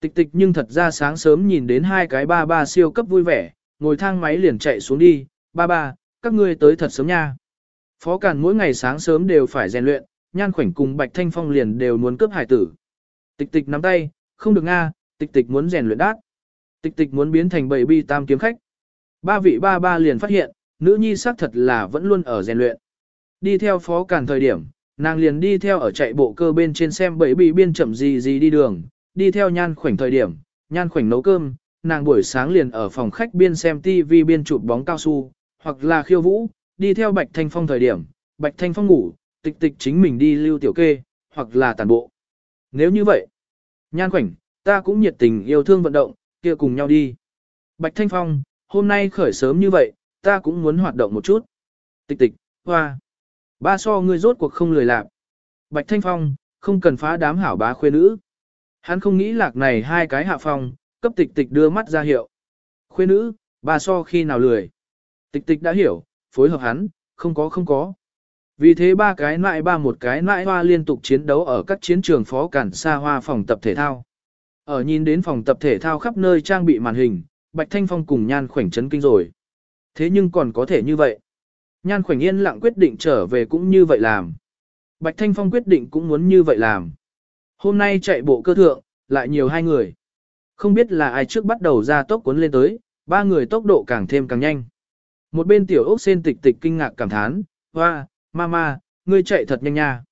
Tịch tịch nhưng thật ra sáng sớm nhìn đến hai cái ba ba siêu cấp vui vẻ, ngồi thang máy liền chạy xuống đi, ba ba, các ngươi tới thật sớm nha. Phó Càn mỗi ngày sáng sớm đều phải rèn luyện, nhan khoảnh cùng Bạch Thanh Phong liền đều muốn cướp hải tử. Tịch tịch nắm tay, không được nga, tịch tịch muốn rèn luyện đát. Tịch tịch muốn biến thành bầy bi tam kiếm khách. Ba vị ba ba liền phát hiện, nữ nhi xác thật là vẫn luôn ở rèn luyện. Đi theo phó càn thời điểm, nàng liền đi theo ở chạy bộ cơ bên trên xem bẫy bị biên chậm gì gì đi đường, đi theo nhan khoảnh thời điểm, nhan khoảnh nấu cơm, nàng buổi sáng liền ở phòng khách biên xem TV biên chụp bóng cao su, hoặc là khiêu vũ, đi theo Bạch Thanh Phong thời điểm, Bạch Thanh Phong ngủ, tịch tịch chính mình đi lưu tiểu kê, hoặc là tàn bộ. Nếu như vậy, nhan khoảnh, ta cũng nhiệt tình yêu thương vận động, kia cùng nhau đi. Bạch Thanh Phong, hôm nay khởi sớm như vậy, ta cũng muốn hoạt động một chút. Tịch tịch, hoa. Ba so ngươi rốt cuộc không lười lạc. Bạch Thanh Phong, không cần phá đám hảo bá khuê nữ. Hắn không nghĩ lạc này hai cái hạ phong, cấp tịch tịch đưa mắt ra hiệu. Khuê nữ, ba so khi nào lười. Tịch tịch đã hiểu, phối hợp hắn, không có không có. Vì thế ba cái nại ba một cái nại hoa liên tục chiến đấu ở các chiến trường phó cản xa hoa phòng tập thể thao. Ở nhìn đến phòng tập thể thao khắp nơi trang bị màn hình, Bạch Thanh Phong cùng Nhan khoảnh chấn kinh rồi. Thế nhưng còn có thể như vậy. Nhan khoảnh yên lặng quyết định trở về cũng như vậy làm. Bạch Thanh Phong quyết định cũng muốn như vậy làm. Hôm nay chạy bộ cơ thượng, lại nhiều hai người. Không biết là ai trước bắt đầu ra tốc cuốn lên tới, ba người tốc độ càng thêm càng nhanh. Một bên tiểu ốc sen tịch tịch kinh ngạc cảm thán, hoa, mama, ngươi chạy thật nhanh nha.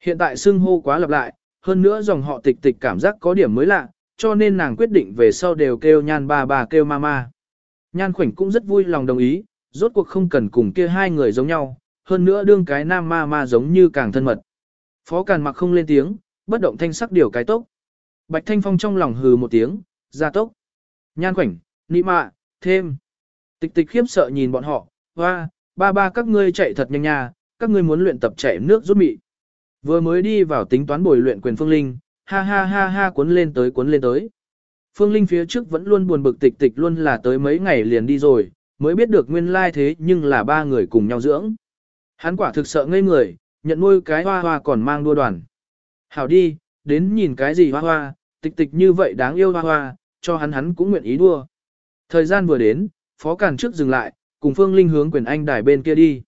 Hiện tại xưng hô quá lặp lại, hơn nữa dòng họ tịch tịch cảm giác có điểm mới lạ, cho nên nàng quyết định về sau đều kêu nhan ba bà kêu mama. Nhan khoảnh cũng rất vui lòng đồng ý, rốt cuộc không cần cùng kia hai người giống nhau, hơn nữa đương cái nam ma ma giống như càng thân mật. Phó Càn mặc không lên tiếng, bất động thanh sắc điều cái tốc. Bạch Thanh Phong trong lòng hừ một tiếng, ra tốc. Nhan khoảnh, nị mạ, thêm. Tịch tịch khiếp sợ nhìn bọn họ, hoa, ba ba các ngươi chạy thật nhanh nha, các ngươi muốn luyện tập chạy nước rút mị. Vừa mới đi vào tính toán bồi luyện quyền Phương Linh, ha ha ha ha cuốn lên tới cuốn lên tới. Phương Linh phía trước vẫn luôn buồn bực tịch tịch luôn là tới mấy ngày liền đi rồi, mới biết được nguyên lai thế nhưng là ba người cùng nhau dưỡng. Hắn quả thực sợ ngây người, nhận nuôi cái hoa hoa còn mang đua đoàn. Hảo đi, đến nhìn cái gì hoa hoa, tịch tịch như vậy đáng yêu hoa hoa, cho hắn hắn cũng nguyện ý đua. Thời gian vừa đến, phó càn trước dừng lại, cùng Phương Linh hướng quyền anh đài bên kia đi.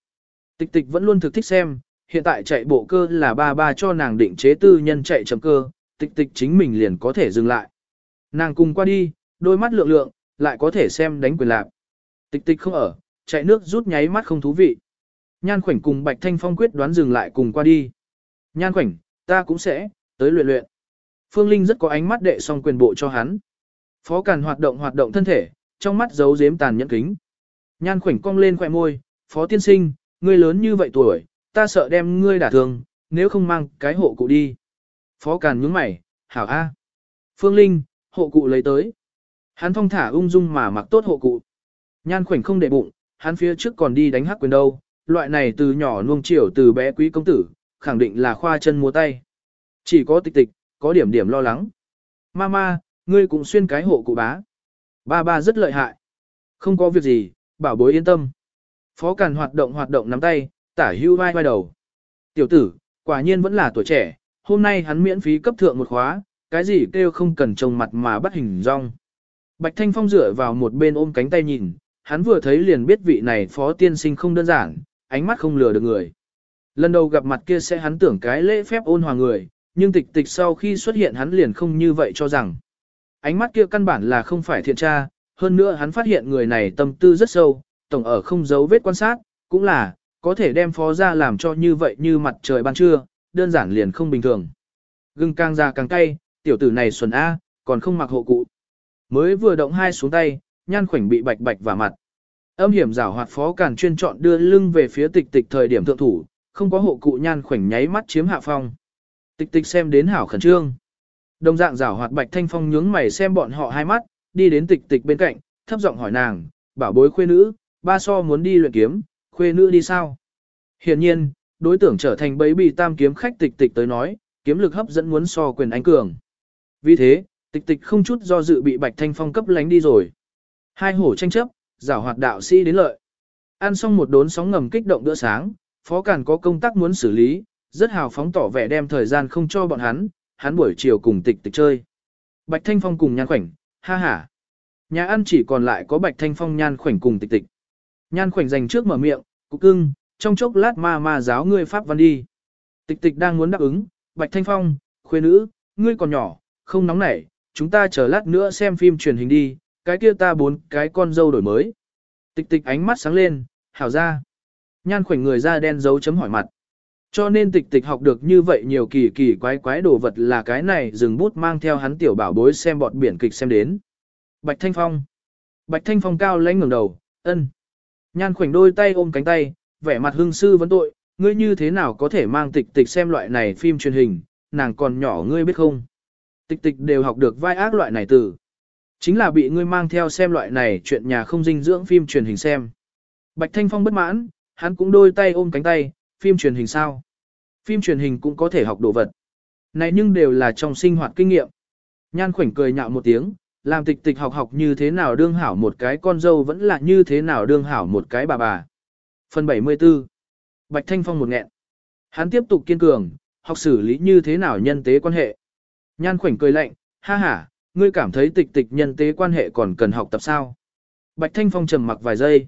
Tịch tịch vẫn luôn thực thích xem, hiện tại chạy bộ cơ là ba ba cho nàng định chế tư nhân chạy chậm cơ, tịch tịch chính mình liền có thể dừng lại. Nàng cùng qua đi, đôi mắt lượng lượng, lại có thể xem đánh quyền lạc. Tịch tịch không ở, chạy nước rút nháy mắt không thú vị. Nhan khoảnh cùng Bạch Thanh Phong quyết đoán dừng lại cùng qua đi. Nhan khoảnh, ta cũng sẽ, tới luyện luyện. Phương Linh rất có ánh mắt đệ song quyền bộ cho hắn. Phó Càn hoạt động hoạt động thân thể, trong mắt giấu giếm tàn nhẫn kính. Nhan khoảnh cong lên khỏe môi, Phó Tiên Sinh, ngươi lớn như vậy tuổi, ta sợ đem ngươi đả thương, nếu không mang cái hộ cụ đi. Phó Càn nhướng mày, hảo A. Phương Linh, hộ cụ lấy tới. Hắn thong thả ung dung mà mặc tốt hộ cụ. Nhan khoảnh không để bụng, hắn phía trước còn đi đánh hắc quyền đâu, loại này từ nhỏ nuông chiều từ bé quý công tử, khẳng định là khoa chân múa tay. Chỉ có tịch tịch, có điểm điểm lo lắng. Mama, ngươi cũng xuyên cái hộ cụ bá. Ba ba rất lợi hại. Không có việc gì, bảo bối yên tâm. Phó Càn hoạt động hoạt động nắm tay, tả hưu vai vai đầu. Tiểu tử, quả nhiên vẫn là tuổi trẻ, hôm nay hắn miễn phí cấp thượng một khóa, cái gì kêu không cần trông mặt mà bắt hình rong. Bạch Thanh Phong dựa vào một bên ôm cánh tay nhìn, hắn vừa thấy liền biết vị này phó tiên sinh không đơn giản, ánh mắt không lừa được người. Lần đầu gặp mặt kia sẽ hắn tưởng cái lễ phép ôn hòa người, nhưng tịch tịch sau khi xuất hiện hắn liền không như vậy cho rằng. Ánh mắt kia căn bản là không phải thiện tra, hơn nữa hắn phát hiện người này tâm tư rất sâu, tổng ở không giấu vết quan sát, cũng là, có thể đem phó ra làm cho như vậy như mặt trời ban trưa, đơn giản liền không bình thường. Gừng càng ra càng cay, tiểu tử này xuẩn A, còn không mặc hộ cụ. Mới vừa động hai xuống tay, nhan khoảnh bị bạch bạch vào mặt. Âm hiểm rảo hoạt phó càn chuyên chọn đưa lưng về phía tịch tịch thời điểm thượng thủ, không có hộ cụ nhan khoảnh nháy mắt chiếm hạ phong. Tịch tịch xem đến hảo khẩn trương. Đồng dạng rảo hoạt bạch thanh phong nhướng mày xem bọn họ hai mắt, đi đến tịch tịch bên cạnh, thấp giọng hỏi nàng, bảo bối khuê nữ, ba so muốn đi luyện kiếm, khuê nữ đi sao? Hiển nhiên, đối tượng trở thành bấy bị tam kiếm khách tịch tịch tới nói, kiếm lực hấp dẫn muốn so quyền anh cường. Vì thế, tịch tịch không chút do dự bị bạch thanh phong cấp lánh đi rồi. Hai hổ tranh chấp, giảo hoạt đạo sĩ đến lợi. Ăn xong một đốn sóng ngầm kích động bữa sáng, phó càn có công tác muốn xử lý, rất hào phóng tỏ vẻ đem thời gian không cho bọn hắn, hắn buổi chiều cùng tịch tịch chơi. Bạch Thanh Phong cùng nhan khoảnh, ha ha. Nhà ăn chỉ còn lại có Bạch Thanh Phong nhan khoảnh cùng tịch tịch. Nhan khoảnh dành trước mở miệng, cục cưng, trong chốc lát ma ma giáo ngươi pháp văn đi. Tịch tịch đang muốn đáp ứng, Bạch Thanh Phong, khuê nữ, ngươi còn nhỏ, không nóng nảy, chúng ta chờ lát nữa xem phim truyền hình đi, cái kia ta bốn cái con dâu đổi mới. Tịch tịch ánh mắt sáng lên, hảo ra. Nhan khoảnh người da đen dấu chấm hỏi mặt. Cho nên tịch tịch học được như vậy nhiều kỳ kỳ quái quái đồ vật là cái này dừng bút mang theo hắn tiểu bảo bối xem bọt biển kịch xem đến. Bạch Thanh Phong. Bạch Thanh Phong cao lãnh ngẩng đầu, ân. Nhan khoảnh đôi tay ôm cánh tay, vẻ mặt hương sư vấn tội, ngươi như thế nào có thể mang tịch tịch xem loại này phim truyền hình, nàng còn nhỏ ngươi biết không. Tịch tịch đều học được vai ác loại này từ. Chính là bị ngươi mang theo xem loại này chuyện nhà không dinh dưỡng phim truyền hình xem. Bạch Thanh Phong bất mãn, hắn cũng đôi tay ôm cánh tay, phim truyền hình sao? Phim truyền hình cũng có thể học đồ vật. Này nhưng đều là trong sinh hoạt kinh nghiệm. Nhan khoảnh cười nhạo một tiếng, làm tịch tịch học học như thế nào đương hảo một cái con dâu vẫn là như thế nào đương hảo một cái bà bà. Phần 74 Bạch Thanh Phong một nghẹn. Hắn tiếp tục kiên cường, học xử lý như thế nào nhân tế quan hệ. Nhan khoảnh cười lạnh, ha ha, ngươi cảm thấy tịch tịch nhân tế quan hệ còn cần học tập sao. Bạch Thanh Phong trầm mặc vài giây.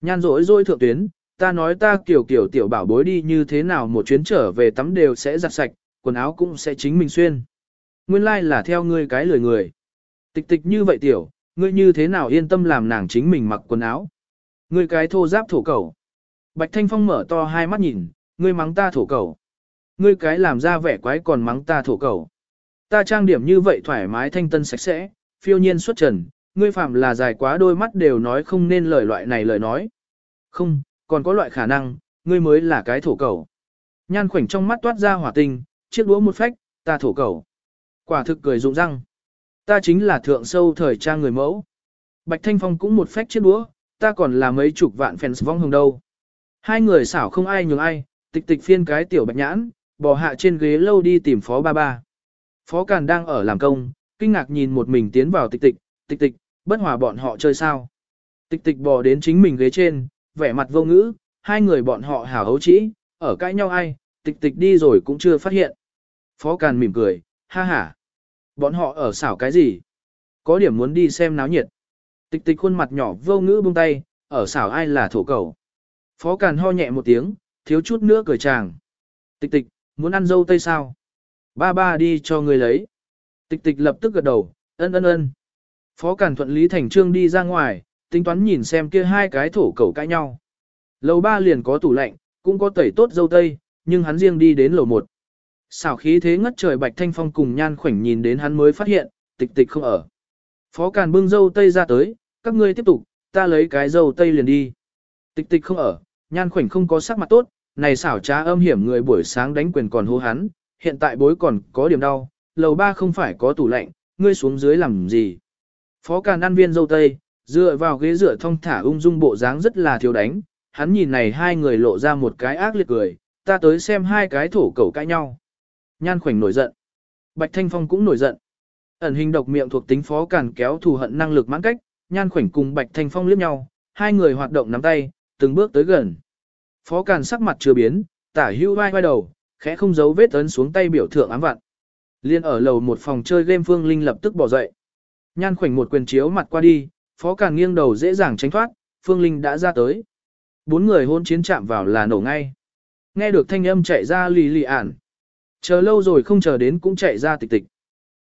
Nhan rỗi rỗi thượng tuyến, ta nói ta kiểu kiểu tiểu bảo bối đi như thế nào một chuyến trở về tắm đều sẽ giặt sạch, quần áo cũng sẽ chính mình xuyên. Nguyên lai like là theo ngươi cái lời người. Tịch tịch như vậy tiểu, ngươi như thế nào yên tâm làm nàng chính mình mặc quần áo. Ngươi cái thô giáp thổ cầu. Bạch Thanh Phong mở to hai mắt nhìn, ngươi mắng ta thổ cầu. Ngươi cái làm ra vẻ quái còn mắng ta thổ cầu. Ta trang điểm như vậy thoải mái thanh tân sạch sẽ, phiêu nhiên xuất trần, ngươi phạm là dài quá đôi mắt đều nói không nên lời loại này lời nói. Không, còn có loại khả năng, ngươi mới là cái thổ cầu. Nhan khoảnh trong mắt toát ra hỏa tinh, chiếc đũa một phách, ta thổ cầu. Quả thực cười rụng răng. Ta chính là thượng sâu thời trang người mẫu. Bạch Thanh Phong cũng một phách chiếc đũa, ta còn là mấy chục vạn fans vong hồng đâu. Hai người xảo không ai nhường ai, tịch tịch phiên cái tiểu bạch nhãn, bò hạ trên ghế lâu đi tìm phó ba ba. Phó Càn đang ở làm công, kinh ngạc nhìn một mình tiến vào tịch tịch, tịch tịch, bất hòa bọn họ chơi sao. Tịch tịch bò đến chính mình ghế trên, vẻ mặt vô ngữ, hai người bọn họ hảo hấu trĩ, ở cãi nhau ai, tịch tịch đi rồi cũng chưa phát hiện. Phó Càn mỉm cười, ha ha. Bọn họ ở xảo cái gì? Có điểm muốn đi xem náo nhiệt. Tịch tịch khuôn mặt nhỏ vô ngữ buông tay, ở xảo ai là thổ cầu. Phó Càn ho nhẹ một tiếng, thiếu chút nữa cười chàng. Tịch tịch, muốn ăn dâu tây sao? Ba ba đi cho người lấy. Tịch tịch lập tức gật đầu, ân ân ân. Phó Càn thuận lý thành trương đi ra ngoài, tính toán nhìn xem kia hai cái thổ cầu cãi nhau. Lầu ba liền có tủ lạnh, cũng có tẩy tốt dâu tây, nhưng hắn riêng đi đến lầu một. Xảo khí thế ngất trời Bạch Thanh Phong cùng Nhan Khoảnh nhìn đến hắn mới phát hiện, tịch tịch không ở. Phó Càn bưng dâu tây ra tới, các ngươi tiếp tục, ta lấy cái dâu tây liền đi. Tịch tịch không ở, Nhan Khoảnh không có sắc mặt tốt, này xảo trá âm hiểm người buổi sáng đánh quyền còn hô hắn, hiện tại bối còn có điểm đau, lầu ba không phải có tủ lạnh, ngươi xuống dưới làm gì. Phó Càn ăn viên dâu tây, dựa vào ghế dựa thông thả ung dung bộ dáng rất là thiếu đánh, hắn nhìn này hai người lộ ra một cái ác liệt cười, ta tới xem hai cái thổ cẩu cãi nhau. Nhan khoảnh nổi giận. Bạch Thanh Phong cũng nổi giận. Ẩn hình độc miệng thuộc tính phó càn kéo thù hận năng lực mãn cách, Nhan khoảnh cùng Bạch Thanh Phong liếc nhau, hai người hoạt động nắm tay, từng bước tới gần. Phó càn sắc mặt chưa biến, tả hưu vai vai đầu, khẽ không giấu vết ấn xuống tay biểu thượng ám vặn. Liên ở lầu một phòng chơi game Phương Linh lập tức bỏ dậy. Nhan khoảnh một quyền chiếu mặt qua đi, phó càn nghiêng đầu dễ dàng tránh thoát, Phương Linh đã ra tới. Bốn người hôn chiến chạm vào là nổ ngay. Nghe được thanh âm chạy ra lì lì ản. Chờ lâu rồi không chờ đến cũng chạy ra tịch tịch.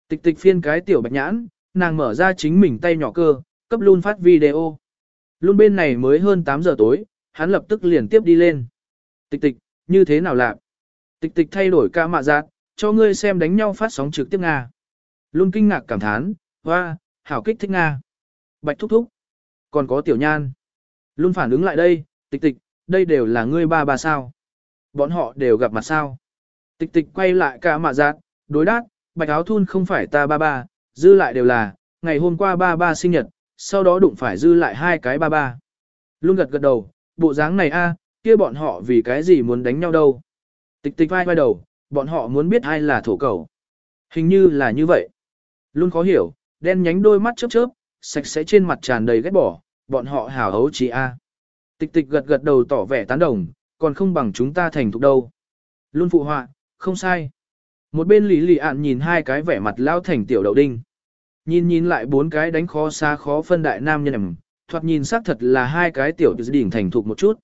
Tịch tịch phiên cái tiểu bạch nhãn, nàng mở ra chính mình tay nhỏ cơ, cấp luôn phát video. Luôn bên này mới hơn 8 giờ tối, hắn lập tức liền tiếp đi lên. Tịch tịch, như thế nào lạ? Tịch tịch thay đổi ca mạ giác, cho ngươi xem đánh nhau phát sóng trực tiếp Nga. Luôn kinh ngạc cảm thán, hoa, hảo kích thích Nga. Bạch thúc thúc. Còn có tiểu nhan. Luôn phản ứng lại đây, tịch tịch, đây đều là ngươi ba ba sao. Bọn họ đều gặp mặt sao. Tịch tịch quay lại ca mạ giác, đối đáp, bạch áo thun không phải ta ba ba, dư lại đều là, ngày hôm qua ba ba sinh nhật, sau đó đụng phải dư lại hai cái ba ba. Luôn gật gật đầu, bộ dáng này a, kia bọn họ vì cái gì muốn đánh nhau đâu. Tịch tịch vai vai đầu, bọn họ muốn biết ai là thổ cầu. Hình như là như vậy. Luôn khó hiểu, đen nhánh đôi mắt chớp chớp, sạch sẽ trên mặt tràn đầy ghét bỏ, bọn họ hảo hấu chỉ a. Tịch tịch gật gật đầu tỏ vẻ tán đồng, còn không bằng chúng ta thành thục đâu. Luôn phụ họa, không sai. Một bên lý lì ạn nhìn hai cái vẻ mặt lao thành tiểu đậu đinh. Nhìn nhìn lại bốn cái đánh khó xa khó phân đại nam nhân ẩm, thoạt nhìn xác thật là hai cái tiểu đỉnh thành thục một chút.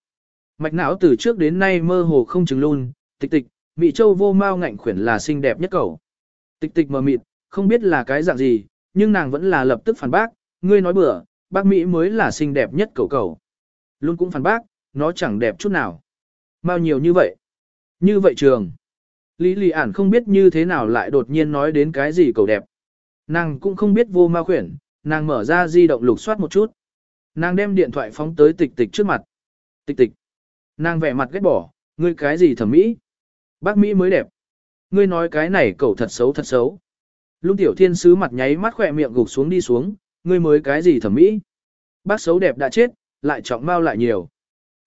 Mạch não từ trước đến nay mơ hồ không chứng luôn, tịch tịch, Mỹ Châu vô mau ngạnh khuyển là xinh đẹp nhất cậu. Tịch tịch mờ mịt, không biết là cái dạng gì, nhưng nàng vẫn là lập tức phản bác, ngươi nói bừa, bác Mỹ mới là xinh đẹp nhất cậu cậu. Luôn cũng phản bác, nó chẳng đẹp chút nào. Bao nhiều như vậy. Như vậy trường. Lý lì ản không biết như thế nào lại đột nhiên nói đến cái gì cậu đẹp. Nàng cũng không biết vô ma khuyển, nàng mở ra di động lục soát một chút. Nàng đem điện thoại phóng tới tịch tịch trước mặt. Tịch tịch. Nàng vẻ mặt ghét bỏ, ngươi cái gì thẩm mỹ? Bác Mỹ mới đẹp. Ngươi nói cái này cậu thật xấu thật xấu. Lung tiểu thiên sứ mặt nháy mắt khỏe miệng gục xuống đi xuống, ngươi mới cái gì thẩm mỹ? Bác xấu đẹp đã chết, lại trọng mau lại nhiều.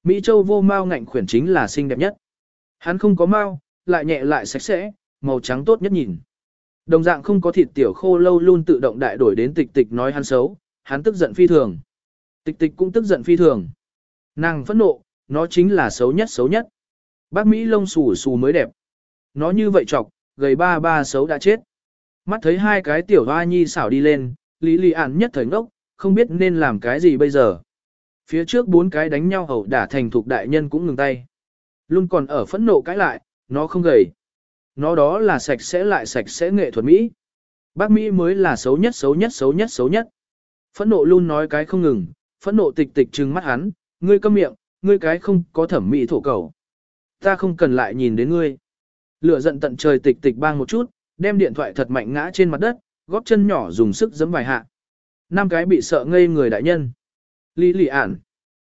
Mỹ Châu vô mau ngạnh khuyển chính là xinh đẹp nhất. Hắn không có mau, lại nhẹ lại sạch sẽ, màu trắng tốt nhất nhìn. Đồng dạng không có thịt tiểu khô lâu luôn tự động đại đổi đến tịch tịch nói hắn xấu, hắn tức giận phi thường. Tịch tịch cũng tức giận phi thường. Nàng phẫn nộ, nó chính là xấu nhất xấu nhất. Bác Mỹ lông xù xù mới đẹp. Nó như vậy chọc, gầy ba ba xấu đã chết. Mắt thấy hai cái tiểu hoa nhi xảo đi lên, lý lì ản nhất thời ngốc, không biết nên làm cái gì bây giờ. Phía trước bốn cái đánh nhau hầu đả thành thục đại nhân cũng ngừng tay. Luôn còn ở phẫn nộ cãi lại, nó không gầy. Nó đó là sạch sẽ lại sạch sẽ nghệ thuật Mỹ. Bác Mỹ mới là xấu nhất xấu nhất xấu nhất xấu nhất. Phẫn nộ luôn nói cái không ngừng, phẫn nộ tịch tịch trừng mắt hắn, ngươi câm miệng, ngươi cái không có thẩm mỹ thổ cầu. Ta không cần lại nhìn đến ngươi. Lửa giận tận trời tịch tịch bang một chút, đem điện thoại thật mạnh ngã trên mặt đất, góp chân nhỏ dùng sức giẫm vài hạ. Năm cái bị sợ ngây người đại nhân. Lý lì ản.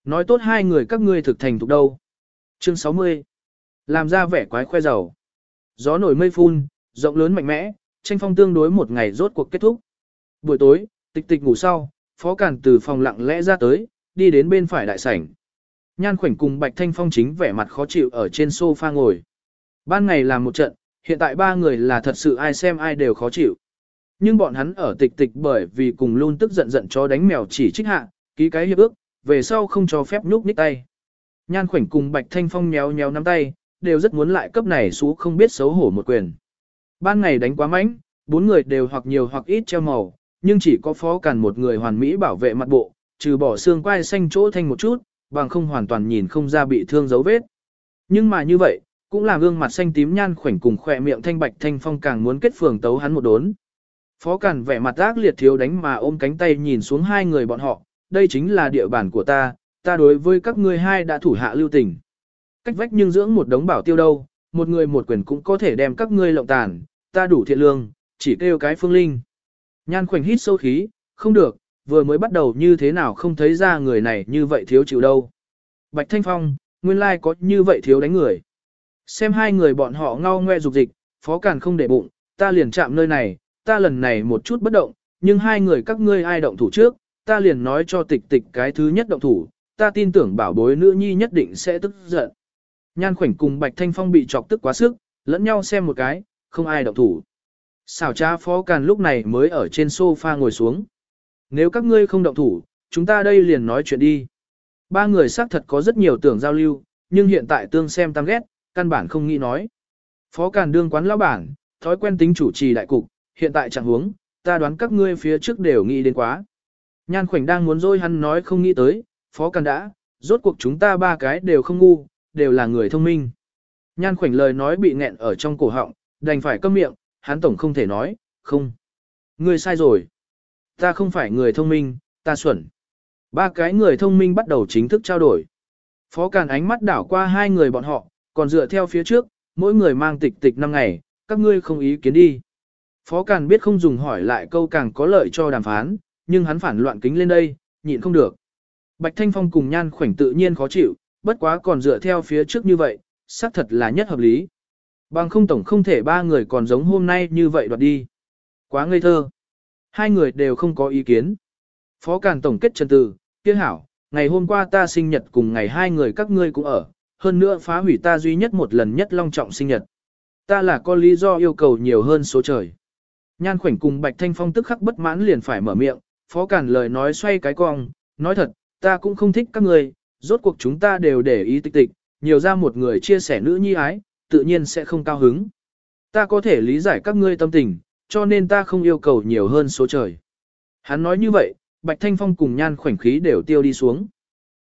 Nói tốt hai người các ngươi thực thành thục đâu. Chương 60. Làm ra vẻ quái khoe giàu. Gió nổi mây phun, rộng lớn mạnh mẽ, tranh phong tương đối một ngày rốt cuộc kết thúc. Buổi tối, tịch tịch ngủ sau, phó cản từ phòng lặng lẽ ra tới, đi đến bên phải đại sảnh. Nhan khoảnh cùng Bạch Thanh Phong chính vẻ mặt khó chịu ở trên sofa ngồi. Ban ngày làm một trận, hiện tại ba người là thật sự ai xem ai đều khó chịu. Nhưng bọn hắn ở tịch tịch bởi vì cùng luôn tức giận giận cho đánh mèo chỉ trích hạ, ký cái hiệp ước, về sau không cho phép nhúc nhích tay. Nhan khoảnh cùng Bạch Thanh Phong nhéo nhéo nắm tay, đều rất muốn lại cấp này xú không biết xấu hổ một quyền. Ban ngày đánh quá mạnh, bốn người đều hoặc nhiều hoặc ít treo màu, nhưng chỉ có phó càn một người hoàn mỹ bảo vệ mặt bộ, trừ bỏ xương quai xanh chỗ thanh một chút, bằng không hoàn toàn nhìn không ra bị thương dấu vết. Nhưng mà như vậy, cũng là gương mặt xanh tím nhan khoảnh cùng khỏe miệng thanh bạch thanh phong càng muốn kết phường tấu hắn một đốn. Phó cản vẻ mặt ác liệt thiếu đánh mà ôm cánh tay nhìn xuống hai người bọn họ, đây chính là địa bàn của ta, ta đối với các ngươi hai đã thủ hạ lưu tình. Cách vách nhưng dưỡng một đống bảo tiêu đâu, một người một quyền cũng có thể đem các ngươi lộng tàn, ta đủ thiện lương, chỉ kêu cái phương linh. Nhan khoảnh hít sâu khí, không được, vừa mới bắt đầu như thế nào không thấy ra người này như vậy thiếu chịu đâu. Bạch Thanh Phong, nguyên lai like có như vậy thiếu đánh người. Xem hai người bọn họ ngao ngoe dục dịch, phó càn không để bụng, ta liền chạm nơi này, ta lần này một chút bất động, nhưng hai người các ngươi ai động thủ trước, ta liền nói cho tịch tịch cái thứ nhất động thủ, ta tin tưởng bảo bối nữ nhi nhất định sẽ tức giận. Nhan khoảnh cùng Bạch Thanh Phong bị chọc tức quá sức, lẫn nhau xem một cái, không ai động thủ. Xảo cha phó càn lúc này mới ở trên sofa ngồi xuống. Nếu các ngươi không động thủ, chúng ta đây liền nói chuyện đi. Ba người xác thật có rất nhiều tưởng giao lưu, nhưng hiện tại tương xem tăng ghét, căn bản không nghĩ nói. Phó Càn đương quán lão bản, thói quen tính chủ trì đại cục, hiện tại chẳng huống, ta đoán các ngươi phía trước đều nghĩ đến quá. Nhan khoảnh đang muốn dôi hắn nói không nghĩ tới, Phó Càn đã, rốt cuộc chúng ta ba cái đều không ngu, đều là người thông minh. Nhan khoảnh lời nói bị nghẹn ở trong cổ họng, đành phải câm miệng, hắn tổng không thể nói, không. Ngươi sai rồi. Ta không phải người thông minh, ta xuẩn. Ba cái người thông minh bắt đầu chính thức trao đổi. Phó Càn ánh mắt đảo qua hai người bọn họ, còn dựa theo phía trước, mỗi người mang tịch tịch năm ngày, các ngươi không ý kiến đi. Phó Càn biết không dùng hỏi lại câu càng có lợi cho đàm phán, nhưng hắn phản loạn kính lên đây, nhịn không được. Bạch Thanh Phong cùng Nhan khoảnh tự nhiên khó chịu, bất quá còn dựa theo phía trước như vậy, xác thật là nhất hợp lý. Bằng không tổng không thể ba người còn giống hôm nay như vậy đoạt đi. Quá ngây thơ. Hai người đều không có ý kiến. Phó Càn tổng kết chân từ, kia hảo, ngày hôm qua ta sinh nhật cùng ngày hai người các ngươi cũng ở, hơn nữa phá hủy ta duy nhất một lần nhất long trọng sinh nhật. Ta là có lý do yêu cầu nhiều hơn số trời. Nhan khoảnh cùng Bạch Thanh Phong tức khắc bất mãn liền phải mở miệng, phó càn lời nói xoay cái cong, nói thật, ta cũng không thích các người, rốt cuộc chúng ta đều để ý tịch tịch, nhiều ra một người chia sẻ nữ nhi ái, tự nhiên sẽ không cao hứng. Ta có thể lý giải các ngươi tâm tình, cho nên ta không yêu cầu nhiều hơn số trời. Hắn nói như vậy, Bạch Thanh Phong cùng nhan khoảnh khí đều tiêu đi xuống.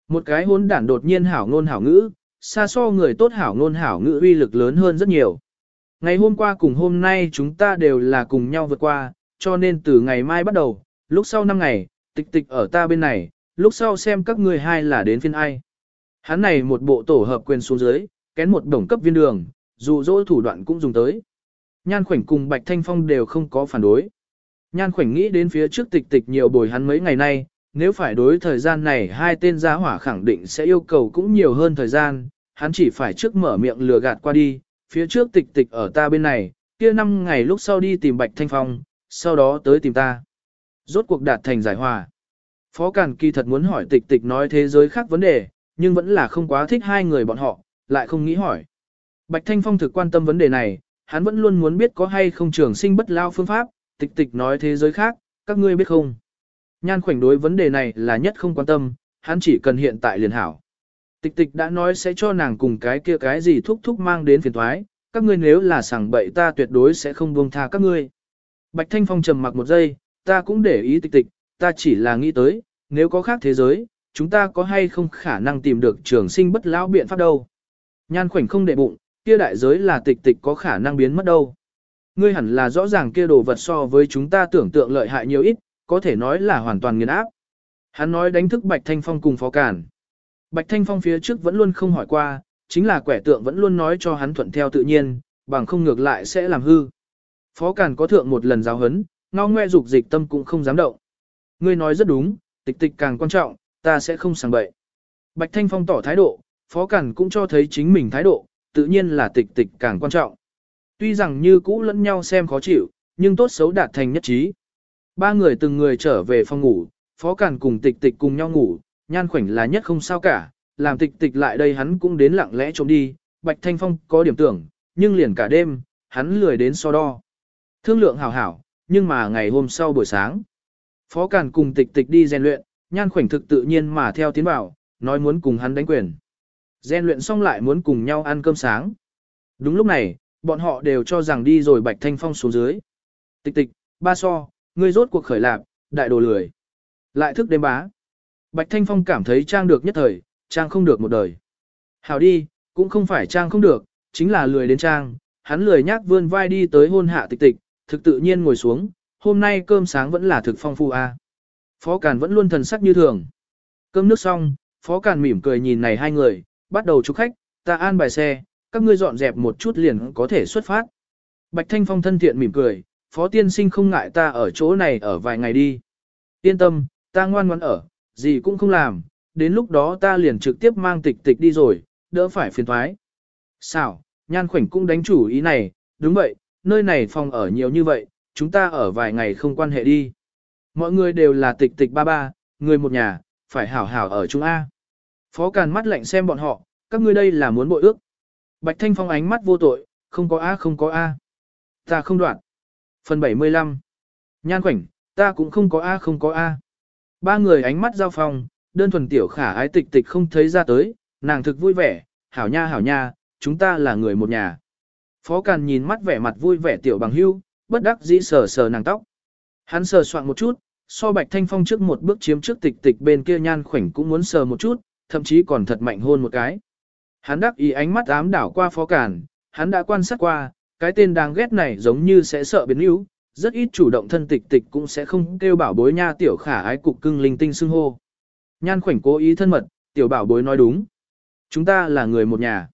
Một cái hôn đản đột nhiên hảo ngôn hảo ngữ, xa so người tốt hảo ngôn hảo ngữ uy lực lớn hơn rất nhiều. Ngày hôm qua cùng hôm nay chúng ta đều là cùng nhau vượt qua, cho nên từ ngày mai bắt đầu, lúc sau 5 ngày, tịch tịch ở ta bên này, lúc sau xem các ngươi hai là đến phiên ai. Hắn này một bộ tổ hợp quyền xuống dưới, kén một đồng cấp viên đường, dù dỗ thủ đoạn cũng dùng tới. Nhan khoảnh cùng Bạch Thanh Phong đều không có phản đối. Nhan khoảnh nghĩ đến phía trước tịch tịch nhiều bồi hắn mấy ngày nay, nếu phải đối thời gian này hai tên giá hỏa khẳng định sẽ yêu cầu cũng nhiều hơn thời gian, hắn chỉ phải trước mở miệng lừa gạt qua đi, phía trước tịch tịch ở ta bên này, kia năm ngày lúc sau đi tìm Bạch Thanh Phong, sau đó tới tìm ta. Rốt cuộc đạt thành giải hòa. Phó Càn Kỳ thật muốn hỏi tịch tịch nói thế giới khác vấn đề, nhưng vẫn là không quá thích hai người bọn họ, lại không nghĩ hỏi. Bạch Thanh Phong thực quan tâm vấn đề này, hắn vẫn luôn muốn biết có hay không trường sinh bất lao phương pháp, tịch tịch nói thế giới khác, các ngươi biết không? Nhan khoảnh đối vấn đề này là nhất không quan tâm, hắn chỉ cần hiện tại liền hảo. Tịch tịch đã nói sẽ cho nàng cùng cái kia cái gì thúc thúc mang đến phiền thoái, các ngươi nếu là sảng bậy ta tuyệt đối sẽ không buông tha các ngươi. Bạch Thanh Phong trầm mặc một giây, ta cũng để ý tịch tịch, ta chỉ là nghĩ tới, nếu có khác thế giới, chúng ta có hay không khả năng tìm được trường sinh bất lão biện pháp đâu. Nhan khoảnh không để bụng, kia đại giới là tịch tịch có khả năng biến mất đâu. Ngươi hẳn là rõ ràng kia đồ vật so với chúng ta tưởng tượng lợi hại nhiều ít, có thể nói là hoàn toàn nghiền áp. Hắn nói đánh thức Bạch Thanh Phong cùng phó cản. Bạch Thanh Phong phía trước vẫn luôn không hỏi qua, chính là quẻ tượng vẫn luôn nói cho hắn thuận theo tự nhiên, bằng không ngược lại sẽ làm hư. Phó cản có thượng một lần giáo hấn, ngao ngoe dục dịch tâm cũng không dám động. Ngươi nói rất đúng, tịch tịch càng quan trọng, ta sẽ không sàng bậy. Bạch Thanh Phong tỏ thái độ, Phó Cẩn cũng cho thấy chính mình thái độ, tự nhiên là tịch tịch càng quan trọng. Tuy rằng như cũ lẫn nhau xem khó chịu, nhưng tốt xấu đạt thành nhất trí. Ba người từng người trở về phòng ngủ, Phó Cẩn cùng tịch tịch cùng nhau ngủ, nhan khoảnh là nhất không sao cả, làm tịch tịch lại đây hắn cũng đến lặng lẽ trộm đi, Bạch Thanh Phong có điểm tưởng, nhưng liền cả đêm, hắn lười đến so đo. Thương lượng hảo hảo, nhưng mà ngày hôm sau buổi sáng, Phó Càn cùng tịch tịch đi rèn luyện, nhan khoảnh thực tự nhiên mà theo tiến bảo, nói muốn cùng hắn đánh quyền. Rèn luyện xong lại muốn cùng nhau ăn cơm sáng. Đúng lúc này, bọn họ đều cho rằng đi rồi Bạch Thanh Phong xuống dưới. Tịch tịch, ba so, ngươi rốt cuộc khởi lạc, đại đồ lười. Lại thức đêm bá. Bạch Thanh Phong cảm thấy trang được nhất thời, trang không được một đời. Hảo đi, cũng không phải trang không được, chính là lười đến trang, hắn lười nhác vươn vai đi tới hôn hạ tịch tịch, thực tự nhiên ngồi xuống, hôm nay cơm sáng vẫn là thực phong phu a. À. Phó Càn vẫn luôn thần sắc như thường. Cơm nước xong, Phó Càn mỉm cười nhìn này hai người, bắt đầu chúc khách, ta an bài xe, các ngươi dọn dẹp một chút liền có thể xuất phát. Bạch Thanh Phong thân thiện mỉm cười, Phó Tiên Sinh không ngại ta ở chỗ này ở vài ngày đi. Yên tâm, ta ngoan ngoãn ở, gì cũng không làm, đến lúc đó ta liền trực tiếp mang tịch tịch đi rồi, đỡ phải phiền thoái. Sao, nhan khoảnh cũng đánh chủ ý này, đúng vậy, nơi này phòng ở nhiều như vậy, chúng ta ở vài ngày không quan hệ đi. Mọi người đều là tịch tịch ba ba, người một nhà, phải hảo hảo ở chung A. Phó Càn mắt lạnh xem bọn họ, các ngươi đây là muốn bội ước. Bạch Thanh Phong ánh mắt vô tội, không có A không có A. Ta không đoạn. Phần 75. Nhan khoảnh, ta cũng không có A không có A. Ba người ánh mắt giao phong, đơn thuần tiểu khả ái tịch tịch không thấy ra tới, nàng thực vui vẻ, hảo nha hảo nha, chúng ta là người một nhà. Phó Càn nhìn mắt vẻ mặt vui vẻ tiểu bằng hưu, bất đắc dĩ sờ sờ nàng tóc. Hắn sờ soạn một chút, so Bạch Thanh Phong trước một bước chiếm trước tịch tịch bên kia nhan khoảnh cũng muốn sờ một chút, thậm chí còn thật mạnh hôn một cái. Hắn đắc ý ánh mắt ám đảo qua phó cản, hắn đã quan sát qua, cái tên đáng ghét này giống như sẽ sợ biến yếu, rất ít chủ động thân tịch tịch cũng sẽ không kêu bảo bối nha tiểu khả ái cục cưng linh tinh xưng hô. Nhan khoảnh cố ý thân mật, tiểu bảo bối nói đúng. Chúng ta là người một nhà.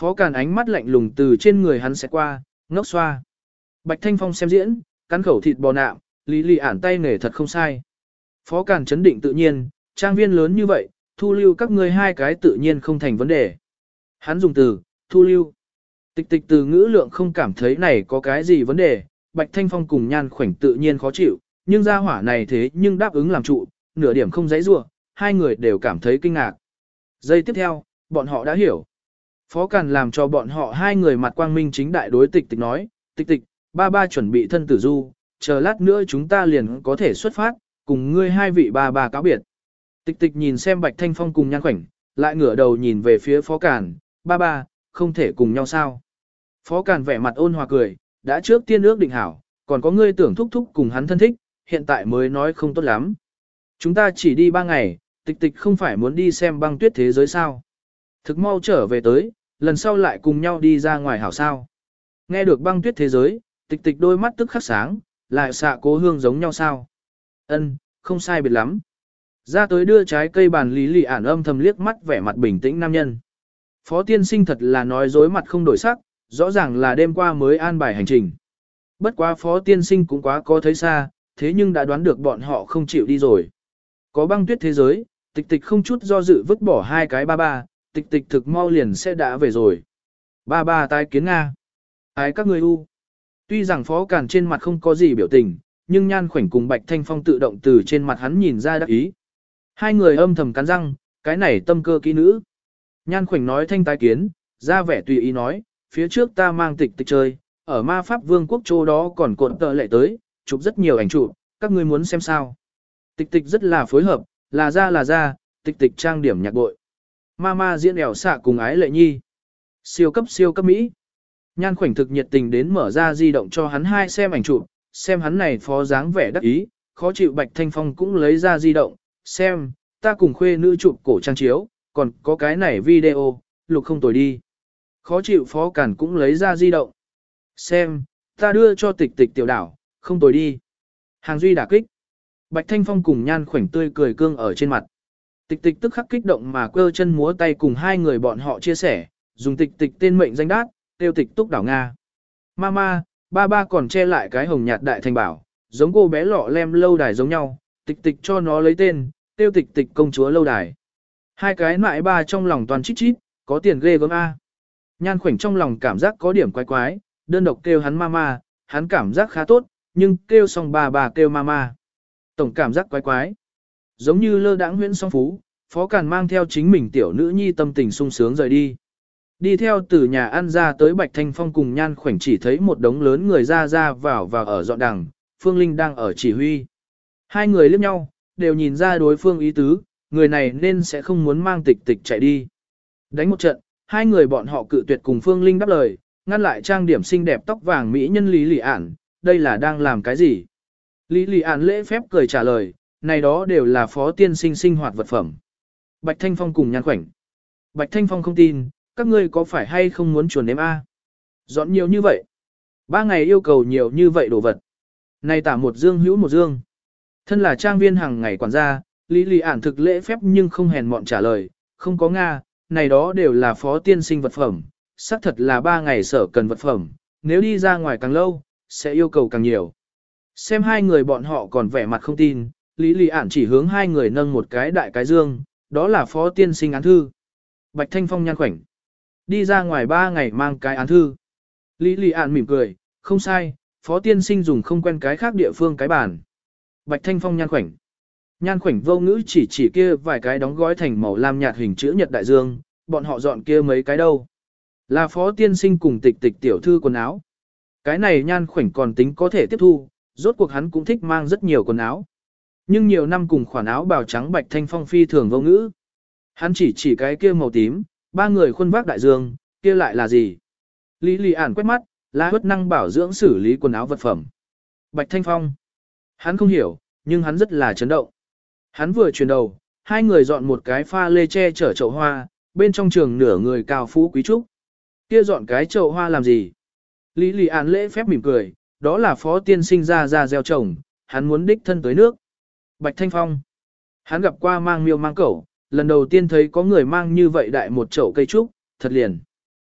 Phó càn ánh mắt lạnh lùng từ trên người hắn sẽ qua, ngốc xoa. Bạch Thanh Phong xem diễn, cắn khẩu thịt bò nạm, lý lì ản tay nghề thật không sai. Phó càn chấn định tự nhiên, trang viên lớn như vậy, thu lưu các ngươi hai cái tự nhiên không thành vấn đề. Hắn dùng từ, thu lưu. Tịch tịch từ ngữ lượng không cảm thấy này có cái gì vấn đề, Bạch Thanh Phong cùng nhan khoảnh tự nhiên khó chịu, nhưng gia hỏa này thế nhưng đáp ứng làm trụ, nửa điểm không dãy rua, hai người đều cảm thấy kinh ngạc. Giây tiếp theo, bọn họ đã hiểu. Phó Càn làm cho bọn họ hai người mặt quang minh chính đại đối tịch tịch nói, tịch tịch, ba ba chuẩn bị thân tử du, chờ lát nữa chúng ta liền có thể xuất phát, cùng ngươi hai vị ba ba cáo biệt. Tịch tịch nhìn xem Bạch Thanh Phong cùng nhan khoảnh, lại ngửa đầu nhìn về phía Phó Cản. ba ba, không thể cùng nhau sao. Phó Cản vẻ mặt ôn hòa cười, đã trước tiên ước định hảo, còn có ngươi tưởng thúc thúc cùng hắn thân thích, hiện tại mới nói không tốt lắm. Chúng ta chỉ đi ba ngày, tịch tịch không phải muốn đi xem băng tuyết thế giới sao. Thực mau trở về tới, lần sau lại cùng nhau đi ra ngoài hảo sao. Nghe được băng tuyết thế giới, tịch tịch đôi mắt tức khắc sáng, lại xạ cố hương giống nhau sao. Ân, không sai biệt lắm. Ra tới đưa trái cây bàn lý lì ản âm thầm liếc mắt vẻ mặt bình tĩnh nam nhân. Phó tiên sinh thật là nói dối mặt không đổi sắc, rõ ràng là đêm qua mới an bài hành trình. Bất quá phó tiên sinh cũng quá có thấy xa, thế nhưng đã đoán được bọn họ không chịu đi rồi. Có băng tuyết thế giới, tịch tịch không chút do dự vứt bỏ hai cái ba ba, tịch tịch thực mau liền sẽ đã về rồi. Ba ba tái kiến Nga. Ái các người u. Tuy rằng phó càn trên mặt không có gì biểu tình, nhưng nhan khoảnh cùng Bạch Thanh Phong tự động từ trên mặt hắn nhìn ra đắc ý. Hai người âm thầm cắn răng, cái này tâm cơ kỹ nữ. Nhan khoảnh nói thanh tái kiến, ra vẻ tùy ý nói, phía trước ta mang tịch tịch chơi, ở ma pháp vương quốc châu đó còn cuộn tợ lệ tới, chụp rất nhiều ảnh chụp, các ngươi muốn xem sao. Tịch tịch rất là phối hợp, là ra là ra, tịch tịch trang điểm nhạc bội. ma diễn ẻo xạ cùng ái lệ nhi. Siêu cấp siêu cấp Mỹ. Nhan khoảnh thực nhiệt tình đến mở ra di động cho hắn hai xem ảnh chụp, xem hắn này phó dáng vẻ đắc ý, khó chịu Bạch Thanh Phong cũng lấy ra di động, xem, ta cùng khuê nữ chụp cổ trang chiếu, còn có cái này video, lục không tồi đi. Khó chịu phó cản cũng lấy ra di động. Xem, ta đưa cho tịch tịch tiểu đảo, không tồi đi. Hàng duy đả kích. Bạch Thanh Phong cùng nhan khoảnh tươi cười cương ở trên mặt. Tịch tịch tức khắc kích động mà quơ chân múa tay cùng hai người bọn họ chia sẻ, dùng tịch tịch tên mệnh danh đát, tiêu tịch túc đảo Nga. Mama, ba ba còn che lại cái hồng nhạt đại thành bảo, giống cô bé lọ lem lâu đài giống nhau, tịch tịch cho nó lấy tên, tiêu tịch tịch công chúa lâu đài. Hai cái mại ba trong lòng toàn chít chít, có tiền ghê gớm A. Nhan khoảnh trong lòng cảm giác có điểm quái quái, đơn độc kêu hắn mama, hắn cảm giác khá tốt, nhưng kêu xong bà bà kêu mama. Tổng cảm giác quái quái. Giống như lơ đãng huyễn song phú, phó càn mang theo chính mình tiểu nữ nhi tâm tình sung sướng rời đi. Đi theo từ nhà ăn ra tới Bạch Thanh Phong cùng Nhan Khoảnh chỉ thấy một đống lớn người ra ra vào và ở dọn đằng, Phương Linh đang ở chỉ huy. Hai người liếc nhau, đều nhìn ra đối phương ý tứ, người này nên sẽ không muốn mang tịch tịch chạy đi. Đánh một trận, hai người bọn họ cự tuyệt cùng Phương Linh đáp lời, ngăn lại trang điểm xinh đẹp tóc vàng mỹ nhân Lý Lị Ản, đây là đang làm cái gì? Lý Lị Ản lễ phép cười trả lời, này đó đều là phó tiên sinh sinh hoạt vật phẩm. Bạch Thanh Phong cùng nhan khoảnh. Bạch Thanh Phong không tin, các ngươi có phải hay không muốn chuồn nếm A? Dọn nhiều như vậy. Ba ngày yêu cầu nhiều như vậy đồ vật. Này tả một dương hữu một dương. Thân là trang viên hàng ngày quản gia, Lý Lý Ản thực lễ phép nhưng không hèn mọn trả lời, không có Nga, này đó đều là phó tiên sinh vật phẩm, xác thật là ba ngày sở cần vật phẩm, nếu đi ra ngoài càng lâu, sẽ yêu cầu càng nhiều. Xem hai người bọn họ còn vẻ mặt không tin, Lý Lý Ản chỉ hướng hai người nâng một cái đại cái dương, đó là phó tiên sinh án thư. Bạch Thanh Phong nhăn khoảnh. Đi ra ngoài ba ngày mang cái án thư. Lý Lị An mỉm cười, không sai, phó tiên sinh dùng không quen cái khác địa phương cái bản. Bạch Thanh Phong nhan khoảnh. Nhan khoảnh vô ngữ chỉ chỉ kia vài cái đóng gói thành màu lam nhạt hình chữ nhật đại dương, bọn họ dọn kia mấy cái đâu. Là phó tiên sinh cùng tịch tịch tiểu thư quần áo. Cái này nhan khoảnh còn tính có thể tiếp thu, rốt cuộc hắn cũng thích mang rất nhiều quần áo. Nhưng nhiều năm cùng khoản áo bào trắng bạch thanh phong phi thường vô ngữ. Hắn chỉ chỉ cái kia màu tím, ba người khuân vác đại dương, kia lại là gì? Lý lì ản quét mắt, là huyết năng bảo dưỡng xử lý quần áo vật phẩm. Bạch thanh phong. Hắn không hiểu, nhưng hắn rất là chấn động. Hắn vừa chuyển đầu, hai người dọn một cái pha lê che chở chậu hoa, bên trong trường nửa người cao phú quý trúc. Kia dọn cái chậu hoa làm gì? Lý lì ản lễ phép mỉm cười, đó là phó tiên sinh ra ra gieo trồng, hắn muốn đích thân tới nước. Bạch Thanh Phong. Hắn gặp qua mang miêu mang cẩu, lần đầu tiên thấy có người mang như vậy đại một chậu cây trúc, thật liền.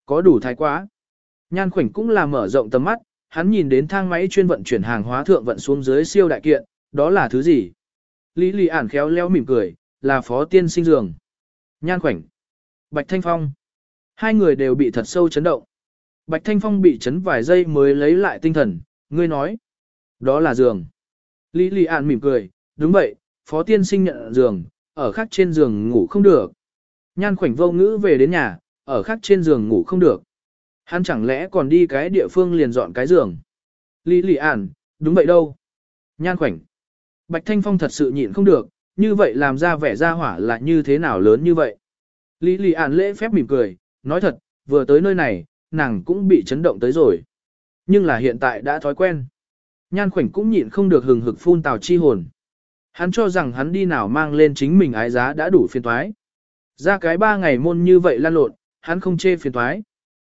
Có đủ thái quá. Nhan khoảnh cũng là mở rộng tầm mắt, hắn nhìn đến thang máy chuyên vận chuyển hàng hóa thượng vận xuống dưới siêu đại kiện, đó là thứ gì? Lý lì ản khéo leo mỉm cười, là phó tiên sinh giường. Nhan khoảnh. Bạch Thanh Phong. Hai người đều bị thật sâu chấn động. Bạch Thanh Phong bị chấn vài giây mới lấy lại tinh thần, ngươi nói. Đó là giường. Lý lì ản mỉm cười, đúng vậy, phó tiên sinh nhận giường, ở khác trên giường ngủ không được. Nhan khoảnh vô ngữ về đến nhà, ở khác trên giường ngủ không được. Hắn chẳng lẽ còn đi cái địa phương liền dọn cái giường. Lý lì ản, đúng vậy đâu. Nhan khoảnh. Bạch Thanh Phong thật sự nhịn không được, như vậy làm ra vẻ ra hỏa là như thế nào lớn như vậy. Lý lì ản lễ phép mỉm cười, nói thật, vừa tới nơi này, nàng cũng bị chấn động tới rồi. Nhưng là hiện tại đã thói quen. Nhan khoảnh cũng nhịn không được hừng hực phun tào chi hồn. Hắn cho rằng hắn đi nào mang lên chính mình ái giá đã đủ phiền thoái. Ra cái ba ngày môn như vậy lan lộn, hắn không chê phiền thoái.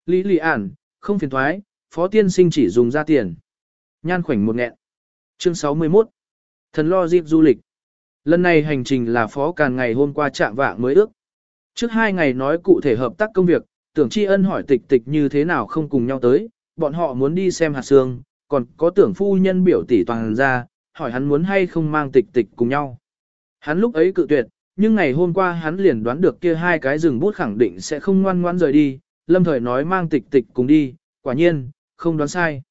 Lý lì ản, không phiền thoái, phó tiên sinh chỉ dùng ra tiền. Nhan khoảnh một nghẹn. Chương 61. Thần lo dịp du lịch. Lần này hành trình là phó càn ngày hôm qua chạm vạng mới ước. Trước hai ngày nói cụ thể hợp tác công việc, tưởng tri ân hỏi tịch tịch như thế nào không cùng nhau tới, bọn họ muốn đi xem hạt xương, còn có tưởng phu nhân biểu tỷ toàn ra, hỏi hắn muốn hay không mang tịch tịch cùng nhau. Hắn lúc ấy cự tuyệt, nhưng ngày hôm qua hắn liền đoán được kia hai cái rừng bút khẳng định sẽ không ngoan ngoan rời đi, lâm thời nói mang tịch tịch cùng đi, quả nhiên, không đoán sai.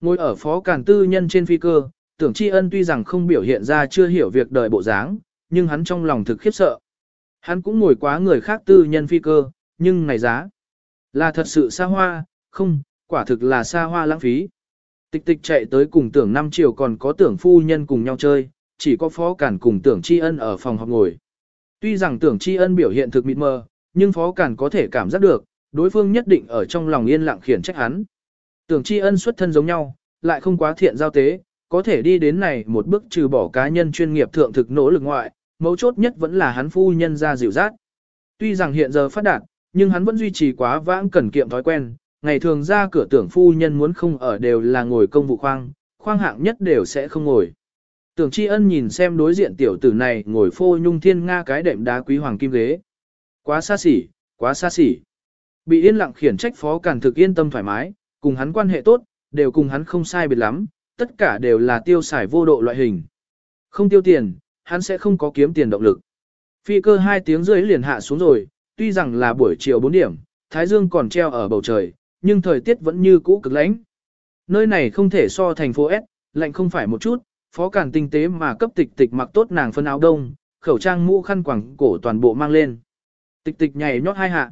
Ngồi ở phó càn tư nhân trên phi cơ, tưởng tri ân tuy rằng không biểu hiện ra chưa hiểu việc đời bộ dáng, nhưng hắn trong lòng thực khiếp sợ. Hắn cũng ngồi quá người khác tư nhân phi cơ, nhưng này giá là thật sự xa hoa, không, quả thực là xa hoa lãng phí. Tịch tịch chạy tới cùng tưởng năm chiều còn có tưởng phu nhân cùng nhau chơi, chỉ có phó cản cùng tưởng tri ân ở phòng học ngồi. Tuy rằng tưởng tri ân biểu hiện thực mịt mờ, nhưng phó cản có thể cảm giác được, đối phương nhất định ở trong lòng yên lặng khiển trách hắn. Tưởng tri ân xuất thân giống nhau, lại không quá thiện giao tế, có thể đi đến này một bước trừ bỏ cá nhân chuyên nghiệp thượng thực nỗ lực ngoại, mấu chốt nhất vẫn là hắn phu nhân ra dịu dát. Tuy rằng hiện giờ phát đạt, nhưng hắn vẫn duy trì quá vãng cần kiệm thói quen, ngày thường ra cửa tưởng phu nhân muốn không ở đều là ngồi công vụ khoang, khoang hạng nhất đều sẽ không ngồi. Tưởng tri ân nhìn xem đối diện tiểu tử này ngồi phô nhung thiên nga cái đệm đá quý hoàng kim ghế. Quá xa xỉ, quá xa xỉ. Bị yên lặng khiển trách phó cản thực yên tâm thoải mái, cùng hắn quan hệ tốt, đều cùng hắn không sai biệt lắm, tất cả đều là tiêu xài vô độ loại hình. Không tiêu tiền, hắn sẽ không có kiếm tiền động lực. Phi cơ hai tiếng rưỡi liền hạ xuống rồi, tuy rằng là buổi chiều 4 điểm, Thái Dương còn treo ở bầu trời, nhưng thời tiết vẫn như cũ cực lạnh. Nơi này không thể so thành phố S, lạnh không phải một chút, phó cản tinh tế mà cấp tịch tịch mặc tốt nàng phân áo đông, khẩu trang mũ khăn quẳng cổ toàn bộ mang lên. Tịch tịch nhảy nhót hai hạ.